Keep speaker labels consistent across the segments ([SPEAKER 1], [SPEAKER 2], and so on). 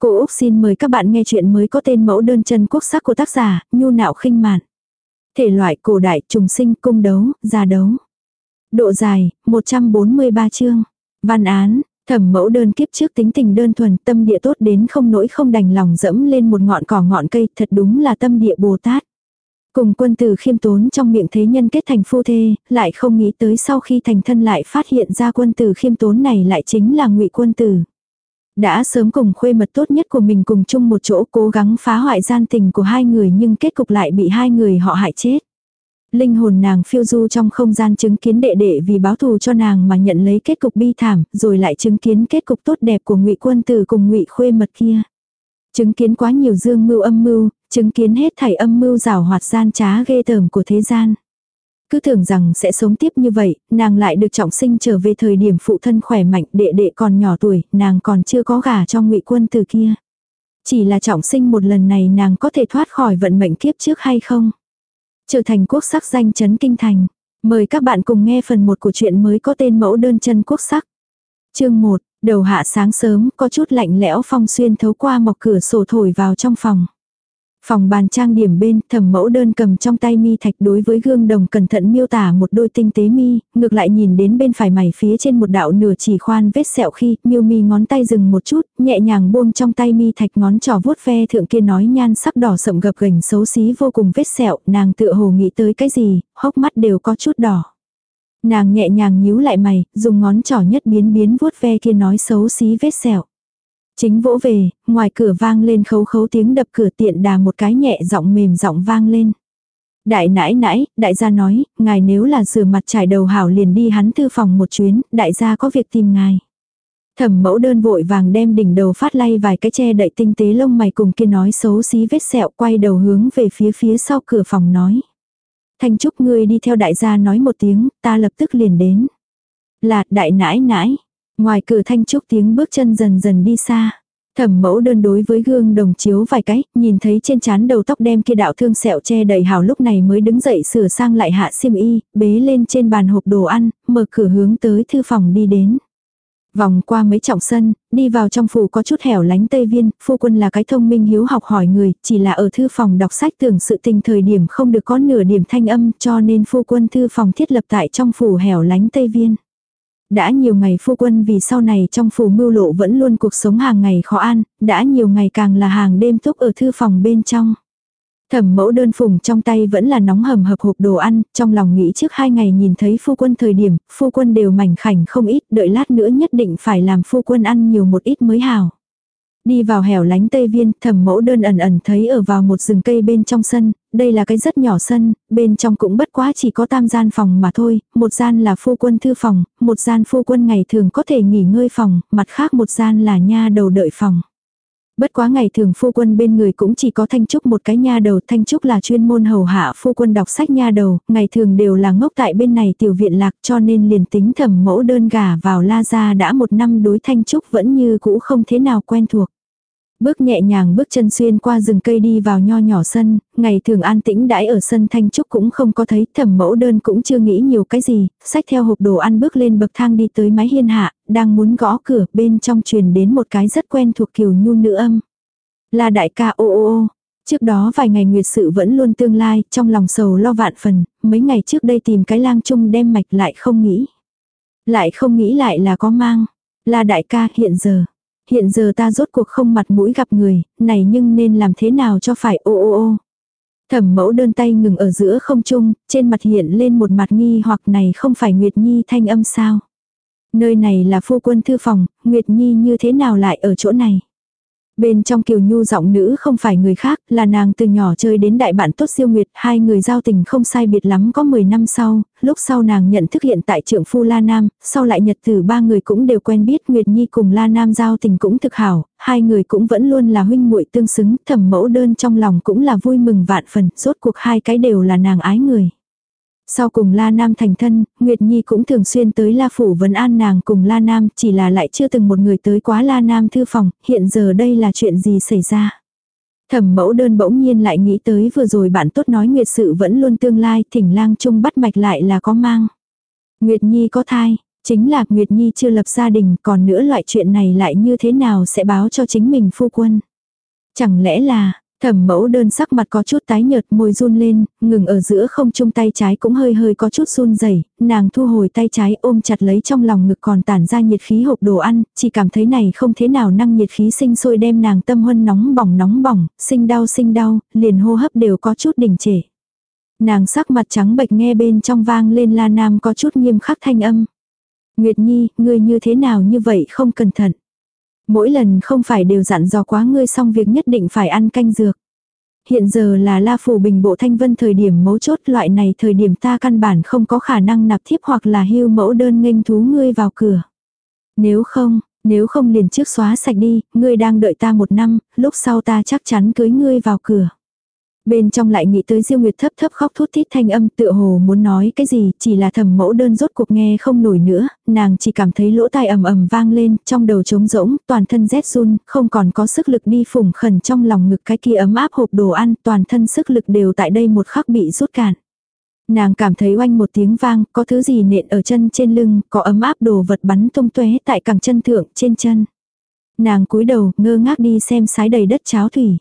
[SPEAKER 1] Cô Úc xin mời các bạn nghe chuyện mới có tên mẫu đơn chân quốc sắc của tác giả, nhu nạo khinh mạn. Thể loại cổ đại trùng sinh cung đấu, gia đấu. Độ dài, 143 chương. Văn án, thẩm mẫu đơn kiếp trước tính tình đơn thuần tâm địa tốt đến không nỗi không đành lòng dẫm lên một ngọn cỏ ngọn cây thật đúng là tâm địa Bồ Tát. Cùng quân tử khiêm tốn trong miệng thế nhân kết thành phu thê, lại không nghĩ tới sau khi thành thân lại phát hiện ra quân tử khiêm tốn này lại chính là ngụy quân tử. Đã sớm cùng khuê mật tốt nhất của mình cùng chung một chỗ cố gắng phá hoại gian tình của hai người nhưng kết cục lại bị hai người họ hại chết. Linh hồn nàng phiêu du trong không gian chứng kiến đệ đệ vì báo thù cho nàng mà nhận lấy kết cục bi thảm, rồi lại chứng kiến kết cục tốt đẹp của ngụy quân tử cùng ngụy khuê mật kia. Chứng kiến quá nhiều dương mưu âm mưu, chứng kiến hết thảy âm mưu rào hoạt gian trá ghê tởm của thế gian. Cứ tưởng rằng sẽ sống tiếp như vậy, nàng lại được trọng sinh trở về thời điểm phụ thân khỏe mạnh, đệ đệ còn nhỏ tuổi, nàng còn chưa có gả cho ngụy quân từ kia. Chỉ là trọng sinh một lần này nàng có thể thoát khỏi vận mệnh kiếp trước hay không? Trở thành quốc sắc danh chấn kinh thành. Mời các bạn cùng nghe phần 1 của chuyện mới có tên mẫu đơn chân quốc sắc. Chương 1, đầu hạ sáng sớm, có chút lạnh lẽo phong xuyên thấu qua mọc cửa sổ thổi vào trong phòng. Phòng bàn trang điểm bên, thẩm mẫu đơn cầm trong tay mi thạch đối với gương đồng cẩn thận miêu tả một đôi tinh tế mi, ngược lại nhìn đến bên phải mày phía trên một đạo nửa chỉ khoan vết sẹo khi, miêu mi ngón tay dừng một chút, nhẹ nhàng buông trong tay mi thạch ngón trỏ vuốt ve thượng kia nói nhan sắc đỏ sậm gập gành xấu xí vô cùng vết sẹo, nàng tựa hồ nghĩ tới cái gì, hốc mắt đều có chút đỏ. Nàng nhẹ nhàng nhíu lại mày, dùng ngón trỏ nhất biến biến vuốt ve kia nói xấu xí vết sẹo. Chính vỗ về, ngoài cửa vang lên khấu khấu tiếng đập cửa tiện đà một cái nhẹ giọng mềm giọng vang lên. Đại nãi nãi, đại gia nói, ngài nếu là rửa mặt trải đầu hảo liền đi hắn thư phòng một chuyến, đại gia có việc tìm ngài. Thẩm mẫu đơn vội vàng đem đỉnh đầu phát lay vài cái che đậy tinh tế lông mày cùng kia nói xấu xí vết sẹo quay đầu hướng về phía phía sau cửa phòng nói. Thanh trúc ngươi đi theo đại gia nói một tiếng, ta lập tức liền đến. Là đại nãi nãi, Ngoài cửa thanh trúc tiếng bước chân dần dần đi xa. Thẩm mẫu đơn đối với gương đồng chiếu vài cái, nhìn thấy trên trán đầu tóc đem kia đạo thương sẹo che đầy hào lúc này mới đứng dậy sửa sang lại hạ xiêm y, bế lên trên bàn hộp đồ ăn, mở cửa hướng tới thư phòng đi đến. Vòng qua mấy trọng sân, đi vào trong phủ có chút hẻo lánh Tây Viên, phu quân là cái thông minh hiếu học hỏi người, chỉ là ở thư phòng đọc sách tưởng sự tình thời điểm không được có nửa điểm thanh âm cho nên phu quân thư phòng thiết lập tại trong phủ hẻo lánh Tây Viên. Đã nhiều ngày phu quân vì sau này trong phủ mưu lộ vẫn luôn cuộc sống hàng ngày khó an đã nhiều ngày càng là hàng đêm túc ở thư phòng bên trong. Thẩm mẫu đơn phùng trong tay vẫn là nóng hầm hập hộp đồ ăn, trong lòng nghĩ trước hai ngày nhìn thấy phu quân thời điểm, phu quân đều mảnh khảnh không ít, đợi lát nữa nhất định phải làm phu quân ăn nhiều một ít mới hảo. Đi vào hẻo lánh tây viên, thẩm mẫu đơn ẩn ẩn thấy ở vào một rừng cây bên trong sân, đây là cái rất nhỏ sân, bên trong cũng bất quá chỉ có tam gian phòng mà thôi, một gian là phu quân thư phòng, một gian phu quân ngày thường có thể nghỉ ngơi phòng, mặt khác một gian là nha đầu đợi phòng. Bất quá ngày thường phu quân bên người cũng chỉ có Thanh Trúc một cái nha đầu, Thanh Trúc là chuyên môn hầu hạ phu quân đọc sách nha đầu, ngày thường đều là ngốc tại bên này tiểu viện lạc cho nên liền tính thẩm mẫu đơn gà vào la gia đã một năm đối Thanh Trúc vẫn như cũ không thế nào quen thuộc. Bước nhẹ nhàng bước chân xuyên qua rừng cây đi vào nho nhỏ sân, ngày thường an tĩnh đãi ở sân thanh trúc cũng không có thấy, thẩm mẫu đơn cũng chưa nghĩ nhiều cái gì, xách theo hộp đồ ăn bước lên bậc thang đi tới mái hiên hạ, đang muốn gõ cửa, bên trong truyền đến một cái rất quen thuộc kiều nhu nữ âm. Là đại ca ô ô ô. Trước đó vài ngày nguyệt sự vẫn luôn tương lai, trong lòng sầu lo vạn phần, mấy ngày trước đây tìm cái lang chung đem mạch lại không nghĩ. Lại không nghĩ lại là có mang. Là đại ca hiện giờ, Hiện giờ ta rốt cuộc không mặt mũi gặp người, này nhưng nên làm thế nào cho phải ô ô ô. Thẩm mẫu đơn tay ngừng ở giữa không trung, trên mặt hiện lên một mặt nghi hoặc này không phải Nguyệt Nhi thanh âm sao. Nơi này là phu quân thư phòng, Nguyệt Nhi như thế nào lại ở chỗ này. Bên trong kiều nhu giọng nữ không phải người khác, là nàng từ nhỏ chơi đến đại bạn tốt siêu nguyệt, hai người giao tình không sai biệt lắm có 10 năm sau, lúc sau nàng nhận thức hiện tại trưởng phu La Nam, sau lại nhật tử ba người cũng đều quen biết Nguyệt Nhi cùng La Nam giao tình cũng thực hảo, hai người cũng vẫn luôn là huynh muội tương xứng, thẩm mẫu đơn trong lòng cũng là vui mừng vạn phần, rốt cuộc hai cái đều là nàng ái người. Sau cùng La Nam thành thân, Nguyệt Nhi cũng thường xuyên tới La Phủ vấn an nàng cùng La Nam, chỉ là lại chưa từng một người tới quá La Nam thư phòng, hiện giờ đây là chuyện gì xảy ra. Thẩm mẫu đơn bỗng nhiên lại nghĩ tới vừa rồi bạn tốt nói Nguyệt sự vẫn luôn tương lai, thỉnh lang chung bắt mạch lại là có mang. Nguyệt Nhi có thai, Chính là Nguyệt Nhi chưa lập gia đình, còn nữa loại chuyện này lại như thế nào sẽ báo cho chính mình phu quân. Chẳng lẽ là, Thẩm mẫu đơn sắc mặt có chút tái nhợt môi run lên, ngừng ở giữa không chung tay trái cũng hơi hơi có chút run rẩy nàng thu hồi tay trái ôm chặt lấy trong lòng ngực còn tản ra nhiệt khí hộp đồ ăn, chỉ cảm thấy này không thế nào năng nhiệt khí sinh sôi đem nàng tâm huân nóng bỏng nóng bỏng, sinh đau sinh đau, liền hô hấp đều có chút đình trệ. Nàng sắc mặt trắng bệch nghe bên trong vang lên la nam có chút nghiêm khắc thanh âm. Nguyệt Nhi, ngươi như thế nào như vậy không cẩn thận. Mỗi lần không phải đều dặn dò quá ngươi xong việc nhất định phải ăn canh dược. Hiện giờ là La Phủ Bình Bộ Thanh Vân thời điểm mấu chốt loại này thời điểm ta căn bản không có khả năng nạp thiếp hoặc là hưu mẫu đơn nghênh thú ngươi vào cửa. Nếu không, nếu không liền trước xóa sạch đi, ngươi đang đợi ta một năm, lúc sau ta chắc chắn cưới ngươi vào cửa. Bên trong lại nghĩ tới Diêu Nguyệt thấp thấp khóc thút thít thanh âm tựa hồ muốn nói cái gì, chỉ là thầm mẫu đơn rốt cuộc nghe không nổi nữa, nàng chỉ cảm thấy lỗ tai ầm ầm vang lên, trong đầu trống rỗng, toàn thân rét run, không còn có sức lực đi phủng khẩn trong lòng ngực cái kia ấm áp hộp đồ ăn, toàn thân sức lực đều tại đây một khắc bị rút cạn. Nàng cảm thấy oanh một tiếng vang, có thứ gì nện ở chân trên lưng, có ấm áp đồ vật bắn tung tóe tại cẳng chân thượng trên chân. Nàng cúi đầu, ngơ ngác đi xem sái đầy đất cháo thủy.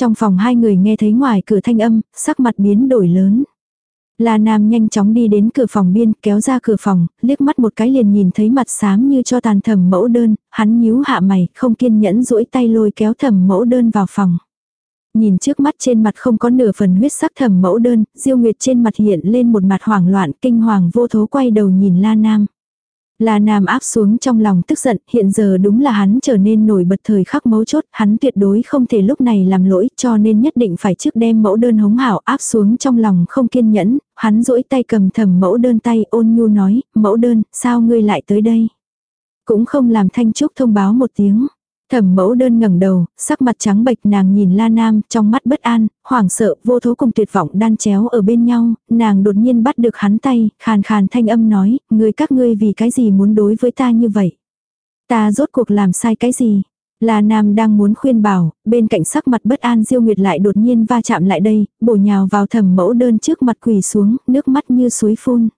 [SPEAKER 1] Trong phòng hai người nghe thấy ngoài cửa thanh âm, sắc mặt biến đổi lớn. La Nam nhanh chóng đi đến cửa phòng biên, kéo ra cửa phòng, liếc mắt một cái liền nhìn thấy mặt xám như cho tàn thầm mẫu đơn, hắn nhíu hạ mày, không kiên nhẫn duỗi tay lôi kéo thầm mẫu đơn vào phòng. Nhìn trước mắt trên mặt không có nửa phần huyết sắc thầm mẫu đơn, Diêu Nguyệt trên mặt hiện lên một mặt hoảng loạn, kinh hoàng vô thố quay đầu nhìn La Nam. La Nam áp xuống trong lòng tức giận, hiện giờ đúng là hắn trở nên nổi bật thời khắc mấu chốt, hắn tuyệt đối không thể lúc này làm lỗi cho nên nhất định phải trước đem mẫu đơn hống hảo áp xuống trong lòng không kiên nhẫn, hắn duỗi tay cầm thầm mẫu đơn tay ôn nhu nói, mẫu đơn, sao ngươi lại tới đây? Cũng không làm thanh trúc thông báo một tiếng. Thẩm mẫu đơn ngẩng đầu, sắc mặt trắng bệch nàng nhìn La Nam, trong mắt bất an, hoảng sợ, vô thố cùng tuyệt vọng đan chéo ở bên nhau, nàng đột nhiên bắt được hắn tay, khàn khàn thanh âm nói, người các ngươi vì cái gì muốn đối với ta như vậy? Ta rốt cuộc làm sai cái gì? La Nam đang muốn khuyên bảo, bên cạnh sắc mặt bất an Diêu Nguyệt lại đột nhiên va chạm lại đây, bổ nhào vào thẩm mẫu đơn trước mặt quỳ xuống, nước mắt như suối phun.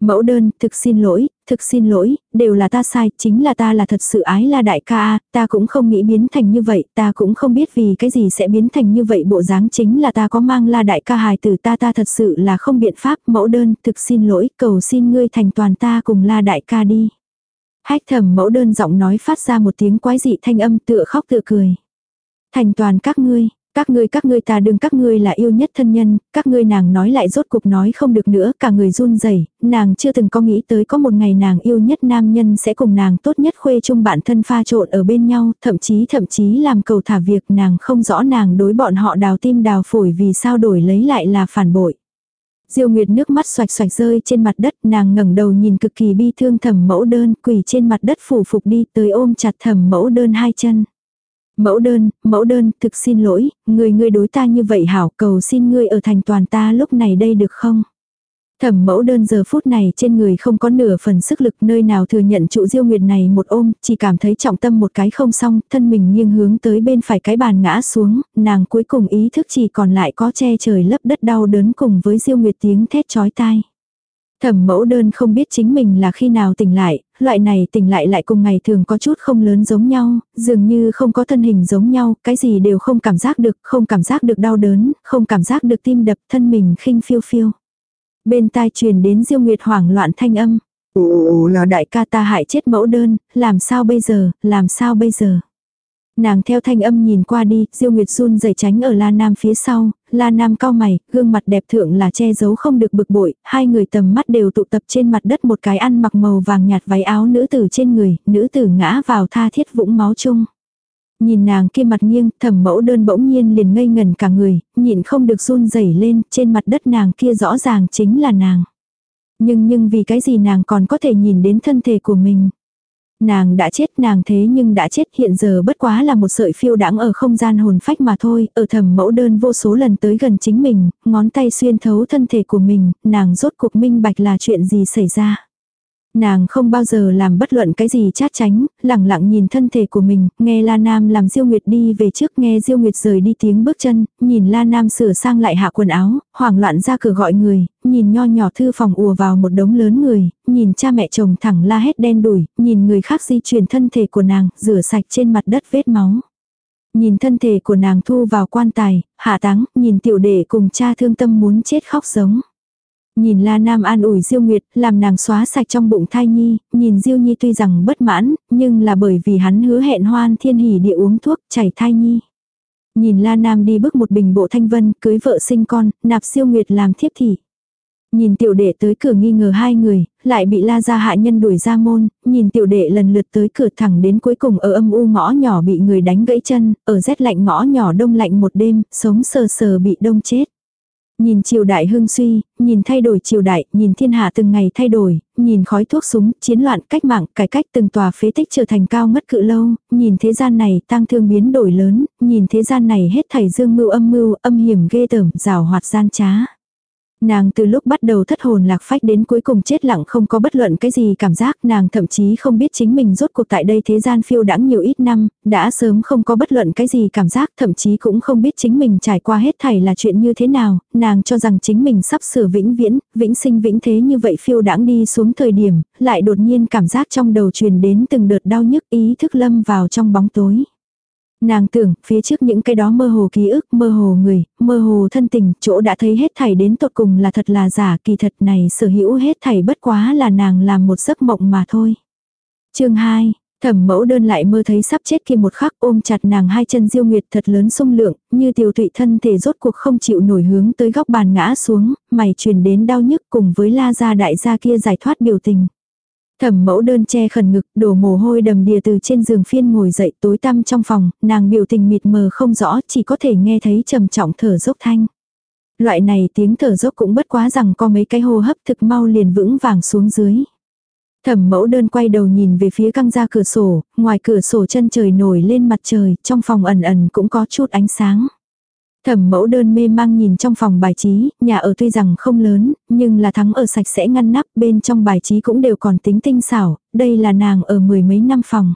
[SPEAKER 1] Mẫu đơn, thực xin lỗi, thực xin lỗi, đều là ta sai, chính là ta là thật sự ái là đại ca, ta cũng không nghĩ biến thành như vậy, ta cũng không biết vì cái gì sẽ biến thành như vậy bộ dáng chính là ta có mang la đại ca hài tử ta ta thật sự là không biện pháp, mẫu đơn, thực xin lỗi, cầu xin ngươi thành toàn ta cùng la đại ca đi. Hách thầm mẫu đơn giọng nói phát ra một tiếng quái dị thanh âm tựa khóc tựa cười. Thành toàn các ngươi, các ngươi các ngươi ta đừng các ngươi là yêu nhất thân nhân, các ngươi nàng nói lại rốt cuộc nói không được nữa, cả người run rẩy nàng chưa từng có nghĩ tới có một ngày nàng yêu nhất nam nhân sẽ cùng nàng tốt nhất khuê chung bản thân pha trộn ở bên nhau, thậm chí thậm chí làm cầu thả việc nàng không rõ nàng đối bọn họ đào tim đào phổi vì sao đổi lấy lại là phản bội. Diêu Nguyệt nước mắt xoạch xoạch rơi trên mặt đất, nàng ngẩng đầu nhìn cực kỳ bi thương thầm mẫu đơn, quỳ trên mặt đất phủ phục đi tới ôm chặt thầm mẫu đơn hai chân. Mẫu đơn, mẫu đơn, thực xin lỗi, người ngươi đối ta như vậy hảo cầu xin ngươi ở thành toàn ta lúc này đây được không? Thẩm mẫu đơn giờ phút này trên người không có nửa phần sức lực nơi nào thừa nhận trụ diêu nguyệt này một ôm, chỉ cảm thấy trọng tâm một cái không xong, thân mình nghiêng hướng tới bên phải cái bàn ngã xuống, nàng cuối cùng ý thức chỉ còn lại có che trời lấp đất đau đớn cùng với diêu nguyệt tiếng thét chói tai. Thẩm mẫu đơn không biết chính mình là khi nào tỉnh lại, loại này tỉnh lại lại cùng ngày thường có chút không lớn giống nhau, dường như không có thân hình giống nhau, cái gì đều không cảm giác được, không cảm giác được đau đớn, không cảm giác được tim đập, thân mình khinh phiêu phiêu. Bên tai truyền đến Diêu Nguyệt hoảng loạn thanh âm. Ồ là đại ca ta hại chết mẫu đơn, làm sao bây giờ, làm sao bây giờ. Nàng theo thanh âm nhìn qua đi, Diêu Nguyệt run rẩy tránh ở La Nam phía sau, La Nam cao mày, gương mặt đẹp thượng là che giấu không được bực bội, hai người tầm mắt đều tụ tập trên mặt đất một cái ăn mặc màu vàng nhạt váy áo nữ tử trên người, nữ tử ngã vào tha thiết vũng máu chung. Nhìn nàng kia mặt nghiêng, thẩm mẫu đơn bỗng nhiên liền ngây ngần cả người, nhịn không được run rẩy lên, trên mặt đất nàng kia rõ ràng chính là nàng. Nhưng nhưng vì cái gì nàng còn có thể nhìn đến thân thể của mình. Nàng đã chết nàng thế nhưng đã chết hiện giờ bất quá là một sợi phiêu đãng ở không gian hồn phách mà thôi, ở thầm mẫu đơn vô số lần tới gần chính mình, ngón tay xuyên thấu thân thể của mình, nàng rốt cuộc minh bạch là chuyện gì xảy ra. Nàng không bao giờ làm bất luận cái gì chát tránh, lẳng lặng nhìn thân thể của mình, nghe La Nam làm Diêu Nguyệt đi về trước nghe Diêu Nguyệt rời đi tiếng bước chân, nhìn La Nam sửa sang lại hạ quần áo, hoảng loạn ra cửa gọi người, nhìn nho nhỏ thư phòng ùa vào một đống lớn người, nhìn cha mẹ chồng thẳng la hét đen đủi, nhìn người khác di chuyển thân thể của nàng, rửa sạch trên mặt đất vết máu. Nhìn thân thể của nàng thu vào quan tài, hạ táng, nhìn tiểu đệ cùng cha thương tâm muốn chết khóc sống. Nhìn La Nam an ủi Diêu Nguyệt, làm nàng xóa sạch trong bụng thai nhi, nhìn Diêu Nhi tuy rằng bất mãn, nhưng là bởi vì hắn hứa hẹn hoan thiên hỉ địa uống thuốc chảy thai nhi. Nhìn La Nam đi bước một bình bộ thanh vân, cưới vợ sinh con, nạp Diêu Nguyệt làm thiếp thị. Nhìn tiểu đệ tới cửa nghi ngờ hai người, lại bị la gia hạ nhân đuổi ra môn, nhìn tiểu đệ lần lượt tới cửa thẳng đến cuối cùng ở âm u ngõ nhỏ bị người đánh gãy chân, ở rét lạnh ngõ nhỏ đông lạnh một đêm, sống sờ sờ bị đông chết. Nhìn triều đại hưng suy, nhìn thay đổi triều đại, nhìn thiên hạ từng ngày thay đổi, nhìn khói thuốc súng, chiến loạn, cách mạng, cải cách từng tòa phế tích trở thành cao ngất cự lâu, nhìn thế gian này tăng thương biến đổi lớn, nhìn thế gian này hết thảy dương mưu âm mưu, âm hiểm ghê tởm, rào hoạt gian trá. Nàng từ lúc bắt đầu thất hồn lạc phách đến cuối cùng chết lặng không có bất luận cái gì cảm giác nàng thậm chí không biết chính mình rốt cuộc tại đây thế gian phiêu đãng nhiều ít năm, đã sớm không có bất luận cái gì cảm giác thậm chí cũng không biết chính mình trải qua hết thảy là chuyện như thế nào, nàng cho rằng chính mình sắp sửa vĩnh viễn, vĩnh sinh vĩnh thế như vậy phiêu đãng đi xuống thời điểm, lại đột nhiên cảm giác trong đầu truyền đến từng đợt đau nhức ý thức lâm vào trong bóng tối. Nàng tưởng, phía trước những cái đó mơ hồ ký ức, mơ hồ người, mơ hồ thân tình, chỗ đã thấy hết thảy đến tột cùng là thật là giả, kỳ thật này sở hữu hết thảy bất quá là nàng làm một giấc mộng mà thôi. chương 2 Thẩm mẫu đơn lại mơ thấy sắp chết kia một khắc ôm chặt nàng hai chân diêu nguyệt thật lớn sung lượng, như tiểu thụy thân thể rốt cuộc không chịu nổi hướng tới góc bàn ngã xuống, mày truyền đến đau nhức cùng với la gia đại gia kia giải thoát biểu tình. Thẩm mẫu đơn che khẩn ngực, đổ mồ hôi đầm đìa từ trên giường phiên ngồi dậy tối tăm trong phòng, nàng biểu tình mịt mờ không rõ, chỉ có thể nghe thấy trầm trọng thở dốc thanh. Loại này tiếng thở dốc cũng bất quá rằng có mấy cái hô hấp thực mau liền vững vàng xuống dưới. Thẩm mẫu đơn quay đầu nhìn về phía căng ra cửa sổ, ngoài cửa sổ chân trời nổi lên mặt trời, trong phòng ẩn ẩn cũng có chút ánh sáng. Thẩm mẫu đơn mê mang nhìn trong phòng bài trí, nhà ở tuy rằng không lớn, nhưng là thắng ở sạch sẽ ngăn nắp, bên trong bài trí cũng đều còn tính tinh xảo, đây là nàng ở mười mấy năm phòng.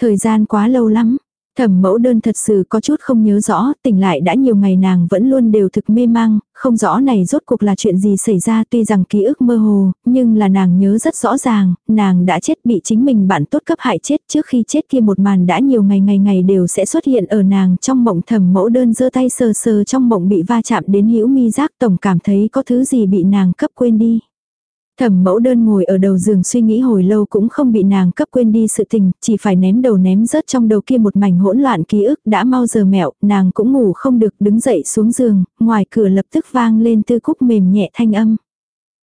[SPEAKER 1] Thời gian quá lâu lắm, Thẩm mẫu đơn thật sự có chút không nhớ rõ, tỉnh lại đã nhiều ngày nàng vẫn luôn đều thực mê mang, không rõ này rốt cuộc là chuyện gì xảy ra tuy rằng ký ức mơ hồ, nhưng là nàng nhớ rất rõ ràng, nàng đã chết bị chính mình bạn tốt cấp hại chết trước khi chết kia một màn đã nhiều ngày ngày ngày đều sẽ xuất hiện ở nàng trong mộng thẩm mẫu đơn giơ tay sờ sờ trong mộng bị va chạm đến hữu mi giác tổng cảm thấy có thứ gì bị nàng cấp quên đi. Thẩm mẫu đơn ngồi ở đầu giường suy nghĩ hồi lâu cũng không bị nàng cấp quên đi sự tình, chỉ phải ném đầu ném rớt trong đầu kia một mảnh hỗn loạn ký ức đã mau giờ mẹo, nàng cũng ngủ không được đứng dậy xuống giường, ngoài cửa lập tức vang lên tư cúc mềm nhẹ thanh âm.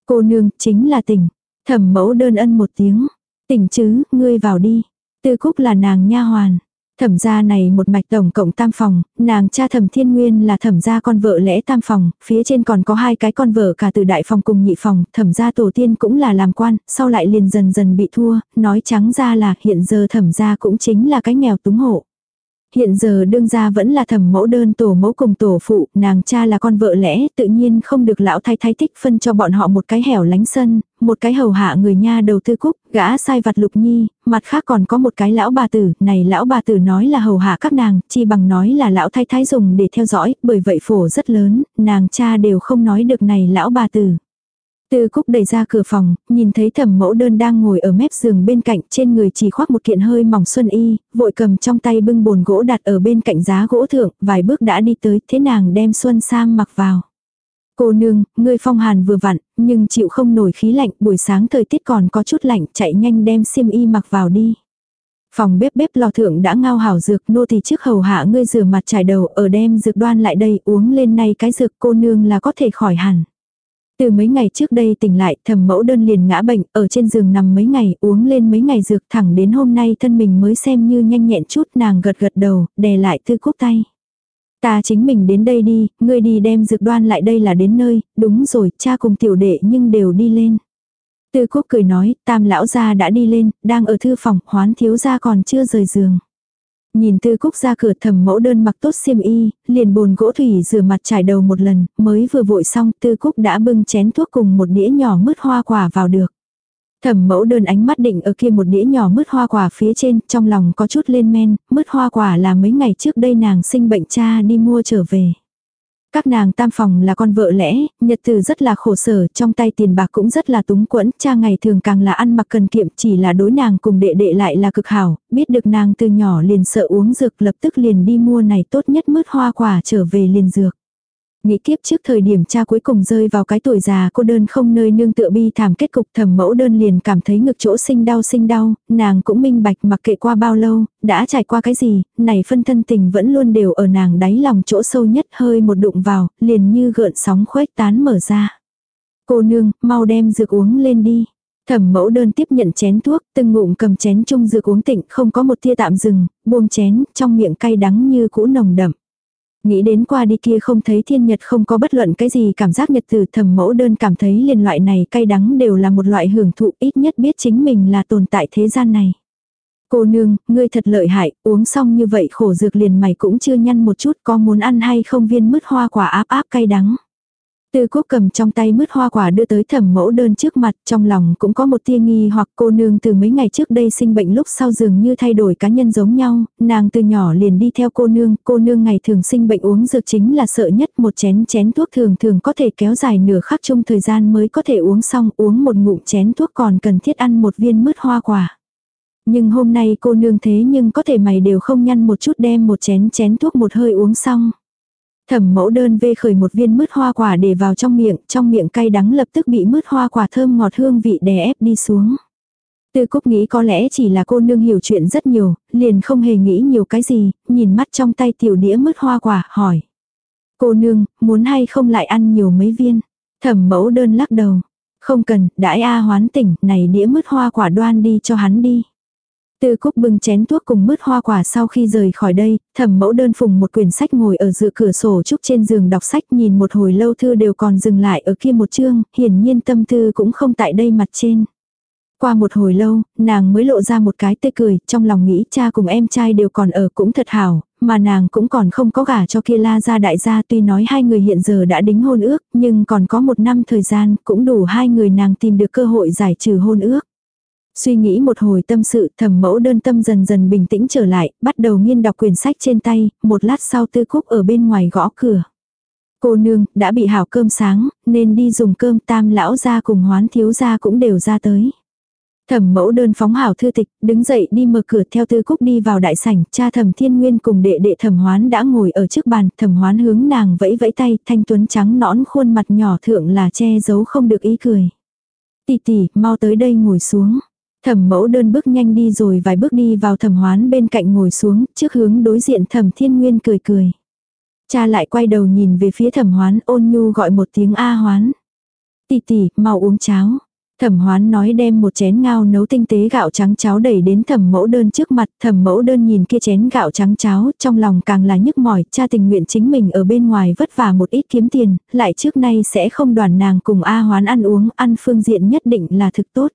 [SPEAKER 1] Cô nương chính là tỉnh, thẩm mẫu đơn ân một tiếng, tỉnh chứ, ngươi vào đi. Tư cúc là nàng nha hoàn, Thẩm gia này một mạch tổng cộng tam phòng, nàng cha thẩm thiên nguyên là thẩm gia con vợ lẽ tam phòng, phía trên còn có hai cái con vợ cả từ đại phòng cùng nhị phòng, thẩm gia tổ tiên cũng là làm quan, sau lại liền dần dần bị thua, nói trắng ra là hiện giờ thẩm gia cũng chính là cái nghèo túng hộ. Hiện giờ đương gia vẫn là thẩm mẫu đơn tổ mẫu cùng tổ phụ, nàng cha là con vợ lẽ, tự nhiên không được lão thái thái thích phân cho bọn họ một cái hẻo lánh sân, một cái hầu hạ người nha đầu tư cúc, gã sai vặt lục nhi, mặt khác còn có một cái lão bà tử, này lão bà tử nói là hầu hạ các nàng, chi bằng nói là lão thái thái dùng để theo dõi, bởi vậy phổ rất lớn, nàng cha đều không nói được này lão bà tử. Tư Cúc đẩy ra cửa phòng, nhìn thấy thẩm mẫu đơn đang ngồi ở mép giường bên cạnh trên người chỉ khoác một kiện hơi mỏng xuân y, vội cầm trong tay bưng bồn gỗ đặt ở bên cạnh giá gỗ thượng, vài bước đã đi tới, thế nàng đem xuân sam mặc vào. Cô nương, ngươi phong hàn vừa vặn, nhưng chịu không nổi khí lạnh, buổi sáng thời tiết còn có chút lạnh, chạy nhanh đem xiêm y mặc vào đi. Phòng bếp bếp lò thượng đã ngao hảo dược, nô thì trước hầu hạ ngươi rửa mặt trải đầu, ở đem dược đoan lại đây, uống lên nay cái dược cô nương là có thể khỏi hẳn. Từ mấy ngày trước đây tỉnh lại, thầm mẫu đơn liền ngã bệnh, ở trên giường nằm mấy ngày, uống lên mấy ngày dược thẳng đến hôm nay thân mình mới xem như nhanh nhẹn chút nàng gật gật đầu, đè lại tư cúc tay. Ta chính mình đến đây đi, ngươi đi đem dược đoan lại đây là đến nơi, đúng rồi, cha cùng tiểu đệ nhưng đều đi lên. Tư cúc cười nói, tam lão gia đã đi lên, đang ở thư phòng, hoán thiếu gia còn chưa rời giường. Nhìn tư cúc ra cửa thầm mẫu đơn mặc tốt xiêm y, liền bồn gỗ thủy rửa mặt trải đầu một lần, mới vừa vội xong tư cúc đã bưng chén thuốc cùng một đĩa nhỏ mứt hoa quả vào được. Thẩm mẫu đơn ánh mắt định ở kia một đĩa nhỏ mứt hoa quả phía trên, trong lòng có chút lên men, mứt hoa quả là mấy ngày trước đây nàng sinh bệnh cha đi mua trở về. Các nàng tam phòng là con vợ lẽ, nhật từ rất là khổ sở, trong tay tiền bạc cũng rất là túng quẫn, cha ngày thường càng là ăn mặc cần kiệm chỉ là đối nàng cùng đệ đệ lại là cực hảo, biết được nàng từ nhỏ liền sợ uống dược lập tức liền đi mua này tốt nhất mứt hoa quả trở về liền dược. Nghĩ kiếp trước thời điểm cha cuối cùng rơi vào cái tuổi già cô đơn không nơi nương tựa bi thảm kết cục thầm mẫu đơn liền cảm thấy ngực chỗ sinh đau sinh đau, nàng cũng minh bạch mặc kệ qua bao lâu, đã trải qua cái gì, này phân thân tình vẫn luôn đều ở nàng đáy lòng chỗ sâu nhất hơi một đụng vào, liền như gợn sóng khuếch tán mở ra. Cô nương, mau đem dược uống lên đi. Thẩm mẫu đơn tiếp nhận chén thuốc, từng ngụm cầm chén chung dược uống tịnh, không có một tia tạm dừng, buông chén, trong miệng cay đắng như cũ nồng đậm. Nghĩ đến qua đi kia không thấy thiên nhật không có bất luận cái gì cảm giác nhật từ thầm mẫu đơn cảm thấy liền loại này cay đắng đều là một loại hưởng thụ ít nhất biết chính mình là tồn tại thế gian này. Cô nương, ngươi thật lợi hại, uống xong như vậy khổ dược liền mày cũng chưa nhăn một chút có muốn ăn hay không viên mứt hoa quả áp áp cay đắng. Tư Cúc cầm trong tay mứt hoa quả đưa tới thẩm mẫu đơn trước mặt, trong lòng cũng có một tia nghi hoặc cô nương từ mấy ngày trước đây sinh bệnh lúc sau dường như thay đổi cá nhân giống nhau, nàng từ nhỏ liền đi theo cô nương, cô nương ngày thường sinh bệnh uống dược chính là sợ nhất một chén chén thuốc thường thường có thể kéo dài nửa khắc chung thời gian mới có thể uống xong, uống một ngụm chén thuốc còn cần thiết ăn một viên mứt hoa quả. Nhưng hôm nay cô nương thế nhưng có thể mày đều không nhăn một chút đem một chén chén thuốc một hơi uống xong. Thẩm mẫu đơn vê khởi một viên mứt hoa quả để vào trong miệng, trong miệng cay đắng lập tức bị mứt hoa quả thơm ngọt hương vị đè ép đi xuống. Tư Cúc nghĩ có lẽ chỉ là cô nương hiểu chuyện rất nhiều, liền không hề nghĩ nhiều cái gì, nhìn mắt trong tay tiểu đĩa mứt hoa quả, hỏi. Cô nương, muốn hay không lại ăn nhiều mấy viên? Thẩm mẫu đơn lắc đầu. Không cần, đãi A hoán tỉnh, này đĩa mứt hoa quả đoan đi cho hắn đi. Tư Cúc bưng chén thuốc cùng mứt hoa quả sau khi rời khỏi đây, thẩm mẫu đơn phùng một quyển sách ngồi ở giữa cửa sổ trúc trên giường đọc sách nhìn một hồi lâu thư đều còn dừng lại ở kia một chương, hiển nhiên tâm tư cũng không tại đây mặt trên. Qua một hồi lâu, nàng mới lộ ra một cái tê cười, trong lòng nghĩ cha cùng em trai đều còn ở cũng thật hảo, mà nàng cũng còn không có gả cho kia la gia đại gia tuy nói hai người hiện giờ đã đính hôn ước, nhưng còn có một năm thời gian cũng đủ hai người nàng tìm được cơ hội giải trừ hôn ước. Suy nghĩ một hồi tâm sự thẩm mẫu đơn tâm dần dần bình tĩnh trở lại, bắt đầu nghiên đọc quyển sách trên tay, một lát sau tư cúc ở bên ngoài gõ cửa. Cô nương, đã bị hảo cơm sáng, nên đi dùng cơm tam lão ra cùng hoán thiếu ra cũng đều ra tới. Thẩm mẫu đơn phóng hảo thư tịch, đứng dậy đi mở cửa theo tư cúc đi vào đại sảnh, cha thẩm thiên nguyên cùng đệ đệ thẩm hoán đã ngồi ở trước bàn, thẩm hoán hướng nàng vẫy vẫy tay, thanh tuấn trắng nõn khuôn mặt nhỏ thượng là che giấu không được ý cười. Tỷ tỷ, mau tới đây ngồi xuống. Thẩm mẫu đơn bước nhanh đi rồi vài bước đi vào thẩm hoán bên cạnh ngồi xuống, trước hướng đối diện thẩm thiên nguyên cười cười. Cha lại quay đầu nhìn về phía thẩm hoán ôn nhu gọi một tiếng A hoán. Tỷ tỷ, mau uống cháo. Thẩm hoán nói đem một chén ngao nấu tinh tế gạo trắng cháo đẩy đến thẩm mẫu đơn trước mặt. Thẩm mẫu đơn nhìn kia chén gạo trắng cháo, trong lòng càng là nhức mỏi, cha tình nguyện chính mình ở bên ngoài vất vả một ít kiếm tiền, lại trước nay sẽ không đoàn nàng cùng A hoán ăn uống, ăn phương diện nhất định là thực tốt.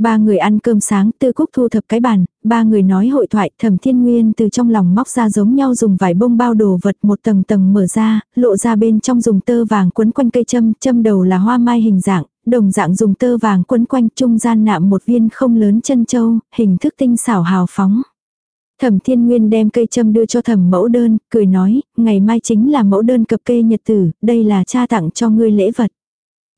[SPEAKER 1] Ba người ăn cơm sáng, tư cúc thu thập cái bàn, ba người nói hội thoại, thẩm thiên nguyên từ trong lòng móc ra giống nhau dùng vải bông bao đồ vật một tầng tầng mở ra, lộ ra bên trong dùng tơ vàng quấn quanh cây châm, châm đầu là hoa mai hình dạng, đồng dạng dùng tơ vàng quấn quanh trung gian nạm một viên không lớn chân châu, hình thức tinh xảo hào phóng. Thẩm Thiên Nguyên đem cây châm đưa cho thẩm mẫu đơn, cười nói, ngày mai chính là mẫu đơn cập kê nhật tử, đây là cha tặng cho ngươi lễ vật.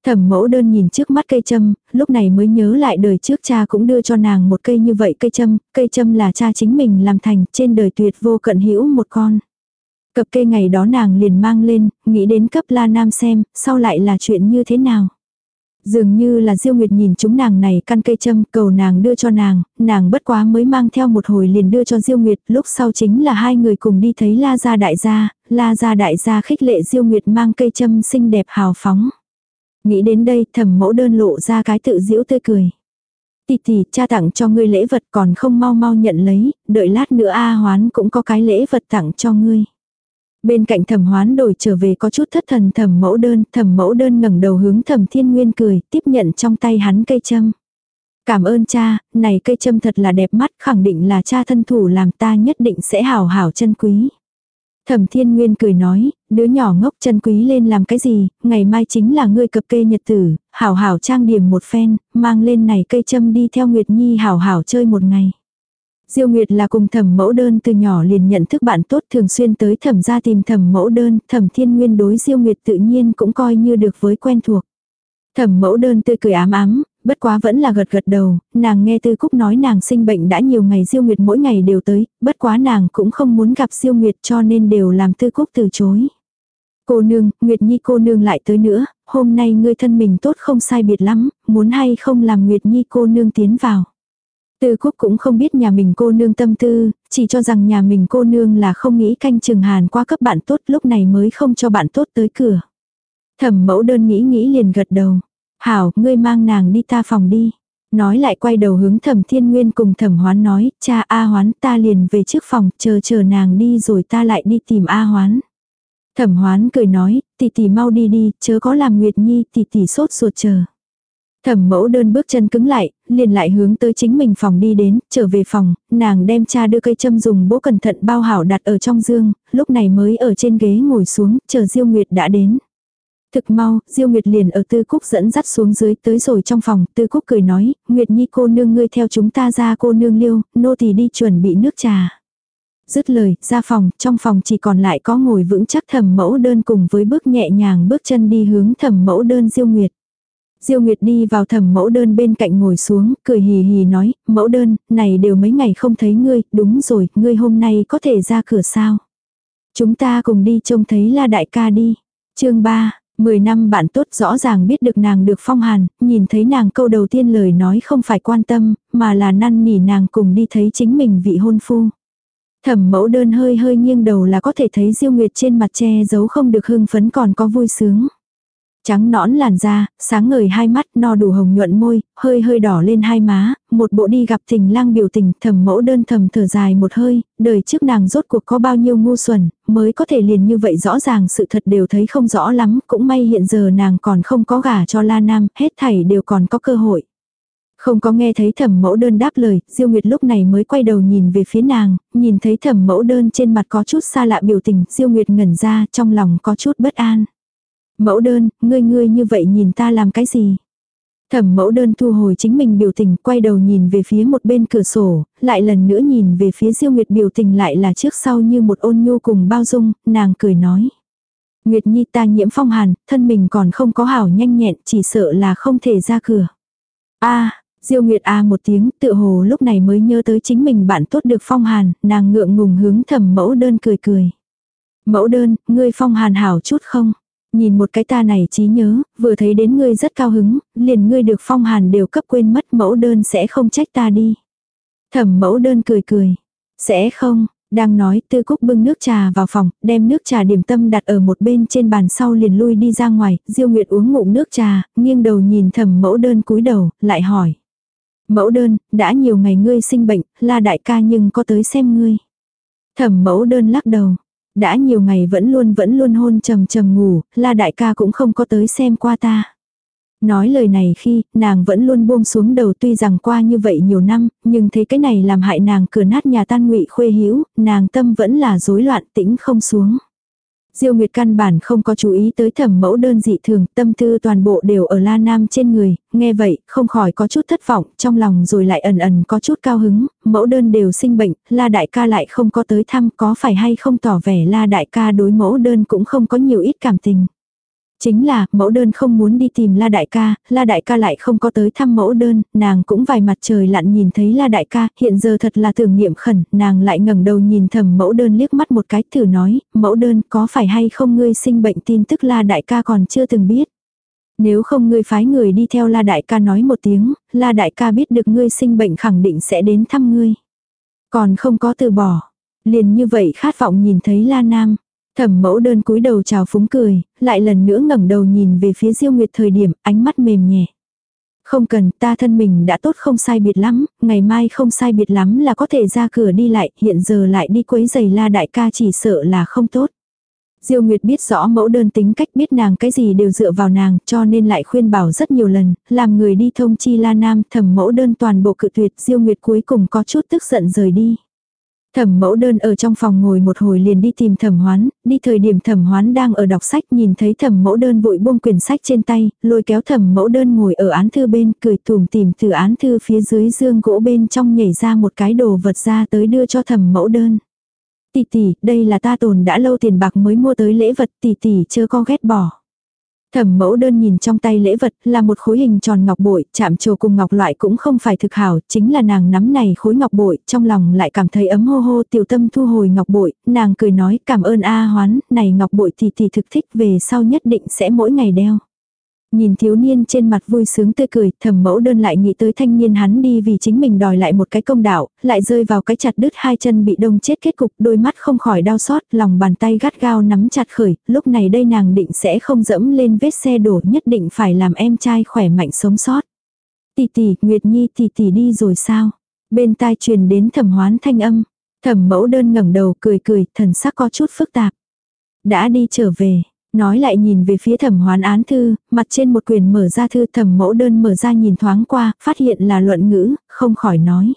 [SPEAKER 1] Thẩm mẫu đơn nhìn trước mắt cây châm, lúc này mới nhớ lại đời trước cha cũng đưa cho nàng một cây như vậy cây châm, cây châm là cha chính mình làm thành, trên đời tuyệt vô cận hữu một con. Cập cây ngày đó nàng liền mang lên, nghĩ đến cấp la nam xem, sau lại là chuyện như thế nào. Dường như là Diêu Nguyệt nhìn chúng nàng này căn cây châm cầu nàng đưa cho nàng, nàng bất quá mới mang theo một hồi liền đưa cho Diêu Nguyệt, lúc sau chính là hai người cùng đi thấy La Gia Đại Gia, La Gia Đại Gia khích lệ Diêu Nguyệt mang cây châm xinh đẹp hào phóng. Nghĩ đến đây thẩm mẫu đơn lộ ra cái tự diễu tươi cười. tì tì cha tặng cho ngươi lễ vật còn không mau mau nhận lấy, đợi lát nữa A hoán cũng có cái lễ vật tặng cho ngươi. Bên cạnh thẩm hoán đổi trở về có chút thất thần thẩm mẫu đơn, thẩm mẫu đơn ngẩng đầu hướng thẩm thiên nguyên cười, tiếp nhận trong tay hắn cây châm. Cảm ơn cha, này cây châm thật là đẹp mắt, khẳng định là cha thân thủ làm ta nhất định sẽ hào hảo chân quý. Thẩm Thiên Nguyên cười nói, đứa nhỏ ngốc chân quý lên làm cái gì, ngày mai chính là ngươi cập kê nhật tử, hảo hảo trang điểm một phen, mang lên này cây châm đi theo Nguyệt Nhi hảo hảo chơi một ngày. Diêu Nguyệt là cùng thẩm mẫu đơn từ nhỏ liền nhận thức bạn tốt thường xuyên tới thẩm ra tìm thẩm mẫu đơn, thẩm thiên nguyên đối Diêu Nguyệt tự nhiên cũng coi như được với quen thuộc. Thẩm mẫu đơn tươi cười ám ám, bất quá vẫn là gật gật đầu, nàng nghe Tư Cúc nói nàng sinh bệnh đã nhiều ngày Diêu Nguyệt mỗi ngày đều tới, bất quá nàng cũng không muốn gặp Diêu Nguyệt cho nên đều làm Tư Cúc từ chối. Cô nương, Nguyệt Nhi cô nương lại tới nữa, hôm nay ngươi thân mình tốt không sai biệt lắm, muốn hay không làm Nguyệt Nhi cô nương tiến vào. Tư Cúc cũng không biết nhà mình cô nương tâm tư, chỉ cho rằng nhà mình cô nương là không nghĩ canh chừng hàn qua cấp bạn tốt lúc này mới không cho bạn tốt tới cửa. Thẩm mẫu đơn nghĩ nghĩ liền gật đầu. Hảo, ngươi mang nàng đi ta phòng đi. Nói lại quay đầu hướng thẩm thiên nguyên cùng thẩm hoán nói, cha A hoán ta liền về trước phòng, chờ chờ nàng đi rồi ta lại đi tìm A hoán. Thẩm hoán cười nói, tỷ tỷ mau đi đi, chớ có làm Nguyệt Nhi tỷ tỷ sốt ruột chờ. Thẩm mẫu đơn bước chân cứng lại, liền lại hướng tới chính mình phòng đi đến, trở về phòng, nàng đem cha đưa cây châm dùng bố cẩn thận bao hảo đặt ở trong dương, lúc này mới ở trên ghế ngồi xuống, chờ Diêu Nguyệt đã đến. Thực mau, Diêu Nguyệt liền ở Tư Cúc dẫn dắt xuống dưới tới rồi trong phòng, Tư Cúc cười nói, Nguyệt Nhi cô nương ngươi theo chúng ta ra cô nương liêu, nô tỳ đi chuẩn bị nước trà. Dứt lời, ra phòng, trong phòng chỉ còn lại có ngồi vững chắc thẩm mẫu đơn cùng với bước nhẹ nhàng bước chân đi hướng thẩm mẫu đơn Diêu Nguyệt. Diêu Nguyệt đi vào thẩm mẫu đơn bên cạnh ngồi xuống, cười hì hì nói, mẫu đơn, này đều mấy ngày không thấy ngươi, đúng rồi, ngươi hôm nay có thể ra cửa sao. Chúng ta cùng đi trông thấy là đại ca đi. chương 3, 10 năm bạn tốt rõ ràng biết được nàng được phong hàn, nhìn thấy nàng câu đầu tiên lời nói không phải quan tâm, mà là năn nỉ nàng cùng đi thấy chính mình vị hôn phu. Thẩm mẫu đơn hơi hơi nghiêng đầu là có thể thấy Diêu Nguyệt trên mặt che giấu không được hưng phấn còn có vui sướng. Trắng nõn làn da, sáng ngời hai mắt, no đủ hồng nhuận môi, hơi hơi đỏ lên hai má, một bộ đi gặp tình lang biểu tình, thầm mẫu đơn thầm thở dài một hơi, đời trước nàng rốt cuộc có bao nhiêu ngu xuẩn, mới có thể liền như vậy rõ ràng sự thật đều thấy không rõ lắm, cũng may hiện giờ nàng còn không có gả cho La Nam, hết thảy đều còn có cơ hội. Không có nghe thấy thẩm mẫu đơn đáp lời, Diêu Nguyệt lúc này mới quay đầu nhìn về phía nàng, nhìn thấy thẩm mẫu đơn trên mặt có chút xa lạ biểu tình, Diêu Nguyệt ngẩn ra, trong lòng có chút bất an. Mẫu đơn, ngươi ngươi như vậy nhìn ta làm cái gì? Thẩm mẫu đơn thu hồi chính mình biểu tình, quay đầu nhìn về phía một bên cửa sổ, lại lần nữa nhìn về phía diêu nguyệt biểu tình lại là trước sau như một ôn nhu cùng bao dung, nàng cười nói. Nguyệt Nhi ta nhiễm phong hàn, thân mình còn không có hảo nhanh nhẹn, chỉ sợ là không thể ra cửa. a Diêu Nguyệt A một tiếng, tự hồ lúc này mới nhớ tới chính mình bạn tốt được phong hàn, nàng ngượng ngùng hướng thẩm mẫu đơn cười cười. Mẫu đơn, ngươi phong hàn hảo chút không? Nhìn một cái ta này trí nhớ, vừa thấy đến ngươi rất cao hứng, liền ngươi được phong hàn đều cấp quên mất mẫu đơn sẽ không trách ta đi. Thẩm mẫu đơn cười cười. Sẽ không, đang nói tư cúc bưng nước trà vào phòng, đem nước trà điểm tâm đặt ở một bên trên bàn sau liền lui đi ra ngoài, diêu nguyệt uống ngụm nước trà, nghiêng đầu nhìn thẩm mẫu đơn cúi đầu, lại hỏi. Mẫu đơn, đã nhiều ngày ngươi sinh bệnh, la đại ca nhưng có tới xem ngươi. Thẩm mẫu đơn lắc đầu, đã nhiều ngày vẫn luôn vẫn luôn hôn trầm trầm ngủ, la đại ca cũng không có tới xem qua ta. Nói lời này khi, nàng vẫn luôn buông xuống đầu tuy rằng qua như vậy nhiều năm, nhưng thấy cái này làm hại nàng cửa nát nhà tan ngụy khuê hữu nàng tâm vẫn là rối loạn tĩnh không xuống. Diêu Nguyệt căn bản không có chú ý tới thẩm mẫu đơn dị thường, tâm tư toàn bộ đều ở La Nam trên người, nghe vậy, không khỏi có chút thất vọng, trong lòng rồi lại ẩn ẩn có chút cao hứng, mẫu đơn đều sinh bệnh, La Đại ca lại không có tới thăm, có phải hay không tỏ vẻ La Đại ca đối mẫu đơn cũng không có nhiều ít cảm tình. Chính là, mẫu đơn không muốn đi tìm La Đại ca, La Đại ca lại không có tới thăm mẫu đơn, nàng cũng vài mặt trời lặn nhìn thấy La Đại ca, hiện giờ thật là tưởng niệm khẩn, nàng lại ngẩng đầu nhìn thầm mẫu đơn liếc mắt một cái thử nói, mẫu đơn có phải hay không ngươi sinh bệnh tin tức La Đại ca còn chưa từng biết. Nếu không ngươi phái người đi theo La Đại ca nói một tiếng, La Đại ca biết được ngươi sinh bệnh khẳng định sẽ đến thăm ngươi. Còn không có từ bỏ. Liền như vậy khát vọng nhìn thấy La Nam. Thẩm mẫu đơn cúi đầu chào phúng cười, lại lần nữa ngẩng đầu nhìn về phía diêu nguyệt thời điểm, ánh mắt mềm nhẹ. Không cần, ta thân mình đã tốt không sai biệt lắm, ngày mai không sai biệt lắm là có thể ra cửa đi lại, hiện giờ lại đi quấy giày la đại ca chỉ sợ là không tốt. Diêu Nguyệt biết rõ mẫu đơn tính cách biết nàng cái gì đều dựa vào nàng cho nên lại khuyên bảo rất nhiều lần, làm người đi thông chi la nam thẩm mẫu đơn toàn bộ cự tuyệt Diêu Nguyệt cuối cùng có chút tức giận rời đi. Thẩm mẫu đơn ở trong phòng ngồi một hồi liền đi tìm thẩm hoán, đi thời điểm thẩm hoán đang ở đọc sách nhìn thấy thẩm mẫu đơn vội buông quyển sách trên tay, lôi kéo thẩm mẫu đơn ngồi ở án thư bên cười tùm tìm từ án thư phía dưới dương gỗ bên trong nhảy ra một cái đồ vật ra tới đưa cho thẩm mẫu đơn. Tỷ tỷ, đây là ta tồn đã lâu tiền bạc mới mua tới lễ vật tỷ tỷ chưa có ghét bỏ. Thẩm mẫu đơn nhìn trong tay lễ vật là một khối hình tròn ngọc bội, chạm trồ cùng ngọc loại cũng không phải thực hảo, chính là nàng nắm này khối ngọc bội, trong lòng lại cảm thấy ấm hô hô tiểu tâm thu hồi ngọc bội, nàng cười nói cảm ơn A hoán, này ngọc bội thì thì thực thích về sau nhất định sẽ mỗi ngày đeo. Nhìn thiếu niên trên mặt vui sướng tươi cười, thẩm mẫu đơn lại nghĩ tới thanh niên hắn đi vì chính mình đòi lại một cái công đạo, lại rơi vào cái chặt đứt hai chân bị đông chết kết cục, đôi mắt không khỏi đau xót, lòng bàn tay gắt gao nắm chặt khởi, lúc này đây nàng định sẽ không dẫm lên vết xe đổ nhất định phải làm em trai khỏe mạnh sống sót. Tỷ tỷ, Nguyệt Nhi tỷ tỷ đi rồi sao? Bên tai truyền đến thẩm hoán thanh âm. Thẩm mẫu đơn ngẩng đầu cười cười, thần sắc có chút phức tạp. Đã đi trở về, Nói lại nhìn về phía thẩm hoán án thư, mặt trên một quyền mở ra thư thẩm mẫu đơn mở ra nhìn thoáng qua, phát hiện là luận ngữ, không khỏi nói.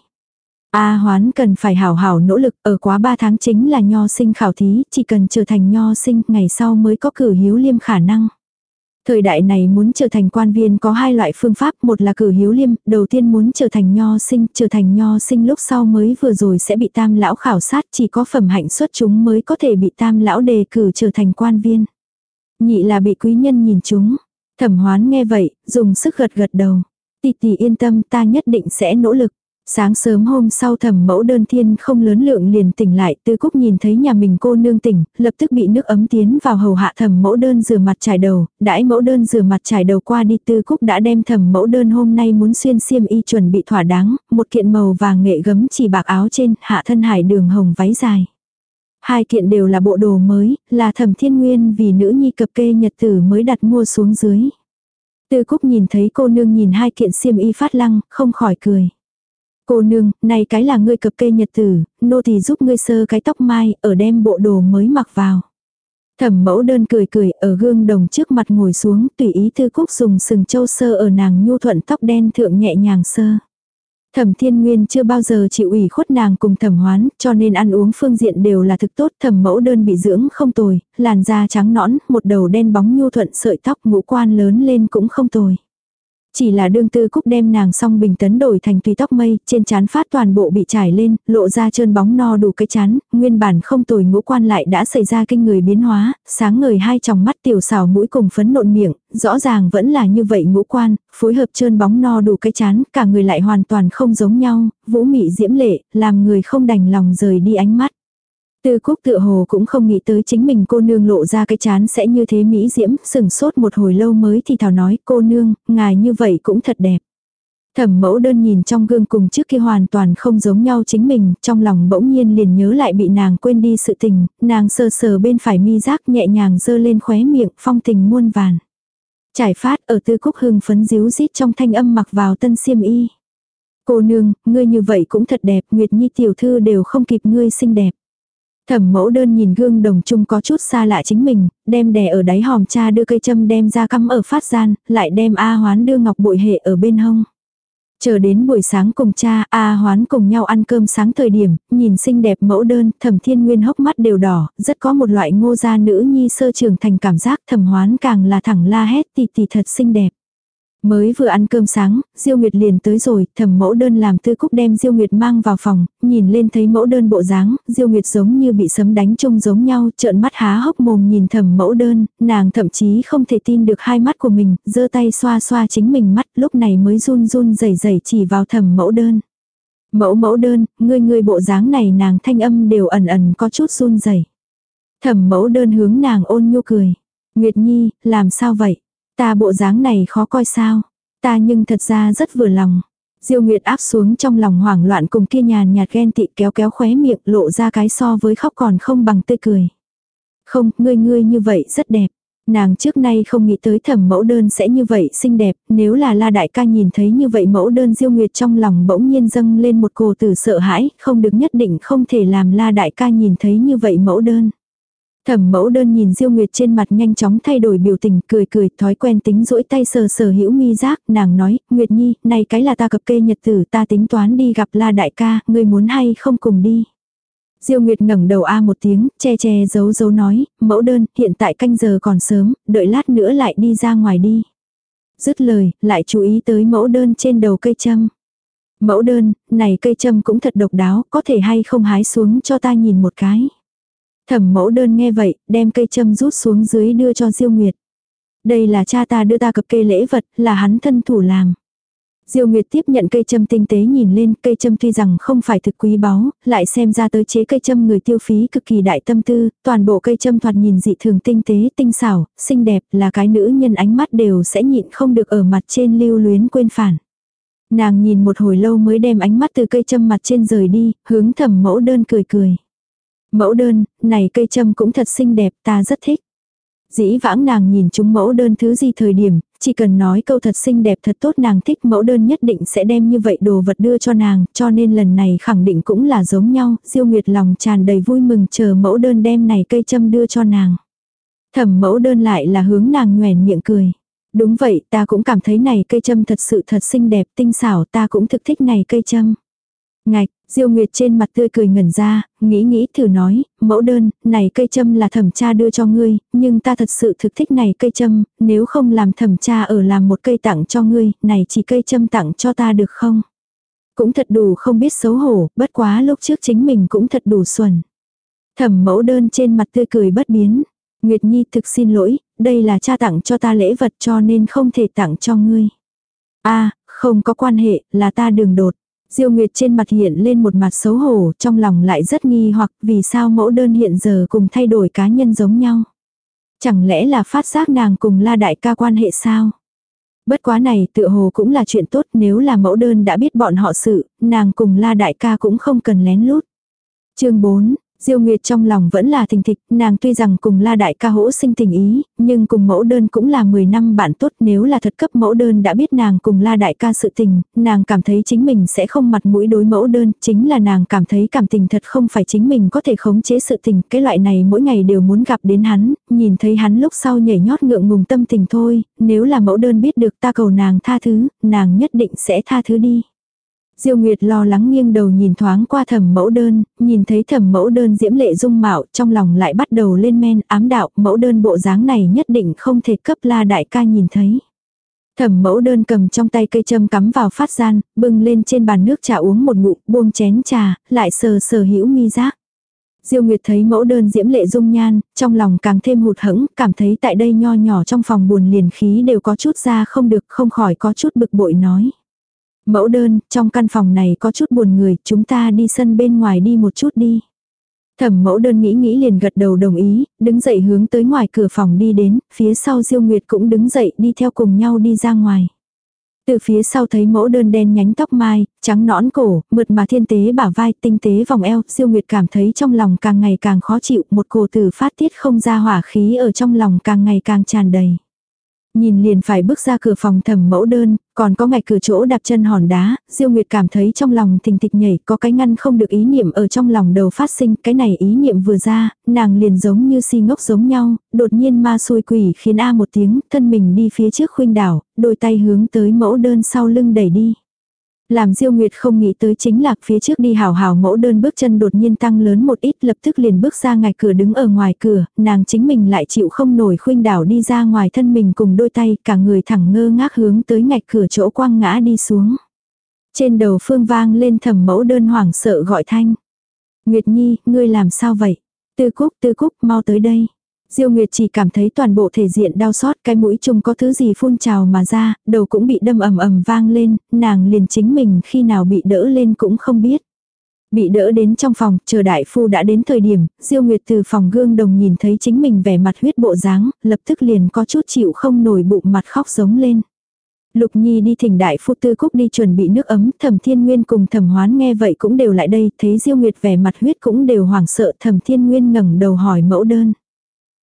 [SPEAKER 1] A hoán cần phải hảo hảo nỗ lực, ở quá 3 tháng chính là nho sinh khảo thí, chỉ cần trở thành nho sinh, ngày sau mới có cử hiếu liêm khả năng. Thời đại này muốn trở thành quan viên có hai loại phương pháp, một là cử hiếu liêm, đầu tiên muốn trở thành nho sinh, trở thành nho sinh lúc sau mới vừa rồi sẽ bị tam lão khảo sát, chỉ có phẩm hạnh xuất chúng mới có thể bị tam lão đề cử trở thành quan viên. Nhị là bị quý nhân nhìn chúng. Thẩm hoán nghe vậy, dùng sức gật gật đầu. tì tì yên tâm ta nhất định sẽ nỗ lực. Sáng sớm hôm sau thẩm mẫu đơn thiên không lớn lượng liền tỉnh lại, tư cúc nhìn thấy nhà mình cô nương tỉnh, lập tức bị nước ấm tiến vào hầu hạ thẩm mẫu đơn rửa mặt trải đầu, đãi mẫu đơn rửa mặt trải đầu qua đi tư cúc đã đem thẩm mẫu đơn hôm nay muốn xuyên xiêm y chuẩn bị thỏa đáng, một kiện màu vàng nghệ gấm chỉ bạc áo trên, hạ thân hải đường hồng váy dài. Hai kiện đều là bộ đồ mới, là thẩm thiên nguyên vì nữ nhi cập kê nhật tử mới đặt mua xuống dưới. Tư Cúc nhìn thấy cô nương nhìn hai kiện xiêm y phát lăng, không khỏi cười. Cô nương, này cái là ngươi cập kê nhật tử, nô thì giúp ngươi sơ cái tóc mai, ở đem bộ đồ mới mặc vào. Thẩm mẫu đơn cười cười ở gương đồng trước mặt ngồi xuống tùy ý Tư Cúc dùng sừng châu sơ ở nàng nhu thuận tóc đen thượng nhẹ nhàng sơ. Thẩm Thiên Nguyên chưa bao giờ chịu ủy khuất nàng cùng thẩm hoán, cho nên ăn uống phương diện đều là thực tốt. Thẩm mẫu đơn bị dưỡng không tồi, làn da trắng nõn, một đầu đen bóng nhu thuận sợi tóc ngũ quan lớn lên cũng không tồi. Chỉ là đương tư cúc đem nàng xong bình tấn đổi thành tùy tóc mây, trên chán phát toàn bộ bị trải lên, lộ ra trơn bóng no đủ cái chán, nguyên bản không tồi ngũ quan lại đã xảy ra kinh người biến hóa, sáng ngời hai tròng mắt tiểu xào mũi cùng phấn nộn miệng, rõ ràng vẫn là như vậy ngũ quan, phối hợp trơn bóng no đủ cái chán, cả người lại hoàn toàn không giống nhau, vũ mị diễm lệ, làm người không đành lòng rời đi ánh mắt. Tư Cúc tựa hồ cũng không nghĩ tới chính mình cô nương lộ ra cái chán sẽ như thế mỹ diễm, sừng sốt một hồi lâu mới thì thảo nói cô nương, ngài như vậy cũng thật đẹp. Thẩm mẫu đơn nhìn trong gương cùng trước kia hoàn toàn không giống nhau chính mình, trong lòng bỗng nhiên liền nhớ lại bị nàng quên đi sự tình, nàng sờ sờ bên phải mi giác nhẹ nhàng dơ lên khóe miệng, phong tình muôn vàn. Trải phát ở tư cúc hưng phấn díu rít trong thanh âm mặc vào tân xiêm y. Cô nương, ngươi như vậy cũng thật đẹp, Nguyệt Nhi tiểu thư đều không kịp ngươi xinh đẹp. Thẩm mẫu đơn nhìn gương đồng chung có chút xa lạ chính mình, đem đè ở đáy hòm cha đưa cây châm đem ra cắm ở phát gian, lại đem A hoán đưa ngọc bội hệ ở bên hông. Chờ đến buổi sáng cùng cha, A hoán cùng nhau ăn cơm sáng thời điểm, nhìn xinh đẹp mẫu đơn, thẩm thiên nguyên hốc mắt đều đỏ, rất có một loại ngô gia nữ nhi sơ trưởng thành cảm giác thẩm hoán càng là thẳng la hét tì tì thật xinh đẹp. Mới vừa ăn cơm sáng, Diêu Nguyệt liền tới rồi, thẩm mẫu đơn làm tư cúc đem Diêu Nguyệt mang vào phòng, nhìn lên thấy mẫu đơn bộ dáng, Diêu Nguyệt giống như bị sấm đánh trông giống nhau, trợn mắt há hốc mồm nhìn thẩm mẫu đơn, nàng thậm chí không thể tin được hai mắt của mình, giơ tay xoa xoa chính mình mắt, lúc này mới run run rẩy rẩy chỉ vào thẩm mẫu đơn. Mẫu mẫu đơn, ngươi ngươi bộ dáng này nàng thanh âm đều ẩn ẩn có chút run rẩy. Thẩm mẫu đơn hướng nàng ôn nhu cười. Nguyệt Nhi, làm sao vậy? Ta bộ dáng này khó coi sao. Ta nhưng thật ra rất vừa lòng. Diêu Nguyệt áp xuống trong lòng hoảng loạn cùng kia nhàn nhạt ghen tị kéo kéo khóe miệng lộ ra cái so với khóc còn không bằng tươi cười. Không, ngươi ngươi như vậy rất đẹp. Nàng trước nay không nghĩ tới thẩm mẫu đơn sẽ như vậy xinh đẹp, nếu là la đại ca nhìn thấy như vậy mẫu đơn diêu nguyệt trong lòng bỗng nhiên dâng lên một cổ tử sợ hãi, không được nhất định không thể làm la đại ca nhìn thấy như vậy mẫu đơn. Thẩm mẫu đơn nhìn Diêu Nguyệt trên mặt nhanh chóng thay đổi biểu tình, cười cười, thói quen tính rỗi tay sờ sờ hữu mi giác, nàng nói, Nguyệt Nhi, này cái là ta cập kê nhật tử, ta tính toán đi gặp La Đại ca, ngươi muốn hay không cùng đi. Diêu Nguyệt ngẩng đầu a một tiếng, che che giấu giấu nói, mẫu đơn, hiện tại canh giờ còn sớm, đợi lát nữa lại đi ra ngoài đi. Dứt lời, lại chú ý tới mẫu đơn trên đầu cây châm. Mẫu đơn, này cây châm cũng thật độc đáo, có thể hay không hái xuống cho ta nhìn một cái. Thẩm mẫu đơn nghe vậy, đem cây châm rút xuống dưới đưa cho Diêu Nguyệt. Đây là cha ta đưa ta cập kê lễ vật, là hắn thân thủ làm. Diêu Nguyệt tiếp nhận cây châm tinh tế nhìn lên, cây châm tuy rằng không phải thực quý báu, lại xem ra tới chế cây châm người tiêu phí cực kỳ đại tâm tư, toàn bộ cây châm thoạt nhìn dị thường tinh tế, tinh xảo, xinh đẹp, là cái nữ nhân ánh mắt đều sẽ nhịn không được ở mặt trên lưu luyến quên phản. Nàng nhìn một hồi lâu mới đem ánh mắt từ cây châm mặt trên rời đi, hướng thẩm mẫu đơn cười cười. Mẫu đơn, này cây châm cũng thật xinh đẹp, ta rất thích. Dĩ vãng nàng nhìn chúng mẫu đơn thứ gì thời điểm, chỉ cần nói câu thật xinh đẹp thật tốt nàng thích mẫu đơn nhất định sẽ đem như vậy đồ vật đưa cho nàng, cho nên lần này khẳng định cũng là giống nhau, diêu nguyệt lòng tràn đầy vui mừng chờ mẫu đơn đem này cây châm đưa cho nàng. Thẩm mẫu đơn lại là hướng nàng nhoèn miệng cười. Đúng vậy, ta cũng cảm thấy này cây châm thật sự thật xinh đẹp, tinh xảo, ta cũng thực thích này cây châm. Ngạch, Diêu Nguyệt trên mặt tươi cười ngẩn ra, nghĩ nghĩ thử nói, mẫu đơn, này cây châm là thẩm cha đưa cho ngươi, nhưng ta thật sự thực thích này cây châm, nếu không làm thẩm cha ở làm một cây tặng cho ngươi, này chỉ cây châm tặng cho ta được không? Cũng thật đủ không biết xấu hổ, bất quá lúc trước chính mình cũng thật đủ xuẩn. Thẩm mẫu đơn trên mặt tươi cười bất biến. Nguyệt Nhi thực xin lỗi, đây là cha tặng cho ta lễ vật cho nên không thể tặng cho ngươi. a không có quan hệ, là ta đường đột. Diêu Nguyệt trên mặt hiện lên một mặt xấu hổ, trong lòng lại rất nghi hoặc vì sao mẫu đơn hiện giờ cùng thay đổi cá nhân giống nhau. Chẳng lẽ là phát giác nàng cùng la đại ca quan hệ sao? Bất quá này tựa hồ cũng là chuyện tốt nếu là mẫu đơn đã biết bọn họ sự, nàng cùng la đại ca cũng không cần lén lút. chương 4, Diêu Nguyệt trong lòng vẫn là thình thịch, nàng tuy rằng cùng la đại ca hỗ sinh tình ý, nhưng cùng mẫu đơn cũng là 10 năm bạn tốt nếu là thật cấp mẫu đơn đã biết nàng cùng la đại ca sự tình, nàng cảm thấy chính mình sẽ không mặt mũi đối mẫu đơn, chính là nàng cảm thấy cảm tình thật không phải chính mình có thể khống chế sự tình, cái loại này mỗi ngày đều muốn gặp đến hắn, nhìn thấy hắn lúc sau nhảy nhót ngượng ngùng tâm tình thôi, nếu là mẫu đơn biết được ta cầu nàng tha thứ, nàng nhất định sẽ tha thứ đi. Diêu Nguyệt lo lắng nghiêng đầu nhìn thoáng qua thẩm mẫu đơn, nhìn thấy thẩm mẫu đơn diễm lệ dung mạo, trong lòng lại bắt đầu lên men ám đạo, mẫu đơn bộ dáng này nhất định không thể cấp la đại ca nhìn thấy. Thẩm mẫu đơn cầm trong tay cây châm cắm vào phát gian, bưng lên trên bàn nước trà uống một ngụm, buông chén trà, lại sờ sờ hữu mi giác. Diêu Nguyệt thấy mẫu đơn diễm lệ dung nhan, trong lòng càng thêm hụt hẫng, cảm thấy tại đây nho nhỏ trong phòng buồn liền khí đều có chút ra không được, không khỏi có chút bực bội nói. Mẫu đơn, trong căn phòng này có chút buồn người, chúng ta đi sân bên ngoài đi một chút đi. Thẩm mẫu đơn nghĩ nghĩ liền gật đầu đồng ý, đứng dậy hướng tới ngoài cửa phòng đi đến, phía sau Diêu Nguyệt cũng đứng dậy đi theo cùng nhau đi ra ngoài. Từ phía sau thấy mẫu đơn đen nhánh tóc mai, trắng nõn cổ, mượt mà thiên tế bả vai, tinh tế vòng eo, Diêu Nguyệt cảm thấy trong lòng càng ngày càng khó chịu, một cổ tử phát tiết không ra hỏa khí ở trong lòng càng ngày càng tràn đầy. Nhìn liền phải bước ra cửa phòng thẩm mẫu đơn, còn có ngạch cửa chỗ đạp chân hòn đá, Diêu Nguyệt cảm thấy trong lòng thình thịch nhảy, có cái ngăn không được ý niệm ở trong lòng đầu phát sinh, cái này ý niệm vừa ra, nàng liền giống như si ngốc giống nhau, đột nhiên ma xui quỷ khiến A một tiếng, thân mình đi phía trước khuynh đảo, đôi tay hướng tới mẫu đơn sau lưng đẩy đi. Làm Diêu Nguyệt không nghĩ tới chính là phía trước đi hào hào mẫu đơn bước chân đột nhiên tăng lớn một ít lập tức liền bước ra ngạch cửa đứng ở ngoài cửa, nàng chính mình lại chịu không nổi khuynh đảo đi ra ngoài thân mình cùng đôi tay cả người thẳng ngơ ngác hướng tới ngạch cửa chỗ quang ngã đi xuống. Trên đầu phương vang lên thầm mẫu đơn hoảng sợ gọi thanh. Nguyệt Nhi, ngươi làm sao vậy? Tư Cúc, Tư Cúc, mau tới đây. Diêu Nguyệt chỉ cảm thấy toàn bộ thể diện đau xót cái mũi chung có thứ gì phun trào mà ra, đầu cũng bị đâm ầm ầm vang lên, nàng liền chính mình khi nào bị đỡ lên cũng không biết. Bị đỡ đến trong phòng, chờ đại phu đã đến thời điểm, Diêu Nguyệt từ phòng gương đồng nhìn thấy chính mình vẻ mặt huyết bộ dáng, lập tức liền có chút chịu không nổi bụng mặt khóc giống lên. Lục Nhi đi thỉnh đại phu tư cúc đi chuẩn bị nước ấm, Thẩm Thiên Nguyên cùng Thẩm Hoán nghe vậy cũng đều lại đây, thấy Diêu Nguyệt vẻ mặt huyết cũng đều hoảng sợ, Thẩm Thiên Nguyên ngẩng đầu hỏi mẫu đơn.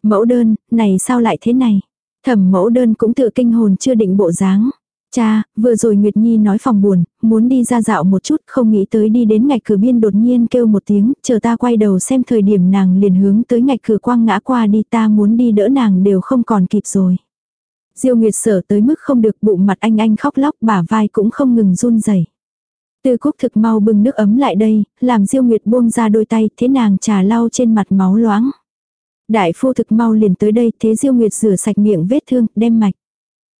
[SPEAKER 1] Mẫu đơn, này sao lại thế này? Thẩm mẫu đơn cũng tự kinh hồn chưa định bộ dáng. Cha, vừa rồi Nguyệt Nhi nói phòng buồn, muốn đi ra dạo một chút, không nghĩ tới đi đến ngạch cửa biên đột nhiên kêu một tiếng, chờ ta quay đầu xem thời điểm nàng liền hướng tới ngạch cửa quang ngã qua đi ta muốn đi đỡ nàng đều không còn kịp rồi. Diêu Nguyệt sở tới mức không được bụng mặt anh anh khóc lóc bả vai cũng không ngừng run rẩy. Tư Cúc thực mau bưng nước ấm lại đây, làm Diêu Nguyệt buông ra đôi tay, thế nàng trà lau trên mặt máu loãng. Đại phu thực mau liền tới đây, thế Diêu Nguyệt rửa sạch miệng vết thương, đem mạch.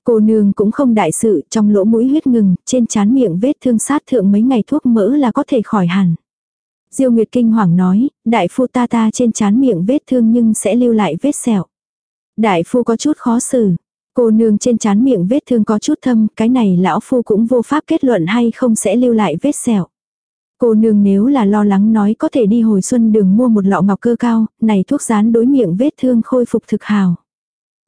[SPEAKER 1] Cô nương cũng không đại sự, trong lỗ mũi huyết ngừng, trên chán miệng vết thương sát thượng mấy ngày thuốc mỡ là có thể khỏi hẳn. Diêu Nguyệt kinh hoàng nói, đại phu ta ta trên chán miệng vết thương nhưng sẽ lưu lại vết sẹo. Đại phu có chút khó xử. Cô nương trên chán miệng vết thương có chút thâm, cái này lão phu cũng vô pháp kết luận hay không sẽ lưu lại vết sẹo. Cô nương nếu là lo lắng nói có thể đi hồi xuân đường mua một lọ ngọc cơ cao, này thuốc rán đối miệng vết thương khôi phục thực hào.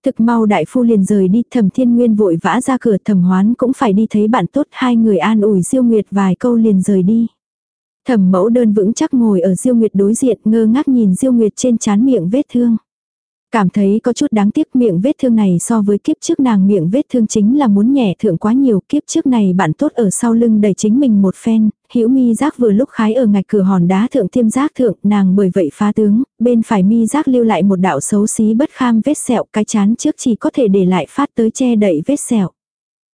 [SPEAKER 1] Thực mau đại phu liền rời đi, thẩm thiên nguyên vội vã ra cửa thẩm hoán cũng phải đi thấy bạn tốt hai người an ủi diêu nguyệt vài câu liền rời đi. Thẩm mẫu đơn vững chắc ngồi ở diêu nguyệt đối diện ngơ ngác nhìn diêu nguyệt trên chán miệng vết thương. Cảm thấy có chút đáng tiếc miệng vết thương này so với kiếp trước nàng miệng vết thương chính là muốn nhẹ thượng quá nhiều kiếp trước này bạn tốt ở sau lưng đẩy chính mình một phen, hữu mi giác vừa lúc khái ở ngạch cửa hòn đá thượng tiêm giác thượng nàng bởi vậy phá tướng, bên phải mi giác lưu lại một đạo xấu xí bất kham vết sẹo cái chán trước chỉ có thể để lại phát tới che đậy vết sẹo.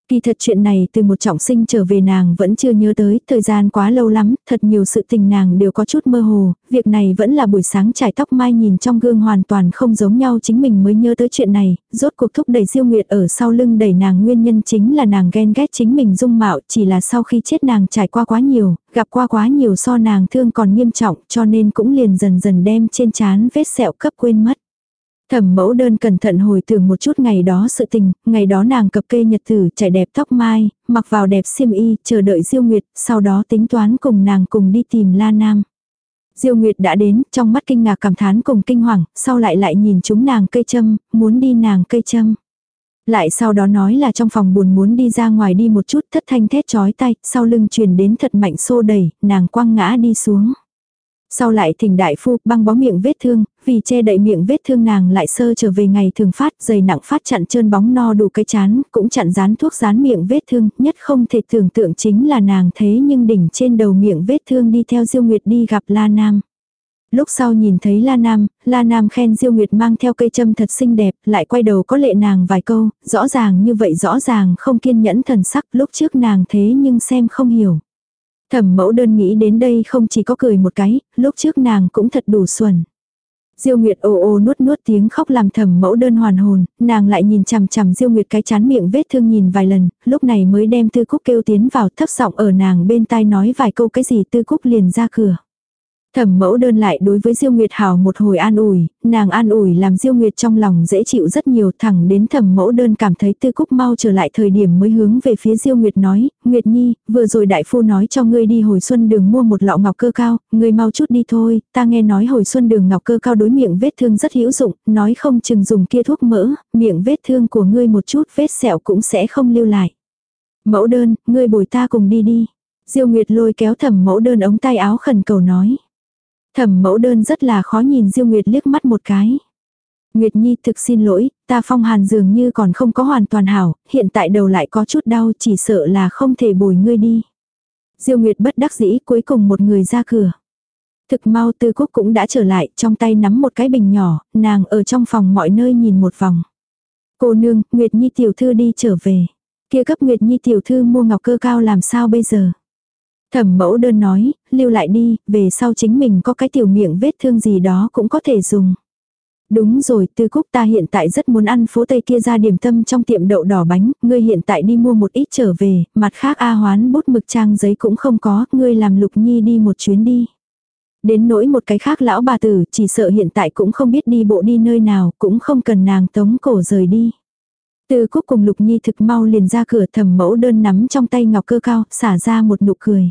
[SPEAKER 1] Kỳ thật chuyện này từ một trọng sinh trở về nàng vẫn chưa nhớ tới, thời gian quá lâu lắm, thật nhiều sự tình nàng đều có chút mơ hồ, việc này vẫn là buổi sáng trải tóc mai nhìn trong gương hoàn toàn không giống nhau chính mình mới nhớ tới chuyện này, rốt cuộc thúc đẩy diêu nguyệt ở sau lưng đẩy nàng nguyên nhân chính là nàng ghen ghét chính mình dung mạo, chỉ là sau khi chết nàng trải qua quá nhiều, gặp qua quá nhiều so nàng thương còn nghiêm trọng cho nên cũng liền dần dần đem trên chán vết sẹo cấp quên mất. Thẩm mẫu đơn cẩn thận hồi tưởng một chút ngày đó sự tình, ngày đó nàng cập kê nhật tử, chạy đẹp tóc mai, mặc vào đẹp xiêm y, chờ đợi Diêu Nguyệt, sau đó tính toán cùng nàng cùng đi tìm La Nam. Diêu Nguyệt đã đến, trong mắt kinh ngạc cảm thán cùng kinh hoàng, sau lại lại nhìn chúng nàng cây châm, muốn đi nàng cây châm. Lại sau đó nói là trong phòng buồn muốn đi ra ngoài đi một chút thất thanh thét chói tay, sau lưng truyền đến thật mạnh xô đẩy, nàng quăng ngã đi xuống. Sau lại thỉnh đại phu băng bó miệng vết thương, vì che đậy miệng vết thương nàng lại sơ trở về ngày thường phát, dày nặng phát chặn trơn bóng no đủ cái chán, cũng chặn dán thuốc dán miệng vết thương, nhất không thể tưởng tượng chính là nàng thế nhưng đỉnh trên đầu miệng vết thương đi theo Diêu Nguyệt đi gặp La Nam. Lúc sau nhìn thấy La Nam, La Nam khen Diêu Nguyệt mang theo cây châm thật xinh đẹp, lại quay đầu có lệ nàng vài câu, rõ ràng như vậy rõ ràng không kiên nhẫn thần sắc lúc trước nàng thế nhưng xem không hiểu. Thẩm mẫu đơn nghĩ đến đây không chỉ có cười một cái, lúc trước nàng cũng thật đủ xuẩn. Diêu Nguyệt ồ ồ nuốt nuốt tiếng khóc làm thẩm mẫu đơn hoàn hồn, nàng lại nhìn chằm chằm Diêu Nguyệt cái chán miệng vết thương nhìn vài lần, lúc này mới đem Tư Cúc kêu tiến vào thấp giọng ở nàng bên tai nói vài câu cái gì Tư Cúc liền ra cửa. Thẩm mẫu đơn lại đối với Diêu Nguyệt hào một hồi an ủi, nàng an ủi làm Diêu Nguyệt trong lòng dễ chịu rất nhiều thẳng đến thẩm mẫu đơn cảm thấy tư cúc mau trở lại thời điểm mới hướng về phía Diêu Nguyệt nói, Nguyệt Nhi, vừa rồi đại phu nói cho ngươi đi hồi xuân đường mua một lọ ngọc cơ cao, ngươi mau chút đi thôi, ta nghe nói hồi xuân đường ngọc cơ cao đối miệng vết thương rất hữu dụng, nói không chừng dùng kia thuốc mỡ, miệng vết thương của ngươi một chút vết sẹo cũng sẽ không lưu lại. Mẫu đơn, ngươi bồi ta cùng đi đi. Diêu Nguyệt lôi kéo thẩm mẫu đơn ống tay áo khẩn cầu nói. Thẩm mẫu đơn rất là khó nhìn Diêu Nguyệt liếc mắt một cái. Nguyệt Nhi thực xin lỗi, ta phong hàn dường như còn không có hoàn toàn hảo, hiện tại đầu lại có chút đau chỉ sợ là không thể bồi ngươi đi. Diêu Nguyệt bất đắc dĩ cuối cùng một người ra cửa. Thực mau tư quốc cũng đã trở lại, trong tay nắm một cái bình nhỏ, nàng ở trong phòng mọi nơi nhìn một vòng. Cô nương, Nguyệt Nhi tiểu thư đi trở về. Kia cấp Nguyệt Nhi tiểu thư mua ngọc cơ cao làm sao bây giờ? Thẩm mẫu đơn nói, lưu lại đi, về sau chính mình có cái tiểu miệng vết thương gì đó cũng có thể dùng. Đúng rồi, tư cúc ta hiện tại rất muốn ăn phố Tây kia ra điểm tâm trong tiệm đậu đỏ bánh, ngươi hiện tại đi mua một ít trở về, mặt khác A hoán bút mực trang giấy cũng không có, ngươi làm lục nhi đi một chuyến đi. Đến nỗi một cái khác lão bà tử, chỉ sợ hiện tại cũng không biết đi bộ đi nơi nào, cũng không cần nàng tống cổ rời đi. tư cúc cùng lục nhi thực mau liền ra cửa thầm mẫu đơn nắm trong tay ngọc cơ cao, xả ra một nụ cười.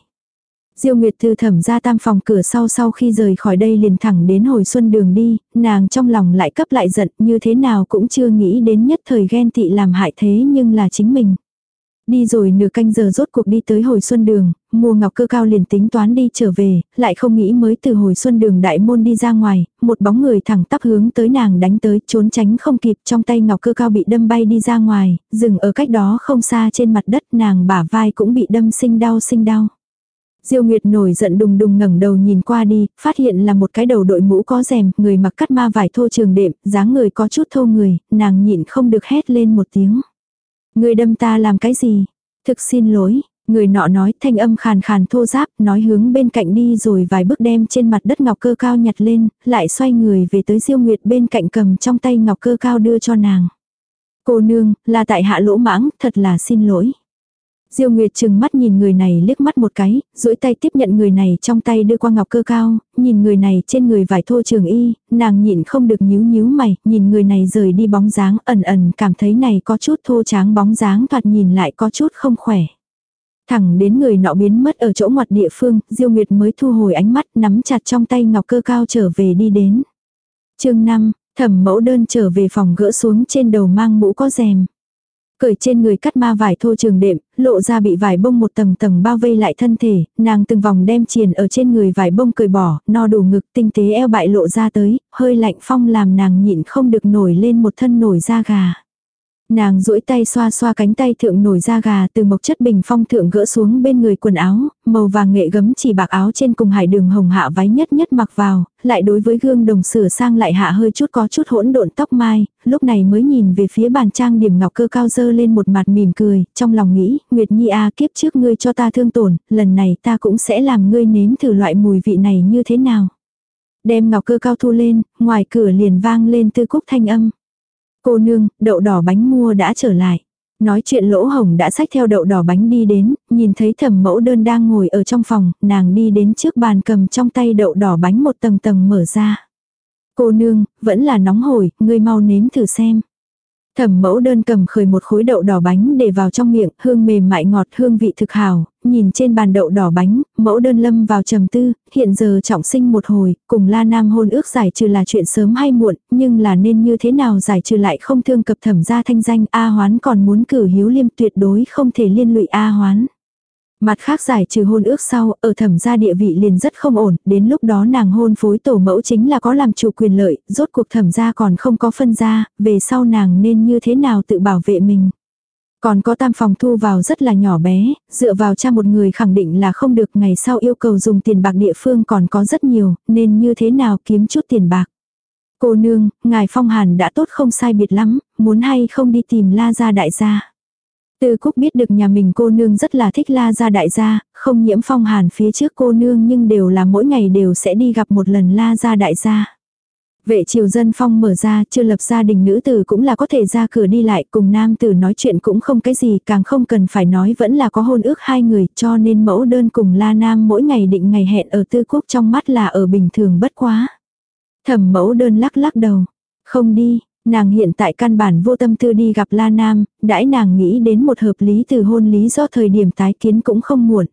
[SPEAKER 1] Diêu Nguyệt Thư thẩm ra tam phòng cửa sau sau khi rời khỏi đây liền thẳng đến hồi xuân đường đi, nàng trong lòng lại cấp lại giận như thế nào cũng chưa nghĩ đến nhất thời ghen tị làm hại thế nhưng là chính mình. Đi rồi nửa canh giờ rốt cuộc đi tới hồi xuân đường, mua ngọc cơ cao liền tính toán đi trở về, lại không nghĩ mới từ hồi xuân đường đại môn đi ra ngoài, một bóng người thẳng tắp hướng tới nàng đánh tới, trốn tránh không kịp trong tay ngọc cơ cao bị đâm bay đi ra ngoài, dừng ở cách đó không xa trên mặt đất nàng bả vai cũng bị đâm sinh đau sinh đau. Diêu Nguyệt nổi giận đùng đùng ngẩng đầu nhìn qua đi, phát hiện là một cái đầu đội mũ có rèm, người mặc cắt ma vải thô trường đệm, dáng người có chút thô người, nàng nhịn không được hét lên một tiếng. Người đâm ta làm cái gì? Thực xin lỗi. Người nọ nói thanh âm khàn khàn thô giáp, nói hướng bên cạnh đi rồi vài bước đem trên mặt đất ngọc cơ cao nhặt lên, lại xoay người về tới Diêu Nguyệt bên cạnh cầm trong tay ngọc cơ cao đưa cho nàng. Cô nương, là tại hạ lỗ mãng, thật là xin lỗi. Diêu Nguyệt chừng mắt nhìn người này liếc mắt một cái, duỗi tay tiếp nhận người này trong tay đưa qua ngọc cơ cao, nhìn người này trên người vải thô trường y, nàng nhịn không được nhíu nhíu mày, nhìn người này rời đi bóng dáng ẩn ẩn cảm thấy này có chút thô tráng bóng dáng thoạt nhìn lại có chút không khỏe. Thẳng đến người nọ biến mất ở chỗ ngoặt địa phương, Diêu Nguyệt mới thu hồi ánh mắt nắm chặt trong tay ngọc cơ cao trở về đi đến. chương 5, thẩm mẫu đơn trở về phòng gỡ xuống trên đầu mang mũ có rèm. Cởi trên người cắt ma vải thô trường đệm, lộ ra bị vải bông một tầng tầng bao vây lại thân thể, nàng từng vòng đem triền ở trên người vải bông cởi bỏ, no đủ ngực tinh tế eo bại lộ ra tới, hơi lạnh phong làm nàng nhịn không được nổi lên một thân nổi da gà. Nàng duỗi tay xoa xoa cánh tay thượng nổi da gà từ mộc chất bình phong thượng gỡ xuống bên người quần áo, màu vàng nghệ gấm chỉ bạc áo trên cùng hải đường hồng hạ váy nhất nhất mặc vào, lại đối với gương đồng sửa sang lại hạ hơi chút có chút hỗn độn tóc mai, lúc này mới nhìn về phía bàn trang điểm ngọc cơ cao dơ lên một mặt mỉm cười, trong lòng nghĩ, Nguyệt Nhi A kiếp trước ngươi cho ta thương tổn, lần này ta cũng sẽ làm ngươi nếm thử loại mùi vị này như thế nào. Đem ngọc cơ cao thu lên, ngoài cửa liền vang lên tư cúc thanh âm. Cô nương, đậu đỏ bánh mua đã trở lại. Nói chuyện lỗ hồng đã xách theo đậu đỏ bánh đi đến, nhìn thấy thẩm mẫu đơn đang ngồi ở trong phòng, nàng đi đến trước bàn cầm trong tay đậu đỏ bánh một tầng tầng mở ra. Cô nương, vẫn là nóng hổi, ngươi mau nếm thử xem. Thẩm mẫu đơn cầm khởi một khối đậu đỏ bánh để vào trong miệng, hương mềm mại ngọt, hương vị thực hào, nhìn trên bàn đậu đỏ bánh, mẫu đơn lâm vào trầm tư, hiện giờ trọng sinh một hồi, cùng la nam hôn ước giải trừ là chuyện sớm hay muộn, nhưng là nên như thế nào giải trừ lại không thương cập thẩm ra thanh danh A hoán còn muốn cử hiếu liêm tuyệt đối không thể liên lụy A hoán. Mặt khác giải trừ hôn ước sau, ở thẩm gia địa vị liền rất không ổn, đến lúc đó nàng hôn phối tổ mẫu chính là có làm chủ quyền lợi, rốt cuộc thẩm gia còn không có phân gia, về sau nàng nên như thế nào tự bảo vệ mình. Còn có tam phòng thu vào rất là nhỏ bé, dựa vào cha một người khẳng định là không được ngày sau yêu cầu dùng tiền bạc địa phương còn có rất nhiều, nên như thế nào kiếm chút tiền bạc. Cô nương, ngài phong hàn đã tốt không sai biệt lắm, muốn hay không đi tìm la gia đại gia. Tư Cúc biết được nhà mình cô nương rất là thích la gia đại gia, không nhiễm phong hàn phía trước cô nương nhưng đều là mỗi ngày đều sẽ đi gặp một lần la gia đại gia. Vệ triều dân phong mở ra, chưa lập gia đình nữ tử cũng là có thể ra cửa đi lại cùng nam tử nói chuyện cũng không cái gì, càng không cần phải nói vẫn là có hôn ước hai người, cho nên mẫu đơn cùng la nam mỗi ngày định ngày hẹn ở tư quốc trong mắt là ở bình thường bất quá. Thẩm mẫu đơn lắc lắc đầu, không đi, Nàng hiện tại căn bản vô tâm tư đi gặp La Nam, đãi nàng nghĩ đến một hợp lý từ hôn lý do thời điểm tái kiến cũng không muộn.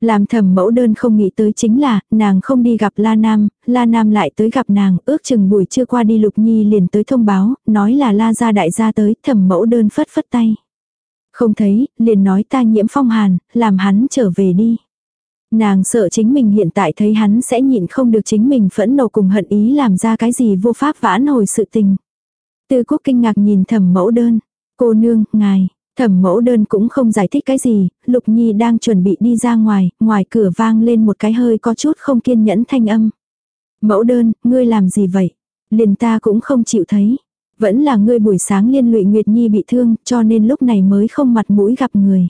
[SPEAKER 1] Làm thầm mẫu đơn không nghĩ tới chính là, nàng không đi gặp La Nam, La Nam lại tới gặp nàng, ước chừng buổi trưa qua đi Lục Nhi liền tới thông báo, nói là La gia đại gia tới, thầm mẫu đơn phất phất tay. Không thấy, liền nói ta nhiễm phong hàn, làm hắn trở về đi. Nàng sợ chính mình hiện tại thấy hắn sẽ nhịn không được chính mình phẫn nộ cùng hận ý làm ra cái gì vô pháp vãn hồi sự tình. Tư Cúc kinh ngạc nhìn thẩm mẫu đơn. Cô nương, ngài, thẩm mẫu đơn cũng không giải thích cái gì, Lục Nhi đang chuẩn bị đi ra ngoài, ngoài cửa vang lên một cái hơi có chút không kiên nhẫn thanh âm. Mẫu đơn, ngươi làm gì vậy? Liền ta cũng không chịu thấy. Vẫn là ngươi buổi sáng liên lụy Nguyệt Nhi bị thương, cho nên lúc này mới không mặt mũi gặp người.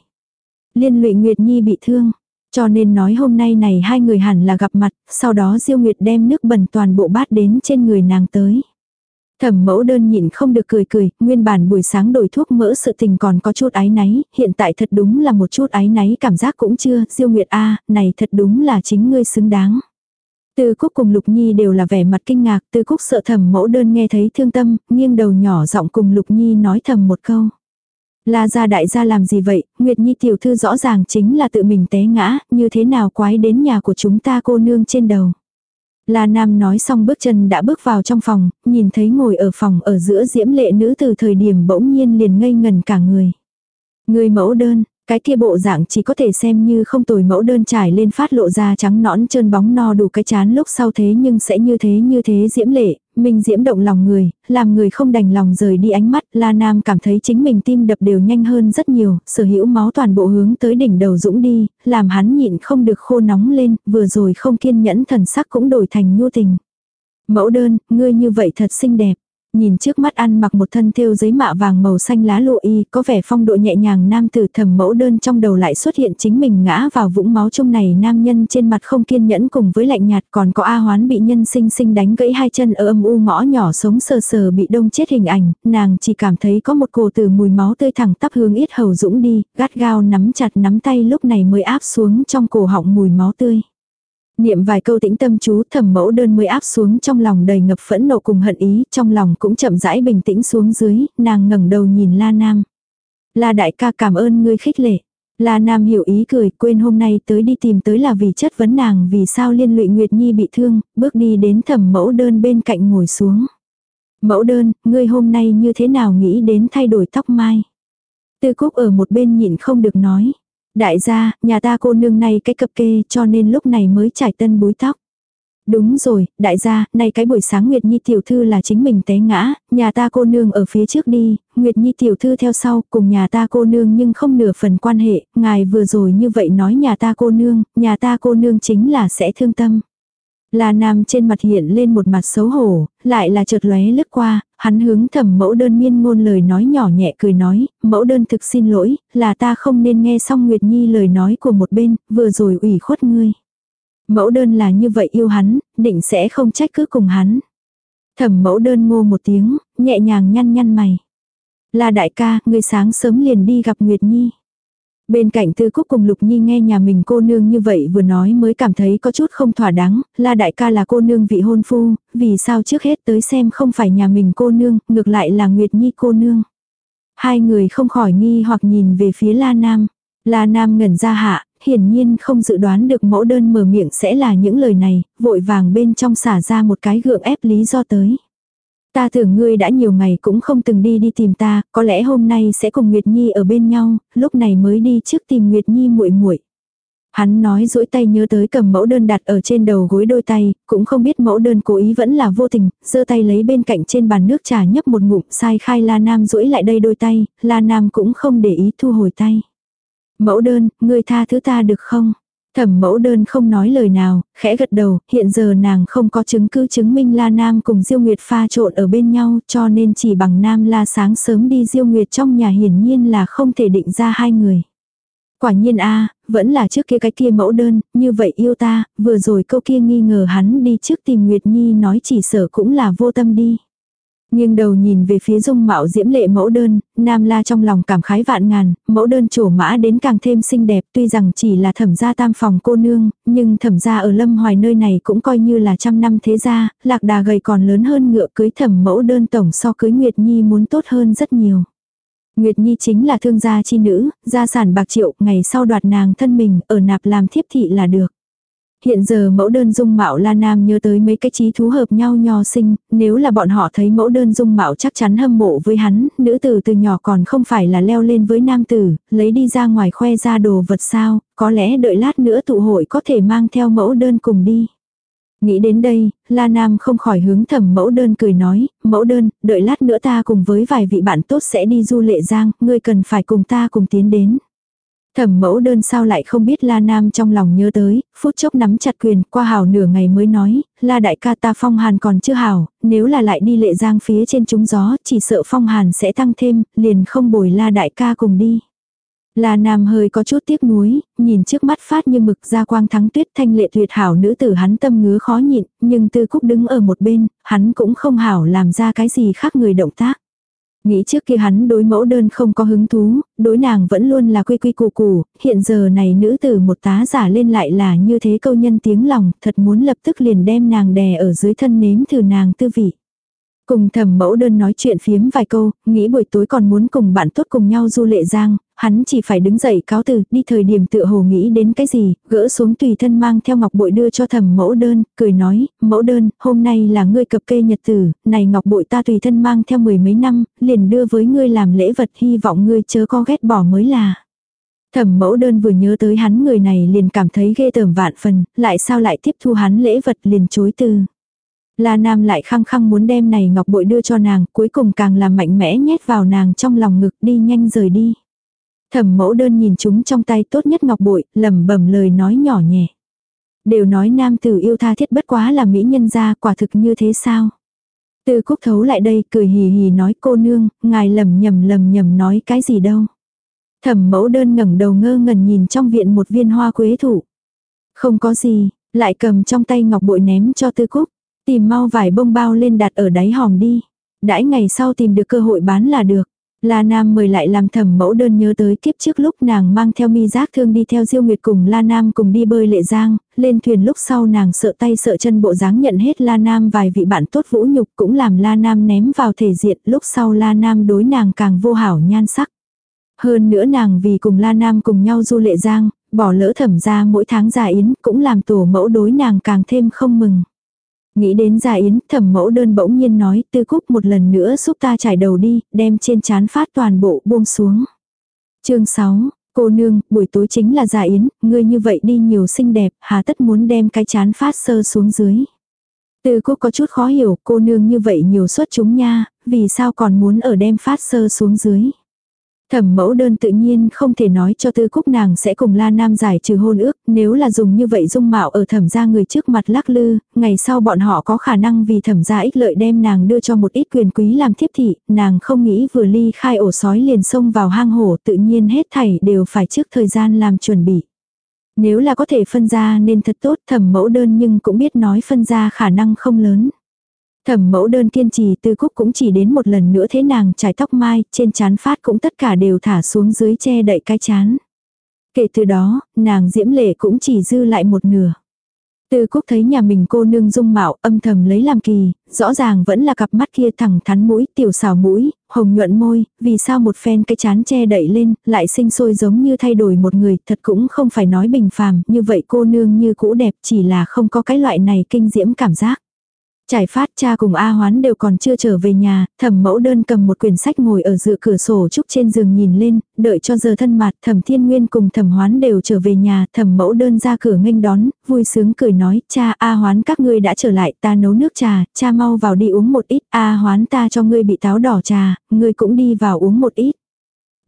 [SPEAKER 1] Liên lụy Nguyệt Nhi bị thương, cho nên nói hôm nay này hai người hẳn là gặp mặt, sau đó Diêu Nguyệt đem nước bẩn toàn bộ bát đến trên người nàng tới. Thẩm mẫu đơn nhịn không được cười cười, nguyên bản buổi sáng đổi thuốc mỡ sự tình còn có chút ái náy, hiện tại thật đúng là một chút ái náy cảm giác cũng chưa, diêu nguyệt a này thật đúng là chính ngươi xứng đáng. Tư Cúc cùng Lục Nhi đều là vẻ mặt kinh ngạc, Tư Cúc sợ thẩm mẫu đơn nghe thấy thương tâm, nghiêng đầu nhỏ giọng cùng Lục Nhi nói thầm một câu. La gia đại gia làm gì vậy, Nguyệt Nhi tiểu thư rõ ràng chính là tự mình té ngã, như thế nào quái đến nhà của chúng ta cô nương trên đầu. La Nam nói xong bước chân đã bước vào trong phòng, nhìn thấy ngồi ở phòng ở giữa diễm lệ nữ từ thời điểm bỗng nhiên liền ngây ngần cả người. Người mẫu đơn, cái kia bộ dạng chỉ có thể xem như không tồi mẫu đơn trải lên phát lộ ra trắng nõn trơn bóng no đủ cái chán lúc sau thế nhưng sẽ như thế như thế diễm lệ, mình diễm động lòng người, làm người không đành lòng rời đi ánh mắt, La Nam cảm thấy chính mình tim đập đều nhanh hơn rất nhiều, sở hữu máu toàn bộ hướng tới đỉnh đầu dũng đi, làm hắn nhịn không được khô nóng lên, vừa rồi không kiên nhẫn thần sắc cũng đổi thành nhu tình. Mẫu đơn, ngươi như vậy thật xinh đẹp. Nhìn trước mắt ăn mặc một thân thêu giấy mạ vàng màu xanh lá lụa y, có vẻ phong độ nhẹ nhàng nam tử thầm mẫu đơn trong đầu lại xuất hiện chính mình ngã vào vũng máu chung này nam nhân trên mặt không kiên nhẫn cùng với lạnh nhạt còn có A hoán bị nhân sinh sinh đánh gãy hai chân ở âm u ngõ nhỏ sống sờ sờ bị đông chết hình ảnh, nàng chỉ cảm thấy có một cổ từ mùi máu tươi thẳng tắp hướng yết hầu dũng đi, gắt gao nắm chặt nắm tay lúc này mới áp xuống trong cổ họng mùi máu tươi. Niệm vài câu tĩnh tâm chú thẩm mẫu đơn mới áp xuống trong lòng đầy ngập phẫn nộ cùng hận ý, trong lòng cũng chậm rãi bình tĩnh xuống dưới, nàng ngẩng đầu nhìn La Nam. La đại ca cảm ơn ngươi khích lệ. La Nam hiểu ý cười, quên hôm nay tới đi tìm tới là vì chất vấn nàng vì sao liên lụy Nguyệt Nhi bị thương, bước đi đến thẩm mẫu đơn bên cạnh ngồi xuống. Mẫu đơn, ngươi hôm nay như thế nào nghĩ đến thay đổi tóc mai? Tư Cúc ở một bên nhịn không được nói. Đại gia, nhà ta cô nương này cái cập kê cho nên lúc này mới trải tân búi tóc. Đúng rồi, đại gia, nay cái buổi sáng Nguyệt Nhi tiểu thư là chính mình té ngã, nhà ta cô nương ở phía trước đi, Nguyệt Nhi tiểu thư theo sau, cùng nhà ta cô nương nhưng không nửa phần quan hệ, ngài vừa rồi như vậy nói nhà ta cô nương, nhà ta cô nương chính là sẽ thương tâm. La Nam trên mặt hiện lên một mặt xấu hổ, lại là chợt lóe lướt qua, hắn hướng thẩm mẫu đơn miên ngôn lời nói nhỏ nhẹ cười nói, mẫu đơn thực xin lỗi, là ta không nên nghe xong Nguyệt Nhi lời nói của một bên, vừa rồi ủy khuất ngươi. Mẫu đơn là như vậy yêu hắn, định sẽ không trách cứ cùng hắn. Thẩm mẫu đơn ngô một tiếng, nhẹ nhàng nhăn nhăn mày. Là đại ca, ngươi sáng sớm liền đi gặp Nguyệt Nhi. Bên cạnh Tư Cúc cùng Lục Nhi nghe nhà mình cô nương như vậy vừa nói mới cảm thấy có chút không thỏa đáng, là đại ca là cô nương vị hôn phu, vì sao trước hết tới xem không phải nhà mình cô nương, ngược lại là Nguyệt Nhi cô nương. Hai người không khỏi nghi hoặc nhìn về phía La Nam. La Nam ngẩn ra hạ, hiển nhiên không dự đoán được mẫu đơn mở miệng sẽ là những lời này, vội vàng bên trong xả ra một cái gượng ép lý do tới. Ta tưởng ngươi đã nhiều ngày cũng không từng đi đi tìm ta, có lẽ hôm nay sẽ cùng Nguyệt Nhi ở bên nhau, lúc này mới đi trước tìm Nguyệt Nhi muội muội. Hắn nói duỗi tay nhớ tới cầm mẫu đơn đặt ở trên đầu gối đôi tay, cũng không biết mẫu đơn cố ý vẫn là vô tình, giơ tay lấy bên cạnh trên bàn nước trà nhấp một ngụm sai khai La Nam duỗi lại đây đôi tay, La Nam cũng không để ý thu hồi tay. Mẫu đơn, ngươi tha thứ ta được không? Thẩm mẫu đơn không nói lời nào, khẽ gật đầu, hiện giờ nàng không có chứng cứ chứng minh La Nam cùng Diêu Nguyệt pha trộn ở bên nhau cho nên chỉ bằng Nam La sáng sớm đi Diêu Nguyệt trong nhà hiển nhiên là không thể định ra hai người. Quả nhiên a vẫn là trước kia cái kia mẫu đơn, như vậy yêu ta, vừa rồi câu kia nghi ngờ hắn đi trước tìm Nguyệt Nhi nói chỉ sợ cũng là vô tâm đi. Nhưng đầu nhìn về phía dung mạo diễm lệ mẫu đơn, nam la trong lòng cảm khái vạn ngàn, mẫu đơn trổ mã đến càng thêm xinh đẹp tuy rằng chỉ là thẩm gia tam phòng cô nương, nhưng thẩm gia ở lâm hoài nơi này cũng coi như là trăm năm thế gia, lạc đà gầy còn lớn hơn ngựa cưới thẩm mẫu đơn tổng so cưới Nguyệt Nhi muốn tốt hơn rất nhiều. Nguyệt Nhi chính là thương gia chi nữ, gia sản bạc triệu, ngày sau đoạt nàng thân mình, ở nạp làm thiếp thị là được. Hiện giờ mẫu đơn dung mạo La Nam nhớ tới mấy cái trí thú hợp nhau nho sinh, nếu là bọn họ thấy mẫu đơn dung mạo chắc chắn hâm mộ với hắn, nữ tử từ nhỏ còn không phải là leo lên với nam tử, lấy đi ra ngoài khoe ra đồ vật sao, có lẽ đợi lát nữa tụ hội có thể mang theo mẫu đơn cùng đi. Nghĩ đến đây, La Nam không khỏi hướng thẩm mẫu đơn cười nói, mẫu đơn, đợi lát nữa ta cùng với vài vị bạn tốt sẽ đi du lệ giang, ngươi cần phải cùng ta cùng tiến đến. Thẩm mẫu đơn sao lại không biết La Nam trong lòng nhớ tới, phút chốc nắm chặt quyền, qua hào nửa ngày mới nói, La đại ca ta phong hàn còn chưa hào, nếu là lại đi lệ giang phía trên trúng gió, chỉ sợ phong hàn sẽ tăng thêm, liền không bồi La đại ca cùng đi. La Nam hơi có chút tiếc nuối, nhìn trước mắt phát như mực ra quang thắng tuyết thanh lệ tuyệt hảo nữ tử hắn tâm ngứa khó nhịn, nhưng tư cúc đứng ở một bên, hắn cũng không hảo làm ra cái gì khác người động tác. Nghĩ trước kia hắn đối mẫu đơn không có hứng thú, đối nàng vẫn luôn là quy quy củ củ, hiện giờ này nữ tử một tá giả lên lại là như thế câu nhân tiếng lòng, thật muốn lập tức liền đem nàng đè ở dưới thân nếm thử nàng tư vị. Cùng thầm mẫu đơn nói chuyện phiếm vài câu, nghĩ buổi tối còn muốn cùng bạn tốt cùng nhau du lệ giang, hắn chỉ phải đứng dậy cáo từ, đi thời điểm tựa hồ nghĩ đến cái gì, gỡ xuống tùy thân mang theo ngọc bội đưa cho thầm mẫu đơn, cười nói, mẫu đơn, hôm nay là ngươi cập kê nhật tử, này ngọc bội ta tùy thân mang theo mười mấy năm, liền đưa với ngươi làm lễ vật hy vọng ngươi chớ có ghét bỏ mới là. Thẩm mẫu đơn vừa nhớ tới hắn người này liền cảm thấy ghê tởm vạn phần, lại sao lại tiếp thu hắn lễ vật liền chối từ. La Nam lại khăng khăng muốn đem này ngọc bội đưa cho nàng, cuối cùng càng làm mạnh mẽ nhét vào nàng trong lòng ngực đi nhanh rời đi. Thẩm mẫu đơn nhìn chúng trong tay tốt nhất ngọc bội, lẩm bẩm lời nói nhỏ nhẹ. Đều nói nam tử yêu tha thiết bất quá là mỹ nhân gia quả thực như thế sao? Tư Cúc thấu lại đây cười hì hì nói cô nương, ngài lầm nhầm lầm nhầm nói cái gì đâu. Thẩm mẫu đơn ngẩng đầu ngơ ngẩn nhìn trong viện một viên hoa quế thụ. Không có gì, lại cầm trong tay ngọc bội ném cho Tư Cúc. Tìm mau vải bông bao lên đặt ở đáy hòm đi. Đãi ngày sau tìm được cơ hội bán là được. La Nam mời lại làm thẩm mẫu đơn nhớ tới kiếp trước lúc nàng mang theo mi giác thương đi theo Diêu Nguyệt cùng La Nam cùng đi bơi lệ giang, lên thuyền lúc sau nàng sợ tay sợ chân bộ dáng nhận hết La Nam vài vị bạn tốt vũ nhục cũng làm La Nam ném vào thể diện lúc sau La Nam đối nàng càng vô hảo nhan sắc. Hơn nữa nàng vì cùng La Nam cùng nhau du lệ giang, bỏ lỡ thẩm ra mỗi tháng già yến cũng làm tổ mẫu đối nàng càng thêm không mừng. Nghĩ đến già yến, thẩm mẫu đơn bỗng nhiên nói, tư cúc một lần nữa giúp ta trải đầu đi, đem trên chán phát toàn bộ buông xuống. chương 6, cô nương, buổi tối chính là già yến, ngươi như vậy đi nhiều xinh đẹp, hà tất muốn đem cái chán phát sơ xuống dưới. Tư cúc có chút khó hiểu, cô nương như vậy nhiều suất chúng nha, vì sao còn muốn ở đem phát sơ xuống dưới. Thẩm mẫu đơn tự nhiên không thể nói cho tư cúc nàng sẽ cùng La Nam giải trừ hôn ước, nếu là dùng như vậy dung mạo ở thẩm gia người trước mặt lắc lư, ngày sau bọn họ có khả năng vì thẩm gia ích lợi đem nàng đưa cho một ít quyền quý làm thiếp thị, nàng không nghĩ vừa ly khai ổ sói liền xông vào hang hổ tự nhiên hết thảy đều phải trước thời gian làm chuẩn bị. Nếu là có thể phân ra nên thật tốt thẩm mẫu đơn nhưng cũng biết nói phân ra khả năng không lớn. Thẩm mẫu đơn kiên trì tư cúc cũng chỉ đến một lần nữa thế nàng trải tóc mai, trên chán phát cũng tất cả đều thả xuống dưới che đậy cái chán. Kể từ đó, nàng diễm lệ cũng chỉ dư lại một nửa. Tư Cúc thấy nhà mình cô nương dung mạo âm thầm lấy làm kỳ, rõ ràng vẫn là cặp mắt kia thẳng thắn mũi, tiểu xào mũi, hồng nhuận môi, vì sao một phen cái chán che đậy lên, lại sinh sôi giống như thay đổi một người, thật cũng không phải nói bình phàm, như vậy cô nương như cũ đẹp chỉ là không có cái loại này kinh diễm cảm giác. Trải phát cha cùng A Hoán đều còn chưa trở về nhà, thẩm mẫu đơn cầm một quyển sách ngồi ở dựa cửa sổ trúc trên giường nhìn lên, đợi cho giờ thân mặt thẩm thiên nguyên cùng thẩm hoán đều trở về nhà, thẩm mẫu đơn ra cửa nghênh đón, vui sướng cười nói, cha A Hoán các ngươi đã trở lại, ta nấu nước trà, cha mau vào đi uống một ít, A Hoán ta cho ngươi bị táo đỏ trà, ngươi cũng đi vào uống một ít.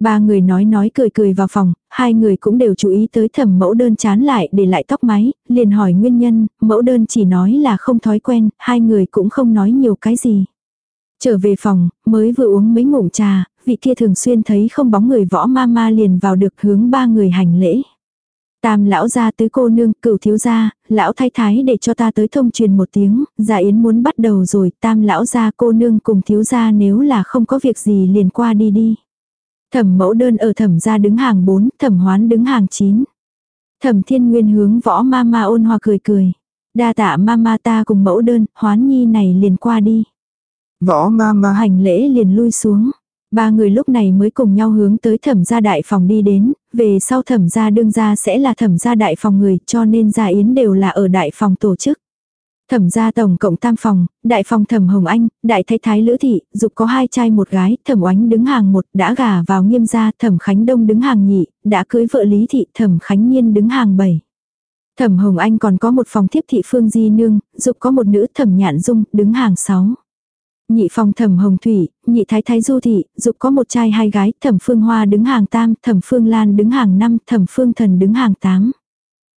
[SPEAKER 1] Ba người nói nói cười cười vào phòng, hai người cũng đều chú ý tới thẩm mẫu đơn chán lại để lại tóc máy, liền hỏi nguyên nhân, mẫu đơn chỉ nói là không thói quen, hai người cũng không nói nhiều cái gì. Trở về phòng, mới vừa uống mấy ngụm trà, vị kia thường xuyên thấy không bóng người võ ma ma liền vào được hướng ba người hành lễ. Tam lão gia tứ cô nương, cửu thiếu gia, lão thái thái để cho ta tới thông truyền một tiếng, gia yến muốn bắt đầu rồi, tam lão gia cô nương cùng thiếu gia nếu là không có việc gì liền qua đi đi. Thẩm mẫu đơn ở thẩm gia đứng hàng 4, thẩm hoán đứng hàng 9. Thẩm thiên nguyên hướng võ ma ma ôn hòa cười cười. Đa tạ ma ma ta cùng mẫu đơn, hoán nhi này liền qua đi.
[SPEAKER 2] Võ ma ma
[SPEAKER 1] hành lễ liền lui xuống. Ba người lúc này mới cùng nhau hướng tới thẩm gia đại phòng đi đến, về sau thẩm gia đương gia sẽ là thẩm gia đại phòng người cho nên gia yến đều là ở đại phòng tổ chức. Thẩm gia tổng cộng tam phòng, đại phòng thẩm Hồng Anh, đại thái thái Lữ Thị, dục có hai trai một gái, thẩm oánh đứng hàng một, đã gả vào nghiêm gia, thẩm Khánh Đông đứng hàng nhị, đã cưới vợ Lý Thị, thẩm Khánh Nhiên đứng hàng bảy. Thẩm Hồng Anh còn có một phòng thiếp thị Phương Di Nương, dục có một nữ thẩm Nhạn Dung, đứng hàng sáu. Nhị phòng thẩm Hồng Thủy, nhị thái thái Du Thị, dục có một trai hai gái, thẩm Phương Hoa đứng hàng tam, thẩm Phương Lan đứng hàng năm, thẩm Phương Thần đứng hàng tám.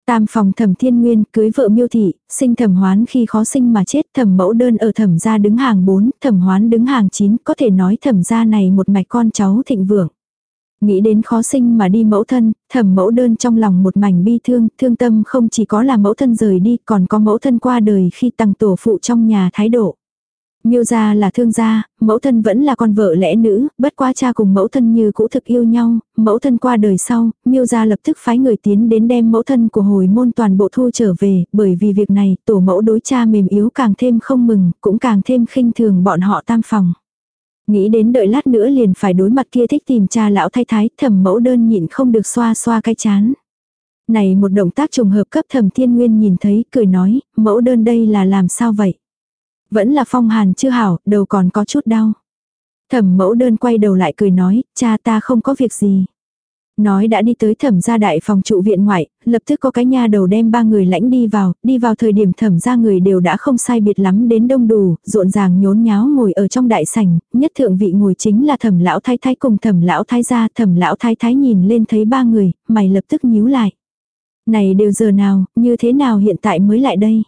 [SPEAKER 1] Tam phòng thẩm thiên nguyên cưới vợ miêu thị, sinh thẩm hoán khi khó sinh mà chết thẩm mẫu đơn ở thẩm gia đứng hàng 4, thẩm hoán đứng hàng 9, có thể nói thẩm gia này một mạch con cháu thịnh vượng. Nghĩ đến khó sinh mà đi mẫu thân, thẩm mẫu đơn trong lòng một mảnh bi thương, thương tâm không chỉ có là mẫu thân rời đi còn có mẫu thân qua đời khi tăng tổ phụ trong nhà thái độ. Miêu gia là thương gia, mẫu thân vẫn là con vợ lẽ nữ, bất quá cha cùng mẫu thân như cũ thực yêu nhau, mẫu thân qua đời sau, miêu gia lập tức phái người tiến đến đem mẫu thân của hồi môn toàn bộ thu trở về, bởi vì việc này, tổ mẫu đối cha mềm yếu càng thêm không mừng, cũng càng thêm khinh thường bọn họ tam phòng. Nghĩ đến đợi lát nữa liền phải đối mặt kia thích tìm cha lão thay thái, thầm mẫu đơn nhịn không được xoa xoa cái chán. Này một động tác trùng hợp cấp thầm thiên nguyên nhìn thấy, cười nói, mẫu đơn đây là làm sao vậy? Vẫn là phong hàn chưa hảo, đầu còn có chút đau. Thẩm mẫu đơn quay đầu lại cười nói, cha ta không có việc gì. Nói đã đi tới thẩm gia đại phòng trụ viện ngoại, lập tức có cái nha đầu đem ba người lãnh đi vào, đi vào thời điểm thẩm gia người đều đã không sai biệt lắm đến đông đủ, rộn ràng nhốn nháo ngồi ở trong đại sảnh, nhất thượng vị ngồi chính là thẩm lão thái thái cùng thẩm lão thái gia, thẩm lão thái thái nhìn lên thấy ba người, mày lập tức nhíu lại. Này đều giờ nào, như thế nào hiện tại mới lại đây?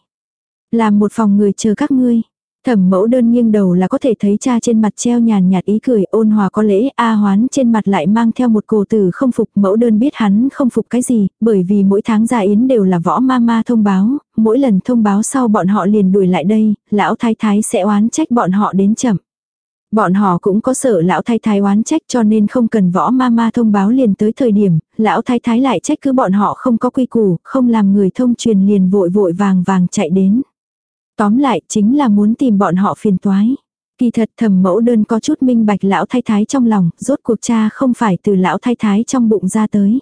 [SPEAKER 1] Làm một phòng người chờ các ngươi. Thẩm mẫu đơn nghiêng đầu là có thể thấy cha trên mặt treo nhàn nhạt ý cười ôn hòa có lễ A hoán trên mặt lại mang theo một cổ tử không phục mẫu đơn biết hắn không phục cái gì, bởi vì mỗi tháng gia yến đều là võ ma ma thông báo, mỗi lần thông báo sau bọn họ liền đuổi lại đây, lão thái thái sẽ oán trách bọn họ đến chậm. Bọn họ cũng có sợ lão thái thái oán trách cho nên không cần võ ma ma thông báo liền tới thời điểm, lão thái thái lại trách cứ bọn họ không có quy củ, không làm người thông truyền liền vội vội vàng vàng chạy đến. Tóm lại chính là muốn tìm bọn họ phiền toái. Kỳ thật thầm mẫu đơn có chút minh bạch lão thái thái trong lòng, rốt cuộc cha không phải từ lão thái thái trong bụng ra tới.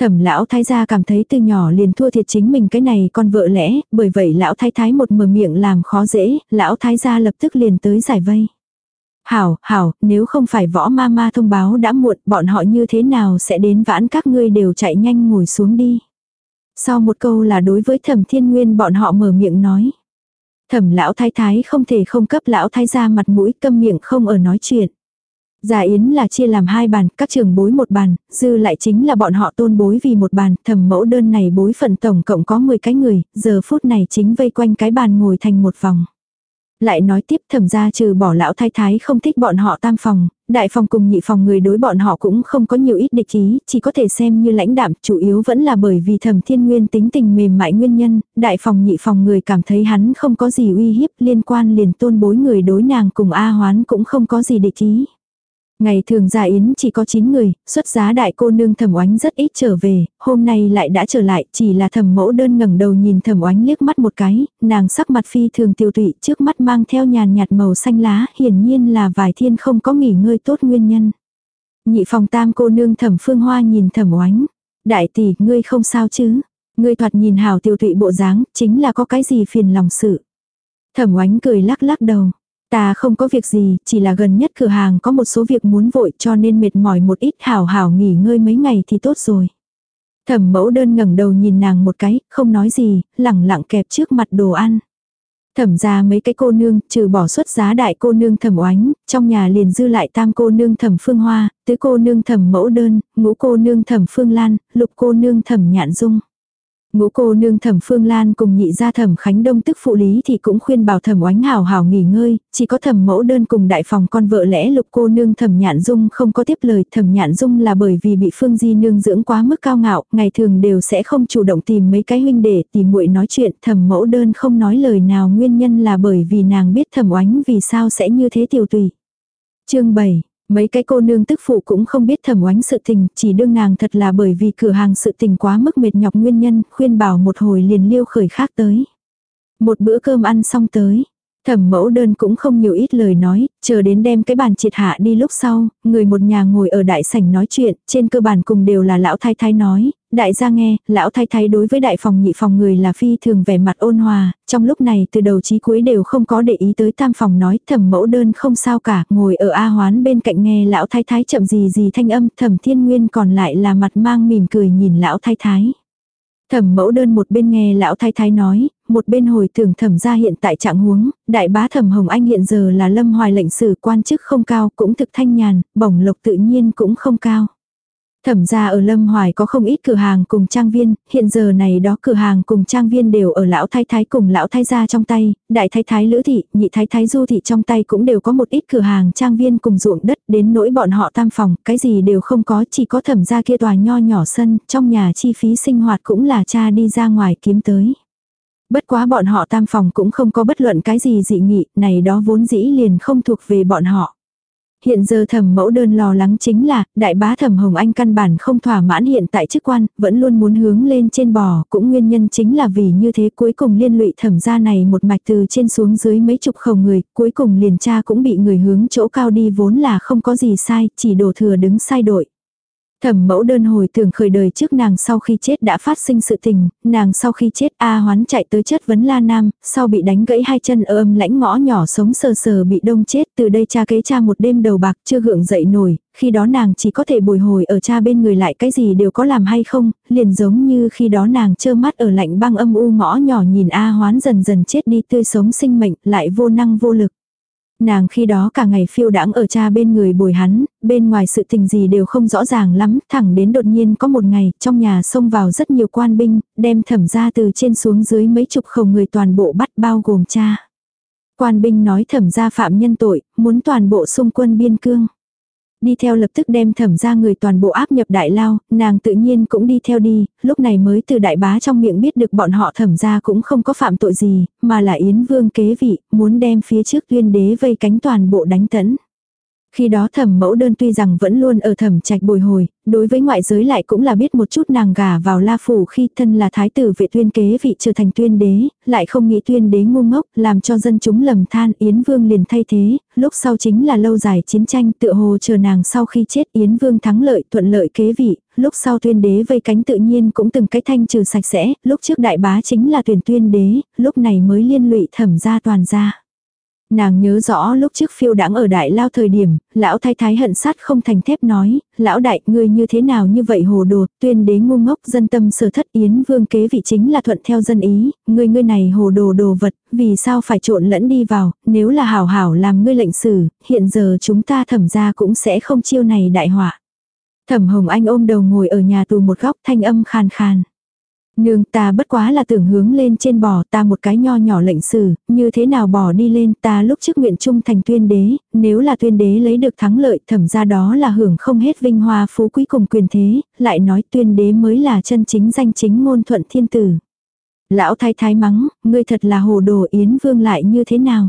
[SPEAKER 1] Thẩm lão thái gia cảm thấy từ nhỏ liền thua thiệt chính mình cái này con vợ lẽ, bởi vậy lão thái thái một mở miệng làm khó dễ, lão thái gia lập tức liền tới giải vây. Hảo, hảo, nếu không phải võ ma ma thông báo đã muộn, bọn họ như thế nào sẽ đến vãn các ngươi đều chạy nhanh ngồi xuống đi. Sau một câu là đối với thẩm thiên nguyên bọn họ mở miệng nói. Thẩm lão thái thái không thể không cấp lão thái gia mặt mũi câm miệng không ở nói chuyện. Già Yến là chia làm hai bàn, các trường bối một bàn, dư lại chính là bọn họ tôn bối vì một bàn, thẩm mẫu đơn này bối phận tổng cộng có 10 cái người, giờ phút này chính vây quanh cái bàn ngồi thành một vòng. Lại nói tiếp thẩm gia trừ bỏ lão thái thái không thích bọn họ tam phòng, đại phòng cùng nhị phòng người đối bọn họ cũng không có nhiều ít địch ý, chỉ có thể xem như lãnh đạm, chủ yếu vẫn là bởi vì thẩm thiên nguyên tính tình mềm mại nguyên nhân, đại phòng nhị phòng người cảm thấy hắn không có gì uy hiếp liên quan liền tôn bối người đối nàng cùng A hoán cũng không có gì địch ý. Ngày thường gia yến chỉ có 9 người, xuất giá đại cô nương thẩm oánh rất ít trở về, hôm nay lại đã trở lại, chỉ là thẩm mẫu đơn ngẩng đầu nhìn thẩm oánh liếc mắt một cái, nàng sắc mặt phi thường tiêu tụy trước mắt mang theo nhàn nhạt màu xanh lá, hiển nhiên là vài thiên không có nghỉ ngơi tốt nguyên nhân. Nhị phòng tam cô nương thẩm phương hoa nhìn thẩm oánh, đại tỷ, ngươi không sao chứ, ngươi thoạt nhìn hào tiêu tụy bộ dáng, chính là có cái gì phiền lòng sự. Thẩm oánh cười lắc lắc đầu. Ta không có việc gì, chỉ là gần nhất cửa hàng có một số việc muốn vội cho nên mệt mỏi một ít hảo hảo nghỉ ngơi mấy ngày thì tốt rồi. Thẩm mẫu đơn ngẩng đầu nhìn nàng một cái, không nói gì, lẳng lặng kẹp trước mặt đồ ăn. Thẩm ra mấy cái cô nương, trừ bỏ xuất giá đại cô nương thẩm oánh, trong nhà liền dư lại tam cô nương thẩm phương hoa, tứ cô nương thẩm mẫu đơn, ngũ cô nương thẩm phương lan, lục cô nương thẩm nhạn dung. Ngũ cô nương thẩm Phương Lan cùng nhị gia thẩm Khánh Đông tức phụ lý thì cũng khuyên bảo thẩm oánh hào hào nghỉ ngơi, chỉ có thẩm mẫu đơn cùng đại phòng con vợ lẽ lục cô nương thẩm nhạn dung không có tiếp lời thẩm nhạn dung là bởi vì bị Phương Di nương dưỡng quá mức cao ngạo, ngày thường đều sẽ không chủ động tìm mấy cái huynh để tìm muội nói chuyện thẩm mẫu đơn không nói lời nào nguyên nhân là bởi vì nàng biết thẩm oánh vì sao sẽ như thế tiểu tùy. chương 7 Mấy cái cô nương tức phụ cũng không biết thẩm oánh sự tình, chỉ đương nàng thật là bởi vì cửa hàng sự tình quá mức mệt nhọc nguyên nhân, khuyên bảo một hồi liền liêu khởi khác tới. Một bữa cơm ăn xong tới, Thẩm mẫu đơn cũng không nhiều ít lời nói, chờ đến đem cái bàn triệt hạ đi lúc sau, người một nhà ngồi ở đại sảnh nói chuyện, trên cơ bản cùng đều là lão thái thái nói, đại gia nghe, lão thái thái đối với đại phòng nhị phòng người là phi thường vẻ mặt ôn hòa, trong lúc này từ đầu chí cuối đều không có để ý tới tam phòng nói, thẩm mẫu đơn không sao cả, ngồi ở A hoán bên cạnh nghe lão thái thái chậm gì gì thanh âm, thẩm thiên nguyên còn lại là mặt mang mỉm cười nhìn lão thái thái. Thẩm mẫu đơn một bên nghe lão thái thái nói, một bên hồi tưởng thẩm ra hiện tại trạng huống, đại bá thẩm Hồng Anh hiện giờ là lâm hoài lệnh sử quan chức không cao cũng thực thanh nhàn, bổng lộc tự nhiên cũng không cao. Thẩm ra ở Lâm Hoài có không ít cửa hàng cùng trang viên, hiện giờ này đó cửa hàng cùng trang viên đều ở lão thái thái cùng lão thái gia trong tay, đại thái thái lữ thị, nhị thái thái du thị trong tay cũng đều có một ít cửa hàng trang viên cùng ruộng đất đến nỗi bọn họ tam phòng, cái gì đều không có, chỉ có thẩm ra kia tòa nho nhỏ sân, trong nhà chi phí sinh hoạt cũng là cha đi ra ngoài kiếm tới. Bất quá bọn họ tam phòng cũng không có bất luận cái gì dị nghị, này đó vốn dĩ liền không thuộc về bọn họ. Hiện giờ thẩm mẫu đơn lo lắng chính là, đại bá thẩm Hồng Anh căn bản không thỏa mãn hiện tại chức quan, vẫn luôn muốn hướng lên trên bò, cũng nguyên nhân chính là vì như thế cuối cùng liên lụy thẩm gia này một mạch từ trên xuống dưới mấy chục khẩu người, cuối cùng liền cha cũng bị người hướng chỗ cao đi vốn là không có gì sai, chỉ đổ thừa đứng sai đội. Thẩm mẫu đơn hồi tưởng khởi đời trước nàng sau khi chết đã phát sinh sự tình, nàng sau khi chết A hoán chạy tới chất vấn La Nam, sau bị đánh gãy hai chân ở âm lãnh ngõ nhỏ sống sờ sờ bị đông chết, từ đây cha kế cha một đêm đầu bạc chưa gượng dậy nổi, khi đó nàng chỉ có thể bồi hồi ở cha bên người lại cái gì đều có làm hay không, liền giống như khi đó nàng trơ mắt ở lạnh băng âm u ngõ nhỏ nhìn A hoán dần dần chết đi tươi sống sinh mệnh, lại vô năng vô lực. Nàng khi đó cả ngày phiêu đãng ở cha bên người bồi hắn, bên ngoài sự tình gì đều không rõ ràng lắm, thẳng đến đột nhiên có một ngày, trong nhà xông vào rất nhiều quan binh, đem thẩm ra từ trên xuống dưới mấy chục khẩu người toàn bộ bắt bao gồm cha. Quan binh nói thẩm gia phạm nhân tội, muốn toàn bộ xung quân biên cương. Đi theo lập tức đem thẩm ra người toàn bộ áp nhập đại lao, nàng tự nhiên cũng đi theo đi, lúc này mới từ đại bá trong miệng biết được bọn họ thẩm ra cũng không có phạm tội gì, mà là Yến Vương kế vị, muốn đem phía trước tuyên đế vây cánh toàn bộ đánh tẫn. Khi đó thẩm mẫu đơn tuy rằng vẫn luôn ở thẩm trạch bồi hồi, đối với ngoại giới lại cũng là biết một chút nàng gả vào la phủ khi thân là thái tử vệ tuyên kế vị trở thành tuyên đế, lại không nghĩ tuyên đế ngu ngốc, làm cho dân chúng lầm than Yến Vương liền thay thế, lúc sau chính là lâu dài chiến tranh tựa hồ chờ nàng sau khi chết Yến Vương thắng lợi thuận lợi kế vị, lúc sau tuyên đế vây cánh tự nhiên cũng từng cái thanh trừ sạch sẽ, lúc trước đại bá chính là tuyển tuyên đế, lúc này mới liên lụy thẩm gia toàn gia. Nàng nhớ rõ lúc trước phiêu đãng ở đại lao thời điểm, lão thái thái hận sát không thành thép nói, lão đại, ngươi như thế nào như vậy hồ đồ, tuyên đế ngu ngốc dân tâm sở thất yến vương kế vị chính là thuận theo dân ý, ngươi ngươi này hồ đồ đồ vật, vì sao phải trộn lẫn đi vào, nếu là hảo hảo làm ngươi lệnh xử, hiện giờ chúng ta thẩm ra cũng sẽ không chiêu này đại họa. Thẩm Hồng Anh ôm đầu ngồi ở nhà tù một góc thanh âm khàn khàn. Nương ta bất quá là tưởng hướng lên trên bò ta một cái nho nhỏ lệnh sử, như thế nào bò đi lên ta lúc trước nguyện trung thành tuyên đế, nếu là tuyên đế lấy được thắng lợi thẩm ra đó là hưởng không hết vinh hoa phú quý cùng quyền thế, lại nói tuyên đế mới là chân chính danh chính ngôn thuận thiên tử. Lão thái thái mắng, ngươi thật là hồ đồ Yến Vương lại như thế nào?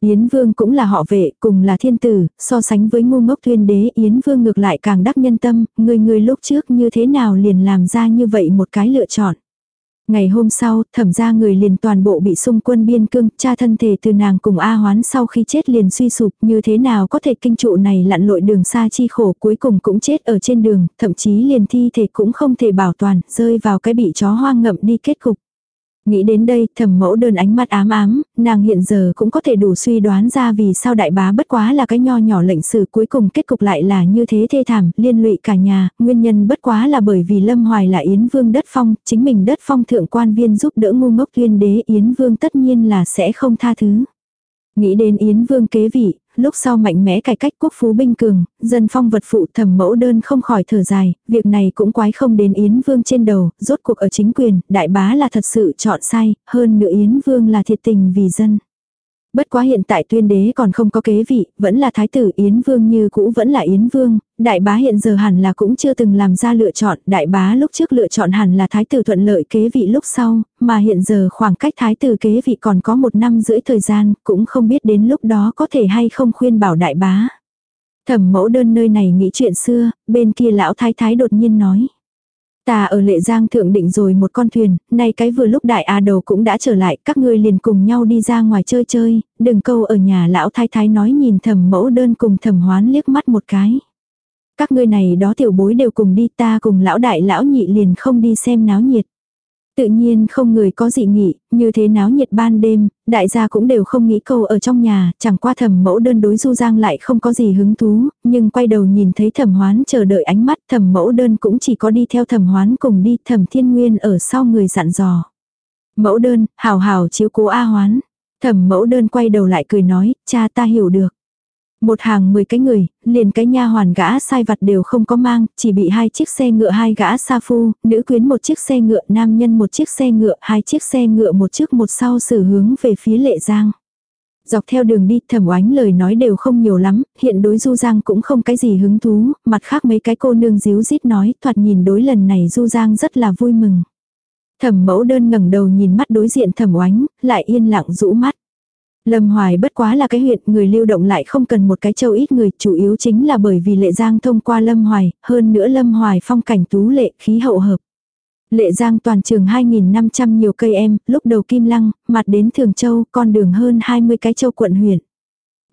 [SPEAKER 1] Yến Vương cũng là họ vệ, cùng là thiên tử, so sánh với ngu ngốc tuyên đế Yến Vương ngược lại càng đắc nhân tâm, người người lúc trước như thế nào liền làm ra như vậy một cái lựa chọn. Ngày hôm sau, thẩm ra người liền toàn bộ bị xung quân biên cương, cha thân thể từ nàng cùng A hoán sau khi chết liền suy sụp, như thế nào có thể kinh trụ này lặn lội đường xa chi khổ cuối cùng cũng chết ở trên đường, thậm chí liền thi thể cũng không thể bảo toàn, rơi vào cái bị chó hoang ngậm đi kết cục. Nghĩ đến đây, thẩm mẫu đơn ánh mắt ám ám, nàng hiện giờ cũng có thể đủ suy đoán ra vì sao đại bá bất quá là cái nho nhỏ lệnh sử cuối cùng kết cục lại là như thế thê thảm, liên lụy cả nhà, nguyên nhân bất quá là bởi vì Lâm Hoài là Yến Vương đất phong, chính mình đất phong thượng quan viên giúp đỡ ngu ngốc tuyên đế Yến Vương tất nhiên là sẽ không tha thứ. Nghĩ đến Yến Vương kế vị, lúc sau mạnh mẽ cải cách quốc phú binh cường, dân phong vật phụ thẩm mẫu đơn không khỏi thở dài, việc này cũng quái không đến Yến Vương trên đầu, rốt cuộc ở chính quyền, đại bá là thật sự chọn sai, hơn nữa Yến Vương là thiệt tình vì dân. Bất quá hiện tại tuyên đế còn không có kế vị, vẫn là thái tử Yến Vương như cũ vẫn là Yến Vương, đại bá hiện giờ hẳn là cũng chưa từng làm ra lựa chọn, đại bá lúc trước lựa chọn hẳn là thái tử thuận lợi kế vị lúc sau, mà hiện giờ khoảng cách thái tử kế vị còn có một năm rưỡi thời gian, cũng không biết đến lúc đó có thể hay không khuyên bảo đại bá. Thẩm mẫu đơn nơi này nghĩ chuyện xưa, bên kia lão thái thái đột nhiên nói. Ta ở lệ giang thượng định rồi một con thuyền, nay cái vừa lúc đại A đầu cũng đã trở lại, các ngươi liền cùng nhau đi ra ngoài chơi chơi, đừng câu ở nhà lão thái thái nói nhìn thầm mẫu đơn cùng thầm hoán liếc mắt một cái. Các ngươi này đó tiểu bối đều cùng đi ta cùng lão đại lão nhị liền không đi xem náo nhiệt. Tự nhiên không người có dị nghị, như thế náo nhiệt ban đêm, đại gia cũng đều không nghĩ câu ở trong nhà, chẳng qua thẩm mẫu đơn đối du giang lại không có gì hứng thú, nhưng quay đầu nhìn thấy thẩm hoán chờ đợi ánh mắt thẩm mẫu đơn cũng chỉ có đi theo thẩm hoán cùng đi thẩm thiên nguyên ở sau người dặn dò. Mẫu đơn, hào hào chiếu cố A hoán. Thẩm mẫu đơn quay đầu lại cười nói, cha ta hiểu được. Một hàng 10 cái người, liền cái nha hoàn gã sai vặt đều không có mang, chỉ bị hai chiếc xe ngựa hai gã sa phu, nữ quyến một chiếc xe ngựa, nam nhân một chiếc xe ngựa, hai chiếc xe ngựa một trước một sau xử hướng về phía lệ giang. Dọc theo đường đi thẩm oánh lời nói đều không nhiều lắm, hiện đối Du Giang cũng không cái gì hứng thú, mặt khác mấy cái cô nương díu dít nói, thoạt nhìn đối lần này Du Giang rất là vui mừng. Thẩm mẫu đơn ngẩng đầu nhìn mắt đối diện thẩm oánh, lại yên lặng rũ mắt. Lâm Hoài bất quá là cái huyện người lưu động lại không cần một cái châu ít người, chủ yếu chính là bởi vì lệ giang thông qua Lâm Hoài, hơn nữa Lâm Hoài phong cảnh tú lệ, khí hậu hợp. Lệ giang toàn trường 2.500 nhiều cây em, lúc đầu kim lăng, mặt đến Thường Châu, con đường hơn 20 cái châu quận huyện.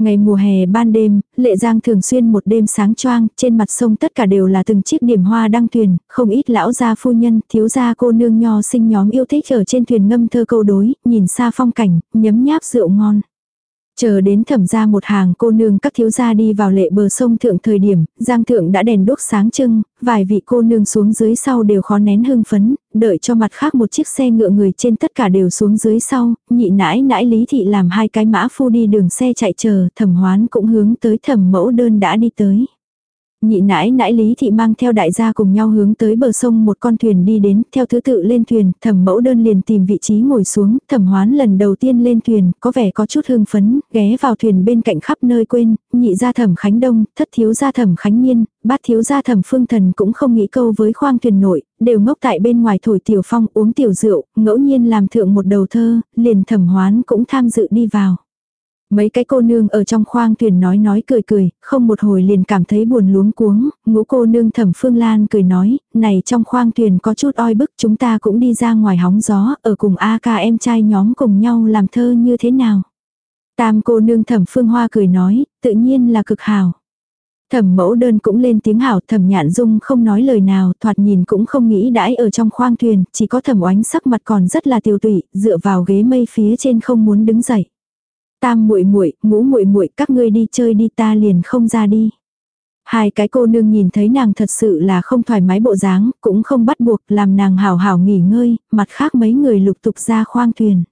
[SPEAKER 1] Ngày mùa hè ban đêm, Lệ Giang thường xuyên một đêm sáng choang, trên mặt sông tất cả đều là từng chiếc điểm hoa đăng thuyền, không ít lão gia phu nhân, thiếu gia cô nương nho sinh nhóm yêu thích ở trên thuyền ngâm thơ câu đối, nhìn xa phong cảnh, nhấm nháp rượu ngon. Chờ đến thẩm ra một hàng cô nương các thiếu gia đi vào lệ bờ sông thượng thời điểm, giang thượng đã đèn đốt sáng trưng, vài vị cô nương xuống dưới sau đều khó nén hưng phấn, đợi cho mặt khác một chiếc xe ngựa người trên tất cả đều xuống dưới sau, nhị nãi nãi lý thị làm hai cái mã phu đi đường xe chạy chờ, thẩm hoán cũng hướng tới thẩm mẫu đơn đã đi tới. Nhị nãi nãi Lý Thị mang theo đại gia cùng nhau hướng tới bờ sông một con thuyền đi đến, theo thứ tự lên thuyền, thẩm mẫu đơn liền tìm vị trí ngồi xuống, thẩm hoán lần đầu tiên lên thuyền, có vẻ có chút hưng phấn, ghé vào thuyền bên cạnh khắp nơi quên, nhị gia thẩm khánh đông, thất thiếu gia thẩm khánh niên, bát thiếu gia thẩm phương thần cũng không nghĩ câu với khoang thuyền nội, đều ngốc tại bên ngoài thổi tiểu phong uống tiểu rượu, ngẫu nhiên làm thượng một đầu thơ, liền thẩm hoán cũng tham dự đi vào. Mấy cái cô nương ở trong khoang thuyền nói nói cười cười, không một hồi liền cảm thấy buồn luống cuống, ngũ cô nương thẩm phương lan cười nói, này trong khoang thuyền có chút oi bức chúng ta cũng đi ra ngoài hóng gió, ở cùng A ca em trai nhóm cùng nhau làm thơ như thế nào. Tam cô nương thẩm phương hoa cười nói, tự nhiên là cực hảo. Thẩm mẫu đơn cũng lên tiếng hảo, thẩm nhạn dung không nói lời nào, thoạt nhìn cũng không nghĩ đãi ở trong khoang thuyền, chỉ có thẩm oánh sắc mặt còn rất là tiêu tụy, dựa vào ghế mây phía trên không muốn đứng dậy. Tam muội muội, ngũ muội muội, các ngươi đi chơi đi ta liền không ra đi. Hai cái cô nương nhìn thấy nàng thật sự là không thoải mái bộ dáng, cũng không bắt buộc làm nàng hào hào nghỉ ngơi, mặt khác mấy người lục tục ra khoang thuyền.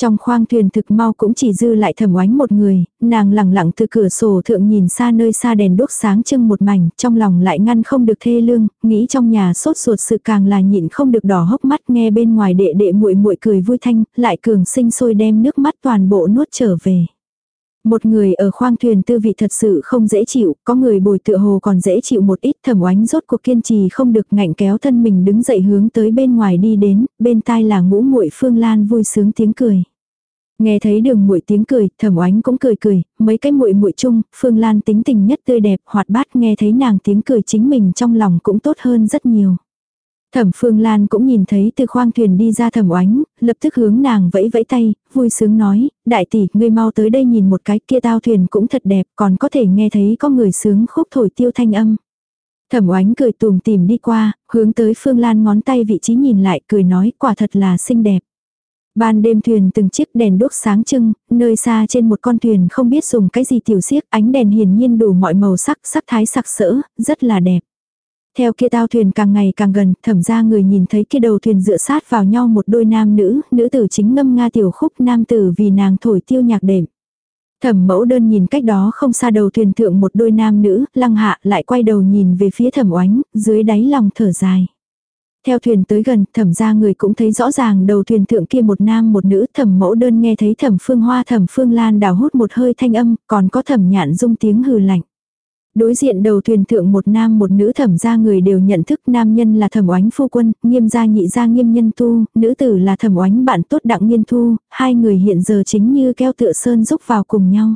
[SPEAKER 1] Trong khoang thuyền thực mau cũng chỉ dư lại thẩm oánh một người, nàng lẳng lặng từ cửa sổ thượng nhìn xa nơi xa đèn đốt sáng trưng một mảnh, trong lòng lại ngăn không được thê lương, nghĩ trong nhà sốt ruột sự càng là nhịn không được đỏ hốc mắt nghe bên ngoài đệ đệ muội muội cười vui thanh, lại cường sinh sôi đem nước mắt toàn bộ nuốt trở về. Một người ở khoang thuyền tư vị thật sự không dễ chịu, có người bồi tựa hồ còn dễ chịu một ít thẩm oánh rốt cuộc kiên trì không được ngạnh kéo thân mình đứng dậy hướng tới bên ngoài đi đến, bên tai là ngũ muội phương lan vui sướng tiếng cười. Nghe thấy đường muội tiếng cười, thẩm oánh cũng cười cười, mấy cái muội muội chung, phương lan tính tình nhất tươi đẹp, hoạt bát nghe thấy nàng tiếng cười chính mình trong lòng cũng tốt hơn rất nhiều. Thẩm Phương Lan cũng nhìn thấy từ khoang thuyền đi ra thẩm oánh, lập tức hướng nàng vẫy vẫy tay, vui sướng nói, đại tỷ, ngươi mau tới đây nhìn một cái kia tao thuyền cũng thật đẹp, còn có thể nghe thấy có người sướng khúc thổi tiêu thanh âm. Thẩm oánh cười tùm tìm đi qua, hướng tới Phương Lan ngón tay vị trí nhìn lại, cười nói, quả thật là xinh đẹp. Ban đêm thuyền từng chiếc đèn đốt sáng trưng, nơi xa trên một con thuyền không biết dùng cái gì tiểu xiếc, ánh đèn hiển nhiên đủ mọi màu sắc, sắc thái sặc sỡ, rất là đẹp. Theo kia tao thuyền càng ngày càng gần, thẩm ra người nhìn thấy kia đầu thuyền dựa sát vào nhau một đôi nam nữ, nữ tử chính ngâm nga tiểu khúc nam tử vì nàng thổi tiêu nhạc đệm. Thẩm mẫu đơn nhìn cách đó không xa đầu thuyền thượng một đôi nam nữ, lăng hạ lại quay đầu nhìn về phía thẩm oánh, dưới đáy lòng thở dài. Theo thuyền tới gần, thẩm ra người cũng thấy rõ ràng đầu thuyền thượng kia một nam một nữ, thẩm mẫu đơn nghe thấy thẩm phương hoa thẩm phương lan đào hút một hơi thanh âm, còn có thẩm nhạn dung tiếng hừ lạnh. Đối diện đầu thuyền thượng một nam một nữ thẩm gia người đều nhận thức nam nhân là thẩm oánh phu quân, nghiêm gia nhị gia nghiêm nhân tu, nữ tử là thẩm oánh bạn tốt đặng nghiên thu, hai người hiện giờ chính như keo tựa sơn rúc vào cùng nhau.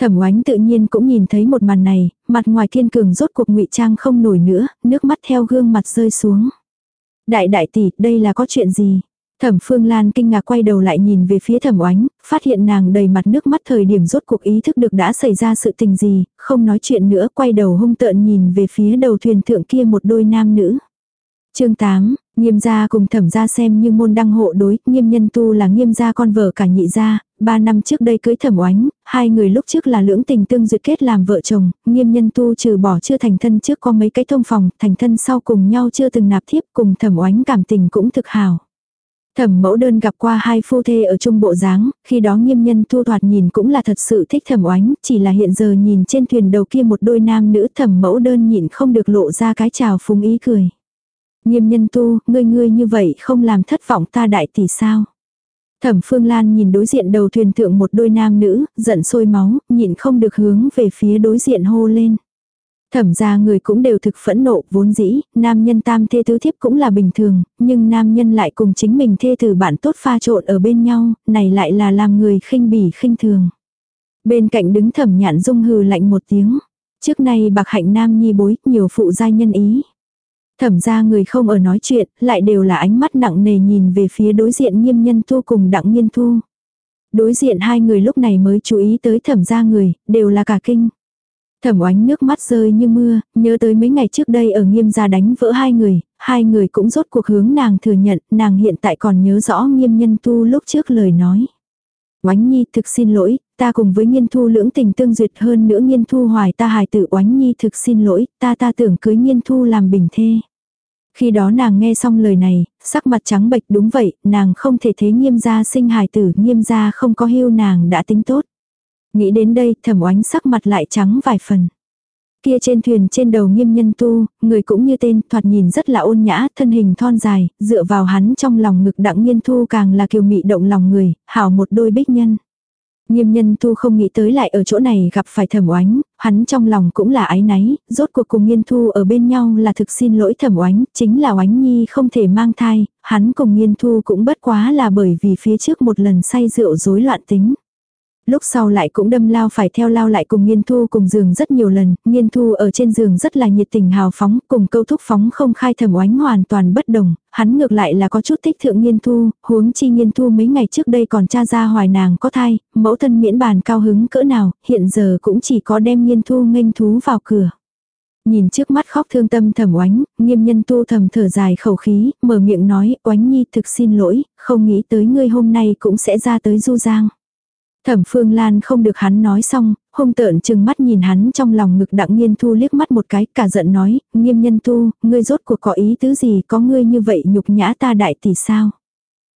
[SPEAKER 1] Thẩm oánh tự nhiên cũng nhìn thấy một màn này, mặt ngoài thiên cường rốt cuộc ngụy trang không nổi nữa, nước mắt theo gương mặt rơi xuống. Đại đại tỷ, đây là có chuyện gì? Thẩm Phương Lan kinh ngạc quay đầu lại nhìn về phía Thẩm Oánh, phát hiện nàng đầy mặt nước mắt thời điểm rốt cuộc ý thức được đã xảy ra sự tình gì, không nói chuyện nữa, quay đầu hung tợn nhìn về phía đầu thuyền thượng kia một đôi nam nữ. Chương 8, Nghiêm gia cùng thẩm gia xem như môn đăng hộ đối, nghiêm nhân tu là nghiêm gia con vợ cả nhị gia, ba năm trước đây cưới thẩm oánh, hai người lúc trước là lưỡng tình tương duyệt kết làm vợ chồng, nghiêm nhân tu trừ bỏ chưa thành thân trước có mấy cái thông phòng, thành thân sau cùng nhau chưa từng nạp thiếp cùng thẩm oánh cảm tình cũng thực hào. Thẩm mẫu đơn gặp qua hai phu thê ở trung bộ dáng, khi đó nghiêm nhân thu thoạt nhìn cũng là thật sự thích thẩm oánh, chỉ là hiện giờ nhìn trên thuyền đầu kia một đôi nam nữ thẩm mẫu đơn nhìn không được lộ ra cái chào phúng ý cười. Nghiêm nhân tu, ngươi ngươi như vậy không làm thất vọng ta đại tỷ sao. Thẩm Phương Lan nhìn đối diện đầu thuyền thượng một đôi nam nữ, giận sôi máu, nhịn không được hướng về phía đối diện hô lên. Thẩm ra người cũng đều thực phẫn nộ, vốn dĩ, nam nhân tam thê tứ thiếp cũng là bình thường, nhưng nam nhân lại cùng chính mình thê tử bạn tốt pha trộn ở bên nhau, này lại là làm người khinh bỉ khinh thường. Bên cạnh đứng thẩm nhạn dung hừ lạnh một tiếng. Trước nay bạc hạnh nam nhi bối, nhiều phụ gia nhân ý. Thẩm ra người không ở nói chuyện, lại đều là ánh mắt nặng nề nhìn về phía đối diện nghiêm nhân thu cùng đặng nghiên thu. Đối diện hai người lúc này mới chú ý tới thẩm ra người, đều là cả kinh. Thẩm oánh nước mắt rơi như mưa, nhớ tới mấy ngày trước đây ở nghiêm gia đánh vỡ hai người, hai người cũng rốt cuộc hướng nàng thừa nhận, nàng hiện tại còn nhớ rõ nghiêm nhân tu lúc trước lời nói. Oánh nhi thực xin lỗi, ta cùng với nghiên thu lưỡng tình tương duyệt hơn nữa nghiên thu hoài ta hài tử oánh nhi thực xin lỗi, ta ta tưởng cưới nghiên thu làm bình thê. Khi đó nàng nghe xong lời này, sắc mặt trắng bệch đúng vậy, nàng không thể thế nghiêm gia sinh hài tử, nghiêm gia không có hưu nàng đã tính tốt. Nghĩ đến đây thẩm oánh sắc mặt lại trắng vài phần. Kia trên thuyền trên đầu nghiêm nhân tu, người cũng như tên, thoạt nhìn rất là ôn nhã, thân hình thon dài, dựa vào hắn trong lòng ngực đặng nghiên thu càng là kiều mị động lòng người, hảo một đôi bích nhân. Nghiêm nhân tu không nghĩ tới lại ở chỗ này gặp phải thẩm oánh, hắn trong lòng cũng là ái náy, rốt cuộc cùng nghiên thu ở bên nhau là thực xin lỗi thẩm oánh, chính là oánh nhi không thể mang thai, hắn cùng nghiên thu cũng bất quá là bởi vì phía trước một lần say rượu rối loạn tính. Lúc sau lại cũng đâm lao phải theo lao lại cùng nghiên thu cùng giường rất nhiều lần, nghiên thu ở trên giường rất là nhiệt tình hào phóng, cùng câu thúc phóng không khai thầm oánh hoàn toàn bất đồng, hắn ngược lại là có chút thích thượng nghiên thu, huống chi nghiên thu mấy ngày trước đây còn cha ra hoài nàng có thai, mẫu thân miễn bàn cao hứng cỡ nào, hiện giờ cũng chỉ có đem nghiên thu nghênh thú vào cửa. Nhìn trước mắt khóc thương tâm thầm oánh, nghiêm nhân tu thầm thở dài khẩu khí, mở miệng nói, oánh nhi thực xin lỗi, không nghĩ tới ngươi hôm nay cũng sẽ ra tới du giang. Thẩm Phương Lan không được hắn nói xong, hung tợn chừng mắt nhìn hắn trong lòng ngực đặng nghiên thu liếc mắt một cái, cả giận nói, nghiêm nhân tu, ngươi rốt cuộc có ý tứ gì có ngươi như vậy nhục nhã ta đại tỷ sao.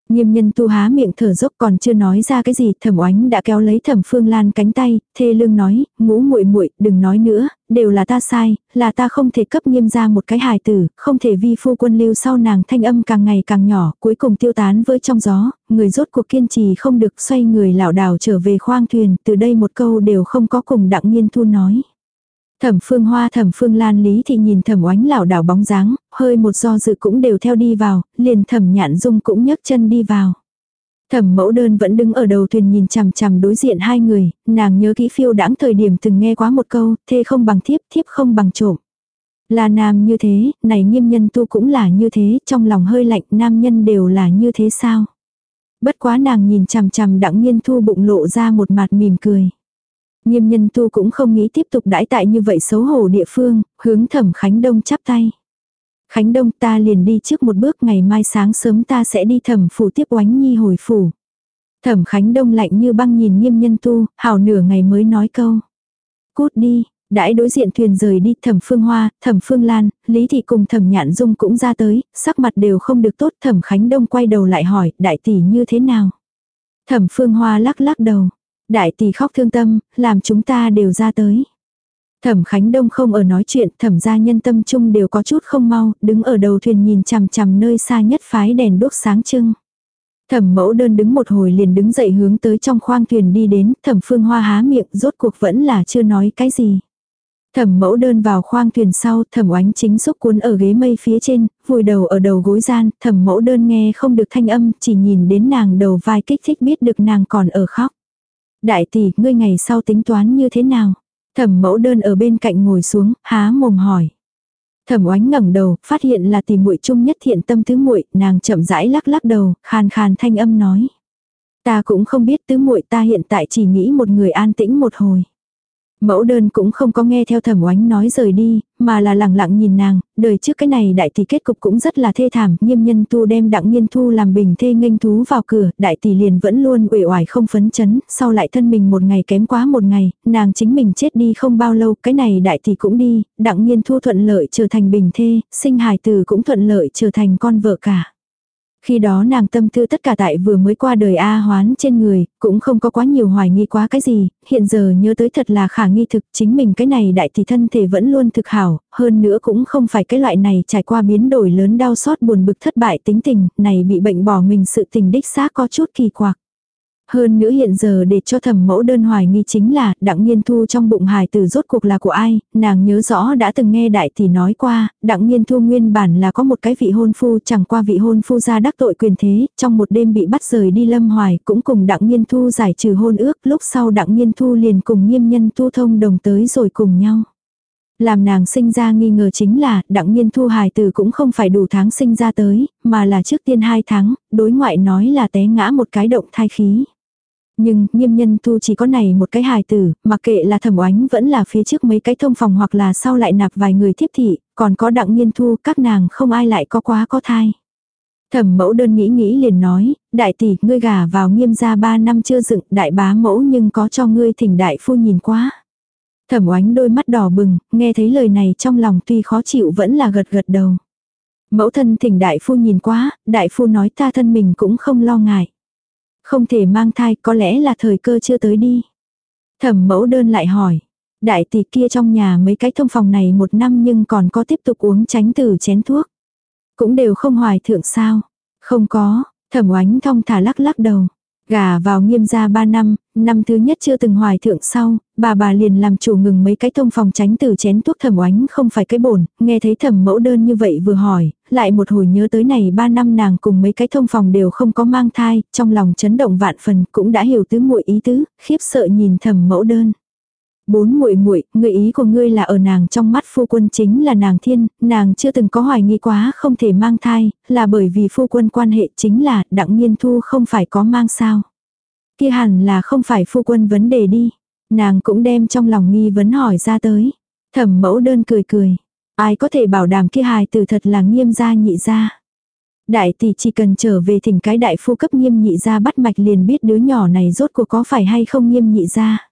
[SPEAKER 1] Nghiêm nhân tu há miệng thở dốc còn chưa nói ra cái gì, thẩm oánh đã kéo lấy thẩm phương lan cánh tay, thê lương nói, ngũ muội muội đừng nói nữa, đều là ta sai, là ta không thể cấp nghiêm ra một cái hài tử, không thể vi phu quân lưu sau nàng thanh âm càng ngày càng nhỏ, cuối cùng tiêu tán với trong gió, người rốt cuộc kiên trì không được xoay người lảo đảo trở về khoang thuyền, từ đây một câu đều không có cùng đặng nghiên thu nói. Thẩm phương hoa thẩm phương lan lý thì nhìn thẩm oánh lảo đảo bóng dáng, hơi một do dự cũng đều theo đi vào, liền thẩm nhạn dung cũng nhấc chân đi vào. Thẩm mẫu đơn vẫn đứng ở đầu thuyền nhìn chằm chằm đối diện hai người, nàng nhớ kỹ phiêu đãng thời điểm từng nghe quá một câu, thê không bằng thiếp, thiếp không bằng trộm. Là nam như thế, này nghiêm nhân tu cũng là như thế, trong lòng hơi lạnh nam nhân đều là như thế sao. Bất quá nàng nhìn chằm chằm đặng nhiên thu bụng lộ ra một mặt mỉm cười. Nghiêm nhân tu cũng không nghĩ tiếp tục đãi tại như vậy xấu hổ địa phương, hướng thẩm Khánh Đông chắp tay. Khánh Đông ta liền đi trước một bước ngày mai sáng sớm ta sẽ đi thẩm phủ tiếp oánh nhi hồi phủ. Thẩm Khánh Đông lạnh như băng nhìn nghiêm nhân tu, hào nửa ngày mới nói câu. Cút đi, đãi đối diện thuyền rời đi thẩm phương hoa, thẩm phương lan, lý thị cùng thẩm nhạn dung cũng ra tới, sắc mặt đều không được tốt thẩm Khánh Đông quay đầu lại hỏi đại tỷ như thế nào. Thẩm phương hoa lắc lắc đầu, Đại tỷ khóc thương tâm, làm chúng ta đều ra tới. Thẩm Khánh Đông không ở nói chuyện, thẩm gia nhân tâm chung đều có chút không mau, đứng ở đầu thuyền nhìn chằm chằm nơi xa nhất phái đèn đốt sáng trưng. Thẩm mẫu đơn đứng một hồi liền đứng dậy hướng tới trong khoang thuyền đi đến, thẩm phương hoa há miệng rốt cuộc vẫn là chưa nói cái gì. Thẩm mẫu đơn vào khoang thuyền sau, thẩm oánh chính xúc cuốn ở ghế mây phía trên, vùi đầu ở đầu gối gian, thẩm mẫu đơn nghe không được thanh âm, chỉ nhìn đến nàng đầu vai kích thích biết được nàng còn ở khóc. Đại tỷ, ngươi ngày sau tính toán như thế nào? Thẩm mẫu đơn ở bên cạnh ngồi xuống, há mồm hỏi. Thẩm oánh ngẩng đầu, phát hiện là tỷ muội chung nhất thiện tâm tứ muội, nàng chậm rãi lắc lắc đầu, khàn khàn thanh âm nói. Ta cũng không biết tứ muội ta hiện tại chỉ nghĩ một người an tĩnh một hồi. Mẫu đơn cũng không có nghe theo thẩm oánh nói rời đi, mà là lặng lặng nhìn nàng, đời trước cái này đại tỷ kết cục cũng rất là thê thảm, nghiêm nhân tu đem đặng nghiên thu làm bình thê nghênh thú vào cửa, đại tỷ liền vẫn luôn uể oải không phấn chấn, sau lại thân mình một ngày kém quá một ngày, nàng chính mình chết đi không bao lâu, cái này đại tỷ cũng đi, đặng nghiên thu thuận lợi trở thành bình thê, sinh hài tử cũng thuận lợi trở thành con vợ cả. Khi đó nàng tâm tư tất cả tại vừa mới qua đời A hoán trên người, cũng không có quá nhiều hoài nghi quá cái gì, hiện giờ nhớ tới thật là khả nghi thực, chính mình cái này đại thì thân thể vẫn luôn thực hảo, hơn nữa cũng không phải cái loại này trải qua biến đổi lớn đau xót buồn bực thất bại tính tình, này bị bệnh bỏ mình sự tình đích xác có chút kỳ quặc. Hơn nữa hiện giờ để cho thẩm mẫu đơn hoài nghi chính là đặng nghiên thu trong bụng hài tử rốt cuộc là của ai, nàng nhớ rõ đã từng nghe đại tỷ nói qua, đặng nghiên thu nguyên bản là có một cái vị hôn phu chẳng qua vị hôn phu ra đắc tội quyền thế, trong một đêm bị bắt rời đi lâm hoài cũng cùng đặng nghiên thu giải trừ hôn ước, lúc sau đặng nghiên thu liền cùng nghiêm nhân tu thông đồng tới rồi cùng nhau. Làm nàng sinh ra nghi ngờ chính là đặng nghiên thu hài tử cũng không phải đủ tháng sinh ra tới, mà là trước tiên hai tháng, đối ngoại nói là té ngã một cái động thai khí. Nhưng, nghiêm nhân thu chỉ có này một cái hài tử, mặc kệ là thẩm oánh vẫn là phía trước mấy cái thông phòng hoặc là sau lại nạp vài người thiếp thị, còn có đặng nghiên thu các nàng không ai lại có quá có thai. Thẩm mẫu đơn nghĩ nghĩ liền nói, đại tỷ, ngươi gả vào nghiêm gia ba năm chưa dựng, đại bá mẫu nhưng có cho ngươi thỉnh đại phu nhìn quá. Thẩm oánh đôi mắt đỏ bừng, nghe thấy lời này trong lòng tuy khó chịu vẫn là gật gật đầu. Mẫu thân thỉnh đại phu nhìn quá, đại phu nói ta thân mình cũng không lo ngại. Không thể mang thai có lẽ là thời cơ chưa tới đi. Thẩm mẫu đơn lại hỏi. Đại tỷ kia trong nhà mấy cái thông phòng này một năm nhưng còn có tiếp tục uống tránh tử chén thuốc. Cũng đều không hoài thượng sao. Không có, thẩm oánh thong thả lắc lắc đầu. Gà vào nghiêm gia 3 năm, năm thứ nhất chưa từng hoài thượng sau, bà bà liền làm chủ ngừng mấy cái thông phòng tránh từ chén thuốc thẩm oánh không phải cái bổn, nghe thấy thẩm mẫu đơn như vậy vừa hỏi, lại một hồi nhớ tới này 3 năm nàng cùng mấy cái thông phòng đều không có mang thai, trong lòng chấn động vạn phần cũng đã hiểu tứ muội ý tứ, khiếp sợ nhìn thẩm mẫu đơn. Bốn muội muội, người ý của ngươi là ở nàng trong mắt phu quân chính là nàng thiên, nàng chưa từng có hoài nghi quá không thể mang thai, là bởi vì phu quân quan hệ chính là đặng nhiên thu không phải có mang sao. Kia hẳn là không phải phu quân vấn đề đi. Nàng cũng đem trong lòng nghi vấn hỏi ra tới. Thẩm mẫu đơn cười cười. Ai có thể bảo đảm kia hài từ thật là nghiêm gia nhị gia. Đại tỷ chỉ cần trở về thỉnh cái đại phu cấp nghiêm nhị gia bắt mạch liền biết đứa nhỏ này rốt cuộc có phải hay không nghiêm nhị gia.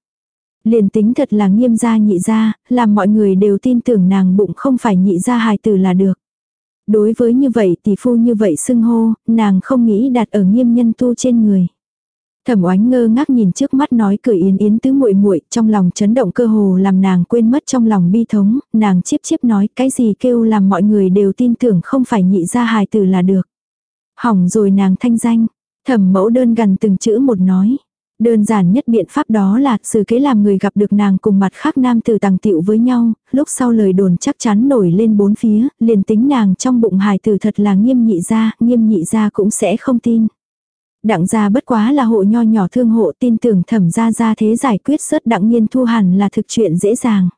[SPEAKER 1] Liền tính thật là nghiêm gia nhị gia, làm mọi người đều tin tưởng nàng bụng không phải nhị gia hài tử là được. Đối với như vậy tỷ phu như vậy xưng hô, nàng không nghĩ đặt ở nghiêm nhân tu trên người. Thẩm oánh ngơ ngác nhìn trước mắt nói cười yến yến tứ muội muội trong lòng chấn động cơ hồ làm nàng quên mất trong lòng bi thống, nàng chiếp chiếp nói cái gì kêu làm mọi người đều tin tưởng không phải nhị gia hài tử là được. Hỏng rồi nàng thanh danh, thẩm mẫu đơn gần từng chữ một nói. Đơn giản nhất biện pháp đó là sự kế làm người gặp được nàng cùng mặt khác nam tử tàng tiệu với nhau, lúc sau lời đồn chắc chắn nổi lên bốn phía, liền tính nàng trong bụng hài tử thật là nghiêm nhị ra, nghiêm nhị ra cũng sẽ không tin. Đặng gia bất quá là hộ nho nhỏ thương hộ tin tưởng thẩm gia gia thế giải quyết rớt đặng nhiên thu hẳn là thực chuyện dễ dàng.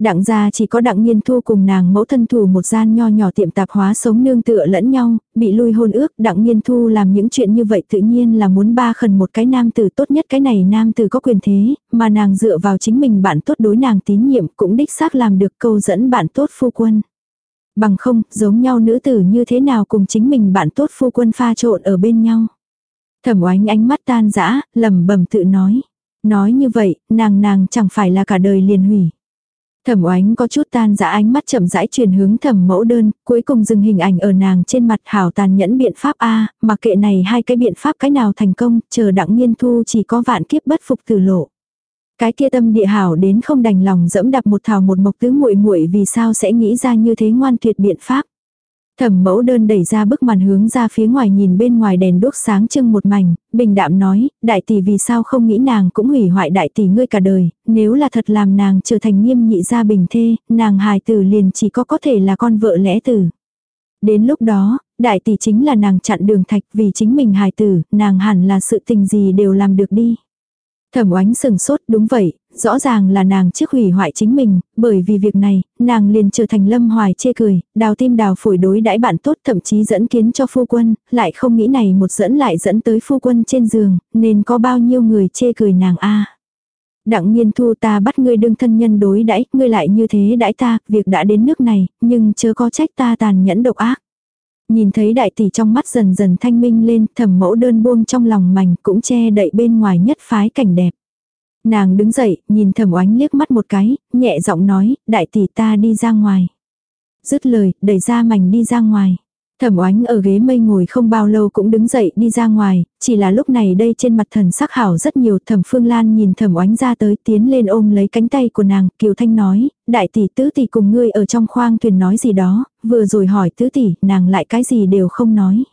[SPEAKER 1] Đặng gia chỉ có đặng nghiên thu cùng nàng mẫu thân thủ một gian nho nhỏ tiệm tạp hóa sống nương tựa lẫn nhau, bị lui hôn ước đặng nghiên thu làm những chuyện như vậy tự nhiên là muốn ba khẩn một cái nam tử tốt nhất cái này nam tử có quyền thế, mà nàng dựa vào chính mình bạn tốt đối nàng tín nhiệm cũng đích xác làm được câu dẫn bạn tốt phu quân. Bằng không, giống nhau nữ tử như thế nào cùng chính mình bạn tốt phu quân pha trộn ở bên nhau. Thẩm oánh ánh mắt tan dã lầm bẩm tự nói. Nói như vậy, nàng nàng chẳng phải là cả đời liền hủy. Thẩm oánh có chút tan dã ánh mắt chậm rãi chuyển hướng thẩm mẫu đơn, cuối cùng dừng hình ảnh ở nàng trên mặt hảo tàn nhẫn biện pháp A, mà kệ này hai cái biện pháp cái nào thành công, chờ đặng nghiên thu chỉ có vạn kiếp bất phục tử lộ. Cái kia tâm địa hảo đến không đành lòng dẫm đạp một thảo một mộc tứ muội muội vì sao sẽ nghĩ ra như thế ngoan tuyệt biện pháp. Thẩm mẫu đơn đẩy ra bức màn hướng ra phía ngoài nhìn bên ngoài đèn đốt sáng trưng một mảnh, bình đạm nói, đại tỷ vì sao không nghĩ nàng cũng hủy hoại đại tỷ ngươi cả đời, nếu là thật làm nàng trở thành nghiêm nhị gia bình thê, nàng hài tử liền chỉ có có thể là con vợ lẽ tử. Đến lúc đó, đại tỷ chính là nàng chặn đường thạch vì chính mình hài tử, nàng hẳn là sự tình gì đều làm được đi. Thẩm oánh sừng sốt đúng vậy, rõ ràng là nàng trước hủy hoại chính mình, bởi vì việc này, nàng liền trở thành lâm hoài chê cười, đào tim đào phổi đối đãi bạn tốt thậm chí dẫn kiến cho phu quân, lại không nghĩ này một dẫn lại dẫn tới phu quân trên giường, nên có bao nhiêu người chê cười nàng a Đặng nghiên thu ta bắt ngươi đương thân nhân đối đãi ngươi lại như thế đãi ta, việc đã đến nước này, nhưng chớ có trách ta tàn nhẫn độc ác. Nhìn thấy đại tỷ trong mắt dần dần thanh minh lên, thẩm mẫu đơn buông trong lòng mảnh cũng che đậy bên ngoài nhất phái cảnh đẹp. Nàng đứng dậy, nhìn thẩm oánh liếc mắt một cái, nhẹ giọng nói, đại tỷ ta đi ra ngoài. Dứt lời, đẩy ra mảnh đi ra ngoài. Thẩm oánh ở ghế mây ngồi không bao lâu cũng đứng dậy đi ra ngoài, chỉ là lúc này đây trên mặt thần sắc hảo rất nhiều thẩm phương lan nhìn thẩm oánh ra tới tiến lên ôm lấy cánh tay của nàng, kiều thanh nói, đại tỷ tứ tỷ cùng ngươi ở trong khoang thuyền nói gì đó, vừa rồi hỏi tứ tỷ, nàng lại cái gì đều không nói.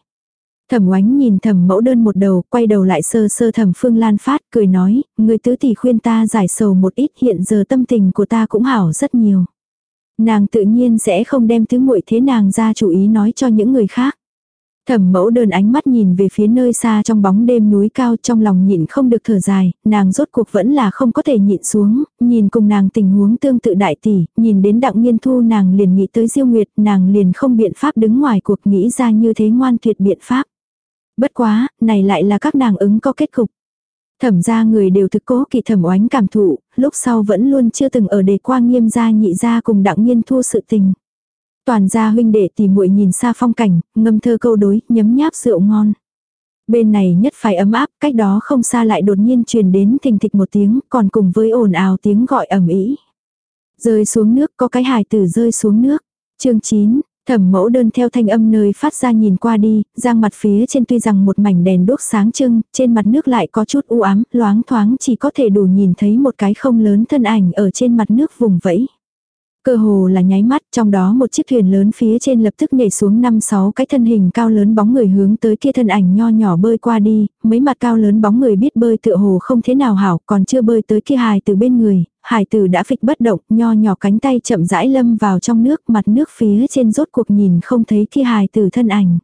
[SPEAKER 1] Thẩm oánh nhìn thẩm mẫu đơn một đầu, quay đầu lại sơ sơ thẩm phương lan phát, cười nói, người tứ tỷ khuyên ta giải sầu một ít hiện giờ tâm tình của ta cũng hảo rất nhiều. Nàng tự nhiên sẽ không đem thứ muội thế nàng ra chủ ý nói cho những người khác. Thẩm mẫu đơn ánh mắt nhìn về phía nơi xa trong bóng đêm núi cao trong lòng nhịn không được thở dài, nàng rốt cuộc vẫn là không có thể nhịn xuống, nhìn cùng nàng tình huống tương tự đại tỷ, nhìn đến đặng nghiên thu nàng liền nghĩ tới diêu nguyệt, nàng liền không biện pháp đứng ngoài cuộc nghĩ ra như thế ngoan tuyệt biện pháp. Bất quá, này lại là các nàng ứng có kết cục. Thẩm ra người đều thực cố kỳ thẩm oánh cảm thụ, lúc sau vẫn luôn chưa từng ở đề qua nghiêm gia nhị gia cùng đặng nghiên thu sự tình. Toàn gia huynh đệ tỉ muội nhìn xa phong cảnh, ngâm thơ câu đối, nhấm nháp rượu ngon. Bên này nhất phải ấm áp, cách đó không xa lại đột nhiên truyền đến thình thịch một tiếng, còn cùng với ồn ào tiếng gọi ẩm ý. Rơi xuống nước có cái hài tử rơi xuống nước. chương 9, Thẩm mẫu đơn theo thanh âm nơi phát ra nhìn qua đi, giang mặt phía trên tuy rằng một mảnh đèn đốt sáng trưng, trên mặt nước lại có chút u ám, loáng thoáng chỉ có thể đủ nhìn thấy một cái không lớn thân ảnh ở trên mặt nước vùng vẫy. Cơ hồ là nháy mắt, trong đó một chiếc thuyền lớn phía trên lập tức nhảy xuống năm sáu cái thân hình cao lớn bóng người hướng tới kia thân ảnh nho nhỏ bơi qua đi, mấy mặt cao lớn bóng người biết bơi tựa hồ không thế nào hảo, còn chưa bơi tới kia hài từ bên người, hải tử đã phịch bất động, nho nhỏ cánh tay chậm rãi lâm vào trong nước, mặt nước phía trên rốt cuộc nhìn không thấy kia hài tử thân ảnh.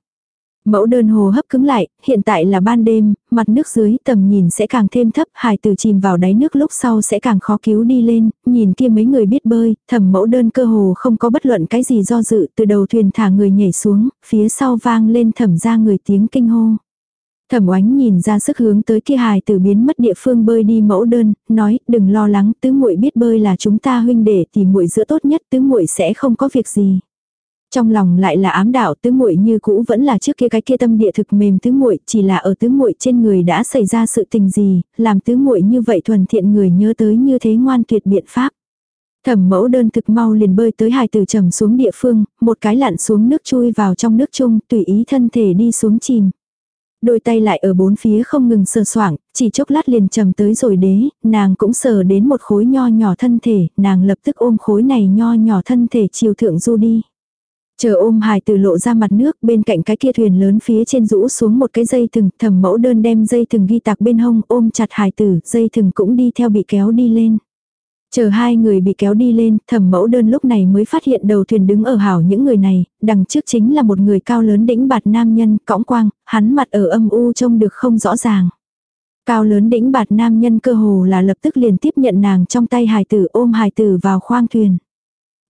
[SPEAKER 1] Mẫu đơn hồ hấp cứng lại, hiện tại là ban đêm, mặt nước dưới tầm nhìn sẽ càng thêm thấp, hải tử chìm vào đáy nước lúc sau sẽ càng khó cứu đi lên, nhìn kia mấy người biết bơi, thẩm mẫu đơn cơ hồ không có bất luận cái gì do dự, từ đầu thuyền thả người nhảy xuống, phía sau vang lên thẩm ra người tiếng kinh hô. Thẩm oánh nhìn ra sức hướng tới kia hài tử biến mất địa phương bơi đi mẫu đơn, nói, đừng lo lắng, tứ muội biết bơi là chúng ta huynh đệ thì muội giữa tốt nhất, tứ muội sẽ không có việc gì. Trong lòng lại là ám đạo tứ muội như cũ vẫn là trước kia cái kia tâm địa thực mềm tứ muội, chỉ là ở tứ muội trên người đã xảy ra sự tình gì, làm tứ muội như vậy thuần thiện người nhớ tới như thế ngoan tuyệt biện pháp. Thẩm mẫu đơn thực mau liền bơi tới hài tử trầm xuống địa phương, một cái lặn xuống nước chui vào trong nước chung, tùy ý thân thể đi xuống chìm. Đôi tay lại ở bốn phía không ngừng sờ soảng, chỉ chốc lát liền trầm tới rồi đế, nàng cũng sờ đến một khối nho nhỏ thân thể, nàng lập tức ôm khối này nho nhỏ thân thể chiều thượng du đi. Chờ ôm hài từ lộ ra mặt nước bên cạnh cái kia thuyền lớn phía trên rũ xuống một cái dây thừng, thầm mẫu đơn đem dây thừng ghi tạc bên hông ôm chặt hài tử, dây thừng cũng đi theo bị kéo đi lên. Chờ hai người bị kéo đi lên, thẩm mẫu đơn lúc này mới phát hiện đầu thuyền đứng ở hảo những người này, đằng trước chính là một người cao lớn đĩnh bạt nam nhân, cõng quang, hắn mặt ở âm u trông được không rõ ràng. Cao lớn đĩnh bạt nam nhân cơ hồ là lập tức liền tiếp nhận nàng trong tay hài tử ôm hài tử vào khoang thuyền.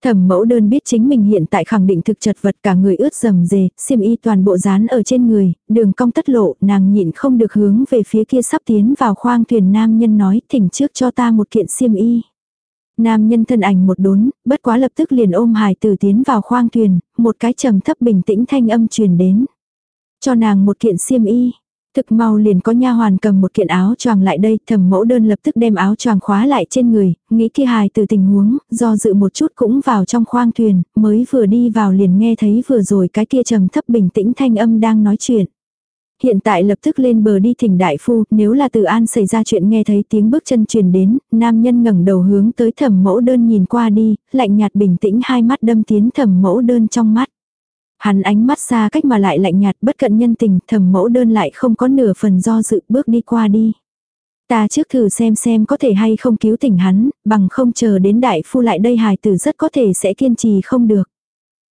[SPEAKER 1] Thẩm mẫu đơn biết chính mình hiện tại khẳng định thực chật vật cả người ướt rầm rề, xiêm y toàn bộ dán ở trên người, đường cong tất lộ, nàng nhịn không được hướng về phía kia sắp tiến vào khoang thuyền nam nhân nói thỉnh trước cho ta một kiện xiêm y. Nam nhân thân ảnh một đốn, bất quá lập tức liền ôm hài tử tiến vào khoang thuyền, một cái trầm thấp bình tĩnh thanh âm truyền đến. Cho nàng một kiện xiêm y. Thực mau liền có nha hoàn cầm một kiện áo choàng lại đây, thẩm mẫu đơn lập tức đem áo choàng khóa lại trên người, nghĩ kia hài từ tình huống, do dự một chút cũng vào trong khoang thuyền, mới vừa đi vào liền nghe thấy vừa rồi cái kia trầm thấp bình tĩnh thanh âm đang nói chuyện hiện tại lập tức lên bờ đi thỉnh đại phu, nếu là từ an xảy ra chuyện nghe thấy tiếng bước chân truyền đến, nam nhân ngẩng đầu hướng tới thẩm mẫu đơn nhìn qua đi, lạnh nhạt bình tĩnh hai mắt đâm tiến thẩm mẫu đơn trong mắt. Hắn ánh mắt xa cách mà lại lạnh nhạt bất cận nhân tình, thầm mẫu đơn lại không có nửa phần do dự bước đi qua đi. Ta trước thử xem xem có thể hay không cứu tỉnh hắn, bằng không chờ đến đại phu lại đây hài tử rất có thể sẽ kiên trì không được.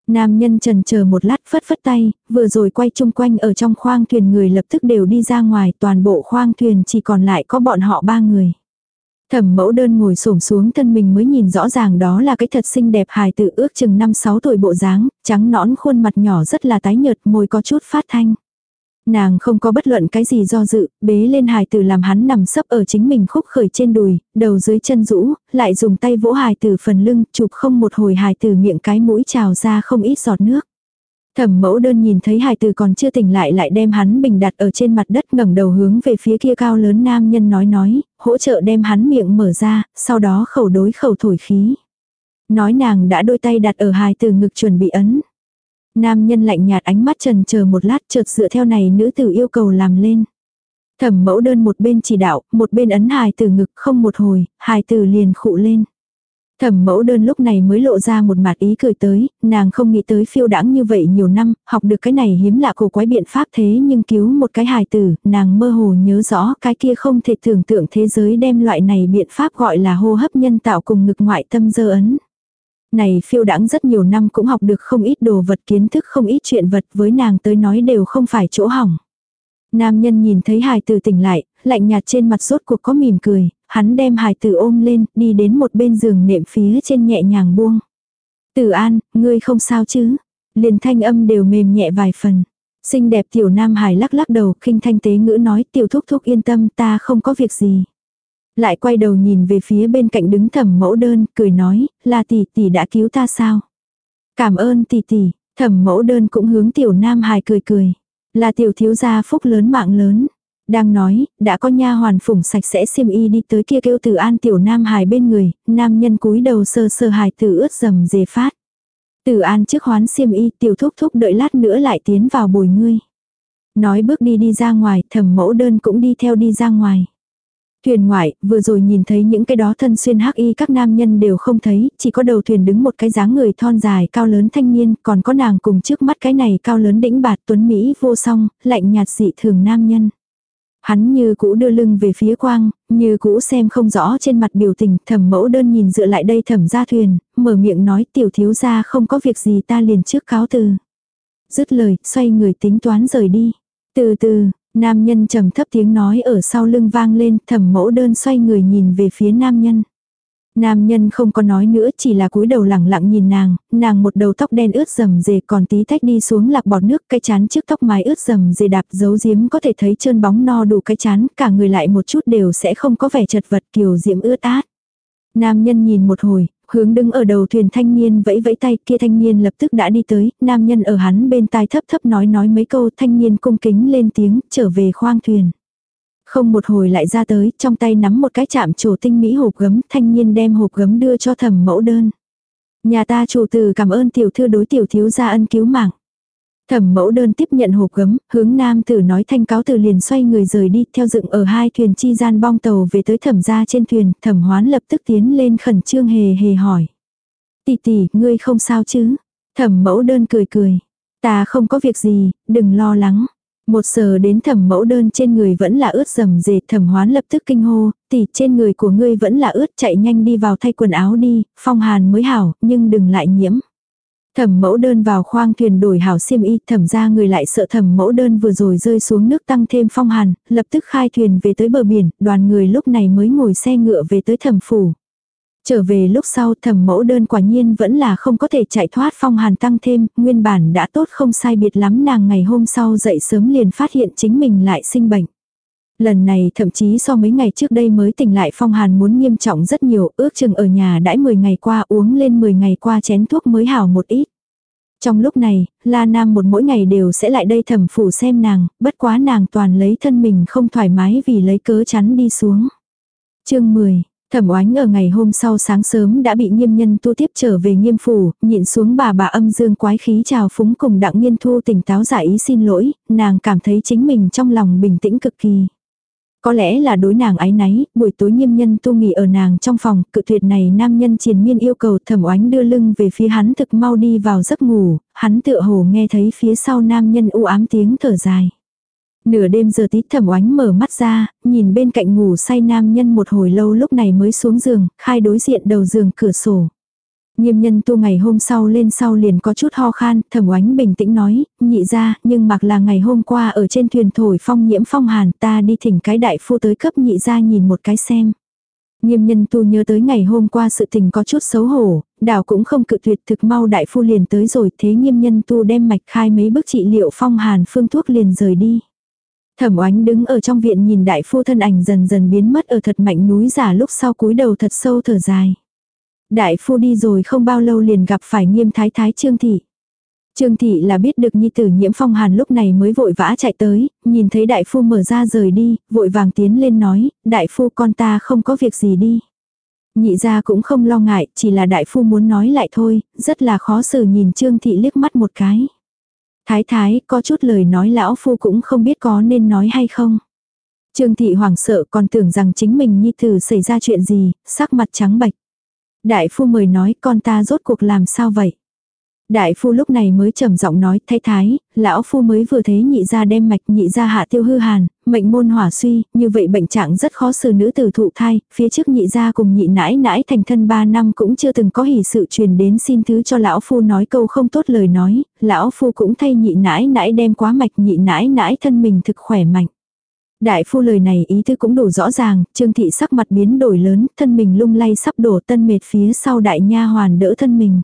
[SPEAKER 1] Nam nhân trần chờ một lát phất phất tay, vừa rồi quay chung quanh ở trong khoang thuyền người lập tức đều đi ra ngoài, toàn bộ khoang thuyền chỉ còn lại có bọn họ ba người. Thẩm mẫu đơn ngồi xổm xuống thân mình mới nhìn rõ ràng đó là cái thật xinh đẹp hài tử ước chừng 5-6 tuổi bộ dáng, trắng nõn khuôn mặt nhỏ rất là tái nhợt môi có chút phát thanh. Nàng không có bất luận cái gì do dự, bế lên hài tử làm hắn nằm sấp ở chính mình khúc khởi trên đùi, đầu dưới chân rũ, lại dùng tay vỗ hài tử phần lưng, chụp không một hồi hài tử miệng cái mũi trào ra không ít giọt nước. Thẩm mẫu đơn nhìn thấy hài tử còn chưa tỉnh lại lại đem hắn bình đặt ở trên mặt đất ngẩng đầu hướng về phía kia cao lớn nam nhân nói nói, hỗ trợ đem hắn miệng mở ra, sau đó khẩu đối khẩu thổi khí. Nói nàng đã đôi tay đặt ở hài tử ngực chuẩn bị ấn. Nam nhân lạnh nhạt ánh mắt trần chờ một lát chợt dựa theo này nữ tử yêu cầu làm lên. Thẩm mẫu đơn một bên chỉ đạo, một bên ấn hài tử ngực không một hồi, hài tử liền khụ lên. Thẩm mẫu đơn lúc này mới lộ ra một mặt ý cười tới, nàng không nghĩ tới phiêu đãng như vậy nhiều năm, học được cái này hiếm lạ cổ quái biện pháp thế nhưng cứu một cái hài tử, nàng mơ hồ nhớ rõ cái kia không thể tưởng tượng thế giới đem loại này biện pháp gọi là hô hấp nhân tạo cùng ngực ngoại tâm dơ ấn. Này phiêu đãng rất nhiều năm cũng học được không ít đồ vật kiến thức không ít chuyện vật với nàng tới nói đều không phải chỗ hỏng. Nam nhân nhìn thấy hài tử tỉnh lại, lạnh nhạt trên mặt rốt cuộc có mỉm cười, hắn đem hài tử ôm lên, đi đến một bên giường nệm phía trên nhẹ nhàng buông. Tử an, ngươi không sao chứ? Liền thanh âm đều mềm nhẹ vài phần. Xinh đẹp tiểu nam hài lắc lắc đầu, khinh thanh tế ngữ nói tiểu thúc thúc yên tâm ta không có việc gì. Lại quay đầu nhìn về phía bên cạnh đứng thẩm mẫu đơn, cười nói, là tỷ tỷ đã cứu ta sao? Cảm ơn tỷ tỷ, thẩm mẫu đơn cũng hướng tiểu nam hài cười cười. Là tiểu thiếu gia phúc lớn mạng lớn. Đang nói, đã có nha hoàn phủng sạch sẽ xiêm y đi tới kia kêu từ an tiểu nam hài bên người, nam nhân cúi đầu sơ sơ hài tử ướt dầm dề phát. Từ an trước hoán xiêm y tiểu thúc thúc đợi lát nữa lại tiến vào bồi ngươi. Nói bước đi đi ra ngoài, thẩm mẫu đơn cũng đi theo đi ra ngoài. Thuyền ngoại, vừa rồi nhìn thấy những cái đó thân xuyên hắc y các nam nhân đều không thấy, chỉ có đầu thuyền đứng một cái dáng người thon dài cao lớn thanh niên, còn có nàng cùng trước mắt cái này cao lớn đĩnh bạt tuấn Mỹ vô song, lạnh nhạt dị thường nam nhân. Hắn như cũ đưa lưng về phía quang, như cũ xem không rõ trên mặt biểu tình, thẩm mẫu đơn nhìn dựa lại đây thẩm ra thuyền, mở miệng nói tiểu thiếu gia không có việc gì ta liền trước cáo từ. Dứt lời, xoay người tính toán rời đi. Từ từ, nam nhân trầm thấp tiếng nói ở sau lưng vang lên, thẩm mẫu đơn xoay người nhìn về phía nam nhân. Nam nhân không có nói nữa chỉ là cúi đầu lẳng lặng nhìn nàng, nàng một đầu tóc đen ướt rầm rề còn tí tách đi xuống lạc bọt nước cái chán trước tóc mái ướt rầm rề đạp dấu diếm có thể thấy trơn bóng no đủ cái chán, cả người lại một chút đều sẽ không có vẻ chật vật kiều diễm ướt át. Nam nhân nhìn một hồi, hướng đứng ở đầu thuyền thanh niên vẫy vẫy tay kia thanh niên lập tức đã đi tới, nam nhân ở hắn bên tai thấp thấp nói nói mấy câu thanh niên cung kính lên tiếng trở về khoang thuyền. Không một hồi lại ra tới, trong tay nắm một cái chạm trổ tinh mỹ hộp gấm, thanh niên đem hộp gấm đưa cho thẩm mẫu đơn. Nhà ta chủ từ cảm ơn tiểu thư đối tiểu thiếu gia ân cứu mạng. Thẩm mẫu đơn tiếp nhận hộp gấm, hướng nam tử nói thanh cáo từ liền xoay người rời đi, theo dựng ở hai thuyền chi gian bong tàu về tới thẩm gia trên thuyền, thẩm hoán lập tức tiến lên khẩn trương hề hề hỏi. Tỷ tỷ, ngươi không sao chứ? Thẩm mẫu đơn cười cười. Ta không có việc gì, đừng lo lắng. Một giờ đến thẩm mẫu đơn trên người vẫn là ướt rầm rề thẩm hoán lập tức kinh hô, tỷ trên người của ngươi vẫn là ướt chạy nhanh đi vào thay quần áo đi, phong hàn mới hảo, nhưng đừng lại nhiễm. Thẩm mẫu đơn vào khoang thuyền đổi hảo xiêm y, thẩm ra người lại sợ thẩm mẫu đơn vừa rồi rơi xuống nước tăng thêm phong hàn, lập tức khai thuyền về tới bờ biển, đoàn người lúc này mới ngồi xe ngựa về tới thẩm phủ. Trở về lúc sau thẩm mẫu đơn quả nhiên vẫn là không có thể chạy thoát phong hàn tăng thêm, nguyên bản đã tốt không sai biệt lắm nàng ngày hôm sau dậy sớm liền phát hiện chính mình lại sinh bệnh. Lần này thậm chí so mấy ngày trước đây mới tỉnh lại phong hàn muốn nghiêm trọng rất nhiều, ước chừng ở nhà đãi 10 ngày qua uống lên 10 ngày qua chén thuốc mới hảo một ít. Trong lúc này, La Nam một mỗi ngày đều sẽ lại đây thẩm phủ xem nàng, bất quá nàng toàn lấy thân mình không thoải mái vì lấy cớ chắn đi xuống. chương 10 Thẩm oánh ở ngày hôm sau sáng sớm đã bị nghiêm nhân tu tiếp trở về nghiêm phủ, nhịn xuống bà bà âm dương quái khí chào phúng cùng đặng nghiên thu tỉnh táo giải ý xin lỗi, nàng cảm thấy chính mình trong lòng bình tĩnh cực kỳ. Có lẽ là đối nàng ái náy, buổi tối nghiêm nhân tu nghỉ ở nàng trong phòng, cự tuyệt này nam nhân triền miên yêu cầu thẩm oánh đưa lưng về phía hắn thực mau đi vào giấc ngủ, hắn tựa hồ nghe thấy phía sau nam nhân u ám tiếng thở dài. Nửa đêm giờ tí thẩm oánh mở mắt ra, nhìn bên cạnh ngủ say nam nhân một hồi lâu lúc này mới xuống giường, khai đối diện đầu giường cửa sổ. Nghiêm nhân tu ngày hôm sau lên sau liền có chút ho khan, thẩm oánh bình tĩnh nói, nhị ra, nhưng mặc là ngày hôm qua ở trên thuyền thổi phong nhiễm phong hàn ta đi thỉnh cái đại phu tới cấp nhị ra nhìn một cái xem. Nghiêm nhân tu nhớ tới ngày hôm qua sự tình có chút xấu hổ, đảo cũng không cự tuyệt thực mau đại phu liền tới rồi thế nghiêm nhân tu đem mạch khai mấy bước trị liệu phong hàn phương thuốc liền rời đi. Thẩm oánh đứng ở trong viện nhìn đại phu thân ảnh dần dần biến mất ở thật mạnh núi giả lúc sau cúi đầu thật sâu thở dài. Đại phu đi rồi không bao lâu liền gặp phải nghiêm thái thái trương thị. Trương thị là biết được nhi tử nhiễm phong hàn lúc này mới vội vã chạy tới, nhìn thấy đại phu mở ra rời đi, vội vàng tiến lên nói, đại phu con ta không có việc gì đi. Nhị ra cũng không lo ngại, chỉ là đại phu muốn nói lại thôi, rất là khó xử nhìn trương thị liếc mắt một cái. Thái thái, có chút lời nói lão phu cũng không biết có nên nói hay không. Trương thị hoảng sợ còn tưởng rằng chính mình nhi tử xảy ra chuyện gì, sắc mặt trắng bạch. Đại phu mời nói con ta rốt cuộc làm sao vậy? Đại phu lúc này mới trầm giọng nói, thái thái, lão phu mới vừa thấy nhị ra đem mạch nhị ra hạ tiêu hư hàn, mệnh môn hỏa suy, như vậy bệnh trạng rất khó xử nữ tử thụ thai, phía trước nhị ra cùng nhị nãi nãi thành thân 3 năm cũng chưa từng có hỷ sự truyền đến xin thứ cho lão phu nói câu không tốt lời nói, lão phu cũng thay nhị nãi nãi đem quá mạch nhị nãi nãi thân mình thực khỏe mạnh. Đại phu lời này ý tư cũng đủ rõ ràng, trương thị sắc mặt biến đổi lớn, thân mình lung lay sắp đổ tân mệt phía sau đại nha hoàn đỡ thân mình.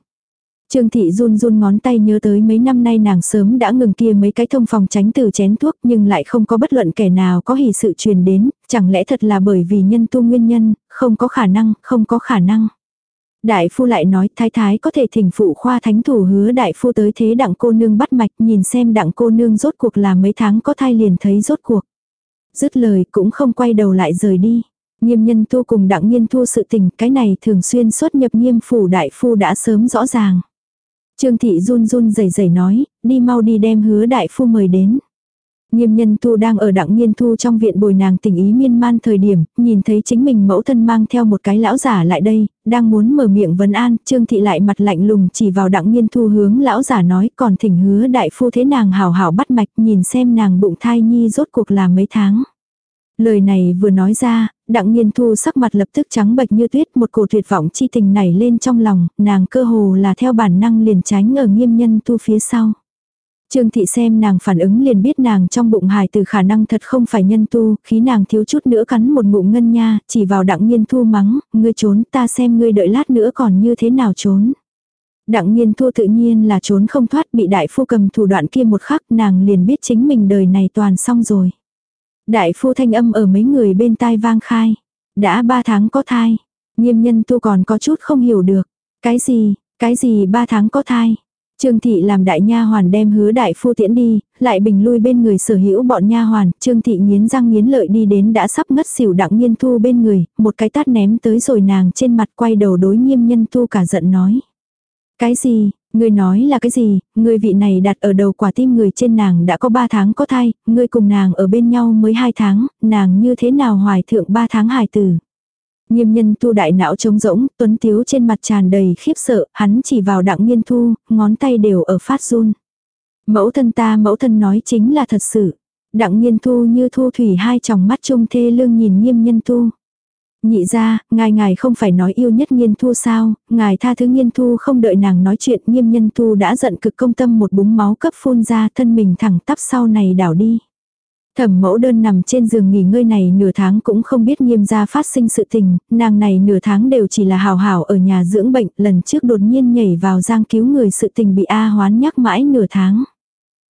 [SPEAKER 1] Trương thị run run ngón tay nhớ tới mấy năm nay nàng sớm đã ngừng kia mấy cái thông phòng tránh từ chén thuốc nhưng lại không có bất luận kẻ nào có hỷ sự truyền đến, chẳng lẽ thật là bởi vì nhân tu nguyên nhân, không có khả năng, không có khả năng. Đại phu lại nói thái thái có thể thỉnh phụ khoa thánh thủ hứa đại phu tới thế đặng cô nương bắt mạch nhìn xem đặng cô nương rốt cuộc là mấy tháng có thai liền thấy rốt cuộc. Dứt lời cũng không quay đầu lại rời đi. Nghiêm nhân tu cùng đặng nghiên thu sự tình cái này thường xuyên xuất nhập nghiêm phủ đại phu đã sớm rõ ràng. Trương thị run run rẩy rẩy nói, đi mau đi đem hứa đại phu mời đến. Nghiêm nhân tu đang ở đặng nghiên thu trong viện bồi nàng tình ý miên man thời điểm, nhìn thấy chính mình mẫu thân mang theo một cái lão giả lại đây, đang muốn mở miệng vấn an, trương thị lại mặt lạnh lùng chỉ vào đặng nghiên thu hướng lão giả nói còn thỉnh hứa đại phu thế nàng hào hào bắt mạch nhìn xem nàng bụng thai nhi rốt cuộc là mấy tháng. Lời này vừa nói ra, đặng nghiên thu sắc mặt lập tức trắng bệch như tuyết một cổ tuyệt vọng chi tình nảy lên trong lòng, nàng cơ hồ là theo bản năng liền tránh ở nghiêm nhân tu phía sau. Trương thị xem nàng phản ứng liền biết nàng trong bụng hài từ khả năng thật không phải nhân tu, khí nàng thiếu chút nữa cắn một ngụm ngân nha, chỉ vào đặng nghiên thu mắng, ngươi trốn ta xem ngươi đợi lát nữa còn như thế nào trốn. Đặng nghiên thu tự nhiên là trốn không thoát bị đại phu cầm thủ đoạn kia một khắc nàng liền biết chính mình đời này toàn xong rồi. Đại phu thanh âm ở mấy người bên tai vang khai. Đã ba tháng có thai. Nghiêm nhân tu còn có chút không hiểu được. Cái gì, cái gì ba tháng có thai. Trương thị làm đại nha hoàn đem hứa đại phu tiễn đi, lại bình lui bên người sở hữu bọn nha hoàn, Trương thị nghiến răng nghiến lợi đi đến đã sắp ngất xỉu đặng nghiên thu bên người, một cái tát ném tới rồi nàng trên mặt quay đầu đối nghiêm nhân tu cả giận nói. Cái gì, Ngươi nói là cái gì, ngươi vị này đặt ở đầu quả tim người trên nàng đã có 3 tháng có thai, ngươi cùng nàng ở bên nhau mới 2 tháng, nàng như thế nào hoài thượng 3 tháng hài tử. Nghiêm nhân tu đại não trống rỗng, tuấn tiếu trên mặt tràn đầy khiếp sợ, hắn chỉ vào đặng nghiên thu, ngón tay đều ở phát run. Mẫu thân ta mẫu thân nói chính là thật sự. Đặng nghiên thu như thu thủy hai tròng mắt trung thê lương nhìn nghiêm nhân tu. Nhị ra, ngài ngài không phải nói yêu nhất nghiên thu sao, ngài tha thứ nghiên thu không đợi nàng nói chuyện nghiêm nhân thu đã giận cực công tâm một búng máu cấp phun ra thân mình thẳng tắp sau này đảo đi. Thẩm mẫu đơn nằm trên giường nghỉ ngơi này nửa tháng cũng không biết nghiêm gia phát sinh sự tình, nàng này nửa tháng đều chỉ là hào hào ở nhà dưỡng bệnh, lần trước đột nhiên nhảy vào giang cứu người sự tình bị A hoán nhắc mãi nửa tháng.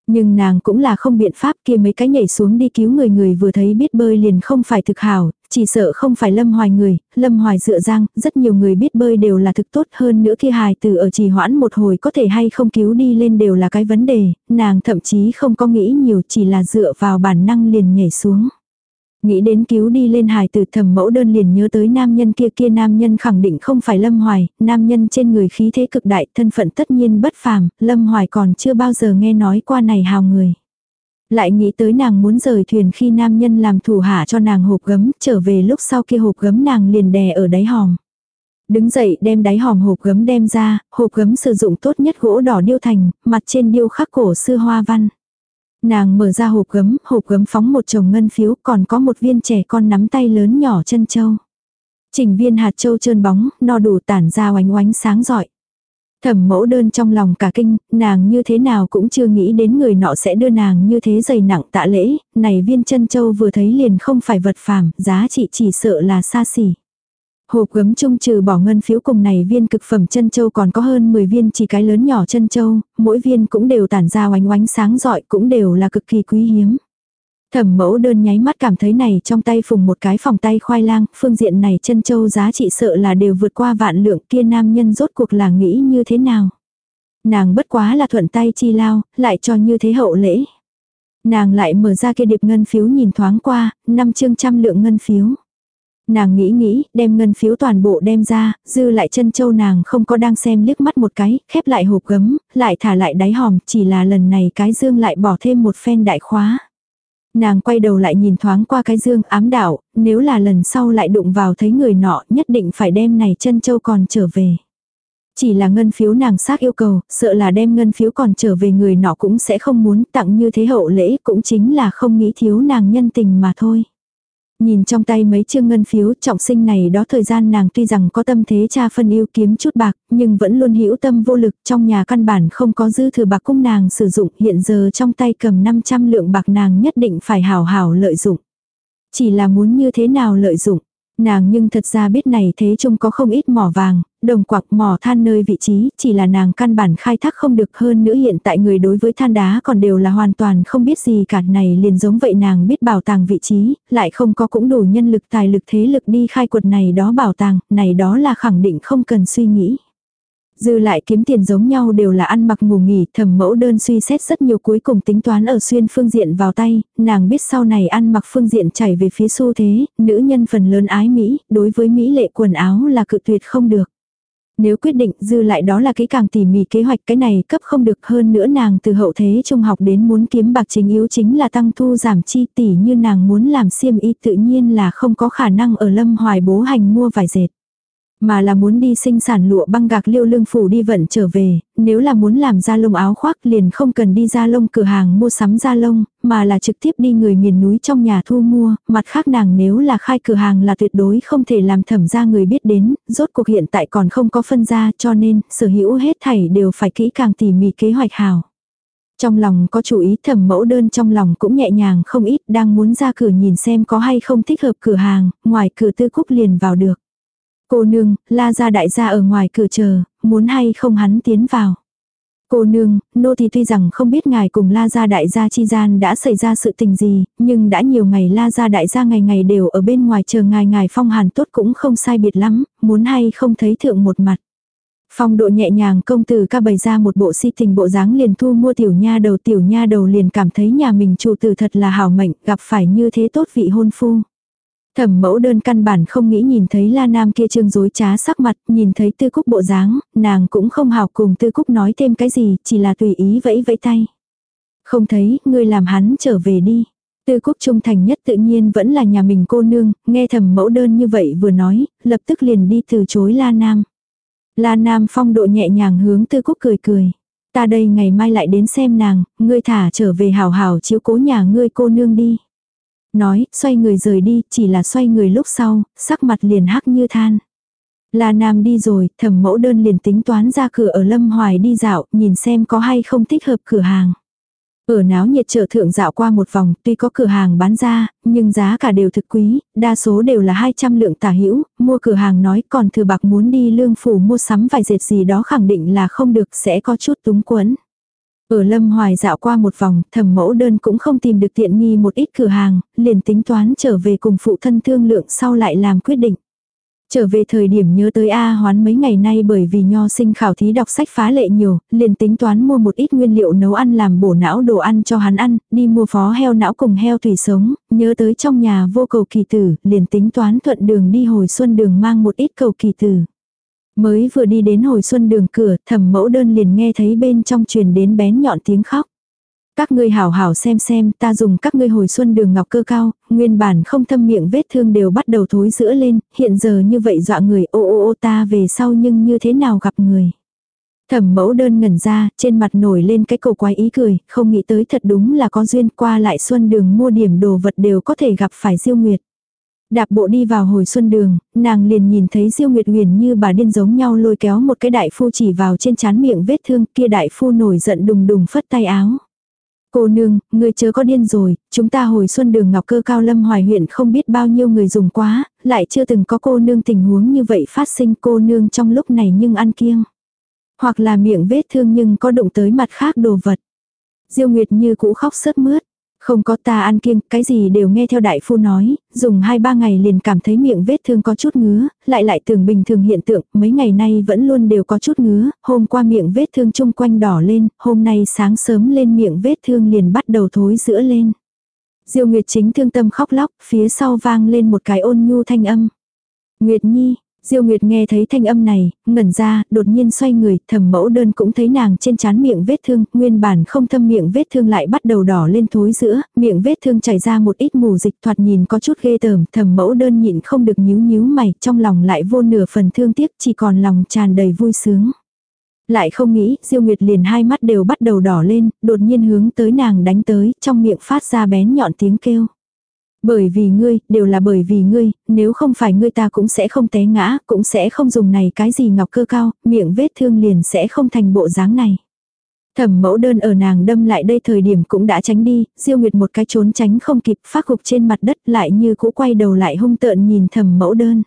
[SPEAKER 1] Nhưng nàng cũng là không biện pháp kia mấy cái nhảy xuống đi cứu người người vừa thấy biết bơi liền không phải thực hảo, chỉ sợ không phải lâm hoài người, lâm hoài dựa giang, rất nhiều người biết bơi đều là thực tốt hơn nữa khi hài từ ở trì hoãn một hồi có thể hay không cứu đi lên đều là cái vấn đề, nàng thậm chí không có nghĩ nhiều chỉ là dựa vào bản năng liền nhảy xuống. Nghĩ đến cứu đi lên hài từ thầm mẫu đơn liền nhớ tới nam nhân kia kia nam nhân khẳng định không phải Lâm Hoài, nam nhân trên người khí thế cực đại, thân phận tất nhiên bất phàm, Lâm Hoài còn chưa bao giờ nghe nói qua này hào người. Lại nghĩ tới nàng muốn rời thuyền khi nam nhân làm thủ hạ cho nàng hộp gấm, trở về lúc sau kia hộp gấm nàng liền đè ở đáy hòm. Đứng dậy đem đáy hòm hộp gấm đem ra, hộp gấm sử dụng tốt nhất gỗ đỏ điêu thành, mặt trên điêu khắc cổ sư hoa văn. Nàng mở ra hộp gấm, hộp gấm phóng một chồng ngân phiếu, còn có một viên trẻ con nắm tay lớn nhỏ chân châu. Chỉnh viên hạt châu trơn bóng, no đủ tản ra oánh oánh sáng giỏi. Thẩm mẫu đơn trong lòng cả kinh, nàng như thế nào cũng chưa nghĩ đến người nọ sẽ đưa nàng như thế dày nặng tạ lễ, này viên chân châu vừa thấy liền không phải vật phàm, giá trị chỉ sợ là xa xỉ. Hộp gấm chung trừ bỏ ngân phiếu cùng này viên cực phẩm chân châu còn có hơn 10 viên chỉ cái lớn nhỏ chân châu, mỗi viên cũng đều tản ra oánh oánh sáng rọi cũng đều là cực kỳ quý hiếm. Thẩm mẫu đơn nháy mắt cảm thấy này trong tay phùng một cái phòng tay khoai lang, phương diện này chân châu giá trị sợ là đều vượt qua vạn lượng kia nam nhân rốt cuộc là nghĩ như thế nào. Nàng bất quá là thuận tay chi lao, lại cho như thế hậu lễ. Nàng lại mở ra kia điệp ngân phiếu nhìn thoáng qua, năm chương trăm lượng ngân phiếu. Nàng nghĩ nghĩ, đem ngân phiếu toàn bộ đem ra, dư lại chân châu nàng không có đang xem liếc mắt một cái, khép lại hộp gấm, lại thả lại đáy hòm, chỉ là lần này cái dương lại bỏ thêm một phen đại khóa. Nàng quay đầu lại nhìn thoáng qua cái dương ám đạo, nếu là lần sau lại đụng vào thấy người nọ nhất định phải đem này chân châu còn trở về. Chỉ là ngân phiếu nàng xác yêu cầu, sợ là đem ngân phiếu còn trở về người nọ cũng sẽ không muốn tặng như thế hậu lễ cũng chính là không nghĩ thiếu nàng nhân tình mà thôi. Nhìn trong tay mấy chương ngân phiếu trọng sinh này đó thời gian nàng tuy rằng có tâm thế cha phân yêu kiếm chút bạc, nhưng vẫn luôn hữu tâm vô lực trong nhà căn bản không có dư thừa bạc cung nàng sử dụng hiện giờ trong tay cầm 500 lượng bạc nàng nhất định phải hảo hảo lợi dụng. Chỉ là muốn như thế nào lợi dụng, Nàng nhưng thật ra biết này thế chung có không ít mỏ vàng, đồng quặc mỏ than nơi vị trí, chỉ là nàng căn bản khai thác không được hơn nữa hiện tại người đối với than đá còn đều là hoàn toàn không biết gì cả này liền giống vậy nàng biết bảo tàng vị trí, lại không có cũng đủ nhân lực tài lực thế lực đi khai quật này đó bảo tàng, này đó là khẳng định không cần suy nghĩ. Dư lại kiếm tiền giống nhau đều là ăn mặc ngủ nghỉ, thẩm mẫu đơn suy xét rất nhiều cuối cùng tính toán ở xuyên phương diện vào tay, nàng biết sau này ăn mặc phương diện chảy về phía xu thế, nữ nhân phần lớn ái Mỹ, đối với Mỹ lệ quần áo là cự tuyệt không được. Nếu quyết định dư lại đó là cái càng tỉ mỉ kế hoạch cái này cấp không được hơn nữa nàng từ hậu thế trung học đến muốn kiếm bạc chính yếu chính là tăng thu giảm chi tỷ như nàng muốn làm xiêm y tự nhiên là không có khả năng ở lâm hoài bố hành mua vải dệt. Mà là muốn đi sinh sản lụa băng gạc liêu lương phủ đi vận trở về, nếu là muốn làm da lông áo khoác liền không cần đi da lông cửa hàng mua sắm da lông, mà là trực tiếp đi người miền núi trong nhà thu mua, mặt khác nàng nếu là khai cửa hàng là tuyệt đối không thể làm thẩm ra người biết đến, rốt cuộc hiện tại còn không có phân ra cho nên sở hữu hết thảy đều phải kỹ càng tỉ mỉ kế hoạch hào. Trong lòng có chủ ý thẩm mẫu đơn trong lòng cũng nhẹ nhàng không ít đang muốn ra cửa nhìn xem có hay không thích hợp cửa hàng, ngoài cửa tư cúc liền vào được. Cô nương, la gia đại gia ở ngoài cửa chờ, muốn hay không hắn tiến vào. Cô nương, nô thì tuy rằng không biết ngài cùng la gia đại gia chi gian đã xảy ra sự tình gì, nhưng đã nhiều ngày la gia đại gia ngày ngày đều ở bên ngoài chờ ngài ngài phong hàn tốt cũng không sai biệt lắm, muốn hay không thấy thượng một mặt. Phong độ nhẹ nhàng công tử ca bày ra một bộ si tình bộ dáng liền thu mua tiểu nha đầu tiểu nha đầu liền cảm thấy nhà mình chủ tử thật là hảo mệnh gặp phải như thế tốt vị hôn phu. Thẩm mẫu đơn căn bản không nghĩ nhìn thấy la nam kia trương dối trá sắc mặt, nhìn thấy tư cúc bộ dáng, nàng cũng không hào cùng tư cúc nói thêm cái gì, chỉ là tùy ý vẫy vẫy tay. Không thấy, ngươi làm hắn trở về đi. Tư cúc trung thành nhất tự nhiên vẫn là nhà mình cô nương, nghe thẩm mẫu đơn như vậy vừa nói, lập tức liền đi từ chối la nam. La nam phong độ nhẹ nhàng hướng tư cúc cười cười. Ta đây ngày mai lại đến xem nàng, ngươi thả trở về hào hào chiếu cố nhà ngươi cô nương đi nói, xoay người rời đi, chỉ là xoay người lúc sau, sắc mặt liền hắc như than. La Nam đi rồi, thẩm mẫu đơn liền tính toán ra cửa ở Lâm Hoài đi dạo, nhìn xem có hay không thích hợp cửa hàng. Ở náo nhiệt chợ thượng dạo qua một vòng, tuy có cửa hàng bán ra, nhưng giá cả đều thực quý, đa số đều là 200 lượng tả hữu mua cửa hàng nói còn thừa bạc muốn đi lương phủ mua sắm vài dệt gì đó khẳng định là không được sẽ có chút túng quẫn. Ở Lâm Hoài dạo qua một vòng, thẩm mẫu đơn cũng không tìm được tiện nghi một ít cửa hàng, liền tính toán trở về cùng phụ thân thương lượng sau lại làm quyết định. Trở về thời điểm nhớ tới A hoán mấy ngày nay bởi vì nho sinh khảo thí đọc sách phá lệ nhiều, liền tính toán mua một ít nguyên liệu nấu ăn làm bổ não đồ ăn cho hắn ăn, đi mua phó heo não cùng heo thủy sống, nhớ tới trong nhà vô cầu kỳ tử, liền tính toán thuận đường đi hồi xuân đường mang một ít cầu kỳ tử. Mới vừa đi đến hồi xuân đường cửa, thẩm mẫu đơn liền nghe thấy bên trong truyền đến bén nhọn tiếng khóc. Các ngươi hảo hảo xem xem, ta dùng các ngươi hồi xuân đường ngọc cơ cao, nguyên bản không thâm miệng vết thương đều bắt đầu thối giữa lên, hiện giờ như vậy dọa người ô ô ô ta về sau nhưng như thế nào gặp người. Thẩm mẫu đơn ngẩn ra, trên mặt nổi lên cái cổ quái ý cười, không nghĩ tới thật đúng là có duyên qua lại xuân đường mua điểm đồ vật đều có thể gặp phải diêu nguyệt. Đạp bộ đi vào hồi xuân đường, nàng liền nhìn thấy Diêu Nguyệt Huyền như bà điên giống nhau lôi kéo một cái đại phu chỉ vào trên chán miệng vết thương kia đại phu nổi giận đùng đùng phất tay áo. Cô nương, người chớ có điên rồi, chúng ta hồi xuân đường ngọc cơ cao lâm hoài huyện không biết bao nhiêu người dùng quá, lại chưa từng có cô nương tình huống như vậy phát sinh cô nương trong lúc này nhưng ăn kiêng. Hoặc là miệng vết thương nhưng có đụng tới mặt khác đồ vật. Diêu Nguyệt như cũ khóc sớt mướt. Không có ta ăn kiêng, cái gì đều nghe theo đại phu nói, dùng 2-3 ngày liền cảm thấy miệng vết thương có chút ngứa, lại lại tưởng bình thường hiện tượng, mấy ngày nay vẫn luôn đều có chút ngứa, hôm qua miệng vết thương chung quanh đỏ lên, hôm nay sáng sớm lên miệng vết thương liền bắt đầu thối giữa lên. Diêu Nguyệt chính thương tâm khóc lóc, phía sau vang lên một cái ôn nhu thanh âm. Nguyệt Nhi, Diêu Nguyệt nghe thấy thanh âm này, ngẩn ra, đột nhiên xoay người, thầm mẫu đơn cũng thấy nàng trên trán miệng vết thương, nguyên bản không thâm miệng vết thương lại bắt đầu đỏ lên thối giữa, miệng vết thương chảy ra một ít mù dịch thoạt nhìn có chút ghê tởm, thầm mẫu đơn nhịn không được nhíu nhíu mày, trong lòng lại vô nửa phần thương tiếc, chỉ còn lòng tràn đầy vui sướng. Lại không nghĩ, Diêu Nguyệt liền hai mắt đều bắt đầu đỏ lên, đột nhiên hướng tới nàng đánh tới, trong miệng phát ra bén nhọn tiếng kêu. Bởi vì ngươi, đều là bởi vì ngươi, nếu không phải ngươi ta cũng sẽ không té ngã, cũng sẽ không dùng này cái gì ngọc cơ cao, miệng vết thương liền sẽ không thành bộ dáng này. Thẩm mẫu đơn ở nàng đâm lại đây thời điểm cũng đã tránh đi, diêu nguyệt một cái trốn tránh không kịp phát gục trên mặt đất lại như cũ quay đầu lại hung tợn nhìn thẩm mẫu đơn.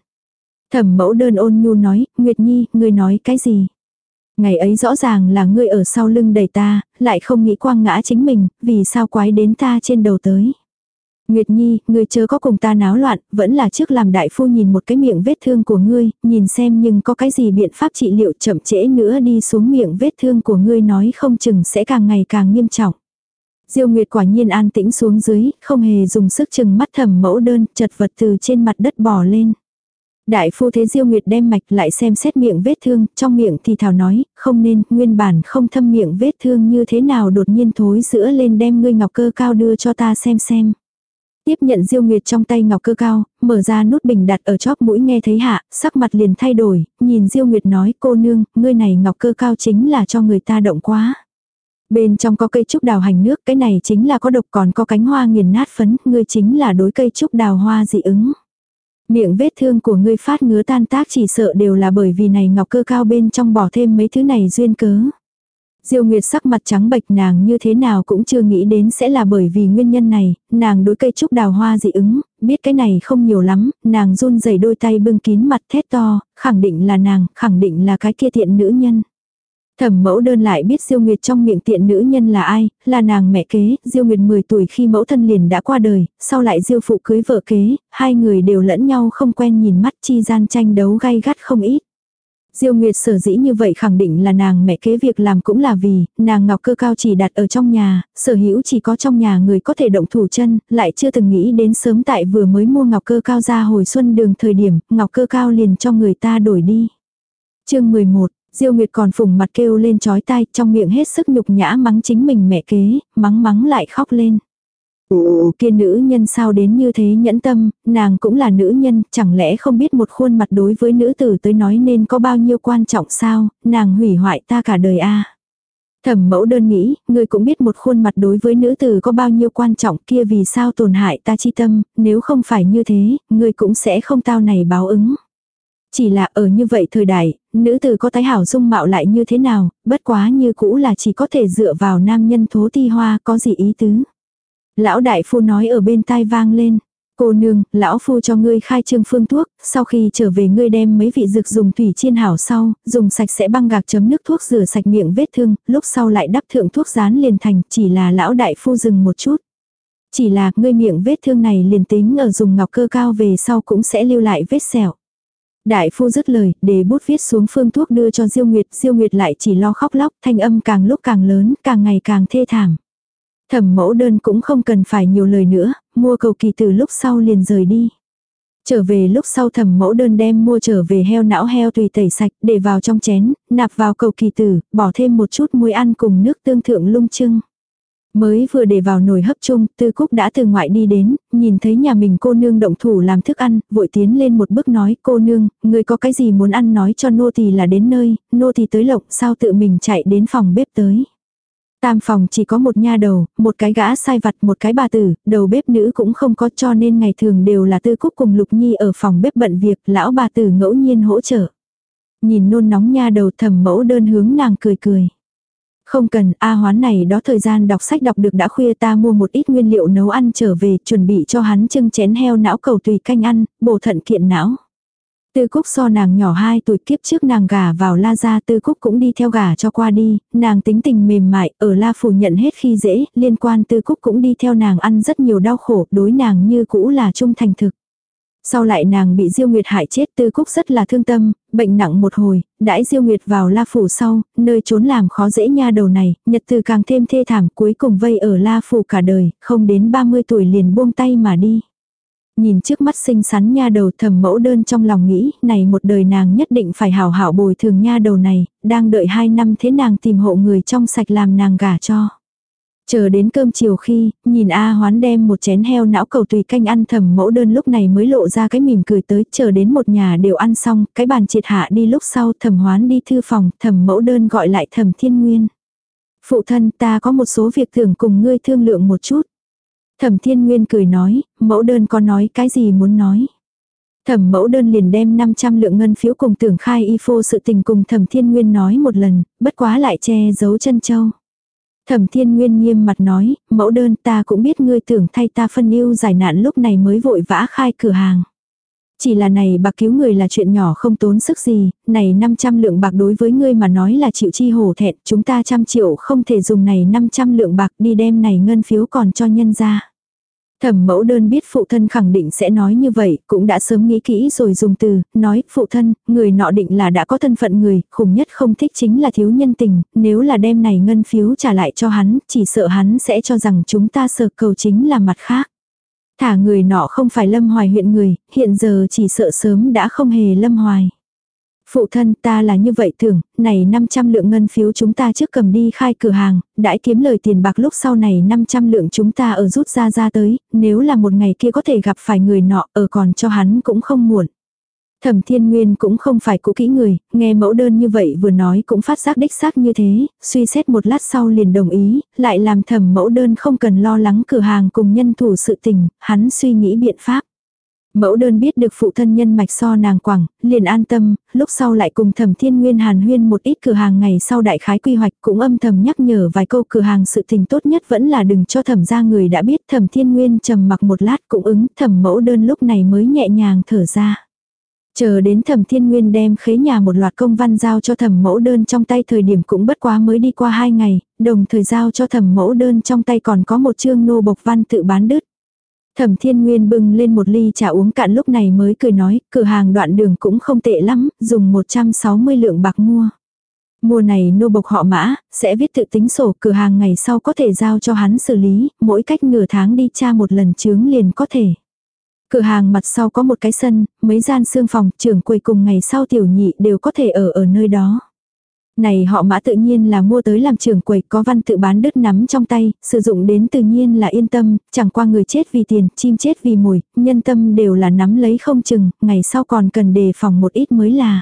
[SPEAKER 1] Thẩm mẫu đơn ôn nhu nói, Nguyệt Nhi, ngươi nói cái gì? Ngày ấy rõ ràng là ngươi ở sau lưng đẩy ta, lại không nghĩ quang ngã chính mình, vì sao quái đến ta trên đầu tới. Nguyệt Nhi, ngươi chớ có cùng ta náo loạn, vẫn là trước làm đại phu nhìn một cái miệng vết thương của ngươi, nhìn xem nhưng có cái gì biện pháp trị liệu chậm trễ nữa đi xuống miệng vết thương của ngươi nói không chừng sẽ càng ngày càng nghiêm trọng. Diêu Nguyệt quả nhiên an tĩnh xuống dưới, không hề dùng sức chừng mắt thầm mẫu đơn, chật vật từ trên mặt đất bò lên. Đại phu thế Diêu Nguyệt đem mạch lại xem xét miệng vết thương, trong miệng thì thảo nói, không nên, nguyên bản không thâm miệng vết thương như thế nào đột nhiên thối giữa lên đem ngươi ngọc cơ cao đưa cho ta xem xem. Tiếp nhận Diêu Nguyệt trong tay ngọc cơ cao, mở ra nút bình đặt ở chóp mũi nghe thấy hạ, sắc mặt liền thay đổi, nhìn Diêu Nguyệt nói cô nương, ngươi này ngọc cơ cao chính là cho người ta động quá. Bên trong có cây trúc đào hành nước, cái này chính là có độc còn có cánh hoa nghiền nát phấn, ngươi chính là đối cây trúc đào hoa dị ứng. Miệng vết thương của ngươi phát ngứa tan tác chỉ sợ đều là bởi vì này ngọc cơ cao bên trong bỏ thêm mấy thứ này duyên cớ. Diêu Nguyệt sắc mặt trắng bệch nàng như thế nào cũng chưa nghĩ đến sẽ là bởi vì nguyên nhân này, nàng đối cây trúc đào hoa dị ứng, biết cái này không nhiều lắm, nàng run rẩy đôi tay bưng kín mặt thét to, khẳng định là nàng, khẳng định là cái kia tiện nữ nhân. Thẩm mẫu đơn lại biết Diêu Nguyệt trong miệng tiện nữ nhân là ai, là nàng mẹ kế, Diêu Nguyệt 10 tuổi khi mẫu thân liền đã qua đời, sau lại Diêu phụ cưới vợ kế, hai người đều lẫn nhau không quen nhìn mắt chi gian tranh đấu gay gắt không ít. Diêu Nguyệt sở dĩ như vậy khẳng định là nàng mẹ kế việc làm cũng là vì, nàng ngọc cơ cao chỉ đặt ở trong nhà, sở hữu chỉ có trong nhà người có thể động thủ chân, lại chưa từng nghĩ đến sớm tại vừa mới mua ngọc cơ cao ra hồi xuân đường thời điểm, ngọc cơ cao liền cho người ta đổi đi. chương 11 Diêu Nguyệt còn phùng mặt kêu lên chói tai, trong miệng hết sức nhục nhã mắng chính mình mẹ kế, mắng mắng lại khóc lên. Ồ, kia nữ nhân sao đến như thế nhẫn tâm, nàng cũng là nữ nhân, chẳng lẽ không biết một khuôn mặt đối với nữ tử tới nói nên có bao nhiêu quan trọng sao, nàng hủy hoại ta cả đời a. Thẩm mẫu đơn nghĩ, người cũng biết một khuôn mặt đối với nữ tử có bao nhiêu quan trọng kia vì sao tổn hại ta chi tâm, nếu không phải như thế, người cũng sẽ không tao này báo ứng. Chỉ là ở như vậy thời đại, nữ tử có tái hảo dung mạo lại như thế nào, bất quá như cũ là chỉ có thể dựa vào nam nhân thố ti hoa có gì ý tứ. Lão đại phu nói ở bên tai vang lên. Cô nương, lão phu cho ngươi khai trương phương thuốc, sau khi trở về ngươi đem mấy vị dược dùng thủy chiên hảo sau, dùng sạch sẽ băng gạc chấm nước thuốc rửa sạch miệng vết thương, lúc sau lại đắp thượng thuốc dán liền thành, chỉ là lão đại phu dừng một chút. Chỉ là ngươi miệng vết thương này liền tính ở dùng ngọc cơ cao về sau cũng sẽ lưu lại vết sẹo. Đại phu dứt lời, để bút viết xuống phương thuốc đưa cho Diêu Nguyệt, Diêu Nguyệt lại chỉ lo khóc lóc, thanh âm càng lúc càng lớn, càng ngày càng thê thảm. Thẩm mẫu đơn cũng không cần phải nhiều lời nữa, mua cầu kỳ từ lúc sau liền rời đi. Trở về lúc sau thẩm mẫu đơn đem mua trở về heo não heo tùy tẩy sạch để vào trong chén, nạp vào cầu kỳ tử, bỏ thêm một chút muối ăn cùng nước tương thượng lung trưng. Mới vừa để vào nồi hấp chung, tư cúc đã từ ngoại đi đến, nhìn thấy nhà mình cô nương động thủ làm thức ăn, vội tiến lên một bước nói cô nương, người có cái gì muốn ăn nói cho nô thì là đến nơi, nô thì tới lộc sao tự mình chạy đến phòng bếp tới. Tam phòng chỉ có một nha đầu, một cái gã sai vặt, một cái bà tử, đầu bếp nữ cũng không có cho nên ngày thường đều là tư cúc cùng lục nhi ở phòng bếp bận việc, lão bà tử ngẫu nhiên hỗ trợ. Nhìn nôn nóng nha đầu thầm mẫu đơn hướng nàng cười cười. Không cần, A hoán này đó thời gian đọc sách đọc được đã khuya ta mua một ít nguyên liệu nấu ăn trở về, chuẩn bị cho hắn chưng chén heo não cầu tùy canh ăn, bổ thận kiện não. Tư Cúc so nàng nhỏ 2 tuổi kiếp trước nàng gả vào La Gia Tư Cúc cũng đi theo gả cho qua đi, nàng tính tình mềm mại, ở La Phủ nhận hết khi dễ, liên quan Tư Cúc cũng đi theo nàng ăn rất nhiều đau khổ, đối nàng như cũ là trung thành thực. Sau lại nàng bị Diêu Nguyệt hại chết Tư Cúc rất là thương tâm, bệnh nặng một hồi, đãi Diêu Nguyệt vào La Phủ sau, nơi trốn làm khó dễ nha đầu này, nhật từ càng thêm thê thảm cuối cùng vây ở La Phủ cả đời, không đến 30 tuổi liền buông tay mà đi. Nhìn trước mắt xinh xắn nha đầu thầm mẫu đơn trong lòng nghĩ, này một đời nàng nhất định phải hảo hảo bồi thường nha đầu này, đang đợi hai năm thế nàng tìm hộ người trong sạch làm nàng gả cho. Chờ đến cơm chiều khi, nhìn A hoán đem một chén heo não cầu tùy canh ăn thầm mẫu đơn lúc này mới lộ ra cái mỉm cười tới, chờ đến một nhà đều ăn xong, cái bàn triệt hạ đi lúc sau thầm hoán đi thư phòng, thầm mẫu đơn gọi lại thầm thiên nguyên. Phụ thân ta có một số việc tưởng cùng ngươi thương lượng một chút. Thẩm thiên nguyên cười nói, mẫu đơn có nói cái gì muốn nói. Thẩm mẫu đơn liền đem 500 lượng ngân phiếu cùng tưởng khai y phô sự tình cùng thẩm thiên nguyên nói một lần, bất quá lại che giấu chân châu. Thẩm thiên nguyên nghiêm mặt nói, mẫu đơn ta cũng biết ngươi tưởng thay ta phân yêu giải nạn lúc này mới vội vã khai cửa hàng. Chỉ là này bạc cứu người là chuyện nhỏ không tốn sức gì, này 500 lượng bạc đối với ngươi mà nói là chịu chi hổ thẹn, chúng ta trăm triệu không thể dùng này 500 lượng bạc đi đem này ngân phiếu còn cho nhân ra. Thẩm mẫu đơn biết phụ thân khẳng định sẽ nói như vậy, cũng đã sớm nghĩ kỹ rồi dùng từ, nói, phụ thân, người nọ định là đã có thân phận người, khủng nhất không thích chính là thiếu nhân tình, nếu là đem này ngân phiếu trả lại cho hắn, chỉ sợ hắn sẽ cho rằng chúng ta sợ cầu chính là mặt khác. Thả người nọ không phải lâm hoài huyện người, hiện giờ chỉ sợ sớm đã không hề lâm hoài. Phụ thân ta là như vậy tưởng, này 500 lượng ngân phiếu chúng ta trước cầm đi khai cửa hàng, đãi kiếm lời tiền bạc lúc sau này 500 lượng chúng ta ở rút ra ra tới, nếu là một ngày kia có thể gặp phải người nọ ở còn cho hắn cũng không muộn. Thẩm Thiên Nguyên cũng không phải cũ kỹ người, nghe mẫu đơn như vậy vừa nói cũng phát giác đích xác như thế, suy xét một lát sau liền đồng ý, lại làm thẩm mẫu đơn không cần lo lắng cửa hàng cùng nhân thủ sự tình, hắn suy nghĩ biện pháp. Mẫu đơn biết được phụ thân nhân mạch so nàng quảng, liền an tâm, lúc sau lại cùng thẩm thiên nguyên hàn huyên một ít cửa hàng ngày sau đại khái quy hoạch cũng âm thầm nhắc nhở vài câu cửa hàng sự tình tốt nhất vẫn là đừng cho thẩm ra người đã biết thẩm thiên nguyên trầm mặc một lát cũng ứng thẩm mẫu đơn lúc này mới nhẹ nhàng thở ra. Chờ đến thẩm thiên nguyên đem khế nhà một loạt công văn giao cho thẩm mẫu đơn trong tay thời điểm cũng bất quá mới đi qua hai ngày, đồng thời giao cho thẩm mẫu đơn trong tay còn có một chương nô bộc văn tự bán đứt. Thẩm Thiên Nguyên bưng lên một ly trà uống cạn lúc này mới cười nói, cửa hàng đoạn đường cũng không tệ lắm, dùng 160 lượng bạc mua. Mùa này nô bộc họ mã, sẽ viết tự tính sổ cửa hàng ngày sau có thể giao cho hắn xử lý, mỗi cách nửa tháng đi tra một lần chướng liền có thể. Cửa hàng mặt sau có một cái sân, mấy gian xương phòng, trưởng quầy cùng ngày sau tiểu nhị đều có thể ở ở nơi đó. Này họ mã tự nhiên là mua tới làm trưởng quầy có văn tự bán đứt nắm trong tay, sử dụng đến tự nhiên là yên tâm, chẳng qua người chết vì tiền, chim chết vì mùi, nhân tâm đều là nắm lấy không chừng, ngày sau còn cần đề phòng một ít mới là.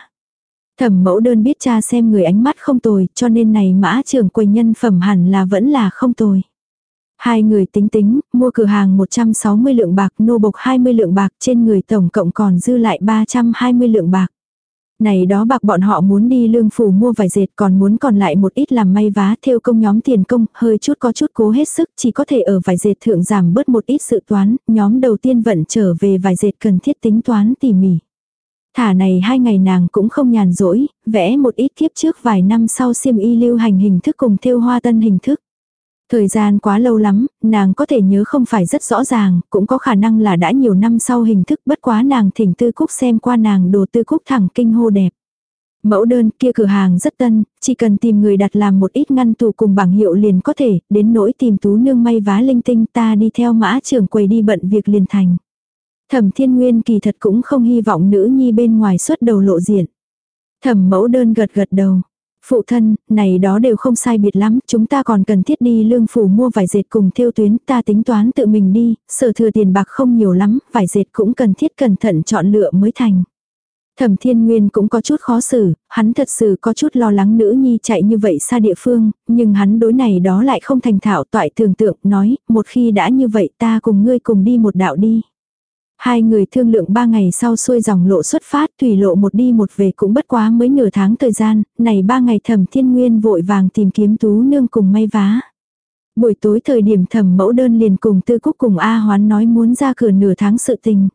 [SPEAKER 1] Thẩm mẫu đơn biết cha xem người ánh mắt không tồi, cho nên này mã trưởng quầy nhân phẩm hẳn là vẫn là không tồi. Hai người tính tính, mua cửa hàng 160 lượng bạc, nô bộc 20 lượng bạc, trên người tổng cộng còn dư lại 320 lượng bạc. Này đó bạc bọn họ muốn đi lương phủ mua vải dệt còn muốn còn lại một ít làm may vá theo công nhóm tiền công, hơi chút có chút cố hết sức chỉ có thể ở vải dệt thượng giảm bớt một ít sự toán, nhóm đầu tiên vận trở về vải dệt cần thiết tính toán tỉ mỉ. Thả này hai ngày nàng cũng không nhàn rỗi, vẽ một ít kiếp trước vài năm sau xiêm y lưu hành hình thức cùng theo hoa tân hình thức. Thời gian quá lâu lắm, nàng có thể nhớ không phải rất rõ ràng, cũng có khả năng là đã nhiều năm sau hình thức bất quá nàng thỉnh tư cúc xem qua nàng đồ tư cúc thẳng kinh hô đẹp. Mẫu đơn kia cửa hàng rất tân, chỉ cần tìm người đặt làm một ít ngăn tủ cùng bảng hiệu liền có thể, đến nỗi tìm tú nương may vá linh tinh ta đi theo mã trưởng quầy đi bận việc liền thành. Thẩm thiên nguyên kỳ thật cũng không hy vọng nữ nhi bên ngoài xuất đầu lộ diện. Thẩm mẫu đơn gật gật đầu. Phụ thân, này đó đều không sai biệt lắm, chúng ta còn cần thiết đi lương phủ mua vải dệt cùng theo tuyến, ta tính toán tự mình đi, sở thừa tiền bạc không nhiều lắm, vải dệt cũng cần thiết cẩn thận chọn lựa mới thành. Thẩm Thiên Nguyên cũng có chút khó xử, hắn thật sự có chút lo lắng nữ nhi chạy như vậy xa địa phương, nhưng hắn đối này đó lại không thành thạo toại tưởng tượng, nói, một khi đã như vậy ta cùng ngươi cùng đi một đạo đi. Hai người thương lượng ba ngày sau xuôi dòng lộ xuất phát tùy lộ một đi một về cũng bất quá mới nửa tháng thời gian, này ba ngày thẩm thiên nguyên vội vàng tìm kiếm tú nương cùng may vá. Buổi tối thời điểm thẩm mẫu đơn liền cùng tư cúc cùng A hoán nói muốn ra cửa nửa tháng sự tình.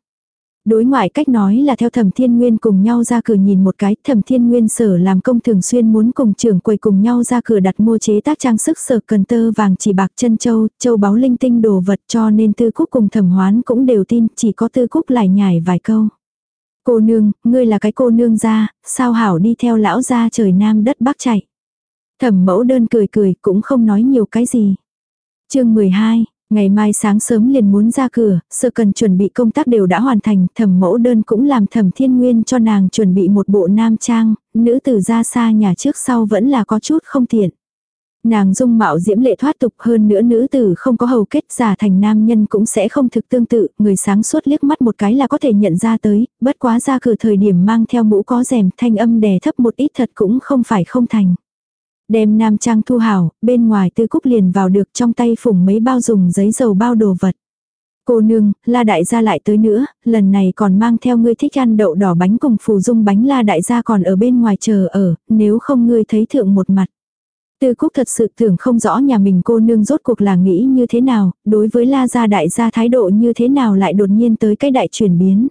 [SPEAKER 1] Đối ngoại cách nói là theo thẩm thiên nguyên cùng nhau ra cửa nhìn một cái, thẩm thiên nguyên sở làm công thường xuyên muốn cùng trưởng quầy cùng nhau ra cửa đặt mua chế tác trang sức sở cần tơ vàng chỉ bạc chân châu, châu báu linh tinh đồ vật cho nên tư cúc cùng thẩm hoán cũng đều tin, chỉ có tư cúc lại nhảy vài câu. Cô nương, ngươi là cái cô nương ra, sao hảo đi theo lão ra trời nam đất bắc chạy. Thẩm mẫu đơn cười cười cũng không nói nhiều cái gì. chương 12, Ngày mai sáng sớm liền muốn ra cửa, sơ cần chuẩn bị công tác đều đã hoàn thành, thẩm mẫu đơn cũng làm thẩm thiên nguyên cho nàng chuẩn bị một bộ nam trang, nữ tử ra xa nhà trước sau vẫn là có chút không tiện. Nàng dung mạo diễm lệ thoát tục hơn nữa nữ tử không có hầu kết giả thành nam nhân cũng sẽ không thực tương tự, người sáng suốt liếc mắt một cái là có thể nhận ra tới, bất quá ra cửa thời điểm mang theo mũ có rèm thanh âm đè thấp một ít thật cũng không phải không thành. Đem nam trang thu hảo, bên ngoài tư cúc liền vào được trong tay phủng mấy bao dùng giấy dầu bao đồ vật. Cô nương, la đại gia lại tới nữa, lần này còn mang theo ngươi thích ăn đậu đỏ bánh cùng phù dung bánh la đại gia còn ở bên ngoài chờ ở, nếu không ngươi thấy thượng một mặt. Tư Cúc thật sự tưởng không rõ nhà mình cô nương rốt cuộc là nghĩ như thế nào, đối với La Gia đại gia thái độ như thế nào lại đột nhiên tới cái đại chuyển biến.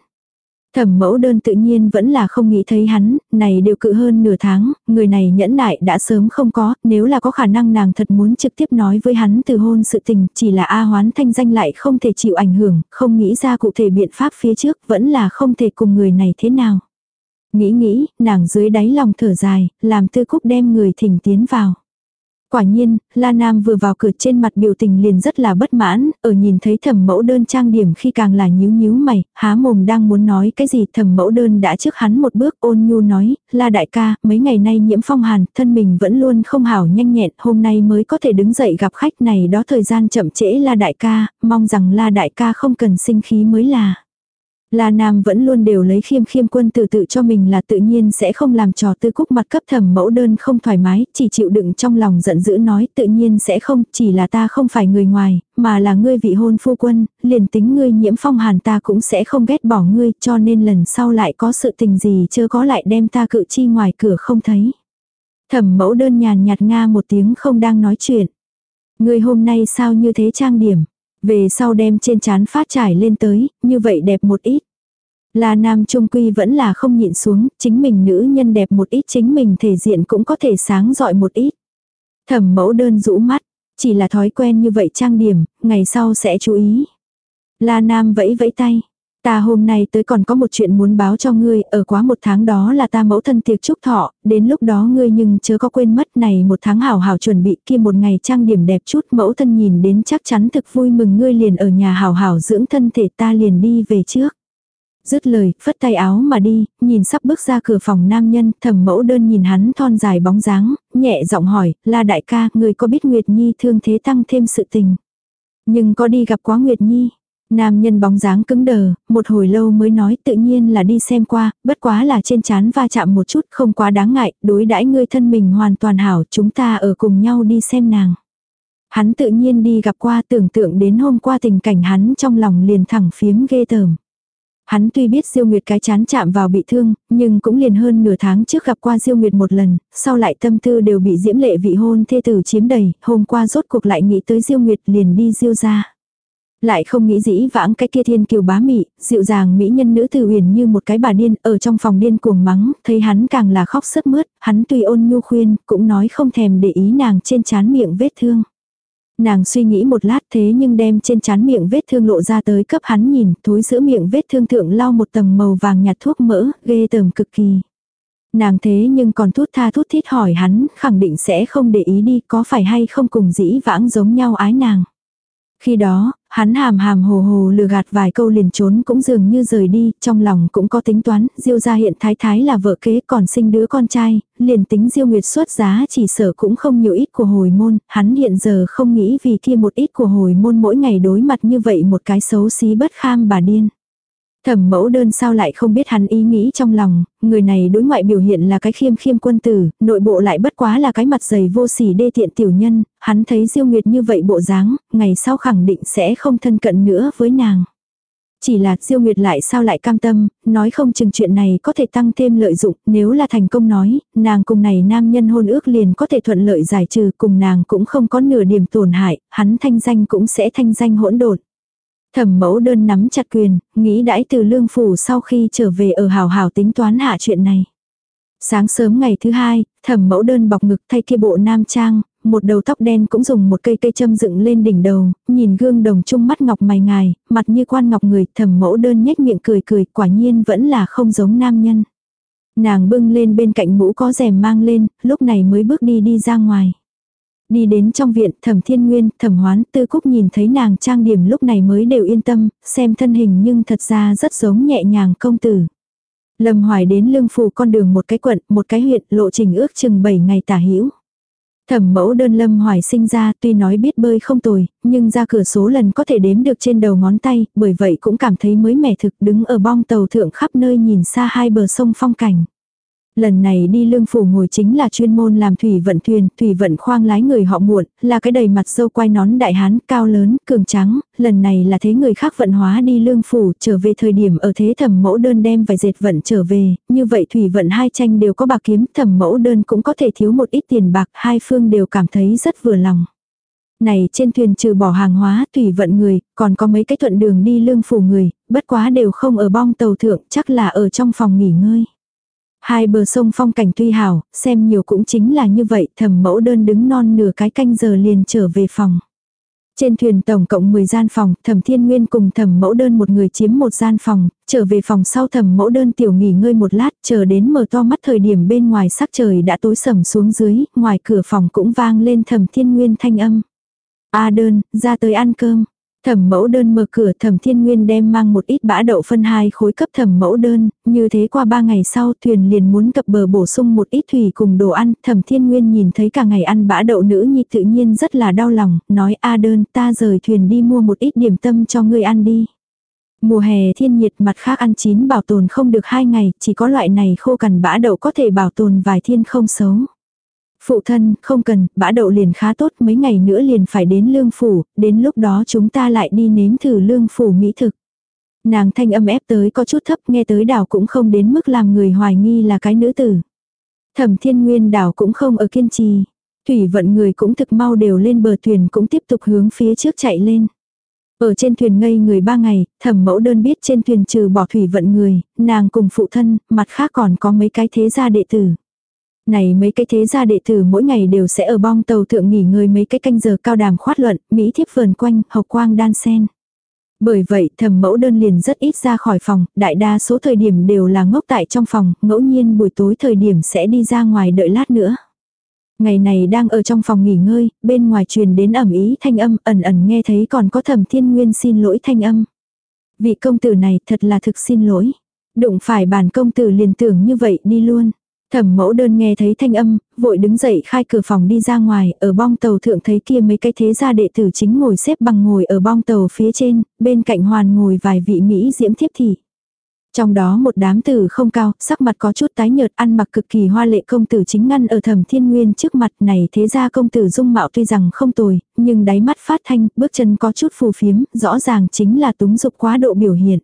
[SPEAKER 1] Thẩm mẫu đơn tự nhiên vẫn là không nghĩ thấy hắn, này đều cự hơn nửa tháng, người này nhẫn nại đã sớm không có, nếu là có khả năng nàng thật muốn trực tiếp nói với hắn từ hôn sự tình, chỉ là A hoán thanh danh lại không thể chịu ảnh hưởng, không nghĩ ra cụ thể biện pháp phía trước, vẫn là không thể cùng người này thế nào. Nghĩ nghĩ, nàng dưới đáy lòng thở dài, làm tư cúc đem người thỉnh tiến vào. Quả nhiên, La Nam vừa vào cửa trên mặt biểu tình liền rất là bất mãn, ở nhìn thấy thẩm mẫu đơn trang điểm khi càng là nhíu nhíu mày, há mồm đang muốn nói cái gì thẩm mẫu đơn đã trước hắn một bước ôn nhu nói, La đại ca, mấy ngày nay nhiễm phong hàn, thân mình vẫn luôn không hảo nhanh nhẹn, hôm nay mới có thể đứng dậy gặp khách này đó thời gian chậm trễ La đại ca, mong rằng La đại ca không cần sinh khí mới là. La Nam vẫn luôn đều lấy khiêm khiêm quân tự tự cho mình là tự nhiên sẽ không làm trò tư cúc mặt cấp thẩm mẫu đơn không thoải mái, chỉ chịu đựng trong lòng giận dữ nói tự nhiên sẽ không, chỉ là ta không phải người ngoài, mà là ngươi vị hôn phu quân, liền tính ngươi nhiễm phong hàn ta cũng sẽ không ghét bỏ ngươi, cho nên lần sau lại có sự tình gì chưa có lại đem ta cự chi ngoài cửa không thấy. Thẩm mẫu đơn nhàn nhạt nga một tiếng không đang nói chuyện. Ngươi hôm nay sao như thế trang điểm? Về sau đem trên chán phát trải lên tới, như vậy đẹp một ít. Là nam trung quy vẫn là không nhịn xuống, chính mình nữ nhân đẹp một ít chính mình thể diện cũng có thể sáng dọi một ít. Thẩm mẫu đơn rũ mắt, chỉ là thói quen như vậy trang điểm, ngày sau sẽ chú ý. La Nam vẫy vẫy tay. Ta hôm nay tới còn có một chuyện muốn báo cho ngươi, ở quá một tháng đó là ta mẫu thân tiệc chúc thọ, đến lúc đó ngươi nhưng chớ có quên mất này một tháng hảo hảo chuẩn bị kia một ngày trang điểm đẹp chút mẫu thân nhìn đến chắc chắn thực vui mừng ngươi liền ở nhà hảo hảo dưỡng thân thể ta liền đi về trước. Dứt lời, phất tay áo mà đi, nhìn sắp bước ra cửa phòng nam nhân, thầm mẫu đơn nhìn hắn thon dài bóng dáng, nhẹ giọng hỏi, là đại ca, người có biết Nguyệt Nhi thương thế tăng thêm sự tình. Nhưng có đi gặp quá Nguyệt Nhi, Nam nhân bóng dáng cứng đờ, một hồi lâu mới nói tự nhiên là đi xem qua, bất quá là trên chán va chạm một chút không quá đáng ngại, đối đãi ngươi thân mình hoàn toàn hảo, chúng ta ở cùng nhau đi xem nàng. Hắn tự nhiên đi gặp qua tưởng tượng đến hôm qua tình cảnh hắn trong lòng liền thẳng phiếm ghê tởm. Hắn tuy biết Diêu Nguyệt cái chán chạm vào bị thương, nhưng cũng liền hơn nửa tháng trước gặp qua Diêu Nguyệt một lần, sau lại tâm tư đều bị diễm lệ vị hôn thê tử chiếm đầy, hôm qua rốt cuộc lại nghĩ tới Diêu Nguyệt liền đi Diêu ra. Lại không nghĩ dĩ vãng cái kia thiên kiều bá mị, dịu dàng mỹ nhân nữ từ huyền như một cái bà điên ở trong phòng điên cuồng mắng, thấy hắn càng là khóc sướt mướt, hắn tuy ôn nhu khuyên, cũng nói không thèm để ý nàng trên chán miệng vết thương. Nàng suy nghĩ một lát thế nhưng đem trên chán miệng vết thương lộ ra tới cấp hắn nhìn, thối giữa miệng vết thương thượng lau một tầng màu vàng nhạt thuốc mỡ, ghê tởm cực kỳ. Nàng thế nhưng còn thút tha thút thít hỏi hắn, khẳng định sẽ không để ý đi, có phải hay không cùng dĩ vãng giống nhau ái nàng. Khi đó, hắn hàm hàm hồ hồ lừa gạt vài câu liền trốn cũng dường như rời đi, trong lòng cũng có tính toán, Diêu gia hiện thái thái là vợ kế còn sinh đứa con trai, liền tính Diêu Nguyệt xuất giá chỉ sợ cũng không nhiều ít của hồi môn, hắn hiện giờ không nghĩ vì kia một ít của hồi môn mỗi ngày đối mặt như vậy một cái xấu xí bất kham bà điên. Thẩm mẫu đơn sao lại không biết hắn ý nghĩ trong lòng, người này đối ngoại biểu hiện là cái khiêm khiêm quân tử, nội bộ lại bất quá là cái mặt dày vô sỉ đê tiện tiểu nhân, hắn thấy diêu nguyệt như vậy bộ dáng, ngày sau khẳng định sẽ không thân cận nữa với nàng. Chỉ là diêu nguyệt lại sao lại cam tâm, nói không chừng chuyện này có thể tăng thêm lợi dụng, nếu là thành công nói, nàng cùng này nam nhân hôn ước liền có thể thuận lợi giải trừ cùng nàng cũng không có nửa điểm tổn hại, hắn thanh danh cũng sẽ thanh danh hỗn độn. Thẩm mẫu đơn nắm chặt quyền, nghĩ đãi từ lương phủ sau khi trở về ở hào hào tính toán hạ chuyện này. Sáng sớm ngày thứ hai, thẩm mẫu đơn bọc ngực thay kia bộ nam trang, một đầu tóc đen cũng dùng một cây cây châm dựng lên đỉnh đầu, nhìn gương đồng trung mắt ngọc mày ngài, mặt như quan ngọc người, thẩm mẫu đơn nhếch miệng cười cười, quả nhiên vẫn là không giống nam nhân. Nàng bưng lên bên cạnh mũ có rèm mang lên, lúc này mới bước đi đi ra ngoài. Đi đến trong viện, thẩm thiên nguyên, thẩm hoán, tư cúc nhìn thấy nàng trang điểm lúc này mới đều yên tâm, xem thân hình nhưng thật ra rất giống nhẹ nhàng công tử. Lâm hoài đến lương phù con đường một cái quận, một cái huyện, lộ trình ước chừng 7 ngày tả hữu Thẩm mẫu đơn lâm hoài sinh ra tuy nói biết bơi không tồi, nhưng ra cửa số lần có thể đếm được trên đầu ngón tay, bởi vậy cũng cảm thấy mới mẻ thực đứng ở bong tàu thượng khắp nơi nhìn xa hai bờ sông phong cảnh. Lần này đi lương phủ ngồi chính là chuyên môn làm thủy vận thuyền, thủy vận khoang lái người họ muộn, là cái đầy mặt dâu quai nón đại hán, cao lớn, cường trắng, lần này là thế người khác vận hóa đi lương phủ, trở về thời điểm ở thế thẩm mẫu đơn đem vài dệt vận trở về, như vậy thủy vận hai tranh đều có bạc kiếm, thẩm mẫu đơn cũng có thể thiếu một ít tiền bạc, hai phương đều cảm thấy rất vừa lòng. Này trên thuyền trừ bỏ hàng hóa, thủy vận người, còn có mấy cái thuận đường đi lương phủ người, bất quá đều không ở bong tàu thượng, chắc là ở trong phòng nghỉ ngơi. Hai bờ sông phong cảnh tuy hảo, xem nhiều cũng chính là như vậy, thẩm mẫu đơn đứng non nửa cái canh giờ liền trở về phòng. Trên thuyền tổng cộng 10 gian phòng, thẩm thiên nguyên cùng thẩm mẫu đơn một người chiếm một gian phòng, trở về phòng sau thẩm mẫu đơn tiểu nghỉ ngơi một lát, chờ đến mở to mắt thời điểm bên ngoài sắc trời đã tối sầm xuống dưới, ngoài cửa phòng cũng vang lên thẩm thiên nguyên thanh âm. A đơn, ra tới ăn cơm. Thẩm mẫu đơn mở cửa thẩm thiên nguyên đem mang một ít bã đậu phân hai khối cấp thẩm mẫu đơn, như thế qua ba ngày sau thuyền liền muốn cập bờ bổ sung một ít thủy cùng đồ ăn, thẩm thiên nguyên nhìn thấy cả ngày ăn bã đậu nữ nhi tự nhiên rất là đau lòng, nói a đơn ta rời thuyền đi mua một ít điểm tâm cho ngươi ăn đi. Mùa hè thiên nhiệt mặt khác ăn chín bảo tồn không được hai ngày, chỉ có loại này khô cằn bã đậu có thể bảo tồn vài thiên không xấu. Phụ thân, không cần, bã đậu liền khá tốt, mấy ngày nữa liền phải đến lương phủ, đến lúc đó chúng ta lại đi nếm thử lương phủ mỹ thực. Nàng thanh âm ép tới có chút thấp nghe tới đảo cũng không đến mức làm người hoài nghi là cái nữ tử. Thẩm thiên nguyên đảo cũng không ở kiên trì. Thủy vận người cũng thực mau đều lên bờ thuyền cũng tiếp tục hướng phía trước chạy lên. Ở trên thuyền ngây người ba ngày, thẩm mẫu đơn biết trên thuyền trừ bỏ thủy vận người, nàng cùng phụ thân, mặt khác còn có mấy cái thế gia đệ tử. Này mấy cái thế gia đệ tử mỗi ngày đều sẽ ở bong tàu thượng nghỉ ngơi mấy cái canh giờ cao đàm khoát luận, Mỹ thiếp vườn quanh, học quang đan sen. Bởi vậy thẩm mẫu đơn liền rất ít ra khỏi phòng, đại đa số thời điểm đều là ngốc tại trong phòng, ngẫu nhiên buổi tối thời điểm sẽ đi ra ngoài đợi lát nữa. Ngày này đang ở trong phòng nghỉ ngơi, bên ngoài truyền đến ẩm ý thanh âm, ẩn ẩn nghe thấy còn có thẩm thiên nguyên xin lỗi thanh âm. Vị công tử này thật là thực xin lỗi. Đụng phải bản công tử liền tưởng như vậy đi luôn. Thẩm mẫu đơn nghe thấy thanh âm, vội đứng dậy khai cửa phòng đi ra ngoài, ở bong tàu thượng thấy kia mấy cái thế gia đệ tử chính ngồi xếp bằng ngồi ở bong tàu phía trên, bên cạnh hoàn ngồi vài vị Mỹ diễm thiếp thị. Trong đó một đám tử không cao, sắc mặt có chút tái nhợt ăn mặc cực kỳ hoa lệ công tử chính ngăn ở thẩm thiên nguyên trước mặt này thế ra công tử dung mạo tuy rằng không tồi, nhưng đáy mắt phát thanh, bước chân có chút phù phiếm, rõ ràng chính là túng dục quá độ biểu hiện.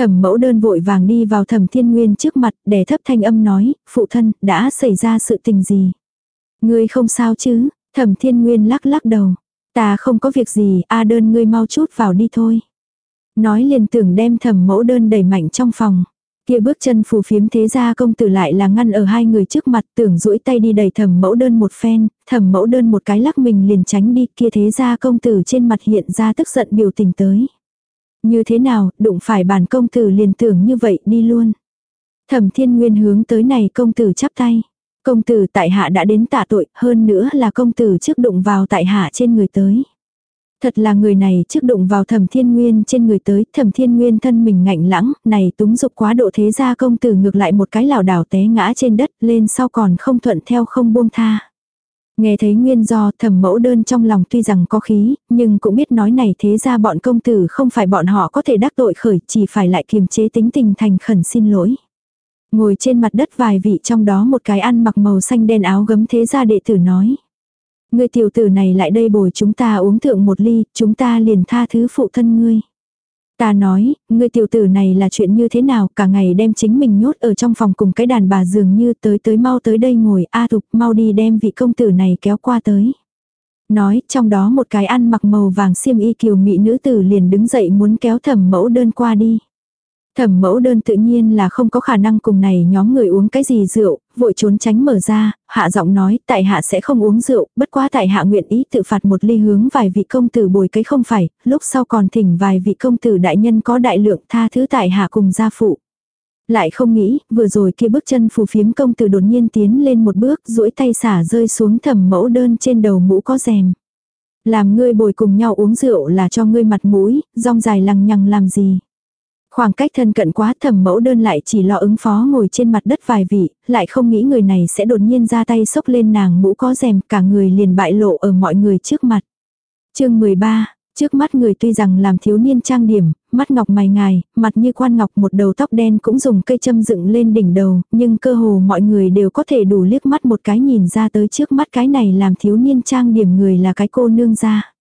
[SPEAKER 1] Thẩm mẫu đơn vội vàng đi vào thẩm thiên nguyên trước mặt, để thấp thanh âm nói, phụ thân, đã xảy ra sự tình gì? Ngươi không sao chứ? Thẩm thiên nguyên lắc lắc đầu. Ta không có việc gì, a đơn ngươi mau chút vào đi thôi. Nói liền tưởng đem thẩm mẫu đơn đẩy mạnh trong phòng. Kia bước chân phù phiếm thế ra công tử lại là ngăn ở hai người trước mặt tưởng duỗi tay đi đẩy thẩm mẫu đơn một phen, thẩm mẫu đơn một cái lắc mình liền tránh đi kia thế ra công tử trên mặt hiện ra tức giận biểu tình tới. Như thế nào, đụng phải bản công tử liền tưởng như vậy đi luôn. Thẩm thiên nguyên hướng tới này công tử chắp tay. Công tử tại hạ đã đến tạ tội, hơn nữa là công tử trước đụng vào tại hạ trên người tới. Thật là người này trước đụng vào thẩm thiên nguyên trên người tới, thẩm thiên nguyên thân mình ngạnh lãng, này túng dục quá độ thế ra công tử ngược lại một cái lảo đảo té ngã trên đất lên sau còn không thuận theo không buông tha. Nghe thấy nguyên do thẩm mẫu đơn trong lòng tuy rằng có khí, nhưng cũng biết nói này thế ra bọn công tử không phải bọn họ có thể đắc tội khởi, chỉ phải lại kiềm chế tính tình thành khẩn xin lỗi. Ngồi trên mặt đất vài vị trong đó một cái ăn mặc màu xanh đen áo gấm thế ra đệ tử nói. Người tiểu tử này lại đây bồi chúng ta uống thượng một ly, chúng ta liền tha thứ phụ thân ngươi. Ta nói, người tiểu tử này là chuyện như thế nào, cả ngày đem chính mình nhốt ở trong phòng cùng cái đàn bà dường như tới tới mau tới đây ngồi, a thục mau đi đem vị công tử này kéo qua tới. Nói, trong đó một cái ăn mặc màu vàng xiêm y kiều mị nữ tử liền đứng dậy muốn kéo thẩm mẫu đơn qua đi. Thẩm mẫu đơn tự nhiên là không có khả năng cùng này nhóm người uống cái gì rượu, vội trốn tránh mở ra, hạ giọng nói tại hạ sẽ không uống rượu, bất quá tại hạ nguyện ý tự phạt một ly hướng vài vị công tử bồi cái không phải, lúc sau còn thỉnh vài vị công tử đại nhân có đại lượng tha thứ tại hạ cùng gia phụ. Lại không nghĩ, vừa rồi kia bước chân phù phiếm công tử đột nhiên tiến lên một bước, duỗi tay xả rơi xuống thẩm mẫu đơn trên đầu mũ có rèm. Làm ngươi bồi cùng nhau uống rượu là cho ngươi mặt mũi, rong dài lằng nhằng làm gì. Khoảng cách thân cận quá thẩm mẫu đơn lại chỉ lo ứng phó ngồi trên mặt đất vài vị, lại không nghĩ người này sẽ đột nhiên ra tay sốc lên nàng mũ có rèm cả người liền bại lộ ở mọi người trước mặt. chương 13, trước mắt người tuy rằng làm thiếu niên trang điểm, mắt ngọc mày ngài, mặt như quan ngọc một đầu tóc đen cũng dùng cây châm dựng lên đỉnh đầu, nhưng cơ hồ mọi người đều có thể đủ liếc mắt một cái nhìn ra tới trước mắt cái này làm thiếu niên trang điểm người là cái cô nương ra.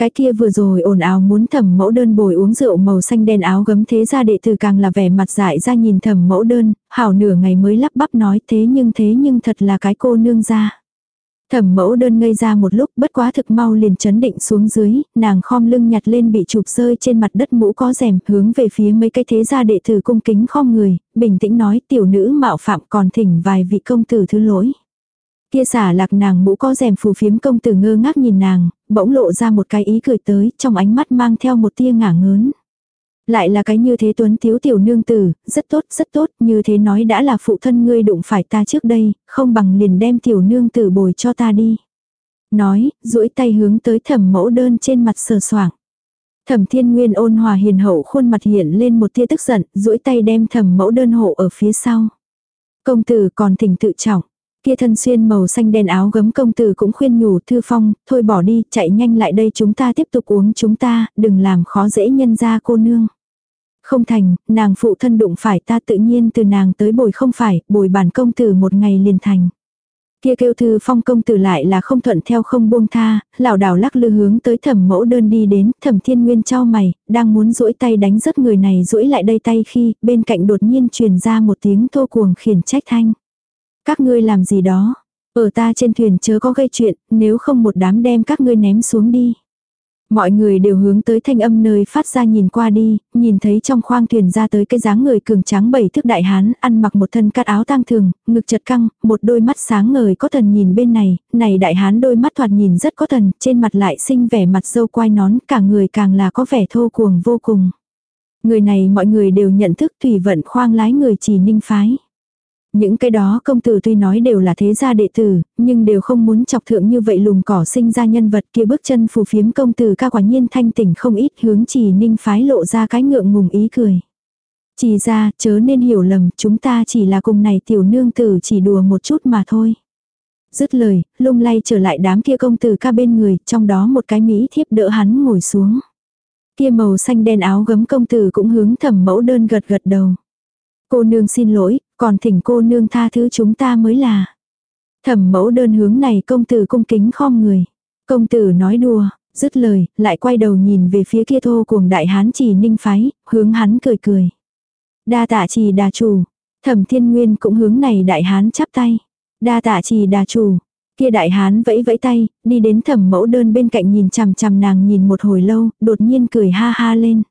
[SPEAKER 1] Cái kia vừa rồi ồn ào muốn thẩm mẫu đơn bồi uống rượu màu xanh đen áo gấm thế ra đệ tử càng là vẻ mặt dại ra nhìn thẩm mẫu đơn, hảo nửa ngày mới lắp bắp nói thế nhưng thế nhưng thật là cái cô nương ra. Thẩm mẫu đơn ngây ra một lúc bất quá thực mau liền chấn định xuống dưới, nàng khom lưng nhặt lên bị chụp rơi trên mặt đất mũ có rèm hướng về phía mấy cái thế gia đệ tử cung kính khom người, bình tĩnh nói tiểu nữ mạo phạm còn thỉnh vài vị công tử thứ lỗi. Kia xả lạc nàng mũ có rèm phù phiếm công tử ngơ ngác nhìn nàng, bỗng lộ ra một cái ý cười tới, trong ánh mắt mang theo một tia ngả ngớn. Lại là cái như thế tuấn thiếu tiểu nương tử, rất tốt, rất tốt, như thế nói đã là phụ thân ngươi đụng phải ta trước đây, không bằng liền đem tiểu nương tử bồi cho ta đi. Nói, duỗi tay hướng tới thẩm mẫu đơn trên mặt sờ soảng. Thẩm thiên nguyên ôn hòa hiền hậu khuôn mặt hiện lên một tia tức giận, duỗi tay đem thẩm mẫu đơn hộ ở phía sau. Công tử còn thỉnh tự trọng. Kia thân xuyên màu xanh đen áo gấm công tử cũng khuyên nhủ thư phong, thôi bỏ đi, chạy nhanh lại đây chúng ta tiếp tục uống chúng ta, đừng làm khó dễ nhân ra cô nương. Không thành, nàng phụ thân đụng phải ta tự nhiên từ nàng tới bồi không phải, bồi bản công tử một ngày liền thành. Kia kêu thư phong công tử lại là không thuận theo không buông tha, lảo đảo lắc lư hướng tới thẩm mẫu đơn đi đến, thẩm thiên nguyên trao mày, đang muốn duỗi tay đánh rớt người này duỗi lại đây tay khi, bên cạnh đột nhiên truyền ra một tiếng thô cuồng khiển trách thanh. Các ngươi làm gì đó, ở ta trên thuyền chớ có gây chuyện, nếu không một đám đem các ngươi ném xuống đi. Mọi người đều hướng tới thanh âm nơi phát ra nhìn qua đi, nhìn thấy trong khoang thuyền ra tới cái dáng người cường tráng bảy thước đại hán, ăn mặc một thân cát áo tang thường, ngực chật căng, một đôi mắt sáng ngời có thần nhìn bên này, này đại hán đôi mắt thoạt nhìn rất có thần, trên mặt lại sinh vẻ mặt dâu quai nón, cả người càng là có vẻ thô cuồng vô cùng. Người này mọi người đều nhận thức thủy vận khoang lái người chỉ ninh phái. Những cái đó công tử tuy nói đều là thế gia đệ tử, nhưng đều không muốn chọc thượng như vậy lùm cỏ sinh ra nhân vật kia bước chân phù phiếm công tử ca quả nhiên thanh tỉnh không ít hướng chỉ ninh phái lộ ra cái ngượng ngùng ý cười. Chỉ ra, chớ nên hiểu lầm, chúng ta chỉ là cùng này tiểu nương tử chỉ đùa một chút mà thôi. Dứt lời, lung lay trở lại đám kia công tử ca bên người, trong đó một cái mỹ thiếp đỡ hắn ngồi xuống. Kia màu xanh đen áo gấm công tử cũng hướng thẩm mẫu đơn gật gật đầu. Cô nương xin lỗi, còn thỉnh cô nương tha thứ chúng ta mới là. Thẩm mẫu đơn hướng này công tử cung kính khom người. Công tử nói đùa, dứt lời, lại quay đầu nhìn về phía kia thô cuồng đại hán chỉ ninh phái, hướng hắn cười cười. Đa tạ trì đà chủ, thẩm thiên nguyên cũng hướng này đại hán chắp tay. Đa tạ trì đà chủ, kia đại hán vẫy vẫy tay, đi đến thẩm mẫu đơn bên cạnh nhìn chằm chằm nàng nhìn một hồi lâu, đột nhiên cười ha ha lên.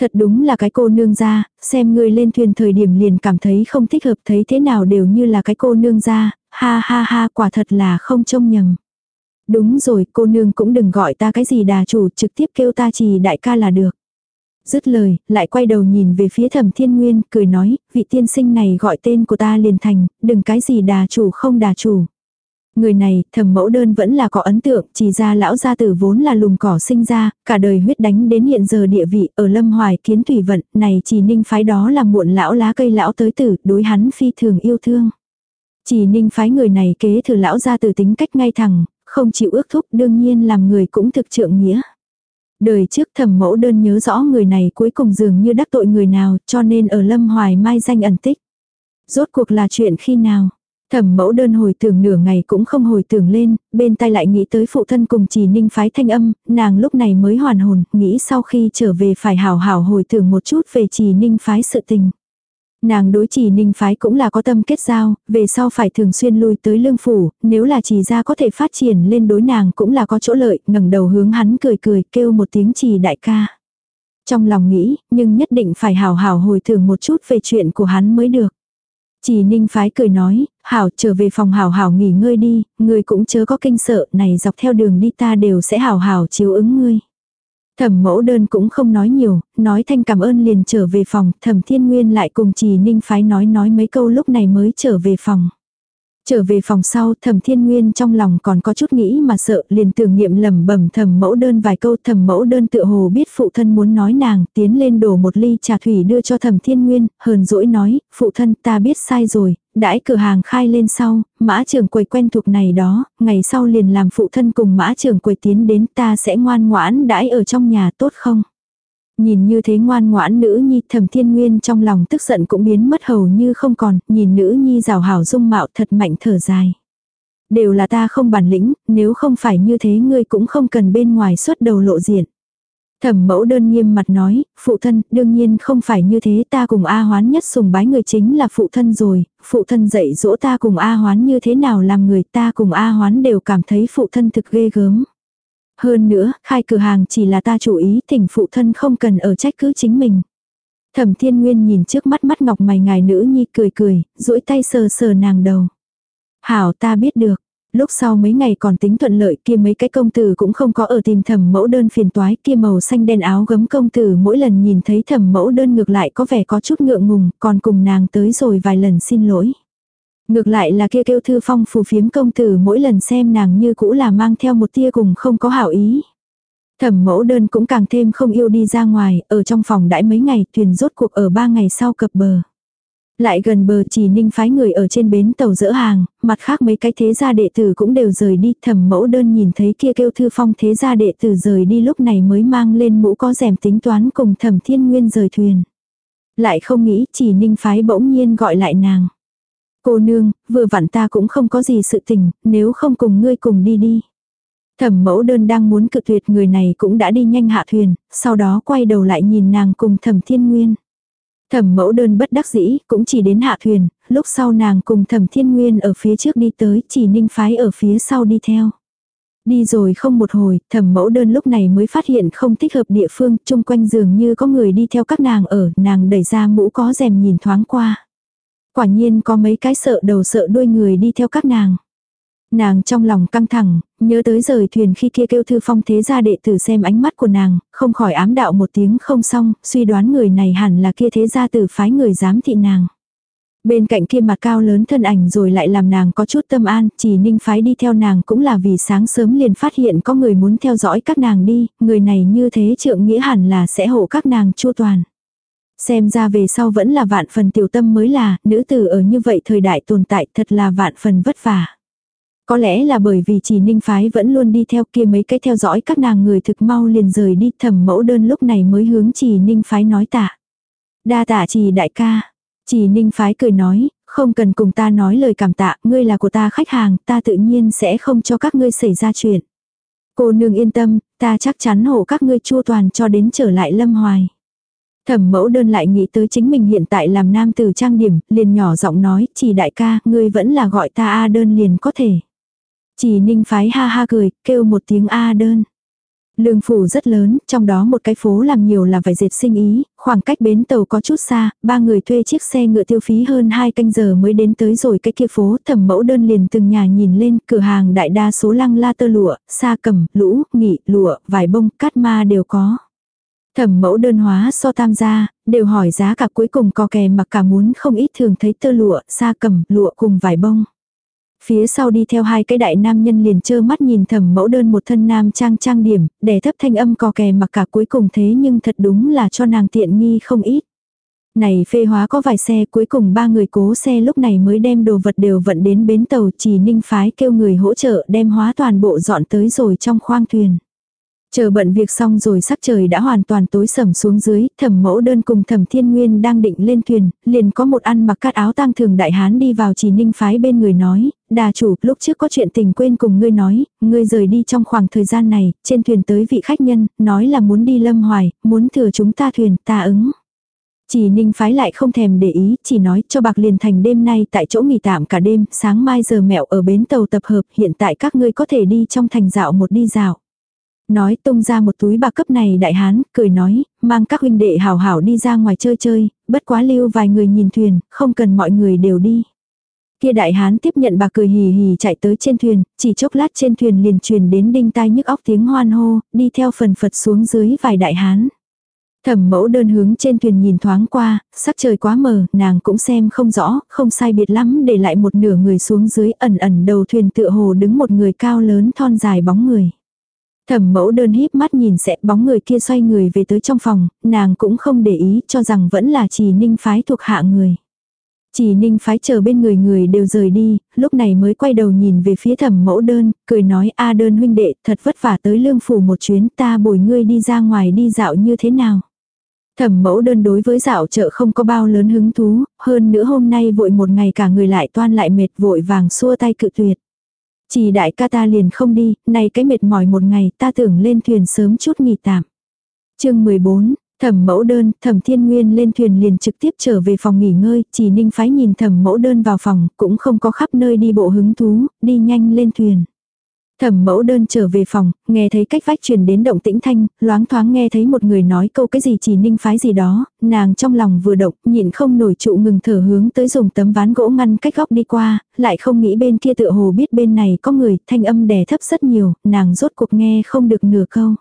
[SPEAKER 1] Thật đúng là cái cô nương ra, xem ngươi lên thuyền thời điểm liền cảm thấy không thích hợp thấy thế nào đều như là cái cô nương ra, ha ha ha quả thật là không trông nhầm. Đúng rồi, cô nương cũng đừng gọi ta cái gì đà chủ, trực tiếp kêu ta chỉ đại ca là được. Dứt lời, lại quay đầu nhìn về phía thẩm thiên nguyên, cười nói, vị tiên sinh này gọi tên của ta liền thành, đừng cái gì đà chủ không đà chủ. Người này, thầm mẫu đơn vẫn là có ấn tượng, chỉ ra lão gia tử vốn là lùm cỏ sinh ra, cả đời huyết đánh đến hiện giờ địa vị ở lâm hoài kiến thủy vận, này chỉ ninh phái đó là muộn lão lá cây lão tới tử, đối hắn phi thường yêu thương. Chỉ ninh phái người này kế thừa lão gia tử tính cách ngay thẳng, không chịu ước thúc đương nhiên làm người cũng thực trượng nghĩa. Đời trước thầm mẫu đơn nhớ rõ người này cuối cùng dường như đắc tội người nào cho nên ở lâm hoài mai danh ẩn tích. Rốt cuộc là chuyện khi nào? Thẩm mẫu đơn hồi tưởng nửa ngày cũng không hồi tưởng lên, bên tai lại nghĩ tới phụ thân cùng trì ninh phái thanh âm, nàng lúc này mới hoàn hồn, nghĩ sau khi trở về phải hào hào hồi tưởng một chút về trì ninh phái sự tình. Nàng đối trì ninh phái cũng là có tâm kết giao, về sau phải thường xuyên lui tới lương phủ, nếu là trì ra có thể phát triển lên đối nàng cũng là có chỗ lợi, ngẩng đầu hướng hắn cười cười kêu một tiếng trì đại ca. Trong lòng nghĩ, nhưng nhất định phải hào hào hồi tưởng một chút về chuyện của hắn mới được. Chỉ ninh phái cười nói, hảo trở về phòng hảo hảo nghỉ ngơi đi, ngươi cũng chớ có kinh sợ, này dọc theo đường đi ta đều sẽ hảo hảo chiếu ứng ngươi. Thẩm mẫu đơn cũng không nói nhiều, nói thanh cảm ơn liền trở về phòng, thẩm thiên nguyên lại cùng trì ninh phái nói nói mấy câu lúc này mới trở về phòng. Trở về phòng sau, thẩm thiên nguyên trong lòng còn có chút nghĩ mà sợ, liền tưởng niệm lẩm bẩm thẩm mẫu đơn vài câu thẩm mẫu đơn tựa hồ biết phụ thân muốn nói nàng, tiến lên đổ một ly trà thủy đưa cho thẩm thiên nguyên, hờn dỗi nói, phụ thân ta biết sai rồi, đãi cửa hàng khai lên sau, mã trưởng quầy quen thuộc này đó, ngày sau liền làm phụ thân cùng mã trưởng quầy tiến đến ta sẽ ngoan ngoãn đãi ở trong nhà tốt không? Nhìn như thế ngoan ngoãn nữ nhi thẩm thiên nguyên trong lòng tức giận cũng biến mất hầu như không còn, nhìn nữ nhi rào hảo dung mạo thật mạnh thở dài. Đều là ta không bản lĩnh, nếu không phải như thế ngươi cũng không cần bên ngoài xuất đầu lộ diện. Thẩm mẫu đơn nghiêm mặt nói, phụ thân, đương nhiên không phải như thế ta cùng A hoán nhất sùng bái người chính là phụ thân rồi, phụ thân dạy dỗ ta cùng A hoán như thế nào làm người ta cùng A hoán đều cảm thấy phụ thân thực ghê gớm. Hơn nữa, khai cửa hàng chỉ là ta chủ ý thỉnh phụ thân không cần ở trách cứ chính mình. Thẩm thiên nguyên nhìn trước mắt mắt ngọc mày ngài nữ nhi cười cười, duỗi tay sờ sờ nàng đầu. Hảo ta biết được, Lúc sau mấy ngày còn tính thuận lợi kia mấy cái công tử cũng không có ở tìm thẩm mẫu đơn phiền toái kia màu xanh đen áo gấm công tử mỗi lần nhìn thấy thẩm mẫu đơn ngược lại có vẻ có chút ngượng ngùng còn cùng nàng tới rồi vài lần xin lỗi. Ngược lại là kia kêu thư phong phù phiếm công tử mỗi lần xem nàng như cũ là mang theo một tia cùng không có hảo ý. Thẩm mẫu đơn cũng càng thêm không yêu đi ra ngoài, ở trong phòng đãi mấy ngày, thuyền rốt cuộc ở ba ngày sau cập bờ. Lại gần bờ chỉ ninh phái người ở trên bến tàu dỡ hàng, mặt khác mấy cái thế gia đệ tử cũng đều rời đi, thẩm mẫu đơn nhìn thấy kia kêu thư phong thế gia đệ tử rời đi lúc này mới mang lên mũ có rèm tính toán cùng thẩm thiên nguyên rời thuyền. Lại không nghĩ chỉ ninh phái bỗng nhiên gọi lại nàng. Cô nương, vừa vặn ta cũng không có gì sự tình, nếu không cùng ngươi cùng đi đi. Thẩm mẫu đơn đang muốn cự tuyệt người này cũng đã đi nhanh hạ thuyền, sau đó quay đầu lại nhìn nàng cùng thẩm thiên nguyên. Thẩm mẫu đơn bất đắc dĩ, cũng chỉ đến hạ thuyền, lúc sau nàng cùng thẩm thiên nguyên ở phía trước đi tới, chỉ ninh phái ở phía sau đi theo. Đi rồi không một hồi, thẩm mẫu đơn lúc này mới phát hiện không thích hợp địa phương, chung quanh dường như có người đi theo các nàng ở, nàng đẩy ra mũ có rèm nhìn thoáng qua. Quả nhiên có mấy cái sợ đầu sợ đuôi người đi theo các nàng. Nàng trong lòng căng thẳng, nhớ tới rời thuyền khi kia kêu thư phong thế gia đệ tử xem ánh mắt của nàng, không khỏi ám đạo một tiếng không xong, suy đoán người này hẳn là kia thế gia tử phái người dám thị nàng. Bên cạnh kia mặt cao lớn thân ảnh rồi lại làm nàng có chút tâm an, chỉ ninh phái đi theo nàng cũng là vì sáng sớm liền phát hiện có người muốn theo dõi các nàng đi, người này như thế trượng nghĩa hẳn là sẽ hộ các nàng chu toàn. Xem ra về sau vẫn là vạn phần tiểu tâm mới là, nữ tử ở như vậy thời đại tồn tại thật là vạn phần vất vả. Có lẽ là bởi vì chỉ ninh phái vẫn luôn đi theo kia mấy cái theo dõi các nàng người thực mau liền rời đi thẩm mẫu đơn lúc này mới hướng chỉ ninh phái nói tạ. Đa tạ chỉ đại ca. Chỉ ninh phái cười nói, không cần cùng ta nói lời cảm tạ, ngươi là của ta khách hàng, ta tự nhiên sẽ không cho các ngươi xảy ra chuyện. Cô nương yên tâm, ta chắc chắn hộ các ngươi chua toàn cho đến trở lại lâm hoài. Thẩm mẫu đơn lại nghĩ tới chính mình hiện tại làm nam tử trang điểm, liền nhỏ giọng nói, chỉ đại ca, ngươi vẫn là gọi ta A đơn liền có thể. Chỉ ninh phái ha ha cười, kêu một tiếng A đơn. Lương phủ rất lớn, trong đó một cái phố làm nhiều là vải dệt sinh ý, khoảng cách bến tàu có chút xa, ba người thuê chiếc xe ngựa tiêu phí hơn hai canh giờ mới đến tới rồi cái kia phố, thẩm mẫu đơn liền từng nhà nhìn lên, cửa hàng đại đa số lăng la tơ lụa, sa cầm, lũ, nghỉ, lụa, vải bông, cát ma đều có. Thẩm mẫu đơn hóa so tam gia, đều hỏi giá cả cuối cùng có kè mặc cả muốn không ít thường thấy tơ lụa, sa cầm, lụa cùng vải bông. Phía sau đi theo hai cái đại nam nhân liền trơ mắt nhìn thẩm mẫu đơn một thân nam trang trang điểm, để thấp thanh âm cò kè mặc cả cuối cùng thế nhưng thật đúng là cho nàng tiện nghi không ít. Này phê hóa có vài xe cuối cùng ba người cố xe lúc này mới đem đồ vật đều vận đến bến tàu chỉ ninh phái kêu người hỗ trợ đem hóa toàn bộ dọn tới rồi trong khoang thuyền. Chờ bận việc xong rồi sắc trời đã hoàn toàn tối sầm xuống dưới, thẩm mẫu đơn cùng thẩm thiên nguyên đang định lên thuyền, liền có một ăn mặc cát áo tang thường đại hán đi vào chỉ ninh phái bên người nói, đà chủ, lúc trước có chuyện tình quên cùng ngươi nói, ngươi rời đi trong khoảng thời gian này, trên thuyền tới vị khách nhân, nói là muốn đi lâm hoài, muốn thừa chúng ta thuyền, ta ứng. Chỉ ninh phái lại không thèm để ý, chỉ nói cho bạc liền thành đêm nay tại chỗ nghỉ tạm cả đêm, sáng mai giờ mẹo ở bến tàu tập hợp, hiện tại các ngươi có thể đi trong thành dạo một đi dạo. Nói tung ra một túi bạc cấp này đại hán, cười nói, mang các huynh đệ hảo hảo đi ra ngoài chơi chơi, bất quá lưu vài người nhìn thuyền, không cần mọi người đều đi. Kia đại hán tiếp nhận bà cười hì hì chạy tới trên thuyền, chỉ chốc lát trên thuyền liền truyền đến đinh tai nhức óc tiếng hoan hô, đi theo phần phật xuống dưới vài đại hán. Thẩm mẫu đơn hướng trên thuyền nhìn thoáng qua, sắc trời quá mờ, nàng cũng xem không rõ, không sai biệt lắm để lại một nửa người xuống dưới ẩn ẩn đầu thuyền tựa hồ đứng một người cao lớn thon dài bóng người. Thẩm mẫu đơn híp mắt nhìn sẽ bóng người kia xoay người về tới trong phòng, nàng cũng không để ý cho rằng vẫn là trì ninh phái thuộc hạ người. Chỉ ninh phái chờ bên người người đều rời đi, lúc này mới quay đầu nhìn về phía thẩm mẫu đơn, cười nói a đơn huynh đệ thật vất vả tới lương phủ một chuyến ta bồi ngươi đi ra ngoài đi dạo như thế nào. Thẩm mẫu đơn đối với dạo chợ không có bao lớn hứng thú, hơn nữa hôm nay vội một ngày cả người lại toan lại mệt vội vàng xua tay cự tuyệt. Chỉ đại ca ta liền không đi, này cái mệt mỏi một ngày ta tưởng lên thuyền sớm chút nghỉ tạm. chương 14, Thẩm mẫu đơn, thẩm thiên nguyên lên thuyền liền trực tiếp trở về phòng nghỉ ngơi, chỉ ninh phái nhìn thẩm mẫu đơn vào phòng, cũng không có khắp nơi đi bộ hứng thú, đi nhanh lên thuyền. Thẩm mẫu đơn trở về phòng, nghe thấy cách vách truyền đến động tĩnh thanh, loáng thoáng nghe thấy một người nói câu cái gì chỉ ninh phái gì đó, nàng trong lòng vừa động, nhịn không nổi trụ ngừng thở hướng tới dùng tấm ván gỗ ngăn cách góc đi qua, lại không nghĩ bên kia tựa hồ biết bên này có người, thanh âm đè thấp rất nhiều, nàng rốt cuộc nghe không được nửa câu.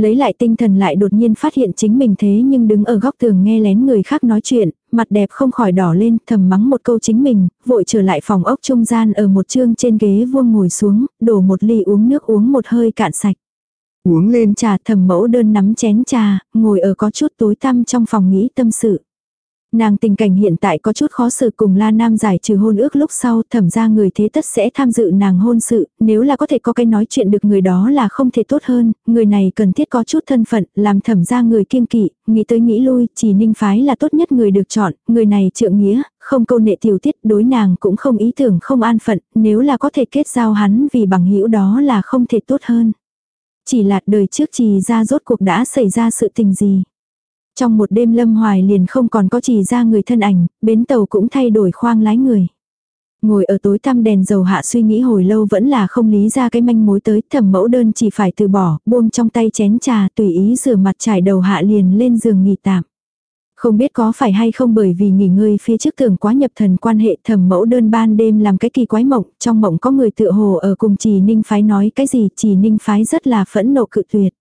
[SPEAKER 1] Lấy lại tinh thần lại đột nhiên phát hiện chính mình thế nhưng đứng ở góc tường nghe lén người khác nói chuyện, mặt đẹp không khỏi đỏ lên, thầm mắng một câu chính mình, vội trở lại phòng ốc trung gian ở một chương trên ghế vuông ngồi xuống, đổ một ly uống nước uống một hơi cạn sạch.
[SPEAKER 2] Uống lên
[SPEAKER 1] Trà thầm mẫu đơn nắm chén trà, ngồi ở có chút tối tăm trong phòng nghĩ tâm sự. Nàng tình cảnh hiện tại có chút khó xử cùng La Nam giải trừ hôn ước lúc sau thẩm ra người thế tất sẽ tham dự nàng hôn sự, nếu là có thể có cái nói chuyện được người đó là không thể tốt hơn, người này cần thiết có chút thân phận, làm thẩm ra người kiên kỵ, nghĩ tới nghĩ lui, chỉ ninh phái là tốt nhất người được chọn, người này trượng nghĩa, không câu nệ tiểu tiết đối nàng cũng không ý tưởng không an phận, nếu là có thể kết giao hắn vì bằng hữu đó là không thể tốt hơn. Chỉ là đời trước trì ra rốt cuộc đã xảy ra sự tình gì. Trong một đêm Lâm Hoài liền không còn có chỉ ra người thân ảnh, bến tàu cũng thay đổi khoang lái người. Ngồi ở tối tăm đèn dầu hạ suy nghĩ hồi lâu vẫn là không lý ra cái manh mối tới, thẩm mẫu đơn chỉ phải từ bỏ, buông trong tay chén trà tùy ý rửa mặt trải đầu hạ liền lên giường nghỉ tạm. Không biết có phải hay không bởi vì nghỉ ngơi phía trước tưởng quá nhập thần quan hệ thẩm mẫu đơn ban đêm làm cái kỳ quái mộng, trong mộng có người tựa hồ ở cùng trì ninh phái nói cái gì, trì ninh phái rất là phẫn nộ cự tuyệt.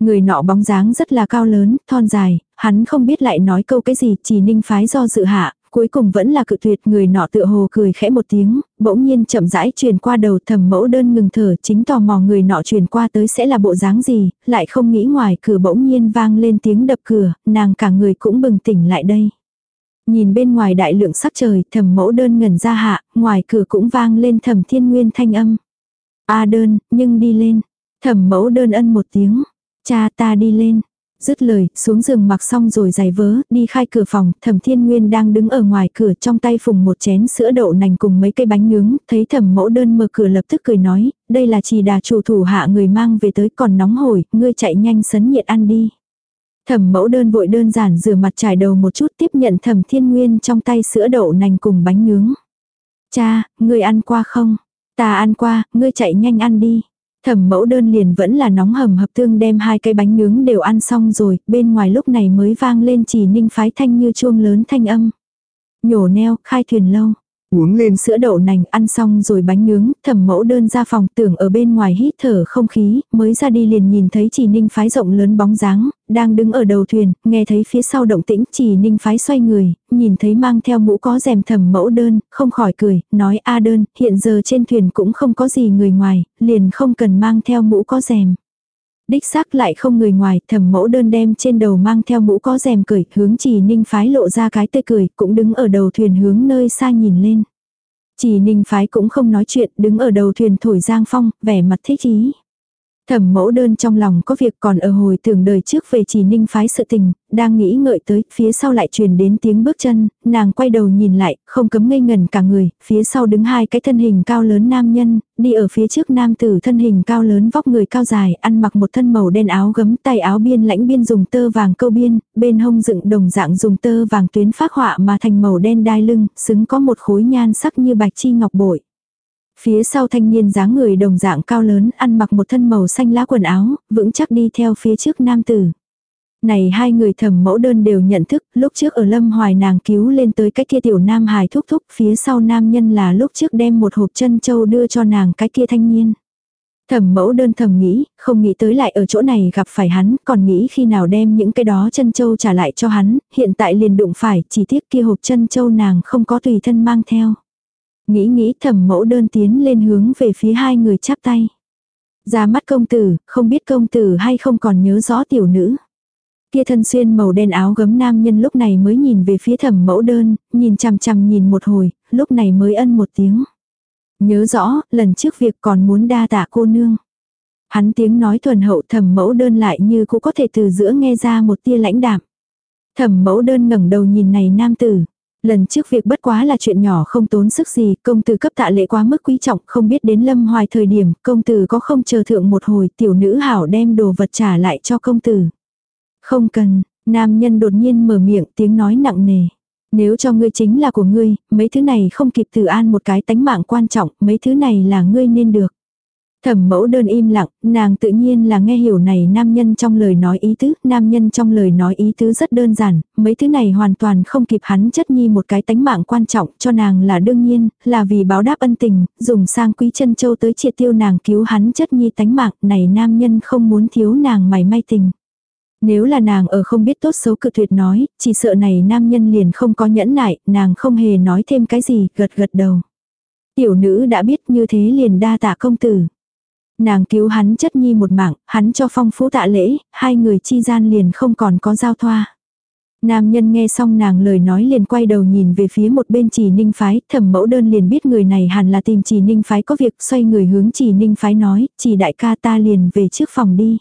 [SPEAKER 1] Người nọ bóng dáng rất là cao lớn, thon dài, hắn không biết lại nói câu cái gì, chỉ ninh phái do dự hạ, cuối cùng vẫn là cự tuyệt người nọ tựa hồ cười khẽ một tiếng, bỗng nhiên chậm rãi truyền qua đầu thầm mẫu đơn ngừng thở chính tò mò người nọ truyền qua tới sẽ là bộ dáng gì, lại không nghĩ ngoài cửa bỗng nhiên vang lên tiếng đập cửa, nàng cả người cũng bừng tỉnh lại đây. Nhìn bên ngoài đại lượng sắc trời thầm mẫu đơn ngẩn ra hạ, ngoài cửa cũng vang lên thầm thiên nguyên thanh âm. A đơn, nhưng đi lên. Thầm mẫu đơn ân một tiếng. Cha ta đi lên. Dứt lời, xuống giường mặc xong rồi giày vớ, đi khai cửa phòng, thẩm thiên nguyên đang đứng ở ngoài cửa trong tay phùng một chén sữa đậu nành cùng mấy cây bánh nướng, thấy thẩm mẫu đơn mở cửa lập tức cười nói, đây là chỉ đà chủ thủ hạ người mang về tới còn nóng hổi, ngươi chạy nhanh sấn nhiệt ăn đi. Thẩm mẫu đơn vội đơn giản rửa mặt trải đầu một chút tiếp nhận thẩm thiên nguyên trong tay sữa đậu nành cùng bánh nướng. Cha, ngươi ăn qua không? Ta ăn qua, ngươi chạy nhanh ăn đi. Thẩm mẫu đơn liền vẫn là nóng hầm hập tương đem hai cái bánh nướng đều ăn xong rồi, bên ngoài lúc này mới vang lên chỉ ninh phái thanh như chuông lớn thanh âm. Nhổ neo, khai thuyền lâu.
[SPEAKER 2] Uống lên
[SPEAKER 1] sữa đậu nành ăn xong rồi bánh nướng, thẩm mẫu đơn ra phòng tưởng ở bên ngoài hít thở không khí, mới ra đi liền nhìn thấy chỉ ninh phái rộng lớn bóng dáng, đang đứng ở đầu thuyền, nghe thấy phía sau động tĩnh chỉ ninh phái xoay người, nhìn thấy mang theo mũ có rèm thẩm mẫu đơn, không khỏi cười, nói a đơn, hiện giờ trên thuyền cũng không có gì người ngoài, liền không cần mang theo mũ có rèm. Đích xác lại không người ngoài, thẩm mẫu đơn đem trên đầu mang theo mũ có rèm cười, hướng chỉ ninh phái lộ ra cái tươi cười, cũng đứng ở đầu thuyền hướng nơi xa nhìn lên. Chỉ ninh phái cũng không nói chuyện, đứng ở đầu thuyền thổi giang phong, vẻ mặt thích ý. Thẩm mẫu đơn trong lòng có việc còn ở hồi tưởng đời trước về chỉ ninh phái sự tình, đang nghĩ ngợi tới, phía sau lại truyền đến tiếng bước chân, nàng quay đầu nhìn lại, không cấm ngây ngần cả người, phía sau đứng hai cái thân hình cao lớn nam nhân, đi ở phía trước nam tử thân hình cao lớn vóc người cao dài, ăn mặc một thân màu đen áo gấm tay áo biên lãnh biên dùng tơ vàng câu biên, bên hông dựng đồng dạng dùng tơ vàng tuyến phát họa mà thành màu đen đai lưng, xứng có một khối nhan sắc như bạch chi ngọc bội. Phía sau thanh niên dáng người đồng dạng cao lớn, ăn mặc một thân màu xanh lá quần áo, vững chắc đi theo phía trước nam tử. Này hai người thầm mẫu đơn đều nhận thức, lúc trước ở lâm hoài nàng cứu lên tới cái kia tiểu nam hài thúc thúc, phía sau nam nhân là lúc trước đem một hộp chân châu đưa cho nàng cái kia thanh niên. Thẩm mẫu đơn thầm nghĩ, không nghĩ tới lại ở chỗ này gặp phải hắn, còn nghĩ khi nào đem những cái đó chân châu trả lại cho hắn, hiện tại liền đụng phải, chỉ tiếc kia hộp chân châu nàng không có tùy thân mang theo. Nghĩ nghĩ thẩm mẫu đơn tiến lên hướng về phía hai người chắp tay. Ra mắt công tử, không biết công tử hay không còn nhớ rõ tiểu nữ. Kia thân xuyên màu đen áo gấm nam nhân lúc này mới nhìn về phía thẩm mẫu đơn, nhìn chằm chằm nhìn một hồi, lúc này mới ân một tiếng. Nhớ rõ, lần trước việc còn muốn đa tạ cô nương. Hắn tiếng nói thuần hậu thẩm mẫu đơn lại như cũng có thể từ giữa nghe ra một tia lãnh đạm. Thẩm mẫu đơn ngẩng đầu nhìn này nam tử. Lần trước việc bất quá là chuyện nhỏ không tốn sức gì, công tử cấp tạ lễ quá mức quý trọng, không biết đến lâm hoài thời điểm, công tử có không chờ thượng một hồi, tiểu nữ hảo đem đồ vật trả lại cho công tử. Không cần, nam nhân đột nhiên mở miệng tiếng nói nặng nề. Nếu cho ngươi chính là của ngươi, mấy thứ này không kịp từ an một cái tánh mạng quan trọng, mấy thứ này là ngươi nên được. Thẩm mẫu đơn im lặng, nàng tự nhiên là nghe hiểu này nam nhân trong lời nói ý tứ, nam nhân trong lời nói ý tứ rất đơn giản, mấy thứ này hoàn toàn không kịp hắn chất nhi một cái tánh mạng quan trọng cho nàng là đương nhiên, là vì báo đáp ân tình, dùng sang quý chân châu tới triệt tiêu nàng cứu hắn chất nhi tánh mạng, này nam nhân không muốn thiếu nàng mày may tình. Nếu là nàng ở không biết tốt xấu cự tuyệt nói, chỉ sợ này nam nhân liền không có nhẫn nại, nàng không hề nói thêm cái gì, gật gật đầu. Tiểu nữ đã biết như thế liền đa tạ công tử. Nàng cứu hắn chất nhi một mạng, hắn cho phong phú tạ lễ, hai người chi gian liền không còn có giao thoa. Nam nhân nghe xong nàng lời nói liền quay đầu nhìn về phía một bên trì ninh phái, thẩm mẫu đơn liền biết người này hẳn là tìm trì ninh phái có việc xoay người hướng trì ninh phái nói, trì đại ca ta liền về trước phòng đi.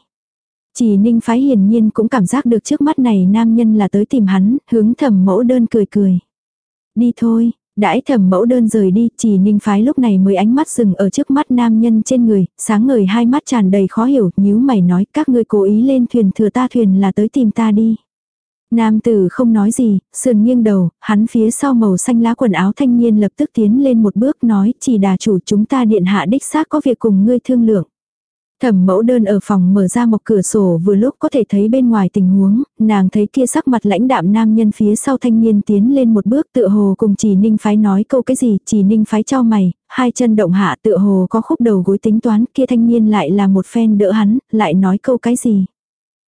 [SPEAKER 1] Trì ninh phái hiển nhiên cũng cảm giác được trước mắt này nam nhân là tới tìm hắn, hướng thẩm mẫu đơn cười cười. Đi thôi, Đãi thẩm mẫu đơn rời đi, chỉ ninh phái lúc này mới ánh mắt dừng ở trước mắt nam nhân trên người, sáng ngời hai mắt tràn đầy khó hiểu, nhíu mày nói các ngươi cố ý lên thuyền thừa ta thuyền là tới tìm ta đi. Nam tử không nói gì, sườn nghiêng đầu, hắn phía sau màu xanh lá quần áo thanh niên lập tức tiến lên một bước nói chỉ đà chủ chúng ta điện hạ đích xác có việc cùng ngươi thương lượng. Thẩm mẫu đơn ở phòng mở ra một cửa sổ vừa lúc có thể thấy bên ngoài tình huống, nàng thấy kia sắc mặt lãnh đạm nam nhân phía sau thanh niên tiến lên một bước tựa hồ cùng chỉ ninh phái nói câu cái gì, chỉ ninh phái cho mày, hai chân động hạ tựa hồ có khúc đầu gối tính toán kia thanh niên lại là một phen đỡ hắn, lại nói câu cái gì.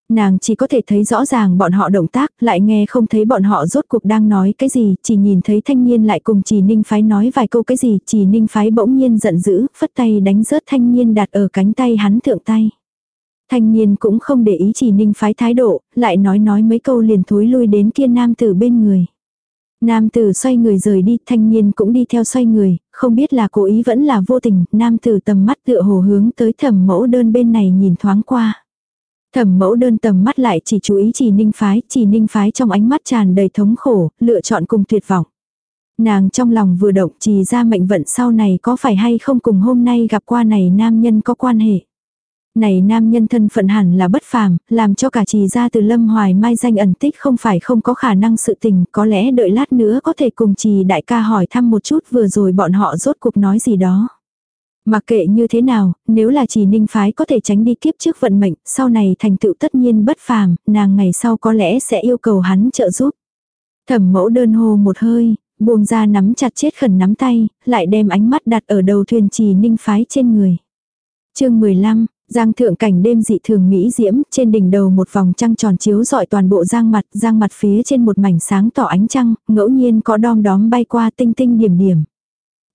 [SPEAKER 1] Nàng chỉ có thể thấy rõ ràng bọn họ động tác, lại nghe không thấy bọn họ rốt cuộc đang nói cái gì, chỉ nhìn thấy thanh niên lại cùng trì ninh phái nói vài câu cái gì, trì ninh phái bỗng nhiên giận dữ, phất tay đánh rớt thanh niên đặt ở cánh tay hắn thượng tay. Thanh niên cũng không để ý trì ninh phái thái độ, lại nói nói mấy câu liền thối lui đến kia nam tử bên người. Nam tử xoay người rời đi, thanh niên cũng đi theo xoay người, không biết là cố ý vẫn là vô tình, nam tử tầm mắt tựa hồ hướng tới thẩm mẫu đơn bên này nhìn thoáng qua. Thẩm mẫu đơn tầm mắt lại chỉ chú ý chỉ ninh phái, chỉ ninh phái trong ánh mắt tràn đầy thống khổ, lựa chọn cùng tuyệt vọng. Nàng trong lòng vừa động chỉ ra mệnh vận sau này có phải hay không cùng hôm nay gặp qua này nam nhân có quan hệ. Này nam nhân thân phận hẳn là bất phàm, làm cho cả trì ra từ lâm hoài mai danh ẩn tích không phải không có khả năng sự tình, có lẽ đợi lát nữa có thể cùng trì đại ca hỏi thăm một chút vừa rồi bọn họ rốt cuộc nói gì đó. Mặc kệ như thế nào, nếu là chỉ ninh phái có thể tránh đi kiếp trước vận mệnh, sau này thành tựu tất nhiên bất phàm, nàng ngày sau có lẽ sẽ yêu cầu hắn trợ giúp. Thẩm mẫu đơn hô một hơi, buông ra nắm chặt chết khẩn nắm tay, lại đem ánh mắt đặt ở đầu thuyền trì ninh phái trên người. chương 15, Giang thượng cảnh đêm dị thường mỹ diễm, trên đỉnh đầu một vòng trăng tròn chiếu rọi toàn bộ giang mặt, giang mặt phía trên một mảnh sáng tỏ ánh trăng, ngẫu nhiên có đom đóm bay qua tinh tinh điểm điểm.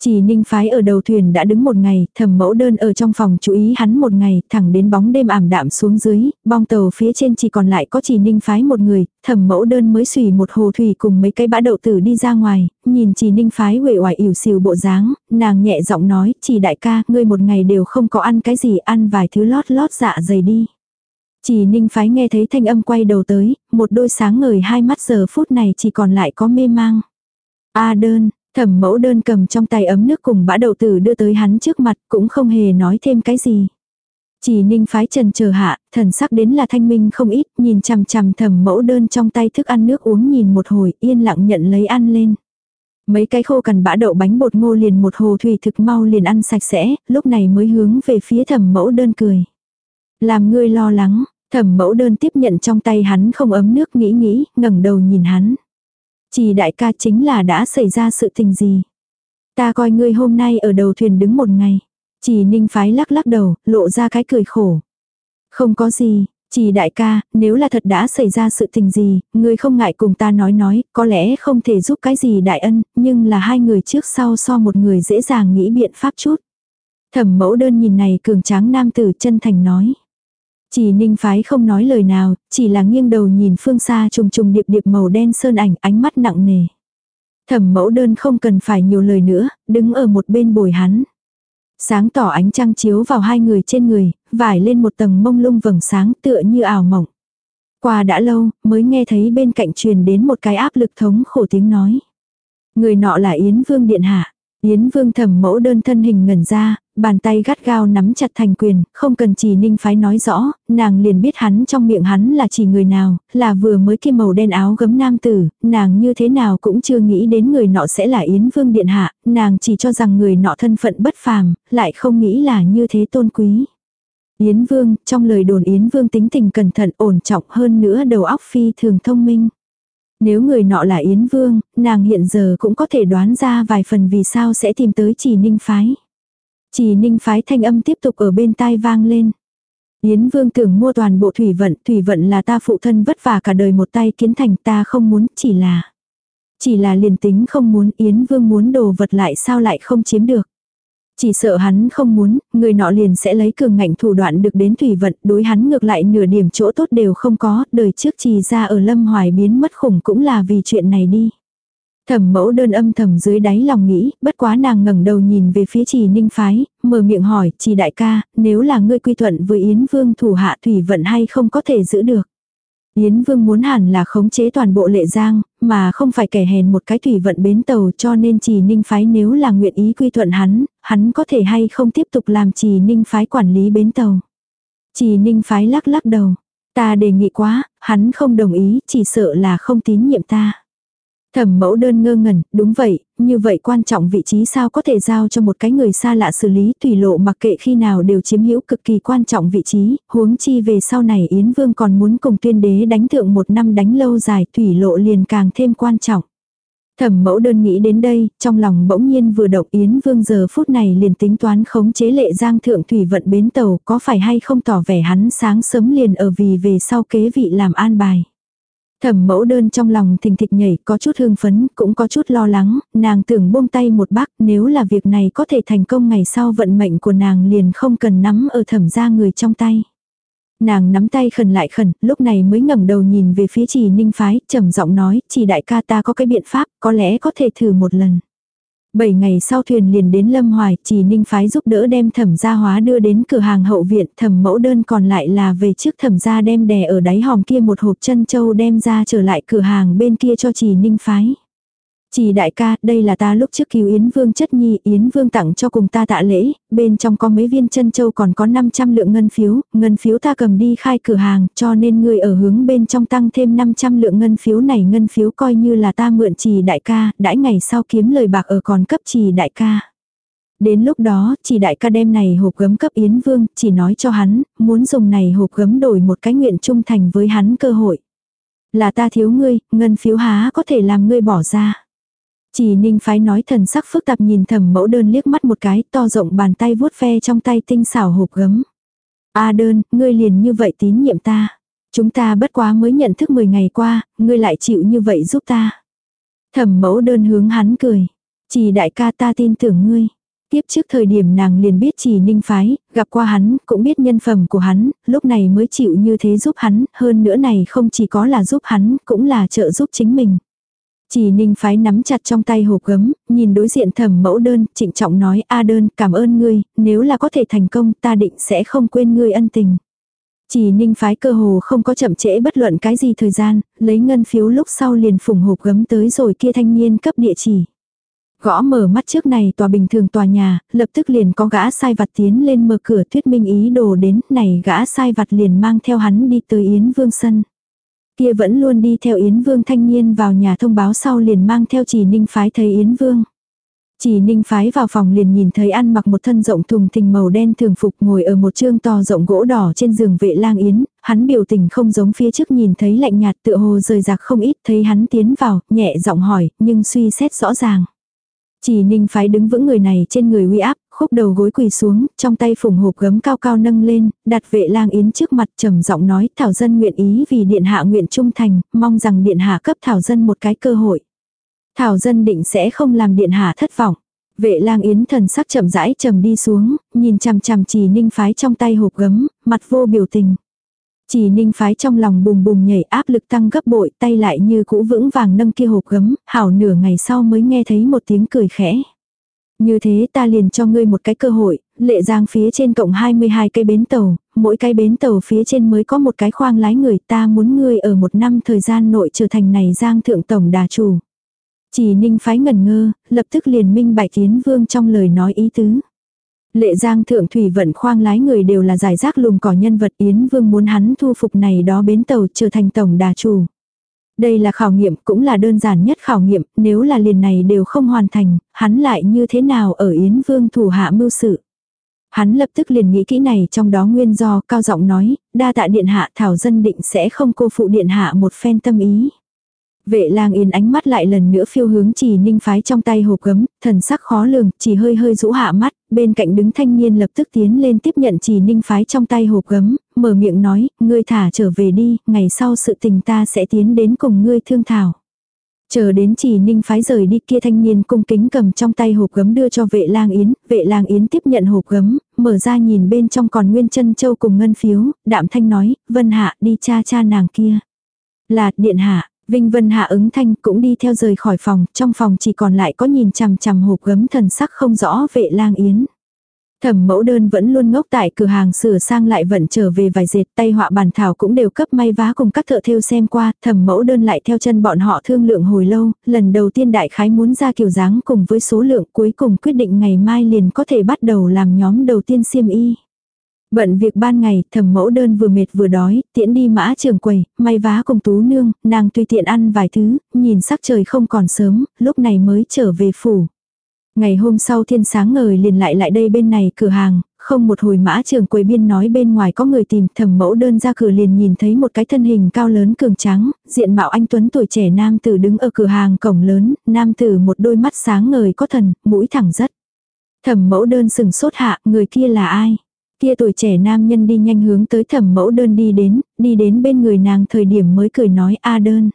[SPEAKER 1] Chỉ ninh phái ở đầu thuyền đã đứng một ngày, thẩm mẫu đơn ở trong phòng chú ý hắn một ngày, thẳng đến bóng đêm ảm đạm xuống dưới, bong tàu phía trên chỉ còn lại có chỉ ninh phái một người, thẩm mẫu đơn mới xùy một hồ thủy cùng mấy cái bã đậu tử đi ra ngoài, nhìn chỉ ninh phái huệ oải ỉu xìu bộ dáng, nàng nhẹ giọng nói, chỉ đại ca, ngươi một ngày đều không có ăn cái gì, ăn vài thứ lót lót dạ dày đi. Chỉ ninh phái nghe thấy thanh âm quay đầu tới, một đôi sáng ngời hai mắt giờ phút này chỉ còn lại có mê mang. A đơn, Thẩm mẫu đơn cầm trong tay ấm nước cùng bã đậu tử đưa tới hắn trước mặt cũng không hề nói thêm cái gì. Chỉ ninh phái trần chờ hạ, thần sắc đến là thanh minh không ít, nhìn chằm chằm thẩm mẫu đơn trong tay thức ăn nước uống nhìn một hồi, yên lặng nhận lấy ăn lên. Mấy cái khô cằn bã đậu bánh bột ngô liền một hồ thủy thực mau liền ăn sạch sẽ, lúc này mới hướng về phía thẩm mẫu đơn cười. Làm ngươi lo lắng, thẩm mẫu đơn tiếp nhận trong tay hắn không ấm nước nghĩ nghĩ, ngẩng đầu nhìn hắn. Chỉ đại ca chính là đã xảy ra sự tình gì. Ta coi ngươi hôm nay ở đầu thuyền đứng một ngày. Chỉ ninh phái lắc lắc đầu, lộ ra cái cười khổ. Không có gì, chỉ đại ca, nếu là thật đã xảy ra sự tình gì, ngươi không ngại cùng ta nói nói, có lẽ không thể giúp cái gì đại ân, nhưng là hai người trước sau so một người dễ dàng nghĩ biện pháp chút. Thẩm mẫu đơn nhìn này cường tráng nam tử chân thành nói. Chỉ ninh phái không nói lời nào, chỉ là nghiêng đầu nhìn phương xa trùng trùng điệp điệp màu đen sơn ảnh ánh mắt nặng nề. Thẩm mẫu đơn không cần phải nhiều lời nữa, đứng ở một bên bồi hắn. Sáng tỏ ánh trăng chiếu vào hai người trên người, vải lên một tầng mông lung vầng sáng tựa như ảo mộng. Qua đã lâu, mới nghe thấy bên cạnh truyền đến một cái áp lực thống khổ tiếng nói. Người nọ là Yến Vương Điện Hạ. Yến Vương thẩm mẫu đơn thân hình ngẩn ra, bàn tay gắt gao nắm chặt thành quyền, không cần chỉ ninh phái nói rõ, nàng liền biết hắn trong miệng hắn là chỉ người nào, là vừa mới kia màu đen áo gấm nam tử, nàng như thế nào cũng chưa nghĩ đến người nọ sẽ là Yến Vương Điện Hạ, nàng chỉ cho rằng người nọ thân phận bất phàm, lại không nghĩ là như thế tôn quý. Yến Vương, trong lời đồn Yến Vương tính tình cẩn thận ổn trọng hơn nữa đầu óc phi thường thông minh. Nếu người nọ là Yến Vương, nàng hiện giờ cũng có thể đoán ra vài phần vì sao sẽ tìm tới chỉ ninh phái. Chỉ ninh phái thanh âm tiếp tục ở bên tai vang lên. Yến Vương tưởng mua toàn bộ thủy vận, thủy vận là ta phụ thân vất vả cả đời một tay kiến thành ta không muốn, chỉ là. Chỉ là liền tính không muốn Yến Vương muốn đồ vật lại sao lại không chiếm được. Chỉ sợ hắn không muốn, người nọ liền sẽ lấy cường ngạnh thủ đoạn được đến thủy vận, đối hắn ngược lại nửa điểm chỗ tốt đều không có, đời trước trì ra ở lâm hoài biến mất khủng cũng là vì chuyện này đi. Thẩm mẫu đơn âm thầm dưới đáy lòng nghĩ, bất quá nàng ngẩng đầu nhìn về phía trì ninh phái, mở miệng hỏi, trì đại ca, nếu là ngươi quy thuận với Yến Vương thủ hạ thủy vận hay không có thể giữ được. Yến Vương muốn hẳn là khống chế toàn bộ lệ giang, mà không phải kẻ hèn một cái thủy vận bến tàu cho nên trì ninh phái nếu là nguyện ý quy thuận hắn, hắn có thể hay không tiếp tục làm trì ninh phái quản lý bến tàu. Trì ninh phái lắc lắc đầu. Ta đề nghị quá, hắn không đồng ý, chỉ sợ là không tín nhiệm ta. Thẩm mẫu đơn ngơ ngẩn, đúng vậy, như vậy quan trọng vị trí sao có thể giao cho một cái người xa lạ xử lý tùy lộ mặc kệ khi nào đều chiếm hữu cực kỳ quan trọng vị trí, huống chi về sau này Yến Vương còn muốn cùng tuyên đế đánh thượng một năm đánh lâu dài tùy lộ liền càng thêm quan trọng. Thẩm mẫu đơn nghĩ đến đây, trong lòng bỗng nhiên vừa động Yến Vương giờ phút này liền tính toán khống chế lệ giang thượng thủy vận bến tàu có phải hay không tỏ vẻ hắn sáng sớm liền ở vì về sau kế vị làm an bài. Thẩm mẫu đơn trong lòng thình thịch nhảy có chút hương phấn, cũng có chút lo lắng, nàng tưởng buông tay một bác nếu là việc này có thể thành công ngày sau vận mệnh của nàng liền không cần nắm ở thẩm ra người trong tay. Nàng nắm tay khẩn lại khẩn, lúc này mới ngẩng đầu nhìn về phía trì ninh phái, trầm giọng nói, chỉ đại ca ta có cái biện pháp, có lẽ có thể thử một lần. Bảy ngày sau thuyền liền đến Lâm Hoài, chỉ ninh phái giúp đỡ đem thẩm gia hóa đưa đến cửa hàng hậu viện, thẩm mẫu đơn còn lại là về trước thẩm gia đem đè ở đáy hòm kia một hộp chân châu đem ra trở lại cửa hàng bên kia cho chỉ ninh phái. Chỉ đại ca, đây là ta lúc trước cứu Yến Vương chất nhi, Yến Vương tặng cho cùng ta tạ lễ, bên trong có mấy viên chân châu còn có 500 lượng ngân phiếu, ngân phiếu ta cầm đi khai cửa hàng, cho nên người ở hướng bên trong tăng thêm 500 lượng ngân phiếu này ngân phiếu coi như là ta mượn chỉ đại ca, đãi ngày sau kiếm lời bạc ở còn cấp chỉ đại ca. Đến lúc đó, chỉ đại ca đem này hộp gấm cấp Yến Vương, chỉ nói cho hắn, muốn dùng này hộp gấm đổi một cái nguyện trung thành với hắn cơ hội. Là ta thiếu ngươi, ngân phiếu há có thể làm ngươi bỏ ra. Chỉ ninh phái nói thần sắc phức tạp nhìn thẩm mẫu đơn liếc mắt một cái to rộng bàn tay vuốt ve trong tay tinh xảo hộp gấm. A đơn, ngươi liền như vậy tín nhiệm ta. Chúng ta bất quá mới nhận thức 10 ngày qua, ngươi lại chịu như vậy giúp ta. Thẩm mẫu đơn hướng hắn cười. Chỉ đại ca ta tin tưởng ngươi. Tiếp trước thời điểm nàng liền biết chỉ ninh phái, gặp qua hắn, cũng biết nhân phẩm của hắn, lúc này mới chịu như thế giúp hắn, hơn nữa này không chỉ có là giúp hắn, cũng là trợ giúp chính mình. Chỉ ninh phái nắm chặt trong tay hộp gấm, nhìn đối diện thẩm mẫu đơn, trịnh trọng nói A đơn cảm ơn ngươi, nếu là có thể thành công ta định sẽ không quên ngươi ân tình. Chỉ ninh phái cơ hồ không có chậm trễ bất luận cái gì thời gian, lấy ngân phiếu lúc sau liền phủng hộp gấm tới rồi kia thanh niên cấp địa chỉ. Gõ mở mắt trước này tòa bình thường tòa nhà, lập tức liền có gã sai vặt tiến lên mở cửa thuyết minh ý đồ đến, này gã sai vặt liền mang theo hắn đi tới Yến Vương Sân. Kia vẫn luôn đi theo Yến Vương thanh niên vào nhà thông báo sau liền mang theo chỉ ninh phái thấy Yến Vương. Chỉ ninh phái vào phòng liền nhìn thấy ăn mặc một thân rộng thùng thình màu đen thường phục ngồi ở một chương to rộng gỗ đỏ trên giường vệ lang yến, hắn biểu tình không giống phía trước nhìn thấy lạnh nhạt tựa hồ rời rạc không ít thấy hắn tiến vào, nhẹ giọng hỏi, nhưng suy xét rõ ràng. Chỉ ninh phái đứng vững người này trên người uy áp, khúc đầu gối quỳ xuống, trong tay phủng hộp gấm cao cao nâng lên, đặt vệ lang yến trước mặt trầm giọng nói thảo dân nguyện ý vì điện hạ nguyện trung thành, mong rằng điện hạ cấp thảo dân một cái cơ hội. Thảo dân định sẽ không làm điện hạ thất vọng. Vệ lang yến thần sắc chậm rãi trầm đi xuống, nhìn chằm chằm chỉ ninh phái trong tay hộp gấm, mặt vô biểu tình. Chỉ ninh phái trong lòng bùm bùm nhảy áp lực tăng gấp bội, tay lại như cũ vững vàng nâng kia hộp gấm, hảo nửa ngày sau mới nghe thấy một tiếng cười khẽ. Như thế ta liền cho ngươi một cái cơ hội, lệ giang phía trên cộng 22 cây bến tàu, mỗi cái bến tàu phía trên mới có một cái khoang lái người ta muốn ngươi ở một năm thời gian nội trở thành này giang thượng tổng đà chủ. Chỉ ninh phái ngần ngơ, lập tức liền minh bạch Yến Vương trong lời nói ý tứ. Lệ giang thượng thủy vận khoang lái người đều là giải rác lùm cỏ nhân vật Yến Vương muốn hắn thu phục này đó bến tàu trở thành tổng đà chủ. Đây là khảo nghiệm cũng là đơn giản nhất khảo nghiệm, nếu là liền này đều không hoàn thành, hắn lại như thế nào ở Yến Vương thủ hạ mưu sự. Hắn lập tức liền nghĩ kỹ này trong đó nguyên do cao giọng nói, đa tạ điện hạ thảo dân định sẽ không cô phụ điện hạ một phen tâm ý. Vệ lang yên ánh mắt lại lần nữa phiêu hướng chỉ ninh phái trong tay hộp gấm, thần sắc khó lường, chỉ hơi hơi rũ hạ mắt, bên cạnh đứng thanh niên lập tức tiến lên tiếp nhận chỉ ninh phái trong tay hộp gấm, mở miệng nói, ngươi thả trở về đi, ngày sau sự tình ta sẽ tiến đến cùng ngươi thương thảo. Chờ đến chỉ ninh phái rời đi kia thanh niên cung kính cầm trong tay hộp gấm đưa cho vệ lang yến, vệ lang yến tiếp nhận hộp gấm, mở ra nhìn bên trong còn nguyên chân châu cùng ngân phiếu, đạm thanh nói, vân hạ đi cha cha nàng kia. Là, điện hạ, Vinh Vân Hạ ứng thanh cũng đi theo rời khỏi phòng, trong phòng chỉ còn lại có nhìn chằm chằm hộp gấm thần sắc không rõ vệ lang yến. Thẩm mẫu đơn vẫn luôn ngốc tại cửa hàng sửa sang lại vận trở về vài dệt tay họa bàn thảo cũng đều cấp may vá cùng các thợ thêu xem qua, thẩm mẫu đơn lại theo chân bọn họ thương lượng hồi lâu, lần đầu tiên đại khái muốn ra kiểu dáng cùng với số lượng cuối cùng quyết định ngày mai liền có thể bắt đầu làm nhóm đầu tiên xiêm y. Bận việc ban ngày, thẩm mẫu đơn vừa mệt vừa đói, tiễn đi mã trường quầy, may vá cùng tú nương, nàng tùy tiện ăn vài thứ, nhìn sắc trời không còn sớm, lúc này mới trở về phủ. Ngày hôm sau thiên sáng ngời liền lại lại đây bên này cửa hàng, không một hồi mã trường quầy biên nói bên ngoài có người tìm thẩm mẫu đơn ra cửa liền nhìn thấy một cái thân hình cao lớn cường trắng, diện mạo anh Tuấn tuổi trẻ nam tử đứng ở cửa hàng cổng lớn, nam tử một đôi mắt sáng ngời có thần, mũi thẳng rất. Thẩm mẫu đơn sừng sốt hạ, người kia là ai? Kia tuổi trẻ nam nhân đi nhanh hướng tới thẩm mẫu đơn đi đến, đi đến bên người nàng thời điểm mới cười nói a đơn.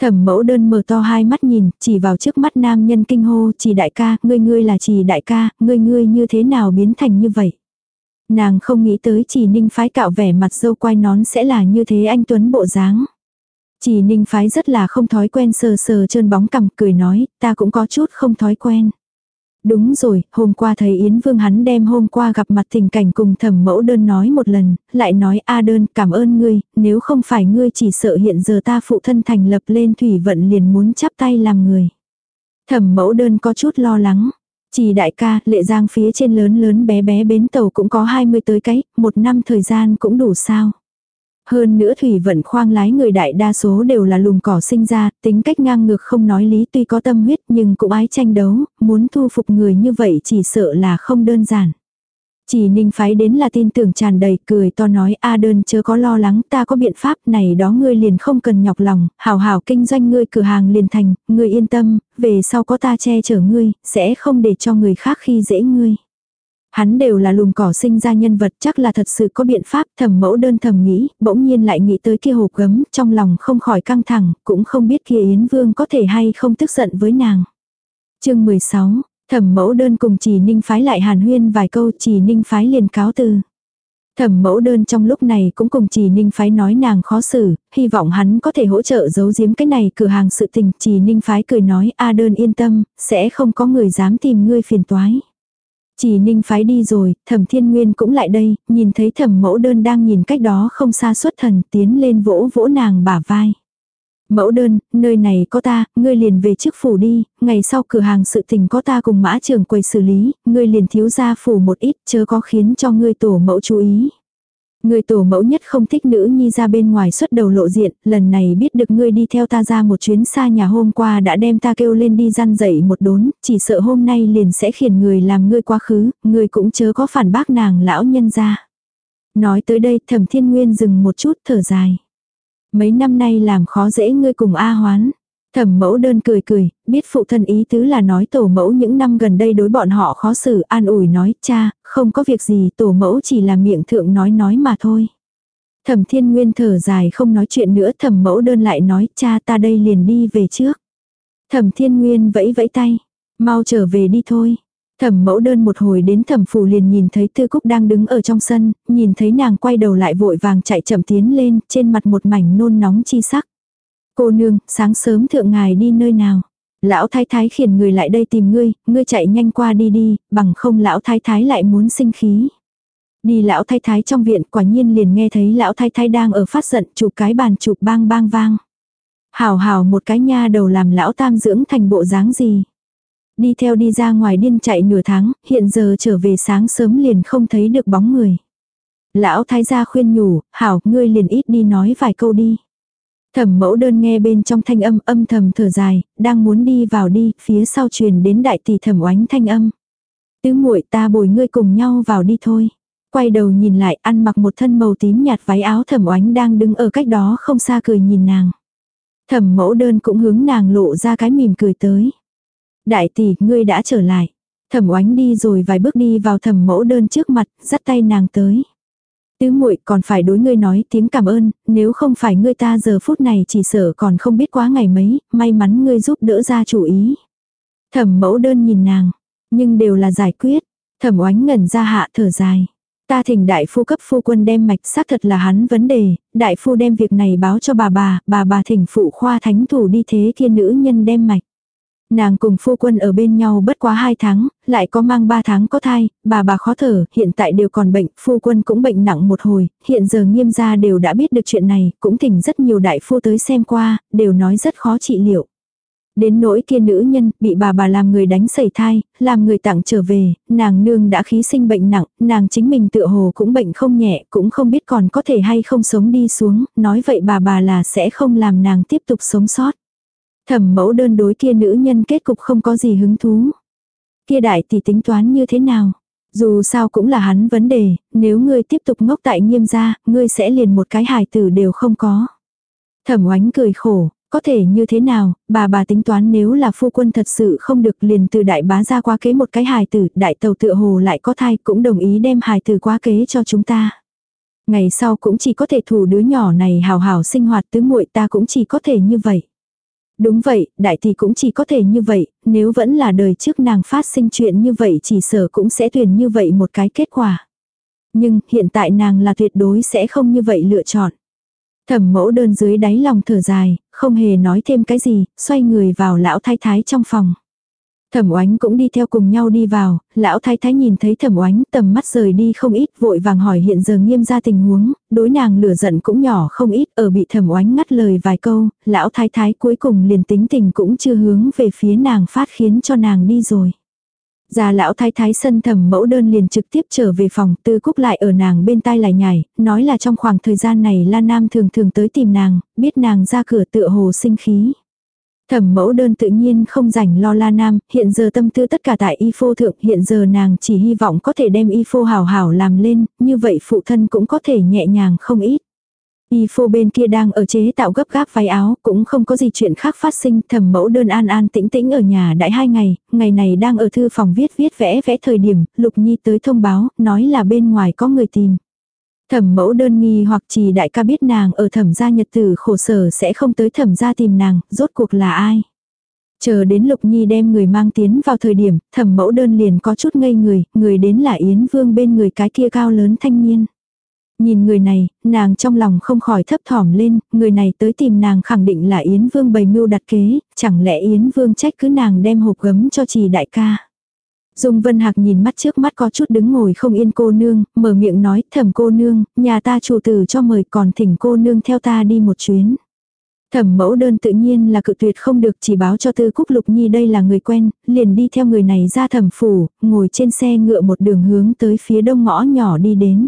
[SPEAKER 1] Thẩm mẫu đơn mở to hai mắt nhìn, chỉ vào trước mắt nam nhân kinh hô, chỉ đại ca, ngươi ngươi là chỉ đại ca, ngươi ngươi như thế nào biến thành như vậy. Nàng không nghĩ tới chỉ ninh phái cạo vẻ mặt dâu quai nón sẽ là như thế anh Tuấn bộ dáng. Chỉ ninh phái rất là không thói quen sờ sờ trơn bóng cằm cười nói, ta cũng có chút không thói quen. Đúng rồi, hôm qua thấy Yến Vương hắn đem hôm qua gặp mặt tình cảnh cùng thẩm mẫu đơn nói một lần, lại nói A đơn cảm ơn ngươi, nếu không phải ngươi chỉ sợ hiện giờ ta phụ thân thành lập lên thủy vận liền muốn chắp tay làm người. Thẩm mẫu đơn có chút lo lắng. Chỉ đại ca, lệ giang phía trên lớn lớn bé bé bến tàu cũng có 20 tới cái, một năm thời gian cũng đủ sao. Hơn nữa thủy vận khoang lái người đại đa số đều là lùm cỏ sinh ra, tính cách ngang ngược không nói lý tuy có tâm huyết nhưng cũng ái tranh đấu, muốn thu phục người như vậy chỉ sợ là không đơn giản. Chỉ ninh phái đến là tin tưởng tràn đầy cười to nói a đơn chớ có lo lắng ta có biện pháp này đó ngươi liền không cần nhọc lòng, hào hào kinh doanh ngươi cửa hàng liền thành, ngươi yên tâm, về sau có ta che chở ngươi, sẽ không để cho người khác khi dễ ngươi. Hắn đều là lùm cỏ sinh ra nhân vật chắc là thật sự có biện pháp thầm mẫu đơn thầm nghĩ, bỗng nhiên lại nghĩ tới kia hộp gấm, trong lòng không khỏi căng thẳng, cũng không biết kia Yến Vương có thể hay không tức giận với nàng. chương 16, thẩm mẫu đơn cùng trì ninh phái lại hàn huyên vài câu trì ninh phái liền cáo từ. Thẩm mẫu đơn trong lúc này cũng cùng trì ninh phái nói nàng khó xử, hy vọng hắn có thể hỗ trợ giấu giếm cái này cửa hàng sự tình. Trì ninh phái cười nói a đơn yên tâm, sẽ không có người dám tìm ngươi phiền toái. Chỉ ninh phái đi rồi, thẩm thiên nguyên cũng lại đây, nhìn thấy thẩm mẫu đơn đang nhìn cách đó không xa xuất thần tiến lên vỗ vỗ nàng bả vai. Mẫu đơn, nơi này có ta, ngươi liền về trước phủ đi, ngày sau cửa hàng sự tình có ta cùng mã trưởng quầy xử lý, ngươi liền thiếu ra phủ một ít chớ có khiến cho ngươi tổ mẫu chú ý. Người tổ mẫu nhất không thích nữ nhi ra bên ngoài xuất đầu lộ diện, lần này biết được ngươi đi theo ta ra một chuyến xa nhà hôm qua đã đem ta kêu lên đi răn dậy một đốn, chỉ sợ hôm nay liền sẽ khiển người làm ngươi quá khứ, ngươi cũng chớ có phản bác nàng lão nhân ra. Nói tới đây thẩm thiên nguyên dừng một chút thở dài. Mấy năm nay làm khó dễ ngươi cùng A hoán. Thẩm mẫu đơn cười cười, biết phụ thân ý tứ là nói tổ mẫu những năm gần đây đối bọn họ khó xử an ủi nói cha, không có việc gì tổ mẫu chỉ là miệng thượng nói nói mà thôi. Thẩm thiên nguyên thở dài không nói chuyện nữa thẩm mẫu đơn lại nói cha ta đây liền đi về trước. Thẩm thiên nguyên vẫy vẫy tay, mau trở về đi thôi. Thẩm mẫu đơn một hồi đến thẩm phủ liền nhìn thấy tư cúc đang đứng ở trong sân, nhìn thấy nàng quay đầu lại vội vàng chạy chậm tiến lên, trên mặt một mảnh nôn nóng chi sắc. Cô nương, sáng sớm thượng ngài đi nơi nào? Lão thái thái khiển người lại đây tìm ngươi, ngươi chạy nhanh qua đi đi, bằng không lão thái thái lại muốn sinh khí. Đi lão thái thái trong viện quả nhiên liền nghe thấy lão thái thái đang ở phát giận chụp cái bàn chụp bang bang vang. Hảo hảo một cái nha đầu làm lão tam dưỡng thành bộ dáng gì. Đi theo đi ra ngoài điên chạy nửa tháng, hiện giờ trở về sáng sớm liền không thấy được bóng người. Lão thái gia khuyên nhủ, hảo, ngươi liền ít đi nói vài câu đi. Thẩm mẫu đơn nghe bên trong thanh âm âm thầm thở dài, đang muốn đi vào đi, phía sau truyền đến đại tỷ thẩm oánh thanh âm. Tứ muội ta bồi ngươi cùng nhau vào đi thôi. Quay đầu nhìn lại ăn mặc một thân màu tím nhạt váy áo thẩm oánh đang đứng ở cách đó không xa cười nhìn nàng. Thẩm mẫu đơn cũng hướng nàng lộ ra cái mỉm cười tới. Đại tỷ, ngươi đã trở lại. Thẩm oánh đi rồi vài bước đi vào thẩm mẫu đơn trước mặt, dắt tay nàng tới. Tứ muội còn phải đối ngươi nói tiếng cảm ơn, nếu không phải ngươi ta giờ phút này chỉ sợ còn không biết quá ngày mấy, may mắn ngươi giúp đỡ ra chủ ý. Thẩm mẫu đơn nhìn nàng, nhưng đều là giải quyết. Thẩm oánh ngẩn ra hạ thở dài. Ta thỉnh đại phu cấp phu quân đem mạch xác thật là hắn vấn đề, đại phu đem việc này báo cho bà bà, bà bà thỉnh phụ khoa thánh thủ đi thế kia nữ nhân đem mạch. Nàng cùng phu quân ở bên nhau bất quá 2 tháng, lại có mang 3 tháng có thai, bà bà khó thở, hiện tại đều còn bệnh, phu quân cũng bệnh nặng một hồi, hiện giờ nghiêm gia đều đã biết được chuyện này, cũng thỉnh rất nhiều đại phu tới xem qua, đều nói rất khó trị liệu. Đến nỗi kia nữ nhân, bị bà bà làm người đánh sẩy thai, làm người tặng trở về, nàng nương đã khí sinh bệnh nặng, nàng chính mình tựa hồ cũng bệnh không nhẹ, cũng không biết còn có thể hay không sống đi xuống, nói vậy bà bà là sẽ không làm nàng tiếp tục sống sót. Thẩm mẫu đơn đối kia nữ nhân kết cục không có gì hứng thú. Kia đại tỷ tính toán như thế nào? Dù sao cũng là hắn vấn đề, nếu ngươi tiếp tục ngốc tại nghiêm gia, ngươi sẽ liền một cái hài tử đều không có. Thẩm oánh cười khổ, có thể như thế nào, bà bà tính toán nếu là phu quân thật sự không được liền từ đại bá ra qua kế một cái hài tử, đại tàu tựa hồ lại có thai cũng đồng ý đem hài tử qua kế cho chúng ta. Ngày sau cũng chỉ có thể thủ đứa nhỏ này hào hào sinh hoạt tứ muội ta cũng chỉ có thể như vậy. Đúng vậy, đại thì cũng chỉ có thể như vậy, nếu vẫn là đời trước nàng phát sinh chuyện như vậy chỉ sở cũng sẽ tuyển như vậy một cái kết quả. Nhưng hiện tại nàng là tuyệt đối sẽ không như vậy lựa chọn. Thẩm mẫu đơn dưới đáy lòng thở dài, không hề nói thêm cái gì, xoay người vào lão thái thái trong phòng. Thẩm oánh cũng đi theo cùng nhau đi vào, lão thái thái nhìn thấy thẩm oánh tầm mắt rời đi không ít vội vàng hỏi hiện giờ nghiêm ra tình huống, đối nàng lửa giận cũng nhỏ không ít ở bị thẩm oánh ngắt lời vài câu, lão thái thái cuối cùng liền tính tình cũng chưa hướng về phía nàng phát khiến cho nàng đi rồi. Già lão thái thái sân thẩm mẫu đơn liền trực tiếp trở về phòng, tư cúc lại ở nàng bên tai lại nhảy, nói là trong khoảng thời gian này La Nam thường thường tới tìm nàng, biết nàng ra cửa tựa hồ sinh khí. Thẩm mẫu đơn tự nhiên không rảnh lo La Nam, hiện giờ tâm tư tất cả tại y phô thượng, hiện giờ nàng chỉ hy vọng có thể đem y phô hảo hảo làm lên, như vậy phụ thân cũng có thể nhẹ nhàng không ít. Y phô bên kia đang ở chế tạo gấp gáp váy áo, cũng không có gì chuyện khác phát sinh, thẩm mẫu đơn an an tĩnh tĩnh ở nhà đãi hai ngày, ngày này đang ở thư phòng viết viết vẽ vẽ thời điểm, Lục Nhi tới thông báo, nói là bên ngoài có người tìm. Thẩm mẫu đơn nghi hoặc chỉ đại ca biết nàng ở thẩm gia nhật tử khổ sở sẽ không tới thẩm gia tìm nàng, rốt cuộc là ai. Chờ đến Lục Nhi đem người mang tiến vào thời điểm, thẩm mẫu đơn liền có chút ngây người, người đến là Yến Vương bên người cái kia cao lớn thanh niên. Nhìn người này, nàng trong lòng không khỏi thấp thỏm lên, người này tới tìm nàng khẳng định là Yến Vương bày mưu đặt kế, chẳng lẽ Yến Vương trách cứ nàng đem hộp gấm cho trì đại ca. Dung Vân Hạc nhìn mắt trước mắt có chút đứng ngồi không yên cô nương, mở miệng nói thẩm cô nương, nhà ta chủ tử cho mời còn thỉnh cô nương theo ta đi một chuyến. Thẩm mẫu đơn tự nhiên là cự tuyệt không được chỉ báo cho tư cúc lục nhi đây là người quen, liền đi theo người này ra thẩm phủ, ngồi trên xe ngựa một đường hướng tới phía đông ngõ nhỏ đi đến.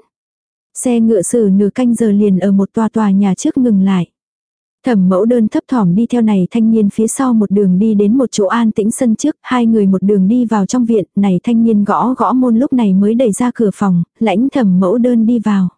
[SPEAKER 1] Xe ngựa xử nửa canh giờ liền ở một tòa tòa nhà trước ngừng lại. Thẩm mẫu đơn thấp thỏm đi theo này thanh niên phía sau một đường đi đến một chỗ an tĩnh sân trước, hai người một đường đi vào trong viện, này thanh niên gõ gõ môn lúc này mới đẩy ra cửa phòng, lãnh thẩm mẫu đơn đi vào.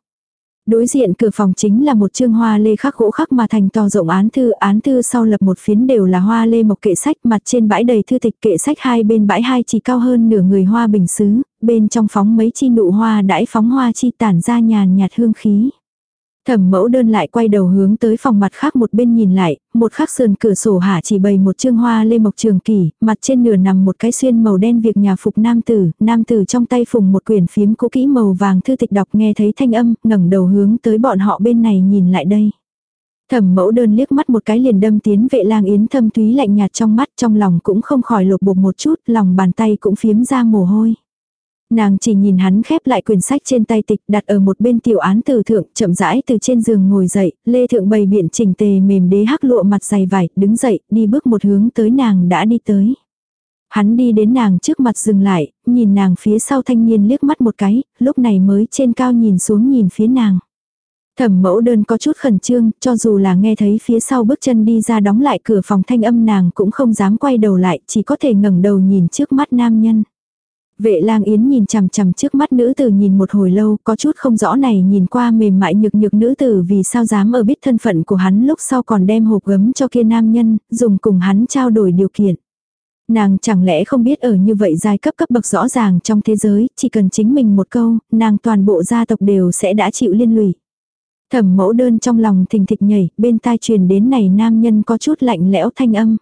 [SPEAKER 1] Đối diện cửa phòng chính là một chương hoa lê khắc gỗ khắc mà thành to rộng án thư, án thư sau lập một phiến đều là hoa lê mộc kệ sách, mặt trên bãi đầy thư tịch kệ sách hai bên bãi hai chỉ cao hơn nửa người hoa bình xứ, bên trong phóng mấy chi nụ hoa đãi phóng hoa chi tản ra nhàn nhạt hương khí. Thẩm mẫu đơn lại quay đầu hướng tới phòng mặt khác một bên nhìn lại, một khắc sườn cửa sổ hạ chỉ bày một chương hoa lê mộc trường kỳ, mặt trên nửa nằm một cái xuyên màu đen việc nhà phục nam tử, nam tử trong tay phùng một quyển phím cũ kỹ màu vàng thư tịch đọc nghe thấy thanh âm, ngẩng đầu hướng tới bọn họ bên này nhìn lại đây. Thẩm mẫu đơn liếc mắt một cái liền đâm tiến vệ lang yến thâm thúy lạnh nhạt trong mắt trong lòng cũng không khỏi lột bột một chút, lòng bàn tay cũng phiếm ra mồ hôi. Nàng chỉ nhìn hắn khép lại quyển sách trên tay tịch đặt ở một bên tiểu án từ thượng chậm rãi từ trên giường ngồi dậy, lê thượng bày biện chỉnh tề mềm đế hắc lụa mặt dày vải, đứng dậy, đi bước một hướng tới nàng đã đi tới. Hắn đi đến nàng trước mặt dừng lại, nhìn nàng phía sau thanh niên liếc mắt một cái, lúc này mới trên cao nhìn xuống nhìn phía nàng. Thẩm mẫu đơn có chút khẩn trương, cho dù là nghe thấy phía sau bước chân đi ra đóng lại cửa phòng thanh âm nàng cũng không dám quay đầu lại, chỉ có thể ngẩng đầu nhìn trước mắt nam nhân. Vệ lang yến nhìn chằm chằm trước mắt nữ tử nhìn một hồi lâu, có chút không rõ này nhìn qua mềm mại nhược nhược nữ tử vì sao dám ở biết thân phận của hắn lúc sau còn đem hộp gấm cho kia nam nhân, dùng cùng hắn trao đổi điều kiện. Nàng chẳng lẽ không biết ở như vậy giai cấp cấp bậc rõ ràng trong thế giới, chỉ cần chính mình một câu, nàng toàn bộ gia tộc đều sẽ đã chịu liên lụy. Thẩm mẫu đơn trong lòng thình thịch nhảy, bên tai truyền đến này nam nhân có chút lạnh lẽo thanh âm.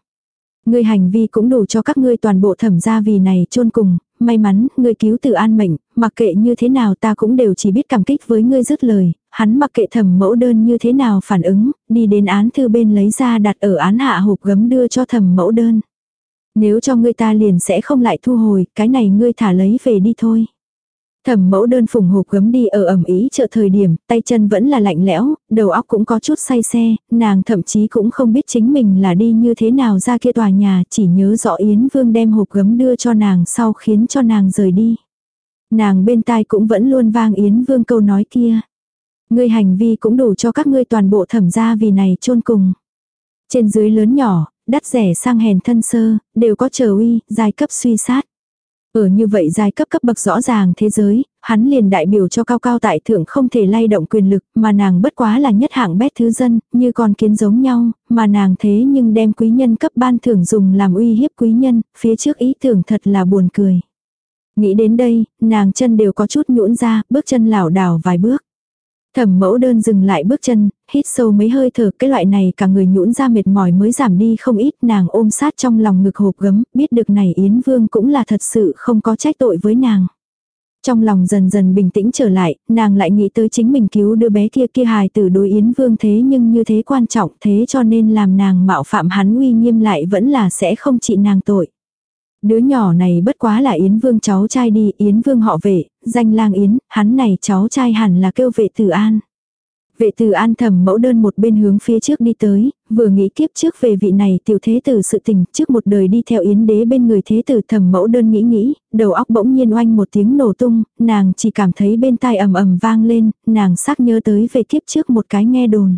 [SPEAKER 1] Ngươi hành vi cũng đủ cho các ngươi toàn bộ thẩm gia vì này chôn cùng, may mắn, ngươi cứu từ an mệnh, mặc kệ như thế nào ta cũng đều chỉ biết cảm kích với ngươi dứt lời, hắn mặc kệ thẩm mẫu đơn như thế nào phản ứng, đi đến án thư bên lấy ra đặt ở án hạ hộp gấm đưa cho thẩm mẫu đơn. Nếu cho ngươi ta liền sẽ không lại thu hồi, cái này ngươi thả lấy về đi thôi. Thẩm mẫu đơn phùng hộp gấm đi ở ẩm ý chợ thời điểm, tay chân vẫn là lạnh lẽo, đầu óc cũng có chút say xe, nàng thậm chí cũng không biết chính mình là đi như thế nào ra kia tòa nhà, chỉ nhớ rõ Yến Vương đem hộp gấm đưa cho nàng sau khiến cho nàng rời đi. Nàng bên tai cũng vẫn luôn vang Yến Vương câu nói kia. Ngươi hành vi cũng đủ cho các ngươi toàn bộ thẩm gia vì này chôn cùng. Trên dưới lớn nhỏ, đắt rẻ sang hèn thân sơ, đều có chờ uy, giai cấp suy sát. Ở như vậy giai cấp cấp bậc rõ ràng thế giới, hắn liền đại biểu cho cao cao tại thượng không thể lay động quyền lực, mà nàng bất quá là nhất hạng bét thứ dân, như con kiến giống nhau, mà nàng thế nhưng đem quý nhân cấp ban thưởng dùng làm uy hiếp quý nhân, phía trước ý tưởng thật là buồn cười. Nghĩ đến đây, nàng chân đều có chút nhũn ra, bước chân lảo đảo vài bước. Thẩm mẫu đơn dừng lại bước chân, hít sâu mấy hơi thở cái loại này cả người nhũn ra mệt mỏi mới giảm đi không ít nàng ôm sát trong lòng ngực hộp gấm, biết được này Yến Vương cũng là thật sự không có trách tội với nàng. Trong lòng dần dần bình tĩnh trở lại, nàng lại nghĩ tới chính mình cứu đứa bé kia kia hài tử đối Yến Vương thế nhưng như thế quan trọng thế cho nên làm nàng mạo phạm hắn uy nghiêm lại vẫn là sẽ không trị nàng tội. Đứa nhỏ này bất quá là Yến Vương cháu trai đi, Yến Vương họ vệ, danh lang Yến, hắn này cháu trai hẳn là kêu vệ tử an. Vệ tử an thầm mẫu đơn một bên hướng phía trước đi tới, vừa nghĩ kiếp trước về vị này tiểu thế tử sự tình, trước một đời đi theo yến đế bên người thế tử thầm mẫu đơn nghĩ nghĩ, đầu óc bỗng nhiên oanh một tiếng nổ tung, nàng chỉ cảm thấy bên tai ầm ầm vang lên, nàng xác nhớ tới về kiếp trước một cái nghe đồn.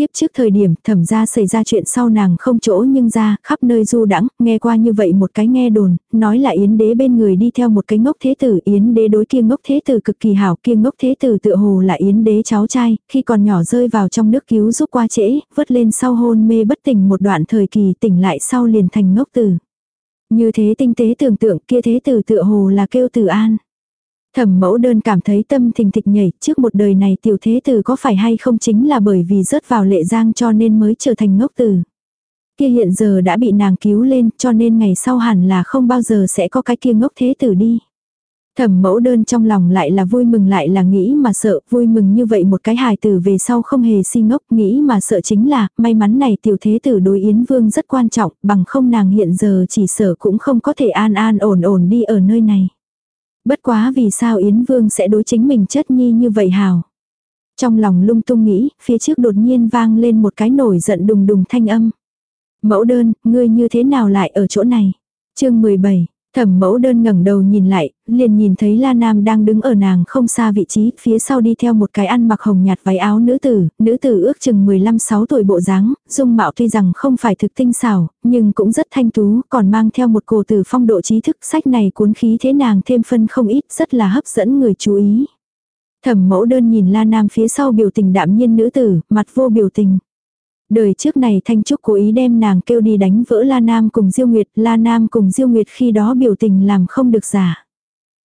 [SPEAKER 1] Tiếp trước thời điểm thẩm ra xảy ra chuyện sau nàng không chỗ nhưng ra, khắp nơi du đãng nghe qua như vậy một cái nghe đồn, nói là yến đế bên người đi theo một cái ngốc thế tử, yến đế đối kia ngốc thế tử cực kỳ hảo, kia ngốc thế tử tựa hồ là yến đế cháu trai, khi còn nhỏ rơi vào trong nước cứu giúp qua trễ, vớt lên sau hôn mê bất tỉnh một đoạn thời kỳ tỉnh lại sau liền thành ngốc tử. Như thế tinh tế tưởng tượng kia thế tử tựa hồ là kêu tử an. Thẩm mẫu đơn cảm thấy tâm thình thịch nhảy, trước một đời này tiểu thế tử có phải hay không chính là bởi vì rớt vào lệ giang cho nên mới trở thành ngốc tử. Kia hiện giờ đã bị nàng cứu lên cho nên ngày sau hẳn là không bao giờ sẽ có cái kia ngốc thế tử đi. Thẩm mẫu đơn trong lòng lại là vui mừng lại là nghĩ mà sợ, vui mừng như vậy một cái hài tử về sau không hề si ngốc, nghĩ mà sợ chính là, may mắn này tiểu thế tử đối Yến Vương rất quan trọng, bằng không nàng hiện giờ chỉ sợ cũng không có thể an an ổn ổn đi ở nơi này. Bất quá vì sao Yến Vương sẽ đối chính mình chất nhi như vậy hào. Trong lòng lung tung nghĩ, phía trước đột nhiên vang lên một cái nổi giận đùng đùng thanh âm. Mẫu đơn, ngươi như thế nào lại ở chỗ này? chương 17, Thẩm mẫu đơn ngẩng đầu nhìn lại, liền nhìn thấy La Nam đang đứng ở nàng không xa vị trí, phía sau đi theo một cái ăn mặc hồng nhạt váy áo nữ tử, nữ tử ước chừng 15-6 tuổi bộ dáng, dung mạo tuy rằng không phải thực tinh xảo, nhưng cũng rất thanh tú, còn mang theo một cổ tử phong độ trí thức, sách này cuốn khí thế nàng thêm phân không ít, rất là hấp dẫn người chú ý. Thẩm mẫu đơn nhìn La Nam phía sau biểu tình đạm nhiên nữ tử, mặt vô biểu tình. Đời trước này Thanh Trúc cố ý đem nàng kêu đi đánh vỡ La Nam cùng Diêu Nguyệt, La Nam cùng Diêu Nguyệt khi đó biểu tình làm không được giả.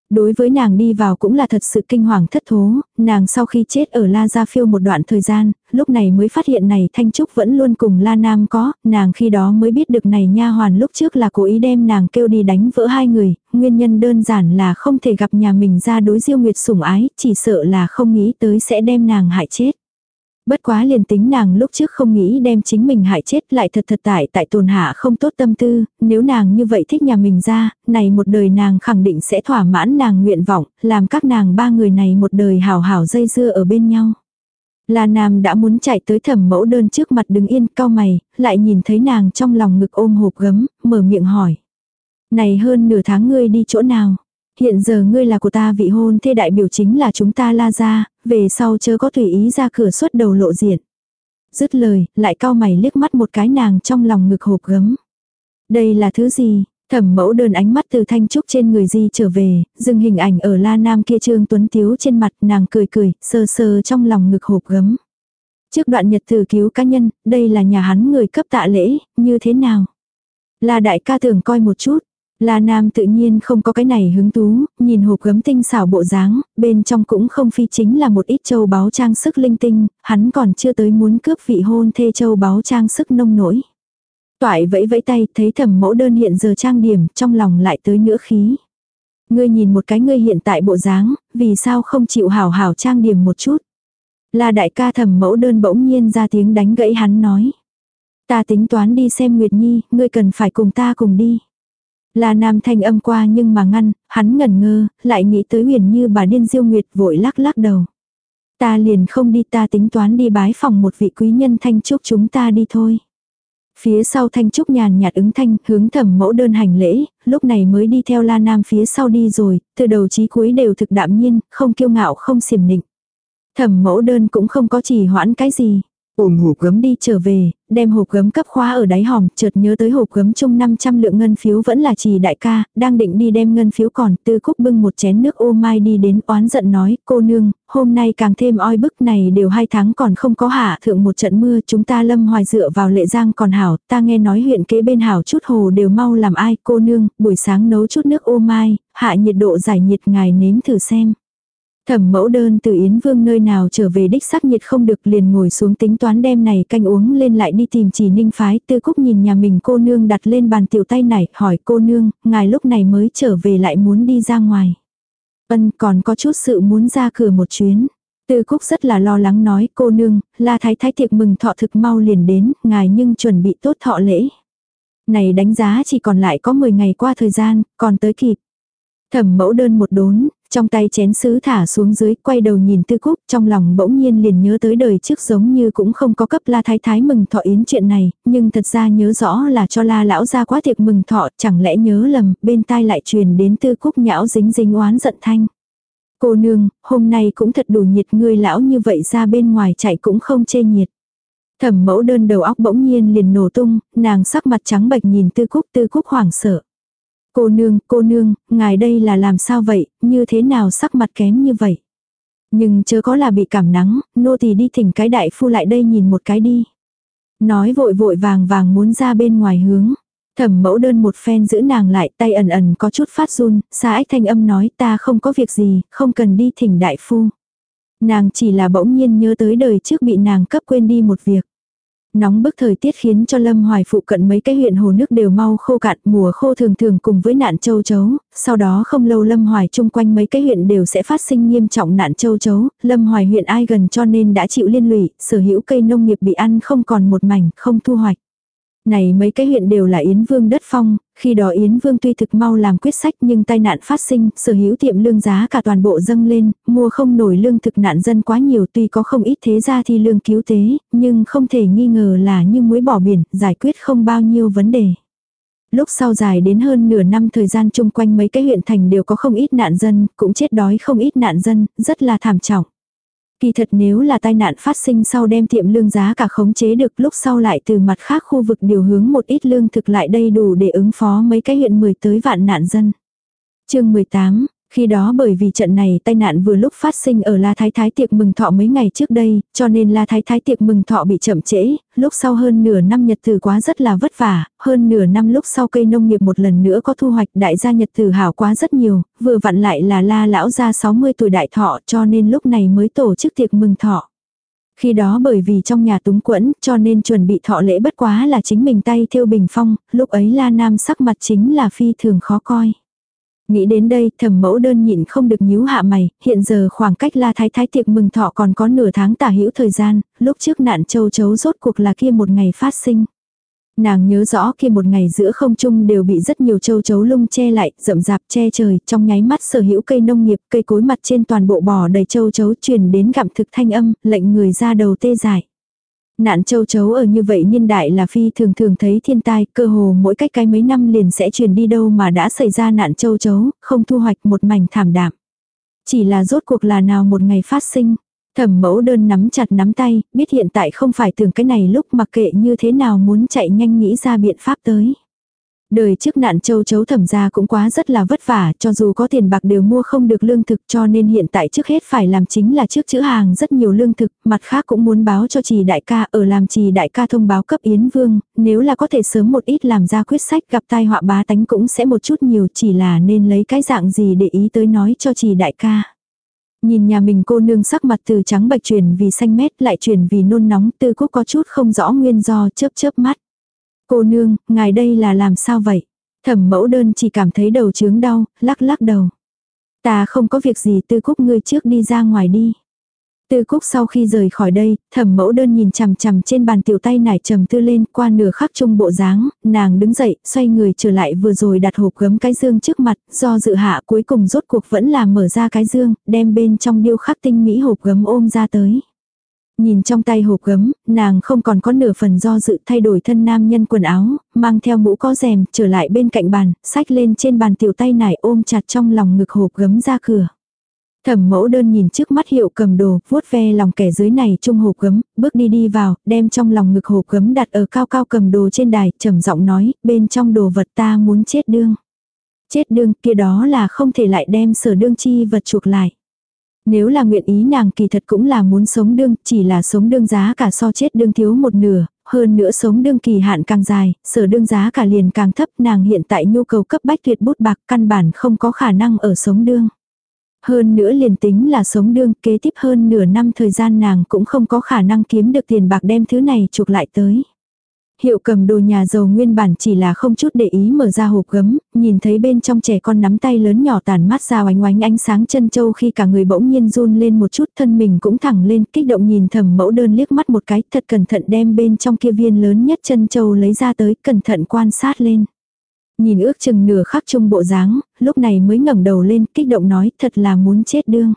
[SPEAKER 1] Đối với nàng đi vào cũng là thật sự kinh hoàng thất thố, nàng sau khi chết ở La Gia Phiêu một đoạn thời gian, lúc này mới phát hiện này Thanh Trúc vẫn luôn cùng La Nam có, nàng khi đó mới biết được này nha hoàn lúc trước là cố ý đem nàng kêu đi đánh vỡ hai người, nguyên nhân đơn giản là không thể gặp nhà mình ra đối Diêu Nguyệt sủng ái, chỉ sợ là không nghĩ tới sẽ đem nàng hại chết. Bất quá liền tính nàng lúc trước không nghĩ đem chính mình hại chết lại thật thật tại tại tồn hạ không tốt tâm tư, nếu nàng như vậy thích nhà mình ra, này một đời nàng khẳng định sẽ thỏa mãn nàng nguyện vọng, làm các nàng ba người này một đời hào hào dây dưa ở bên nhau. La Nam đã muốn chạy tới thẩm mẫu đơn trước mặt đứng yên cao mày, lại nhìn thấy nàng trong lòng ngực ôm hộp gấm, mở miệng hỏi. Này hơn nửa tháng ngươi đi chỗ nào? Hiện giờ ngươi là của ta vị hôn thê đại biểu chính là chúng ta la ra, về sau chớ có tùy ý ra cửa xuất đầu lộ diện. Dứt lời, lại cao mày liếc mắt một cái nàng trong lòng ngực hộp gấm. Đây là thứ gì? Thẩm mẫu đơn ánh mắt từ thanh trúc trên người di trở về, dừng hình ảnh ở la nam kia trương tuấn tiếu trên mặt nàng cười cười, sơ sơ trong lòng ngực hộp gấm. Trước đoạn nhật từ cứu cá nhân, đây là nhà hắn người cấp tạ lễ, như thế nào? là đại ca tưởng coi một chút, La Nam tự nhiên không có cái này hứng thú, nhìn hộp gấm tinh xảo bộ dáng, bên trong cũng không phi chính là một ít châu báu trang sức linh tinh, hắn còn chưa tới muốn cướp vị hôn thê châu báu trang sức nông nổi. Toại vẫy vẫy tay, thấy thẩm mẫu đơn hiện giờ trang điểm, trong lòng lại tới nữa khí. Ngươi nhìn một cái ngươi hiện tại bộ dáng, vì sao không chịu hảo hảo trang điểm một chút. La đại ca thẩm mẫu đơn bỗng nhiên ra tiếng đánh gãy hắn nói. Ta tính toán đi xem Nguyệt Nhi, ngươi cần phải cùng ta cùng đi. La Nam thanh âm qua nhưng mà ngăn, hắn ngẩn ngơ, lại nghĩ tới huyền như bà điên diêu nguyệt vội lắc lắc đầu. Ta liền không đi ta tính toán đi bái phòng một vị quý nhân thanh trúc chúng ta đi thôi. Phía sau thanh trúc nhàn nhạt ứng thanh hướng thẩm mẫu đơn hành lễ, lúc này mới đi theo la nam phía sau đi rồi, từ đầu chí cuối đều thực đạm nhiên, không kiêu ngạo không xiểm nịnh. Thẩm mẫu đơn cũng không có chỉ hoãn cái gì, ôm hộp gấm đi trở về, đem hộp gấm cấp khóa ở đáy hòm, chợt nhớ tới hộp gấm chung 500 lượng ngân phiếu vẫn là trì đại ca, đang định đi đem ngân phiếu còn, tư cúc bưng một chén nước ô mai đi đến oán giận nói, cô nương, hôm nay càng thêm oi bức này đều hai tháng còn không có hạ thượng một trận mưa, chúng ta lâm hoài dựa vào lệ giang còn hảo, ta nghe nói huyện kế bên hảo chút hồ đều mau làm ai, cô nương, buổi sáng nấu chút nước ô mai, hạ nhiệt độ giải nhiệt ngài nếm thử xem. Thẩm mẫu đơn từ Yến Vương nơi nào trở về đích sắc nhiệt không được liền ngồi xuống tính toán đem này canh uống lên lại đi tìm chỉ ninh phái tư cúc nhìn nhà mình cô nương đặt lên bàn tiểu tay này hỏi cô nương, ngài lúc này mới trở về lại muốn đi ra ngoài. Ân còn có chút sự muốn ra cửa một chuyến. Tư Cúc rất là lo lắng nói cô nương, la thái thái tiệc mừng thọ thực mau liền đến, ngài nhưng chuẩn bị tốt thọ lễ. Này đánh giá chỉ còn lại có 10 ngày qua thời gian, còn tới kịp. Thẩm mẫu đơn một đốn, trong tay chén sứ thả xuống dưới, quay đầu nhìn tư cúc, trong lòng bỗng nhiên liền nhớ tới đời trước giống như cũng không có cấp la thái thái mừng thọ yến chuyện này, nhưng thật ra nhớ rõ là cho la lão ra quá tiệc mừng thọ, chẳng lẽ nhớ lầm, bên tai lại truyền đến tư cúc nhão dính dính oán giận thanh. Cô nương, hôm nay cũng thật đủ nhiệt người lão như vậy ra bên ngoài chạy cũng không chê nhiệt. Thẩm mẫu đơn đầu óc bỗng nhiên liền nổ tung, nàng sắc mặt trắng bệch nhìn tư cúc tư cúc hoảng sợ. Cô nương, cô nương, ngài đây là làm sao vậy, như thế nào sắc mặt kém như vậy. Nhưng chớ có là bị cảm nắng, nô tỳ đi thỉnh cái đại phu lại đây nhìn một cái đi. Nói vội vội vàng vàng muốn ra bên ngoài hướng. Thẩm mẫu đơn một phen giữ nàng lại tay ẩn ẩn có chút phát run, xa ách thanh âm nói ta không có việc gì, không cần đi thỉnh đại phu. Nàng chỉ là bỗng nhiên nhớ tới đời trước bị nàng cấp quên đi một việc. Nóng bức thời tiết khiến cho Lâm Hoài phụ cận mấy cái huyện hồ nước đều mau khô cạn, mùa khô thường thường cùng với nạn châu chấu, sau đó không lâu Lâm Hoài chung quanh mấy cái huyện đều sẽ phát sinh nghiêm trọng nạn châu chấu, Lâm Hoài huyện ai gần cho nên đã chịu liên lụy, sở hữu cây nông nghiệp bị ăn không còn một mảnh, không thu hoạch. Này mấy cái huyện đều là Yến Vương đất phong, khi đó Yến Vương tuy thực mau làm quyết sách nhưng tai nạn phát sinh, sở hữu tiệm lương giá cả toàn bộ dâng lên, mua không nổi lương thực nạn dân quá nhiều tuy có không ít thế ra thì lương cứu tế, nhưng không thể nghi ngờ là như muối bỏ biển, giải quyết không bao nhiêu vấn đề. Lúc sau dài đến hơn nửa năm thời gian chung quanh mấy cái huyện thành đều có không ít nạn dân, cũng chết đói không ít nạn dân, rất là thảm trọng. Kỳ thật nếu là tai nạn phát sinh sau đem tiệm lương giá cả khống chế được lúc sau lại từ mặt khác khu vực điều hướng một ít lương thực lại đây đủ để ứng phó mấy cái huyện 10 tới vạn nạn dân. chương 18, khi đó bởi vì trận này tai nạn vừa lúc phát sinh ở La Thái Thái tiệc mừng thọ mấy ngày trước đây, cho nên La Thái Thái tiệc mừng thọ bị chậm trễ, lúc sau hơn nửa năm nhật tử quá rất là vất vả, hơn nửa năm lúc sau cây nông nghiệp một lần nữa có thu hoạch đại gia nhật tử hảo quá rất nhiều, vừa vặn lại là La lão gia 60 tuổi đại thọ cho nên lúc này mới tổ chức tiệc mừng thọ. Khi đó bởi vì trong nhà túng quẫn cho nên chuẩn bị thọ lễ bất quá là chính mình tay thiêu bình phong, lúc ấy La Nam sắc mặt chính là phi thường khó coi. Nghĩ đến đây, thẩm mẫu đơn nhịn không được nhíu hạ mày, hiện giờ khoảng cách la thái thái tiệc mừng thọ còn có nửa tháng tả hữu thời gian, lúc trước nạn châu chấu rốt cuộc là kia một ngày phát sinh. Nàng nhớ rõ kia một ngày giữa không trung đều bị rất nhiều châu chấu lung che lại, rậm rạp che trời, trong nháy mắt sở hữu cây nông nghiệp, cây cối mặt trên toàn bộ bò đầy châu chấu truyền đến gặm thực thanh âm, lệnh người ra đầu tê dại. Nạn châu chấu ở như vậy niên đại là phi thường thường thấy thiên tai, cơ hồ mỗi cách cái mấy năm liền sẽ truyền đi đâu mà đã xảy ra nạn châu chấu, không thu hoạch một mảnh thảm đạm. Chỉ là rốt cuộc là nào một ngày phát sinh. Thẩm mẫu đơn nắm chặt nắm tay, biết hiện tại không phải tưởng cái này lúc mặc kệ như thế nào muốn chạy nhanh nghĩ ra biện pháp tới. Đời trước nạn châu chấu thẩm gia cũng quá rất là vất vả, cho dù có tiền bạc đều mua không được lương thực cho nên hiện tại trước hết phải làm chính là trước chữ hàng rất nhiều lương thực, mặt khác cũng muốn báo cho trì đại ca ở làm trì đại ca thông báo cấp Yến Vương, nếu là có thể sớm một ít làm ra quyết sách gặp tai họa bá tánh cũng sẽ một chút nhiều chỉ là nên lấy cái dạng gì để ý tới nói cho trì đại ca. Nhìn nhà mình cô nương sắc mặt từ trắng bạch chuyển vì xanh mét lại chuyển vì nôn nóng tư quốc có chút không rõ nguyên do chớp chớp mắt. Cô nương, ngài đây là làm sao vậy? Thẩm mẫu đơn chỉ cảm thấy đầu chướng đau, lắc lắc đầu. Ta không có việc gì tư cúc ngươi trước đi ra ngoài đi. Tư Cúc sau khi rời khỏi đây, thẩm mẫu đơn nhìn chằm chằm trên bàn tiểu tay nải trầm tư lên qua nửa khắc trung bộ dáng, nàng đứng dậy, xoay người trở lại vừa rồi đặt hộp gấm cái dương trước mặt, do dự hạ cuối cùng rốt cuộc vẫn là mở ra cái dương, đem bên trong điêu khắc tinh mỹ hộp gấm ôm ra tới. Nhìn trong tay hộp gấm, nàng không còn có nửa phần do dự thay đổi thân nam nhân quần áo, mang theo mũ có rèm, trở lại bên cạnh bàn, sách lên trên bàn tiểu tay nải ôm chặt trong lòng ngực hộp gấm ra cửa. Thẩm mẫu đơn nhìn trước mắt hiệu cầm đồ, vuốt ve lòng kẻ dưới này chung hộp gấm, bước đi đi vào, đem trong lòng ngực hộp gấm đặt ở cao cao cầm đồ trên đài, trầm giọng nói, bên trong đồ vật ta muốn chết đương. Chết đương kia đó là không thể lại đem sở đương chi vật chuộc lại. Nếu là nguyện ý nàng kỳ thật cũng là muốn sống đương, chỉ là sống đương giá cả so chết đương thiếu một nửa, hơn nữa sống đương kỳ hạn càng dài, sở đương giá cả liền càng thấp nàng hiện tại nhu cầu cấp bách tuyệt bút bạc căn bản không có khả năng ở sống đương. Hơn nữa liền tính là sống đương kế tiếp hơn nửa năm thời gian nàng cũng không có khả năng kiếm được tiền bạc đem thứ này chuộc lại tới. Hiệu cầm đồ nhà giàu nguyên bản chỉ là không chút để ý mở ra hộp gấm, nhìn thấy bên trong trẻ con nắm tay lớn nhỏ tàn mắt ra oánh oánh ánh sáng chân châu khi cả người bỗng nhiên run lên một chút thân mình cũng thẳng lên kích động nhìn thầm mẫu đơn liếc mắt một cái thật cẩn thận đem bên trong kia viên lớn nhất chân châu lấy ra tới cẩn thận quan sát lên. Nhìn ước chừng nửa khắc chung bộ dáng, lúc này mới ngẩng đầu lên kích động nói thật là muốn chết đương.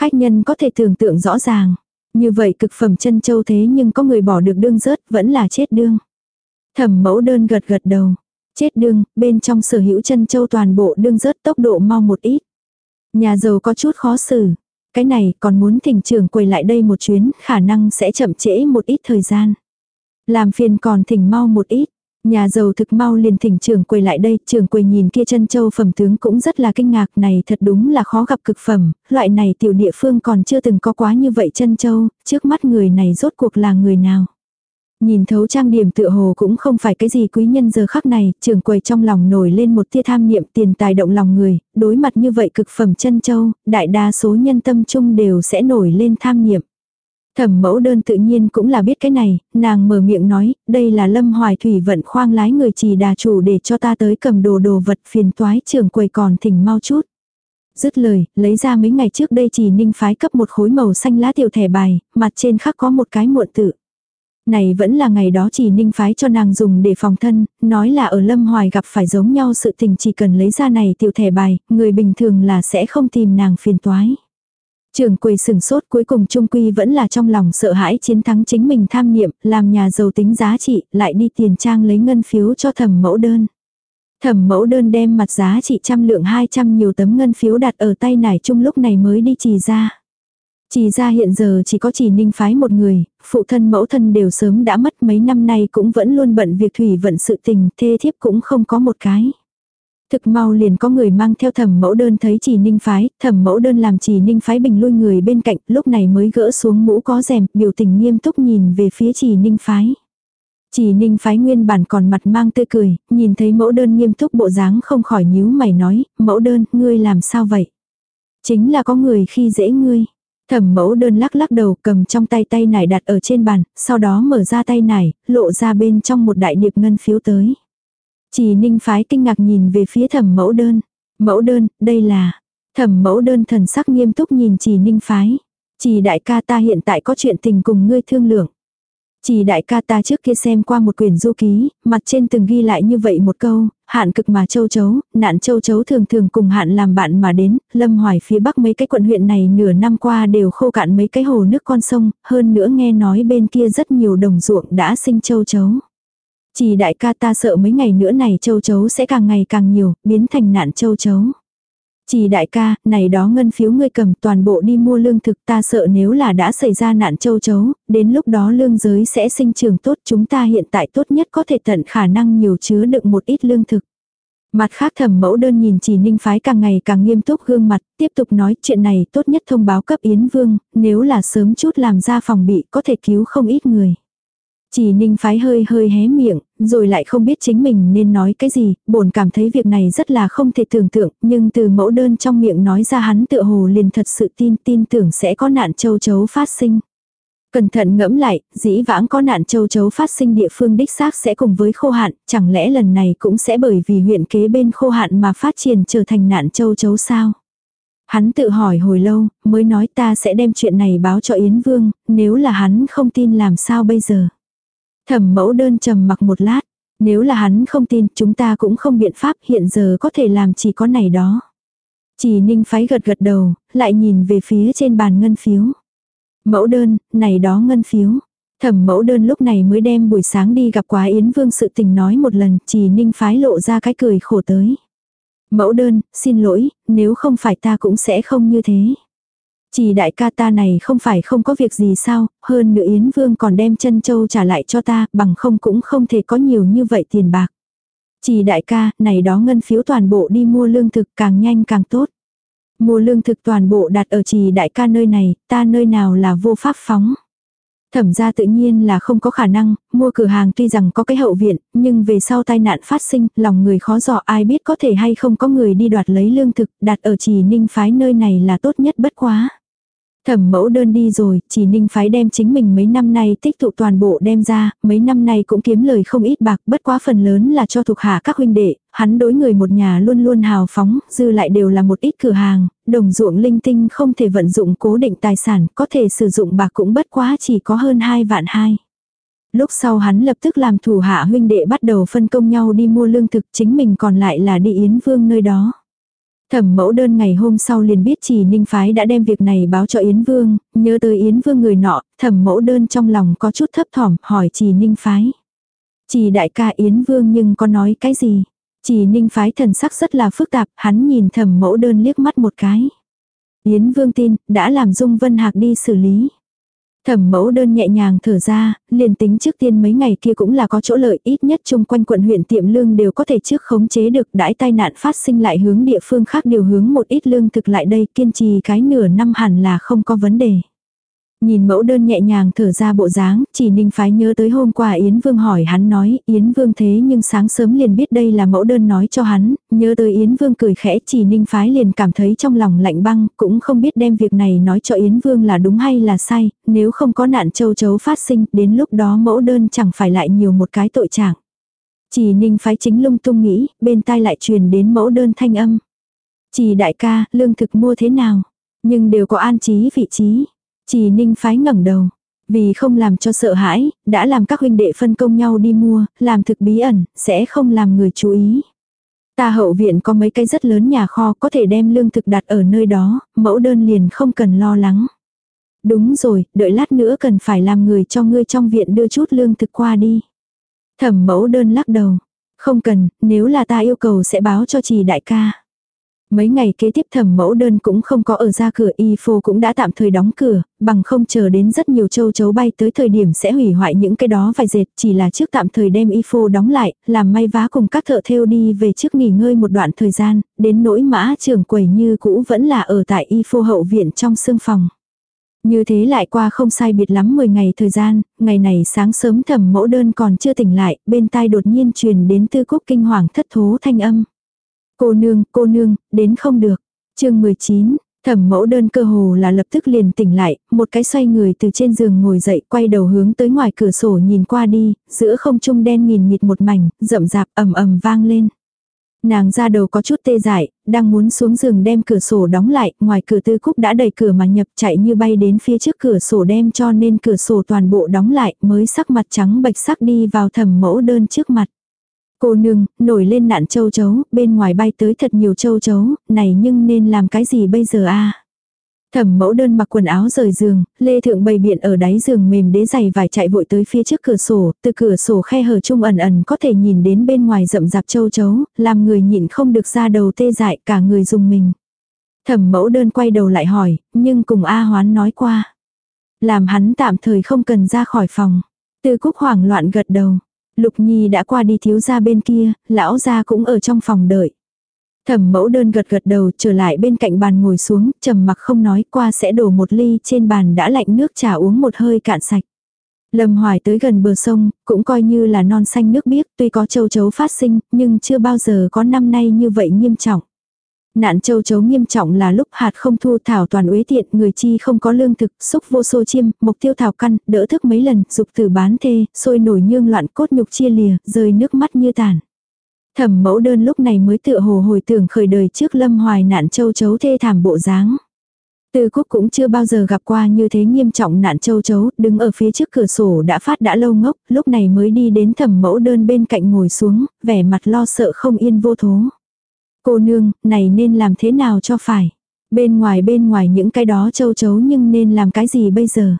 [SPEAKER 1] Khách nhân có thể tưởng tượng rõ ràng. Như vậy cực phẩm chân châu thế nhưng có người bỏ được đương rớt vẫn là chết đương. Thẩm mẫu đơn gật gật đầu. Chết đương, bên trong sở hữu chân châu toàn bộ đương rớt tốc độ mau một ít. Nhà giàu có chút khó xử. Cái này còn muốn thỉnh trưởng quầy lại đây một chuyến, khả năng sẽ chậm trễ một ít thời gian. Làm phiền còn thỉnh mau một ít. Nhà giàu thực mau liền thỉnh trưởng quầy lại đây, trưởng quầy nhìn kia chân châu phẩm tướng cũng rất là kinh ngạc này thật đúng là khó gặp cực phẩm, loại này tiểu địa phương còn chưa từng có quá như vậy chân châu, trước mắt người này rốt cuộc là người nào. Nhìn thấu trang điểm tựa hồ cũng không phải cái gì quý nhân giờ khắc này, trưởng quầy trong lòng nổi lên một tia tham niệm tiền tài động lòng người, đối mặt như vậy cực phẩm chân châu, đại đa số nhân tâm chung đều sẽ nổi lên tham niệm. Thẩm mẫu đơn tự nhiên cũng là biết cái này, nàng mở miệng nói, đây là lâm hoài thủy vận khoang lái người trì đà chủ để cho ta tới cầm đồ đồ vật phiền toái trưởng quầy còn thỉnh mau chút. Dứt lời, lấy ra mấy ngày trước đây chỉ ninh phái cấp một khối màu xanh lá tiểu thẻ bài, mặt trên khắc có một cái muộn tự. Này vẫn là ngày đó chỉ ninh phái cho nàng dùng để phòng thân, nói là ở lâm hoài gặp phải giống nhau sự tình chỉ cần lấy ra này tiểu thẻ bài, người bình thường là sẽ không tìm nàng phiền toái. Trường quầy sừng sốt cuối cùng trung quy vẫn là trong lòng sợ hãi chiến thắng chính mình tham niệm, làm nhà giàu tính giá trị, lại đi tiền trang lấy ngân phiếu cho thẩm mẫu đơn. Thẩm mẫu đơn đem mặt giá trị trăm lượng 200 nhiều tấm ngân phiếu đặt ở tay nải chung lúc này mới đi trì ra. Trì ra hiện giờ chỉ có chỉ ninh phái một người, phụ thân mẫu thân đều sớm đã mất mấy năm nay cũng vẫn luôn bận việc thủy vận sự tình, thê thiếp cũng không có một cái. Thực mau liền có người mang theo thẩm mẫu đơn thấy chỉ ninh phái, thẩm mẫu đơn làm chỉ ninh phái bình lui người bên cạnh, lúc này mới gỡ xuống mũ có rèm, biểu tình nghiêm túc nhìn về phía chỉ ninh phái. Chỉ ninh phái nguyên bản còn mặt mang tươi cười, nhìn thấy mẫu đơn nghiêm túc bộ dáng không khỏi nhíu mày nói, mẫu đơn, ngươi làm sao vậy? Chính là có người khi dễ ngươi. Thẩm mẫu đơn lắc lắc đầu cầm trong tay tay nải đặt ở trên bàn, sau đó mở ra tay nải, lộ ra bên trong một đại điệp ngân phiếu tới. Chỉ ninh phái kinh ngạc nhìn về phía thẩm mẫu đơn. Mẫu đơn, đây là. Thẩm mẫu đơn thần sắc nghiêm túc nhìn chỉ ninh phái. Chỉ đại ca ta hiện tại có chuyện tình cùng ngươi thương lượng. Chỉ đại ca ta trước kia xem qua một quyển du ký, mặt trên từng ghi lại như vậy một câu, hạn cực mà châu chấu, nạn châu chấu thường thường cùng hạn làm bạn mà đến, lâm hoài phía bắc mấy cái quận huyện này nửa năm qua đều khô cạn mấy cái hồ nước con sông, hơn nữa nghe nói bên kia rất nhiều đồng ruộng đã sinh châu chấu. Chỉ đại ca ta sợ mấy ngày nữa này châu chấu sẽ càng ngày càng nhiều, biến thành nạn châu chấu. Chỉ đại ca, này đó ngân phiếu ngươi cầm toàn bộ đi mua lương thực ta sợ nếu là đã xảy ra nạn châu chấu, đến lúc đó lương giới sẽ sinh trưởng tốt chúng ta hiện tại tốt nhất có thể tận khả năng nhiều chứa đựng một ít lương thực. Mặt khác thẩm mẫu đơn nhìn chỉ ninh phái càng ngày càng nghiêm túc gương mặt, tiếp tục nói chuyện này tốt nhất thông báo cấp Yến Vương, nếu là sớm chút làm ra phòng bị có thể cứu không ít người. Chỉ ninh phái hơi hơi hé miệng, rồi lại không biết chính mình nên nói cái gì, bổn cảm thấy việc này rất là không thể tưởng tượng, nhưng từ mẫu đơn trong miệng nói ra hắn tựa hồ liền thật sự tin tin tưởng sẽ có nạn châu chấu phát sinh. Cẩn thận ngẫm lại, dĩ vãng có nạn châu chấu phát sinh địa phương đích xác sẽ cùng với khô hạn, chẳng lẽ lần này cũng sẽ bởi vì huyện kế bên khô hạn mà phát triển trở thành nạn châu chấu sao? Hắn tự hỏi hồi lâu, mới nói ta sẽ đem chuyện này báo cho Yến Vương, nếu là hắn không tin làm sao bây giờ? Thẩm mẫu đơn trầm mặc một lát. Nếu là hắn không tin, chúng ta cũng không biện pháp hiện giờ có thể làm chỉ có này đó. Chỉ ninh phái gật gật đầu, lại nhìn về phía trên bàn ngân phiếu. Mẫu đơn, này đó ngân phiếu. Thẩm mẫu đơn lúc này mới đem buổi sáng đi gặp quá Yến Vương sự tình nói một lần, chỉ ninh phái lộ ra cái cười khổ tới. Mẫu đơn, xin lỗi, nếu không phải ta cũng sẽ không như thế. Chỉ đại ca ta này không phải không có việc gì sao, hơn nữa Yến Vương còn đem chân châu trả lại cho ta, bằng không cũng không thể có nhiều như vậy tiền bạc. Chỉ đại ca, này đó ngân phiếu toàn bộ đi mua lương thực càng nhanh càng tốt. Mua lương thực toàn bộ đặt ở trì đại ca nơi này, ta nơi nào là vô pháp phóng. Thẩm ra tự nhiên là không có khả năng, mua cửa hàng tuy rằng có cái hậu viện, nhưng về sau tai nạn phát sinh, lòng người khó dò ai biết có thể hay không có người đi đoạt lấy lương thực, đặt ở trì ninh phái nơi này là tốt nhất bất quá. Thẩm mẫu đơn đi rồi, chỉ ninh phái đem chính mình mấy năm nay tích tụ toàn bộ đem ra, mấy năm nay cũng kiếm lời không ít bạc, bất quá phần lớn là cho thuộc hạ các huynh đệ, hắn đối người một nhà luôn luôn hào phóng, dư lại đều là một ít cửa hàng, đồng ruộng linh tinh không thể vận dụng cố định tài sản, có thể sử dụng bạc cũng bất quá chỉ có hơn hai vạn hai. Lúc sau hắn lập tức làm thủ hạ huynh đệ bắt đầu phân công nhau đi mua lương thực, chính mình còn lại là đi Yến Vương nơi đó. Thẩm mẫu đơn ngày hôm sau liền biết chỉ ninh phái đã đem việc này báo cho Yến Vương, nhớ tới Yến Vương người nọ, thẩm mẫu đơn trong lòng có chút thấp thỏm hỏi chỉ ninh phái. Chỉ đại ca Yến Vương nhưng có nói cái gì? Chỉ ninh phái thần sắc rất là phức tạp, hắn nhìn thẩm mẫu đơn liếc mắt một cái. Yến Vương tin, đã làm Dung Vân Hạc đi xử lý. Thẩm mẫu đơn nhẹ nhàng thở ra, liền tính trước tiên mấy ngày kia cũng là có chỗ lợi ít nhất chung quanh quận huyện tiệm lương đều có thể trước khống chế được đãi tai nạn phát sinh lại hướng địa phương khác điều hướng một ít lương thực lại đây kiên trì cái nửa năm hẳn là không có vấn đề. Nhìn mẫu đơn nhẹ nhàng thở ra bộ dáng, chỉ ninh phái nhớ tới hôm qua Yến Vương hỏi hắn nói, Yến Vương thế nhưng sáng sớm liền biết đây là mẫu đơn nói cho hắn, nhớ tới Yến Vương cười khẽ chỉ ninh phái liền cảm thấy trong lòng lạnh băng, cũng không biết đem việc này nói cho Yến Vương là đúng hay là sai, nếu không có nạn châu chấu phát sinh, đến lúc đó mẫu đơn chẳng phải lại nhiều một cái tội trạng. Chỉ ninh phái chính lung tung nghĩ, bên tai lại truyền đến mẫu đơn thanh âm. Chỉ đại ca, lương thực mua thế nào? Nhưng đều có an trí vị trí. Chỉ ninh phái ngẩng đầu. Vì không làm cho sợ hãi, đã làm các huynh đệ phân công nhau đi mua, làm thực bí ẩn, sẽ không làm người chú ý. Ta hậu viện có mấy cái rất lớn nhà kho có thể đem lương thực đặt ở nơi đó, mẫu đơn liền không cần lo lắng. Đúng rồi, đợi lát nữa cần phải làm người cho ngươi trong viện đưa chút lương thực qua đi. Thẩm mẫu đơn lắc đầu. Không cần, nếu là ta yêu cầu sẽ báo cho trì đại ca. Mấy ngày kế tiếp thẩm mẫu đơn cũng không có ở ra cửa y phô cũng đã tạm thời đóng cửa, bằng không chờ đến rất nhiều châu chấu bay tới thời điểm sẽ hủy hoại những cái đó vài dệt chỉ là trước tạm thời đem y phô đóng lại, làm may vá cùng các thợ thêu đi về trước nghỉ ngơi một đoạn thời gian, đến nỗi mã trưởng quầy như cũ vẫn là ở tại y phô hậu viện trong sương phòng. Như thế lại qua không sai biệt lắm 10 ngày thời gian, ngày này sáng sớm thẩm mẫu đơn còn chưa tỉnh lại, bên tai đột nhiên truyền đến tư cúc kinh hoàng thất thố thanh âm. Cô nương, cô nương, đến không được. chương 19, thẩm mẫu đơn cơ hồ là lập tức liền tỉnh lại, một cái xoay người từ trên giường ngồi dậy quay đầu hướng tới ngoài cửa sổ nhìn qua đi, giữa không trung đen nghìn nghịt một mảnh, rậm rạp ầm ầm vang lên. Nàng ra đầu có chút tê dại, đang muốn xuống giường đem cửa sổ đóng lại, ngoài cửa tư cúc đã đẩy cửa mà nhập chạy như bay đến phía trước cửa sổ đem cho nên cửa sổ toàn bộ đóng lại mới sắc mặt trắng bạch sắc đi vào thẩm mẫu đơn trước mặt. Cô nương, nổi lên nạn châu chấu, bên ngoài bay tới thật nhiều châu chấu, này nhưng nên làm cái gì bây giờ a Thẩm mẫu đơn mặc quần áo rời giường, lê thượng bày biện ở đáy giường mềm đế giày vải chạy vội tới phía trước cửa sổ, từ cửa sổ khe hở trung ẩn ẩn có thể nhìn đến bên ngoài rậm rạp châu chấu, làm người nhịn không được ra đầu tê dại cả người dùng mình. Thẩm mẫu đơn quay đầu lại hỏi, nhưng cùng A hoán nói qua. Làm hắn tạm thời không cần ra khỏi phòng. Tư cúc hoảng loạn gật đầu. Lục Nhi đã qua đi thiếu gia bên kia, lão gia cũng ở trong phòng đợi. Thẩm mẫu đơn gật gật đầu trở lại bên cạnh bàn ngồi xuống, trầm mặc không nói qua sẽ đổ một ly trên bàn đã lạnh nước trà uống một hơi cạn sạch. Lâm Hoài tới gần bờ sông, cũng coi như là non xanh nước biếc, tuy có châu chấu phát sinh, nhưng chưa bao giờ có năm nay như vậy nghiêm trọng. Nạn châu chấu nghiêm trọng là lúc hạt không thu thảo toàn uế tiện, người chi không có lương thực, xúc vô xô chiêm, mục tiêu thảo căn, đỡ thức mấy lần, dục từ bán thê, sôi nổi nhương loạn cốt nhục chia lìa, rơi nước mắt như tàn. Thẩm mẫu đơn lúc này mới tựa hồ hồi tưởng khởi đời trước lâm hoài nạn châu chấu thê thảm bộ dáng. Từ Cúc cũng chưa bao giờ gặp qua như thế nghiêm trọng nạn châu chấu, đứng ở phía trước cửa sổ đã phát đã lâu ngốc, lúc này mới đi đến thẩm mẫu đơn bên cạnh ngồi xuống, vẻ mặt lo sợ không yên vô thố. Cô nương, này nên làm thế nào cho phải? Bên ngoài bên ngoài những cái đó châu chấu nhưng nên làm cái gì bây giờ?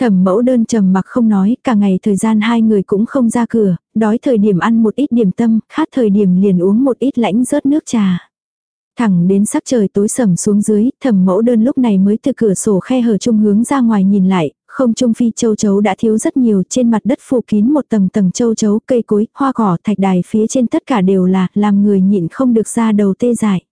[SPEAKER 1] Thẩm mẫu đơn trầm mặc không nói, cả ngày thời gian hai người cũng không ra cửa, đói thời điểm ăn một ít điểm tâm, khát thời điểm liền uống một ít lãnh rớt nước trà. Thẳng đến sắc trời tối sầm xuống dưới, thẩm mẫu đơn lúc này mới từ cửa sổ khe hở trung hướng ra ngoài nhìn lại, không trung phi châu chấu đã thiếu rất nhiều trên mặt đất phủ kín một tầng tầng châu chấu cây cối, hoa cỏ, thạch đài phía trên tất cả đều là làm người nhịn không được ra đầu tê dại.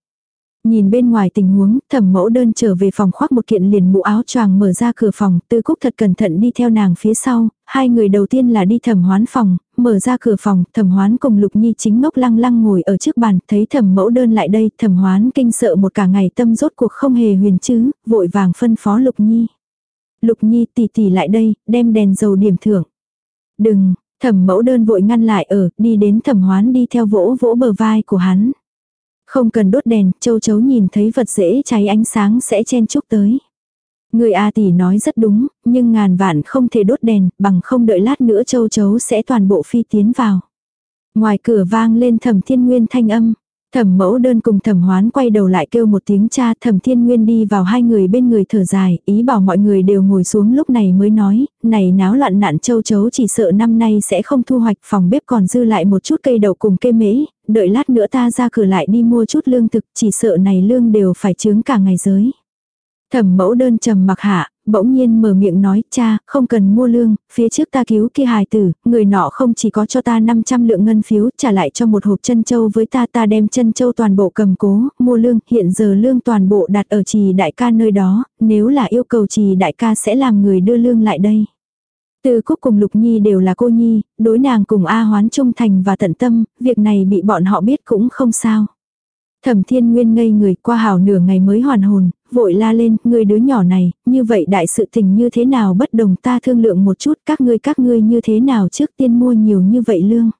[SPEAKER 1] Nhìn bên ngoài tình huống, thẩm mẫu đơn trở về phòng khoác một kiện liền mũ áo choàng mở ra cửa phòng, tư cúc thật cẩn thận đi theo nàng phía sau, hai người đầu tiên là đi thẩm hoán phòng, mở ra cửa phòng, thẩm hoán cùng lục nhi chính ngốc lăng lăng ngồi ở trước bàn, thấy thẩm mẫu đơn lại đây, thẩm hoán kinh sợ một cả ngày tâm rốt cuộc không hề huyền chứ, vội vàng phân phó lục nhi. Lục nhi tỷ tỷ lại đây, đem đèn dầu điểm thưởng. Đừng, thẩm mẫu đơn vội ngăn lại ở, đi đến thẩm hoán đi theo vỗ vỗ bờ vai của hắn. Không cần đốt đèn, châu chấu nhìn thấy vật dễ cháy ánh sáng sẽ chen chúc tới. Người A tỷ nói rất đúng, nhưng ngàn vạn không thể đốt đèn, bằng không đợi lát nữa châu chấu sẽ toàn bộ phi tiến vào. Ngoài cửa vang lên thẩm thiên nguyên thanh âm. Thẩm mẫu đơn cùng thẩm hoán quay đầu lại kêu một tiếng cha thẩm thiên nguyên đi vào hai người bên người thở dài, ý bảo mọi người đều ngồi xuống lúc này mới nói, này náo loạn nạn châu chấu chỉ sợ năm nay sẽ không thu hoạch phòng bếp còn dư lại một chút cây đậu cùng cây mễ, đợi lát nữa ta ra cửa lại đi mua chút lương thực chỉ sợ này lương đều phải chướng cả ngày giới. Thẩm mẫu đơn trầm mặc hạ, bỗng nhiên mở miệng nói, cha, không cần mua lương, phía trước ta cứu kia hài tử, người nọ không chỉ có cho ta 500 lượng ngân phiếu, trả lại cho một hộp chân châu với ta ta đem chân châu toàn bộ cầm cố, mua lương, hiện giờ lương toàn bộ đặt ở trì đại ca nơi đó, nếu là yêu cầu trì đại ca sẽ làm người đưa lương lại đây. Từ Cúc cùng Lục Nhi đều là cô Nhi, đối nàng cùng A hoán trung thành và tận tâm, việc này bị bọn họ biết cũng không sao. Thẩm Thiên Nguyên ngây người qua hảo nửa ngày mới hoàn hồn, vội la lên, người đứa nhỏ này, như vậy đại sự tình như thế nào bất đồng ta thương lượng một chút các ngươi các ngươi như thế nào trước tiên mua nhiều như vậy lương.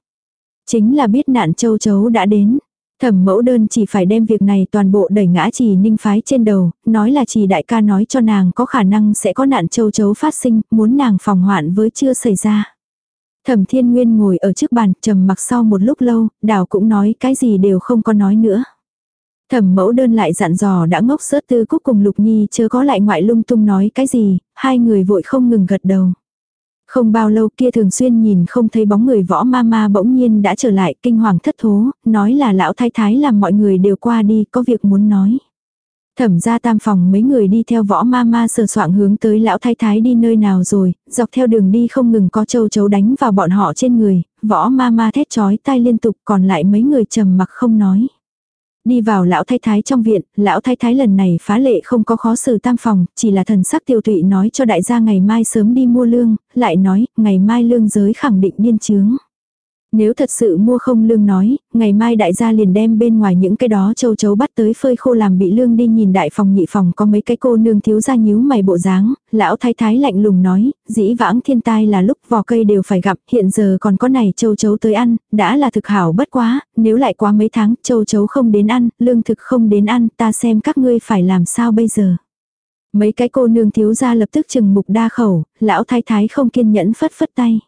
[SPEAKER 1] Chính là biết nạn châu chấu đã đến. Thẩm mẫu đơn chỉ phải đem việc này toàn bộ đẩy ngã trì ninh phái trên đầu, nói là trì đại ca nói cho nàng có khả năng sẽ có nạn châu chấu phát sinh, muốn nàng phòng hoạn với chưa xảy ra. Thẩm thiên nguyên ngồi ở trước bàn trầm mặc sau một lúc lâu, đào cũng nói cái gì đều không có nói nữa. Thẩm mẫu đơn lại dặn dò đã ngốc sớt tư cúc cùng Lục Nhi chưa có lại ngoại lung tung nói cái gì, hai người vội không ngừng gật đầu. Không bao lâu kia thường xuyên nhìn không thấy bóng người võ ma ma bỗng nhiên đã trở lại kinh hoàng thất thố, nói là lão thái thái làm mọi người đều qua đi, có việc muốn nói. Thẩm ra tam phòng mấy người đi theo võ ma ma sờ soạng hướng tới lão thái thái đi nơi nào rồi, dọc theo đường đi không ngừng có châu chấu đánh vào bọn họ trên người, võ ma ma thét chói tai liên tục còn lại mấy người trầm mặc không nói. Đi vào lão thái thái trong viện, lão thái thái lần này phá lệ không có khó xử tam phòng, chỉ là thần sắc tiêu tụy nói cho đại gia ngày mai sớm đi mua lương, lại nói, ngày mai lương giới khẳng định điên chướng. Nếu thật sự mua không lương nói, ngày mai đại gia liền đem bên ngoài những cái đó châu chấu bắt tới phơi khô làm bị lương đi nhìn đại phòng nhị phòng có mấy cái cô nương thiếu ra nhíu mày bộ dáng, lão thái thái lạnh lùng nói, dĩ vãng thiên tai là lúc vỏ cây đều phải gặp, hiện giờ còn có này châu chấu tới ăn, đã là thực hảo bất quá, nếu lại quá mấy tháng châu chấu không đến ăn, lương thực không đến ăn, ta xem các ngươi phải làm sao bây giờ. Mấy cái cô nương thiếu ra lập tức chừng mục đa khẩu, lão thái thái không kiên nhẫn phất phất tay.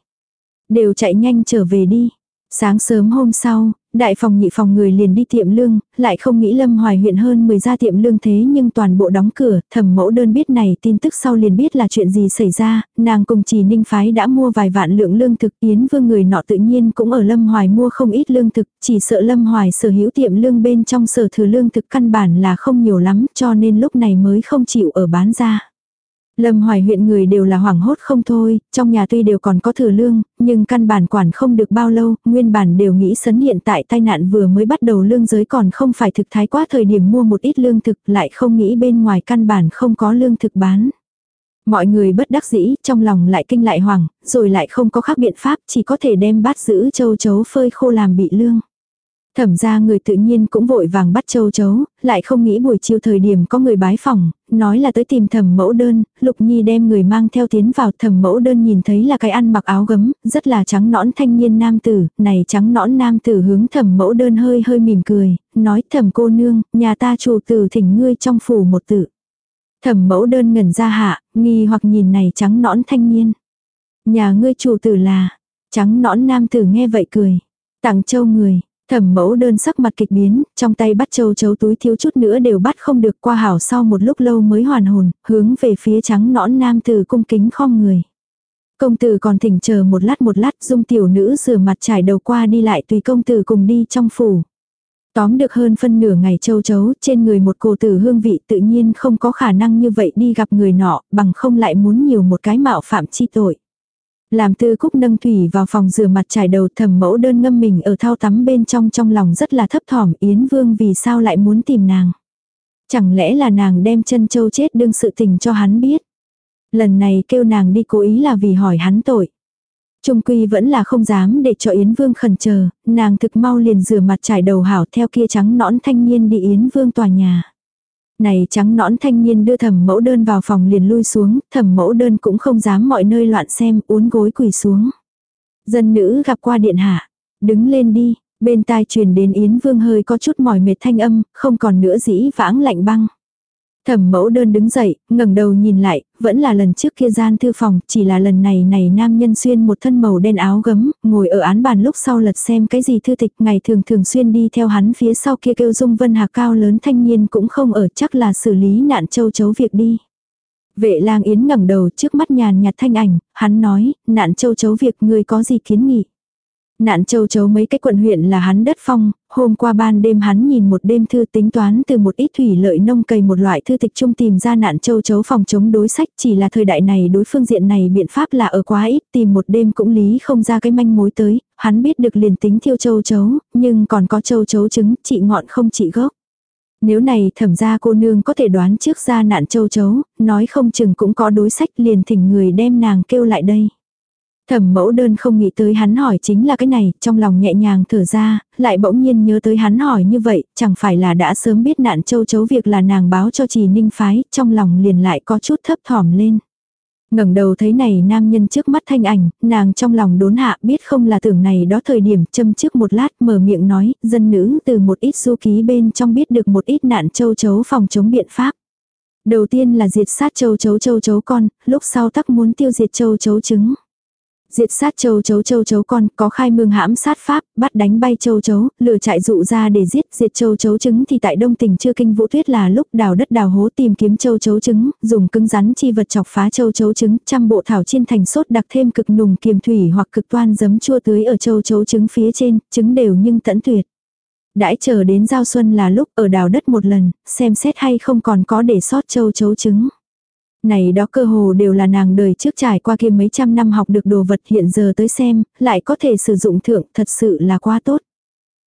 [SPEAKER 1] Đều chạy nhanh trở về đi. Sáng sớm hôm sau, đại phòng nhị phòng người liền đi tiệm lương, lại không nghĩ Lâm Hoài huyện hơn 10 gia tiệm lương thế nhưng toàn bộ đóng cửa, thẩm mẫu đơn biết này tin tức sau liền biết là chuyện gì xảy ra, nàng cùng chỉ ninh phái đã mua vài vạn lượng lương thực, Yến vương người nọ tự nhiên cũng ở Lâm Hoài mua không ít lương thực, chỉ sợ Lâm Hoài sở hữu tiệm lương bên trong sở thừa lương thực căn bản là không nhiều lắm cho nên lúc này mới không chịu ở bán ra. Lâm Hoài huyện người đều là hoảng hốt không thôi, trong nhà tuy đều còn có thừa lương, nhưng căn bản quản không được bao lâu, nguyên bản đều nghĩ sấn hiện tại tai nạn vừa mới bắt đầu lương giới còn không phải thực thái quá thời điểm mua một ít lương thực, lại không nghĩ bên ngoài căn bản không có lương thực bán. Mọi người bất đắc dĩ, trong lòng lại kinh lại hoảng, rồi lại không có khác biện pháp, chỉ có thể đem bát giữ châu chấu phơi khô làm bị lương. Thẩm ra người tự nhiên cũng vội vàng bắt châu chấu, lại không nghĩ buổi chiều thời điểm có người bái phòng, nói là tới tìm thẩm mẫu đơn, Lục Nhi đem người mang theo tiến vào thẩm mẫu đơn nhìn thấy là cái ăn mặc áo gấm, rất là trắng nõn thanh niên nam tử, này trắng nõn nam tử hướng thẩm mẫu đơn hơi hơi mỉm cười, nói thẩm cô nương, nhà ta chủ tử thỉnh ngươi trong phủ một tự. Thẩm mẫu đơn ngẩn ra hạ, nghi hoặc nhìn này trắng nõn thanh niên. Nhà ngươi chủ tử là, trắng nõn nam tử nghe vậy cười, tặng châu người, Thẩm mẫu đơn sắc mặt kịch biến, trong tay bắt châu chấu túi thiếu chút nữa đều bắt không được qua hảo sau một lúc lâu mới hoàn hồn, hướng về phía trắng nõn nam tử cung kính khom người. Công tử còn thỉnh chờ một lát một lát dung tiểu nữ rửa mặt trải đầu qua đi lại tùy công tử cùng đi trong phủ. Tóm được hơn phân nửa ngày châu chấu trên người một cô tử hương vị tự nhiên không có khả năng như vậy đi gặp người nọ bằng không lại muốn nhiều một cái mạo phạm chi tội. Làm tư cúc nâng thủy vào phòng rửa mặt trải đầu thầm mẫu đơn ngâm mình ở thao tắm bên trong trong lòng rất là thấp thỏm Yến Vương vì sao lại muốn tìm nàng. Chẳng lẽ là nàng đem chân châu chết đương sự tình cho hắn biết. Lần này kêu nàng đi cố ý là vì hỏi hắn tội. Trung quy vẫn là không dám để cho Yến Vương khẩn chờ, nàng thực mau liền rửa mặt trải đầu hảo theo kia trắng nõn thanh niên đi Yến Vương tòa nhà. Này trắng nõn thanh niên đưa thẩm mẫu đơn vào phòng liền lui xuống, thẩm mẫu đơn cũng không dám mọi nơi loạn xem, uốn gối quỳ xuống. Dân nữ gặp qua điện hạ, đứng lên đi, bên tai truyền đến Yến Vương hơi có chút mỏi mệt thanh âm, không còn nữa dĩ vãng lạnh băng. Thẩm mẫu đơn đứng dậy, ngẩng đầu nhìn lại, vẫn là lần trước kia gian thư phòng, chỉ là lần này này nam nhân xuyên một thân màu đen áo gấm, ngồi ở án bàn lúc sau lật xem cái gì thư tịch, ngày thường thường xuyên đi theo hắn phía sau kia kêu dung vân hạc cao lớn thanh niên cũng không ở chắc là xử lý nạn châu chấu việc đi. Vệ lang yến ngẩng đầu trước mắt nhàn nhạt thanh ảnh, hắn nói, nạn châu chấu việc người có gì kiến nghị. Nạn châu chấu mấy cái quận huyện là hắn đất phong, hôm qua ban đêm hắn nhìn một đêm thư tính toán từ một ít thủy lợi nông cày một loại thư tịch chung tìm ra nạn châu chấu phòng chống đối sách chỉ là thời đại này đối phương diện này biện pháp là ở quá ít tìm một đêm cũng lý không ra cái manh mối tới, hắn biết được liền tính thiêu châu chấu, nhưng còn có châu chấu trứng, trị ngọn không trị gốc. Nếu này thẩm ra cô nương có thể đoán trước ra nạn châu chấu, nói không chừng cũng có đối sách liền thỉnh người đem nàng kêu lại đây. Thẩm mẫu đơn không nghĩ tới hắn hỏi chính là cái này, trong lòng nhẹ nhàng thở ra, lại bỗng nhiên nhớ tới hắn hỏi như vậy, chẳng phải là đã sớm biết nạn châu chấu việc là nàng báo cho trì ninh phái, trong lòng liền lại có chút thấp thỏm lên. ngẩng đầu thấy này nam nhân trước mắt thanh ảnh, nàng trong lòng đốn hạ biết không là tưởng này đó thời điểm châm trước một lát mở miệng nói, dân nữ từ một ít du ký bên trong biết được một ít nạn châu chấu phòng chống biện pháp. Đầu tiên là diệt sát châu chấu châu chấu con, lúc sau tắc muốn tiêu diệt châu chấu trứng. Diệt sát châu chấu châu chấu con, có khai mương hãm sát pháp, bắt đánh bay châu chấu, lửa chạy dụ ra để giết, diệt châu chấu trứng thì tại đông tỉnh chưa kinh vũ tuyết là lúc đào đất đào hố tìm kiếm châu chấu trứng, dùng cứng rắn chi vật chọc phá châu chấu trứng, trăm bộ thảo chiên thành sốt đặc thêm cực nùng kiềm thủy hoặc cực toan giấm chua tưới ở châu chấu trứng phía trên, trứng đều nhưng tẫn tuyệt. Đãi chờ đến giao xuân là lúc ở đào đất một lần, xem xét hay không còn có để sót châu chấu trứng. Này đó cơ hồ đều là nàng đời trước trải qua kia mấy trăm năm học được đồ vật hiện giờ tới xem, lại có thể sử dụng thượng thật sự là quá tốt.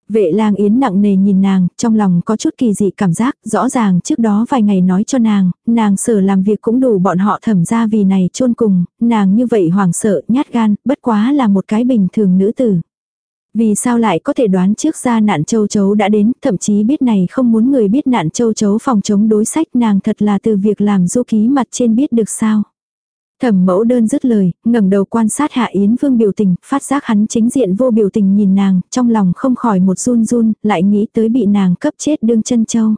[SPEAKER 1] Vệ lang yến nặng nề nhìn nàng, trong lòng có chút kỳ dị cảm giác, rõ ràng trước đó vài ngày nói cho nàng, nàng sở làm việc cũng đủ bọn họ thẩm ra vì này chôn cùng, nàng như vậy hoảng sợ, nhát gan, bất quá là một cái bình thường nữ tử. Vì sao lại có thể đoán trước ra nạn châu chấu đã đến, thậm chí biết này không muốn người biết nạn châu chấu phòng chống đối sách nàng thật là từ việc làm du ký mặt trên biết được sao. Thẩm mẫu đơn dứt lời, ngẩng đầu quan sát Hạ Yến Vương biểu tình, phát giác hắn chính diện vô biểu tình nhìn nàng, trong lòng không khỏi một run run, lại nghĩ tới bị nàng cấp chết đương chân châu.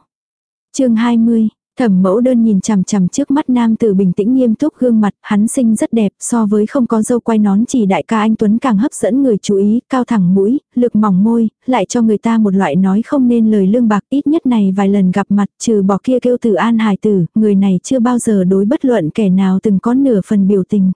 [SPEAKER 1] chương 20, Thẩm mẫu đơn nhìn chằm chằm trước mắt nam tử bình tĩnh nghiêm túc gương mặt, hắn sinh rất đẹp, so với không có dâu quay nón chỉ đại ca anh Tuấn càng hấp dẫn người chú ý, cao thẳng mũi, lực mỏng môi, lại cho người ta một loại nói không nên lời lương bạc, ít nhất này vài lần gặp mặt, trừ bỏ kia kêu từ an hài tử, người này chưa bao giờ đối bất luận kẻ nào từng có nửa phần biểu tình.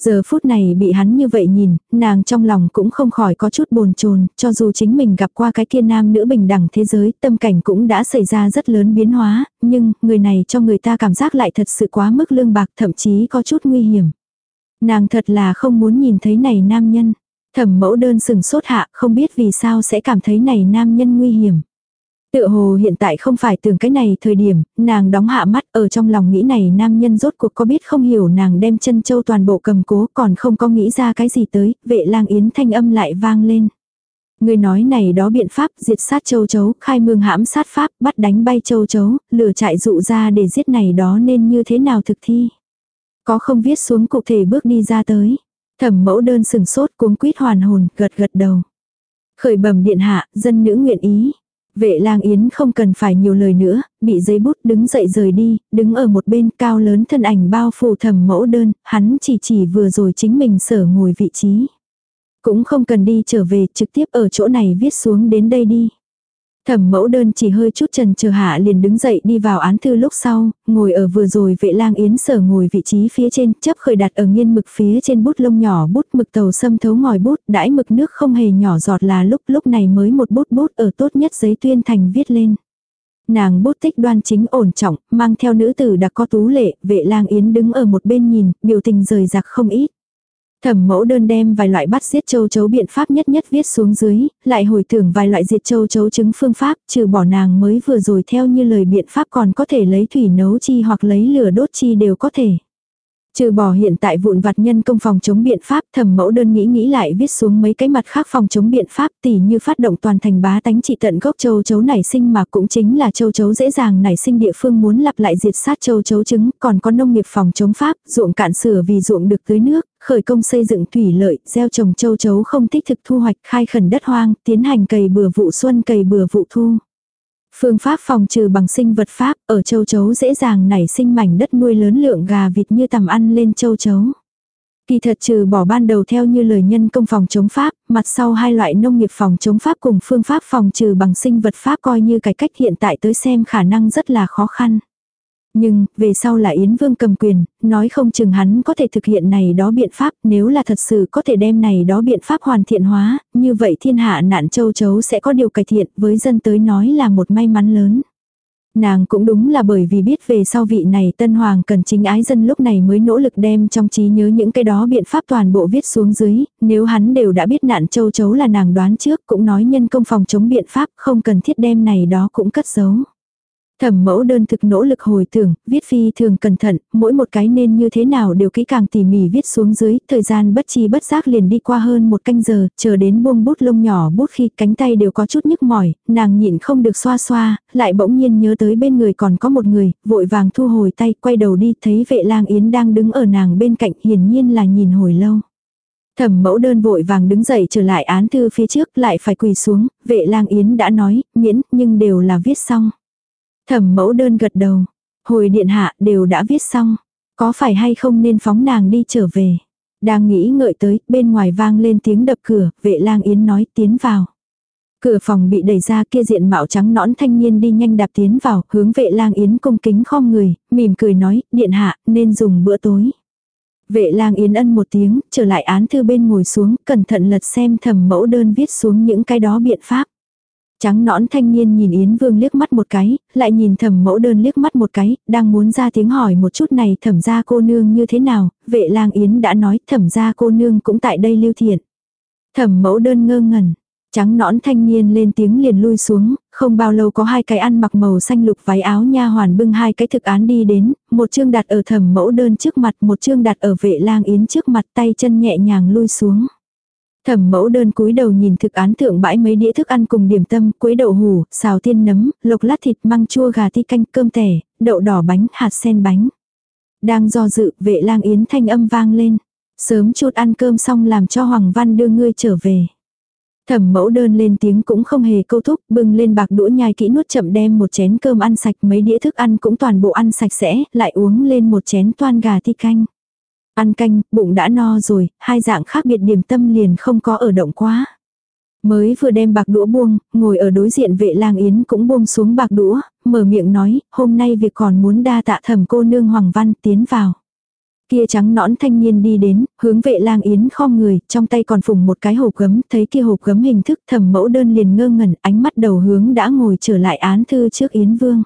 [SPEAKER 1] Giờ phút này bị hắn như vậy nhìn, nàng trong lòng cũng không khỏi có chút bồn chồn cho dù chính mình gặp qua cái kia nam nữ bình đẳng thế giới, tâm cảnh cũng đã xảy ra rất lớn biến hóa, nhưng người này cho người ta cảm giác lại thật sự quá mức lương bạc thậm chí có chút nguy hiểm. Nàng thật là không muốn nhìn thấy này nam nhân. Thẩm mẫu đơn sừng sốt hạ, không biết vì sao sẽ cảm thấy này nam nhân nguy hiểm. Tựa hồ hiện tại không phải tưởng cái này thời điểm, nàng đóng hạ mắt ở trong lòng nghĩ này nam nhân rốt cuộc có biết không hiểu nàng đem chân châu toàn bộ cầm cố còn không có nghĩ ra cái gì tới, vệ lang yến thanh âm lại vang lên. Người nói này đó biện pháp diệt sát châu chấu, khai mương hãm sát pháp, bắt đánh bay châu chấu, lửa chạy dụ ra để giết này đó nên như thế nào thực thi. Có không viết xuống cụ thể bước đi ra tới. Thẩm mẫu đơn sừng sốt cuống quýt hoàn hồn, gật gật đầu. Khởi bẩm điện hạ, dân nữ nguyện ý. Vệ lang yến không cần phải nhiều lời nữa, bị giấy bút đứng dậy rời đi, đứng ở một bên cao lớn thân ảnh bao phủ thầm mẫu đơn, hắn chỉ chỉ vừa rồi chính mình sở ngồi vị trí. Cũng không cần đi trở về, trực tiếp ở chỗ này viết xuống đến đây đi. Thẩm mẫu đơn chỉ hơi chút trần chờ hạ liền đứng dậy đi vào án thư lúc sau, ngồi ở vừa rồi vệ lang yến sở ngồi vị trí phía trên, chấp khởi đặt ở nghiên mực phía trên bút lông nhỏ bút mực tàu xâm thấu ngòi bút, đãi mực nước không hề nhỏ giọt là lúc lúc này mới một bút bút ở tốt nhất giấy tuyên thành viết lên. Nàng bút tích đoan chính ổn trọng, mang theo nữ tử đặc có tú lệ, vệ lang yến đứng ở một bên nhìn, biểu tình rời rạc không ít. Thẩm mẫu đơn đem vài loại bắt giết châu chấu biện pháp nhất nhất viết xuống dưới, lại hồi tưởng vài loại diệt châu chấu chứng phương pháp, trừ bỏ nàng mới vừa rồi theo như lời biện pháp còn có thể lấy thủy nấu chi hoặc lấy lửa đốt chi đều có thể. Trừ bỏ hiện tại vụn vặt nhân công phòng chống biện pháp thẩm mẫu đơn nghĩ nghĩ lại viết xuống mấy cái mặt khác phòng chống biện pháp tỉ như phát động toàn thành bá tánh trị tận gốc châu chấu nảy sinh mà cũng chính là châu chấu dễ dàng nảy sinh địa phương muốn lặp lại diệt sát châu chấu trứng còn có nông nghiệp phòng chống pháp ruộng cạn sửa vì ruộng được tưới nước khởi công xây dựng thủy lợi gieo trồng châu chấu không thích thực thu hoạch khai khẩn đất hoang tiến hành cày bừa vụ xuân cày bừa vụ thu. Phương pháp phòng trừ bằng sinh vật pháp, ở châu chấu dễ dàng nảy sinh mảnh đất nuôi lớn lượng gà vịt như tầm ăn lên châu chấu. Kỳ thật trừ bỏ ban đầu theo như lời nhân công phòng chống pháp, mặt sau hai loại nông nghiệp phòng chống pháp cùng phương pháp phòng trừ bằng sinh vật pháp coi như cái cách hiện tại tới xem khả năng rất là khó khăn. Nhưng, về sau là Yến Vương cầm quyền, nói không chừng hắn có thể thực hiện này đó biện pháp, nếu là thật sự có thể đem này đó biện pháp hoàn thiện hóa, như vậy thiên hạ nạn châu chấu sẽ có điều cải thiện, với dân tới nói là một may mắn lớn. Nàng cũng đúng là bởi vì biết về sau vị này tân hoàng cần chính ái dân lúc này mới nỗ lực đem trong trí nhớ những cái đó biện pháp toàn bộ viết xuống dưới, nếu hắn đều đã biết nạn châu chấu là nàng đoán trước cũng nói nhân công phòng chống biện pháp không cần thiết đem này đó cũng cất giấu. Thẩm mẫu đơn thực nỗ lực hồi tưởng, viết phi thường cẩn thận, mỗi một cái nên như thế nào đều kỹ càng tỉ mỉ viết xuống dưới, thời gian bất chi bất giác liền đi qua hơn một canh giờ, chờ đến buông bút lông nhỏ bút khi cánh tay đều có chút nhức mỏi, nàng nhịn không được xoa xoa, lại bỗng nhiên nhớ tới bên người còn có một người, vội vàng thu hồi tay, quay đầu đi, thấy vệ lang yến đang đứng ở nàng bên cạnh, hiển nhiên là nhìn hồi lâu. Thẩm mẫu đơn vội vàng đứng dậy trở lại án thư phía trước lại phải quỳ xuống, vệ lang yến đã nói, miễn, nhưng đều là viết xong. Thẩm mẫu đơn gật đầu. Hồi điện hạ đều đã viết xong. Có phải hay không nên phóng nàng đi trở về. Đang nghĩ ngợi tới, bên ngoài vang lên tiếng đập cửa, vệ lang yến nói tiến vào. Cửa phòng bị đẩy ra kia diện mạo trắng nõn thanh niên đi nhanh đạp tiến vào, hướng vệ lang yến cung kính khom người, mỉm cười nói, điện hạ, nên dùng bữa tối. Vệ lang yến ân một tiếng, trở lại án thư bên ngồi xuống, cẩn thận lật xem thầm mẫu đơn viết xuống những cái đó biện pháp. Trắng nõn thanh niên nhìn Yến Vương liếc mắt một cái, lại nhìn thẩm mẫu đơn liếc mắt một cái, đang muốn ra tiếng hỏi một chút này thẩm gia cô nương như thế nào, vệ lang Yến đã nói thẩm gia cô nương cũng tại đây lưu thiện. Thẩm mẫu đơn ngơ ngẩn, trắng nõn thanh niên lên tiếng liền lui xuống, không bao lâu có hai cái ăn mặc màu xanh lục váy áo nha hoàn bưng hai cái thực án đi đến, một chương đặt ở thẩm mẫu đơn trước mặt, một chương đặt ở vệ lang yến trước mặt tay chân nhẹ nhàng lui xuống. Thẩm mẫu đơn cúi đầu nhìn thực án thượng bãi mấy đĩa thức ăn cùng điểm tâm, quấy đậu hủ, xào tiên nấm, lộc lát thịt măng chua gà ti canh cơm tẻ, đậu đỏ bánh, hạt sen bánh. Đang do dự, vệ lang yến thanh âm vang lên. Sớm chút ăn cơm xong làm cho Hoàng Văn đưa ngươi trở về. Thẩm mẫu đơn lên tiếng cũng không hề câu thúc, bưng lên bạc đũa nhai kỹ nuốt chậm đem một chén cơm ăn sạch mấy đĩa thức ăn cũng toàn bộ ăn sạch sẽ, lại uống lên một chén toan gà ti canh. Ăn canh, bụng đã no rồi, hai dạng khác biệt điểm tâm liền không có ở động quá. Mới vừa đem bạc đũa buông, ngồi ở đối diện vệ lang yến cũng buông xuống bạc đũa, mở miệng nói, hôm nay việc còn muốn đa tạ thẩm cô nương Hoàng Văn tiến vào. Kia trắng nõn thanh niên đi đến, hướng vệ lang yến khom người, trong tay còn phùng một cái hộp gấm, thấy kia hộp gấm hình thức thẩm mẫu đơn liền ngơ ngẩn, ánh mắt đầu hướng đã ngồi trở lại án thư trước yến vương.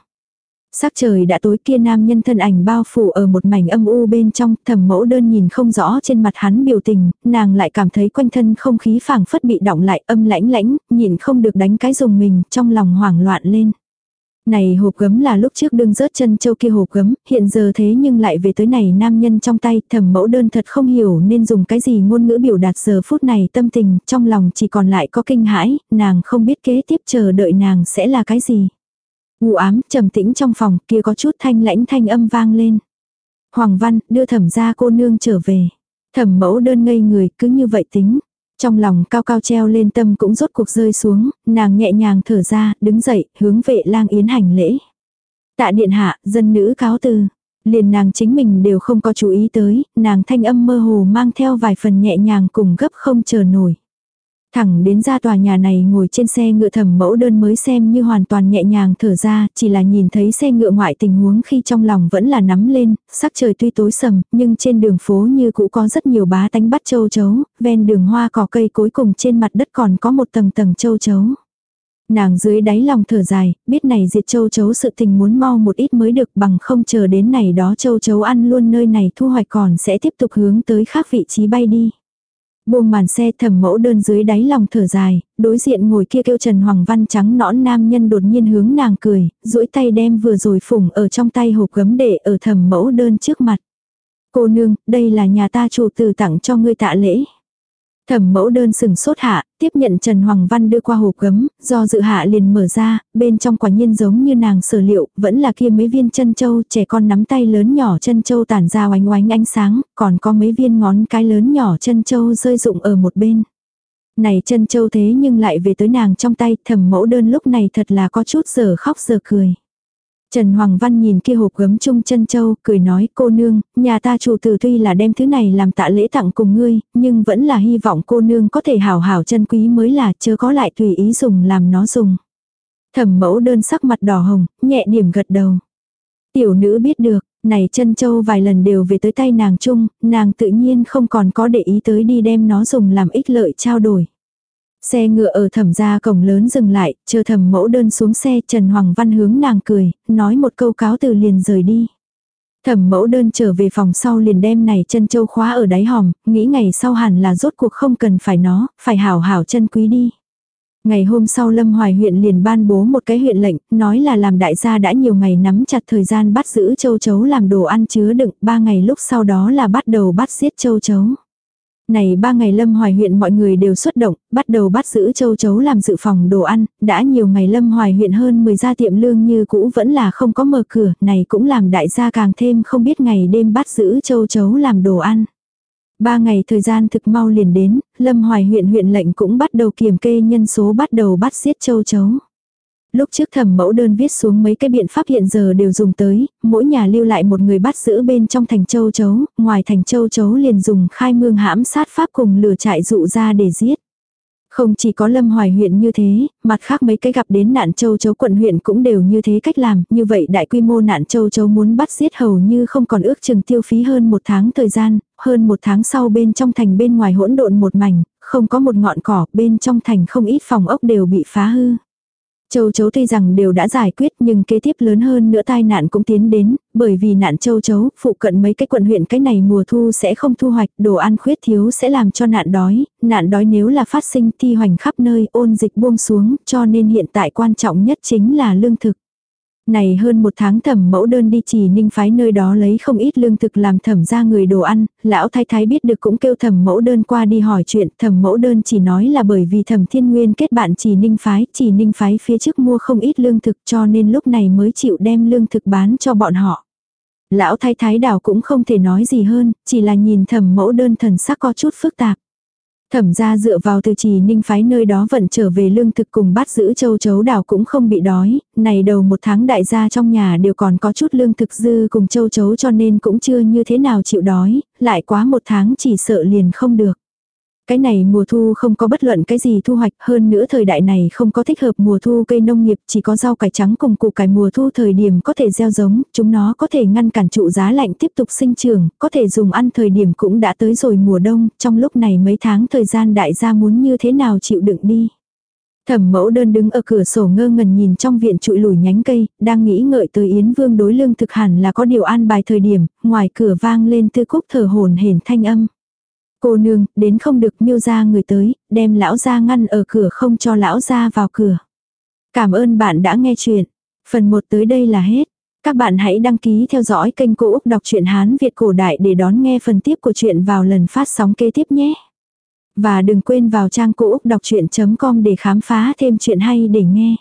[SPEAKER 1] Sắc trời đã tối kia nam nhân thân ảnh bao phủ ở một mảnh âm u bên trong, thẩm mẫu đơn nhìn không rõ trên mặt hắn biểu tình, nàng lại cảm thấy quanh thân không khí phảng phất bị động lại âm lãnh lãnh, nhìn không được đánh cái dùng mình, trong lòng hoảng loạn lên. Này hộp gấm là lúc trước đương rớt chân châu kia hộp gấm, hiện giờ thế nhưng lại về tới này nam nhân trong tay, thẩm mẫu đơn thật không hiểu nên dùng cái gì ngôn ngữ biểu đạt giờ phút này tâm tình, trong lòng chỉ còn lại có kinh hãi, nàng không biết kế tiếp chờ đợi nàng sẽ là cái gì. U ám, trầm tĩnh trong phòng, kia có chút thanh lãnh thanh âm vang lên. Hoàng Văn, đưa thẩm ra cô nương trở về. Thẩm mẫu đơn ngây người, cứ như vậy tính. Trong lòng cao cao treo lên tâm cũng rốt cuộc rơi xuống, nàng nhẹ nhàng thở ra, đứng dậy, hướng vệ lang yến hành lễ. Tạ điện hạ, dân nữ cáo từ. Liền nàng chính mình đều không có chú ý tới, nàng thanh âm mơ hồ mang theo vài phần nhẹ nhàng cùng gấp không chờ nổi. Thẳng đến ra tòa nhà này ngồi trên xe ngựa thẩm mẫu đơn mới xem như hoàn toàn nhẹ nhàng thở ra, chỉ là nhìn thấy xe ngựa ngoại tình huống khi trong lòng vẫn là nắm lên, sắc trời tuy tối sầm, nhưng trên đường phố như cũ có rất nhiều bá tánh bắt châu chấu, ven đường hoa cỏ cây cuối cùng trên mặt đất còn có một tầng tầng châu chấu. Nàng dưới đáy lòng thở dài, biết này diệt châu chấu sự tình muốn mau một ít mới được bằng không chờ đến này đó châu chấu ăn luôn nơi này thu hoạch còn sẽ tiếp tục hướng tới khác vị trí bay đi. Buông màn xe thầm mẫu đơn dưới đáy lòng thở dài, đối diện ngồi kia kêu Trần Hoàng Văn trắng nõn nam nhân đột nhiên hướng nàng cười, duỗi tay đem vừa rồi phủng ở trong tay hộp gấm để ở thầm mẫu đơn trước mặt. Cô nương, đây là nhà ta chủ tử tặng cho ngươi tạ lễ. Thẩm mẫu đơn sừng sốt hạ, tiếp nhận Trần Hoàng Văn đưa qua hộp gấm, do dự hạ liền mở ra, bên trong quả nhiên giống như nàng sở liệu, vẫn là kia mấy viên chân châu, trẻ con nắm tay lớn nhỏ chân châu tản ra oánh oánh ánh sáng, còn có mấy viên ngón cái lớn nhỏ chân châu rơi rụng ở một bên. Này chân châu thế nhưng lại về tới nàng trong tay, thẩm mẫu đơn lúc này thật là có chút giờ khóc giờ cười. Trần Hoàng Văn nhìn kia hộp gấm chung chân châu, cười nói cô nương, nhà ta chủ tử tuy là đem thứ này làm tạ lễ tặng cùng ngươi, nhưng vẫn là hy vọng cô nương có thể hảo hảo chân quý mới là chớ có lại tùy ý dùng làm nó dùng. Thẩm mẫu đơn sắc mặt đỏ hồng, nhẹ điểm gật đầu. Tiểu nữ biết được, này chân châu vài lần đều về tới tay nàng chung, nàng tự nhiên không còn có để ý tới đi đem nó dùng làm ích lợi trao đổi. Xe ngựa ở thẩm gia cổng lớn dừng lại, chờ thẩm mẫu đơn xuống xe Trần Hoàng Văn hướng nàng cười, nói một câu cáo từ liền rời đi. Thẩm mẫu đơn trở về phòng sau liền đem này chân châu khóa ở đáy hòm, nghĩ ngày sau hẳn là rốt cuộc không cần phải nó, phải hảo hảo chân quý đi. Ngày hôm sau Lâm Hoài huyện liền ban bố một cái huyện lệnh, nói là làm đại gia đã nhiều ngày nắm chặt thời gian bắt giữ châu chấu làm đồ ăn chứa đựng, ba ngày lúc sau đó là bắt đầu bắt giết châu chấu. Này ba ngày Lâm Hoài huyện mọi người đều xuất động, bắt đầu bắt giữ châu chấu làm dự phòng đồ ăn, đã nhiều ngày Lâm Hoài huyện hơn 10 gia tiệm lương như cũ vẫn là không có mở cửa, này cũng làm đại gia càng thêm không biết ngày đêm bắt giữ châu chấu làm đồ ăn. Ba ngày thời gian thực mau liền đến, Lâm Hoài huyện huyện lệnh cũng bắt đầu kiểm kê nhân số bắt đầu bắt giết châu chấu. Lúc trước thẩm mẫu đơn viết xuống mấy cái biện pháp hiện giờ đều dùng tới, mỗi nhà lưu lại một người bắt giữ bên trong thành châu chấu, ngoài thành châu chấu liền dùng khai mương hãm sát pháp cùng lửa trại dụ ra để giết. Không chỉ có lâm hoài huyện như thế, mặt khác mấy cái gặp đến nạn châu chấu quận huyện cũng đều như thế cách làm, như vậy đại quy mô nạn châu chấu muốn bắt giết hầu như không còn ước chừng tiêu phí hơn một tháng thời gian, hơn một tháng sau bên trong thành bên ngoài hỗn độn một mảnh, không có một ngọn cỏ, bên trong thành không ít phòng ốc đều bị phá hư. Châu chấu tuy rằng đều đã giải quyết nhưng kế tiếp lớn hơn nữa tai nạn cũng tiến đến, bởi vì nạn châu chấu, phụ cận mấy cái quận huyện cái này mùa thu sẽ không thu hoạch, đồ ăn khuyết thiếu sẽ làm cho nạn đói, nạn đói nếu là phát sinh thi hoành khắp nơi ôn dịch buông xuống, cho nên hiện tại quan trọng nhất chính là lương thực. Này hơn một tháng thẩm mẫu đơn đi chỉ ninh phái nơi đó lấy không ít lương thực làm thẩm ra người đồ ăn, lão thái thái biết được cũng kêu thẩm mẫu đơn qua đi hỏi chuyện, thẩm mẫu đơn chỉ nói là bởi vì thẩm thiên nguyên kết bạn chỉ ninh phái, chỉ ninh phái phía trước mua không ít lương thực cho nên lúc này mới chịu đem lương thực bán cho bọn họ. Lão thái thái đảo cũng không thể nói gì hơn, chỉ là nhìn thẩm mẫu đơn thần sắc có chút phức tạp. Thẩm ra dựa vào từ trì ninh phái nơi đó vận trở về lương thực cùng bắt giữ châu chấu đảo cũng không bị đói, này đầu một tháng đại gia trong nhà đều còn có chút lương thực dư cùng châu chấu cho nên cũng chưa như thế nào chịu đói, lại quá một tháng chỉ sợ liền không được. Cái này mùa thu không có bất luận cái gì thu hoạch hơn nữa thời đại này không có thích hợp mùa thu cây nông nghiệp chỉ có rau cải trắng cùng củ cải mùa thu thời điểm có thể gieo giống, chúng nó có thể ngăn cản trụ giá lạnh tiếp tục sinh trưởng, có thể dùng ăn thời điểm cũng đã tới rồi mùa đông, trong lúc này mấy tháng thời gian đại gia muốn như thế nào chịu đựng đi. Thẩm mẫu đơn đứng ở cửa sổ ngơ ngẩn nhìn trong viện trụi lùi nhánh cây, đang nghĩ ngợi tới Yến Vương đối lương thực hẳn là có điều an bài thời điểm, ngoài cửa vang lên tư cúc thở hồn hển thanh âm. Cô nương, đến không được miêu ra người tới, đem lão ra ngăn ở cửa không cho lão ra vào cửa. Cảm ơn bạn đã nghe chuyện. Phần 1 tới đây là hết. Các bạn hãy đăng ký theo dõi kênh Cô Úc Đọc truyện Hán Việt Cổ Đại để đón nghe phần tiếp của chuyện vào lần phát sóng kế tiếp nhé. Và đừng quên vào trang Cô Úc Đọc Chuyện.com để khám phá thêm chuyện hay để nghe.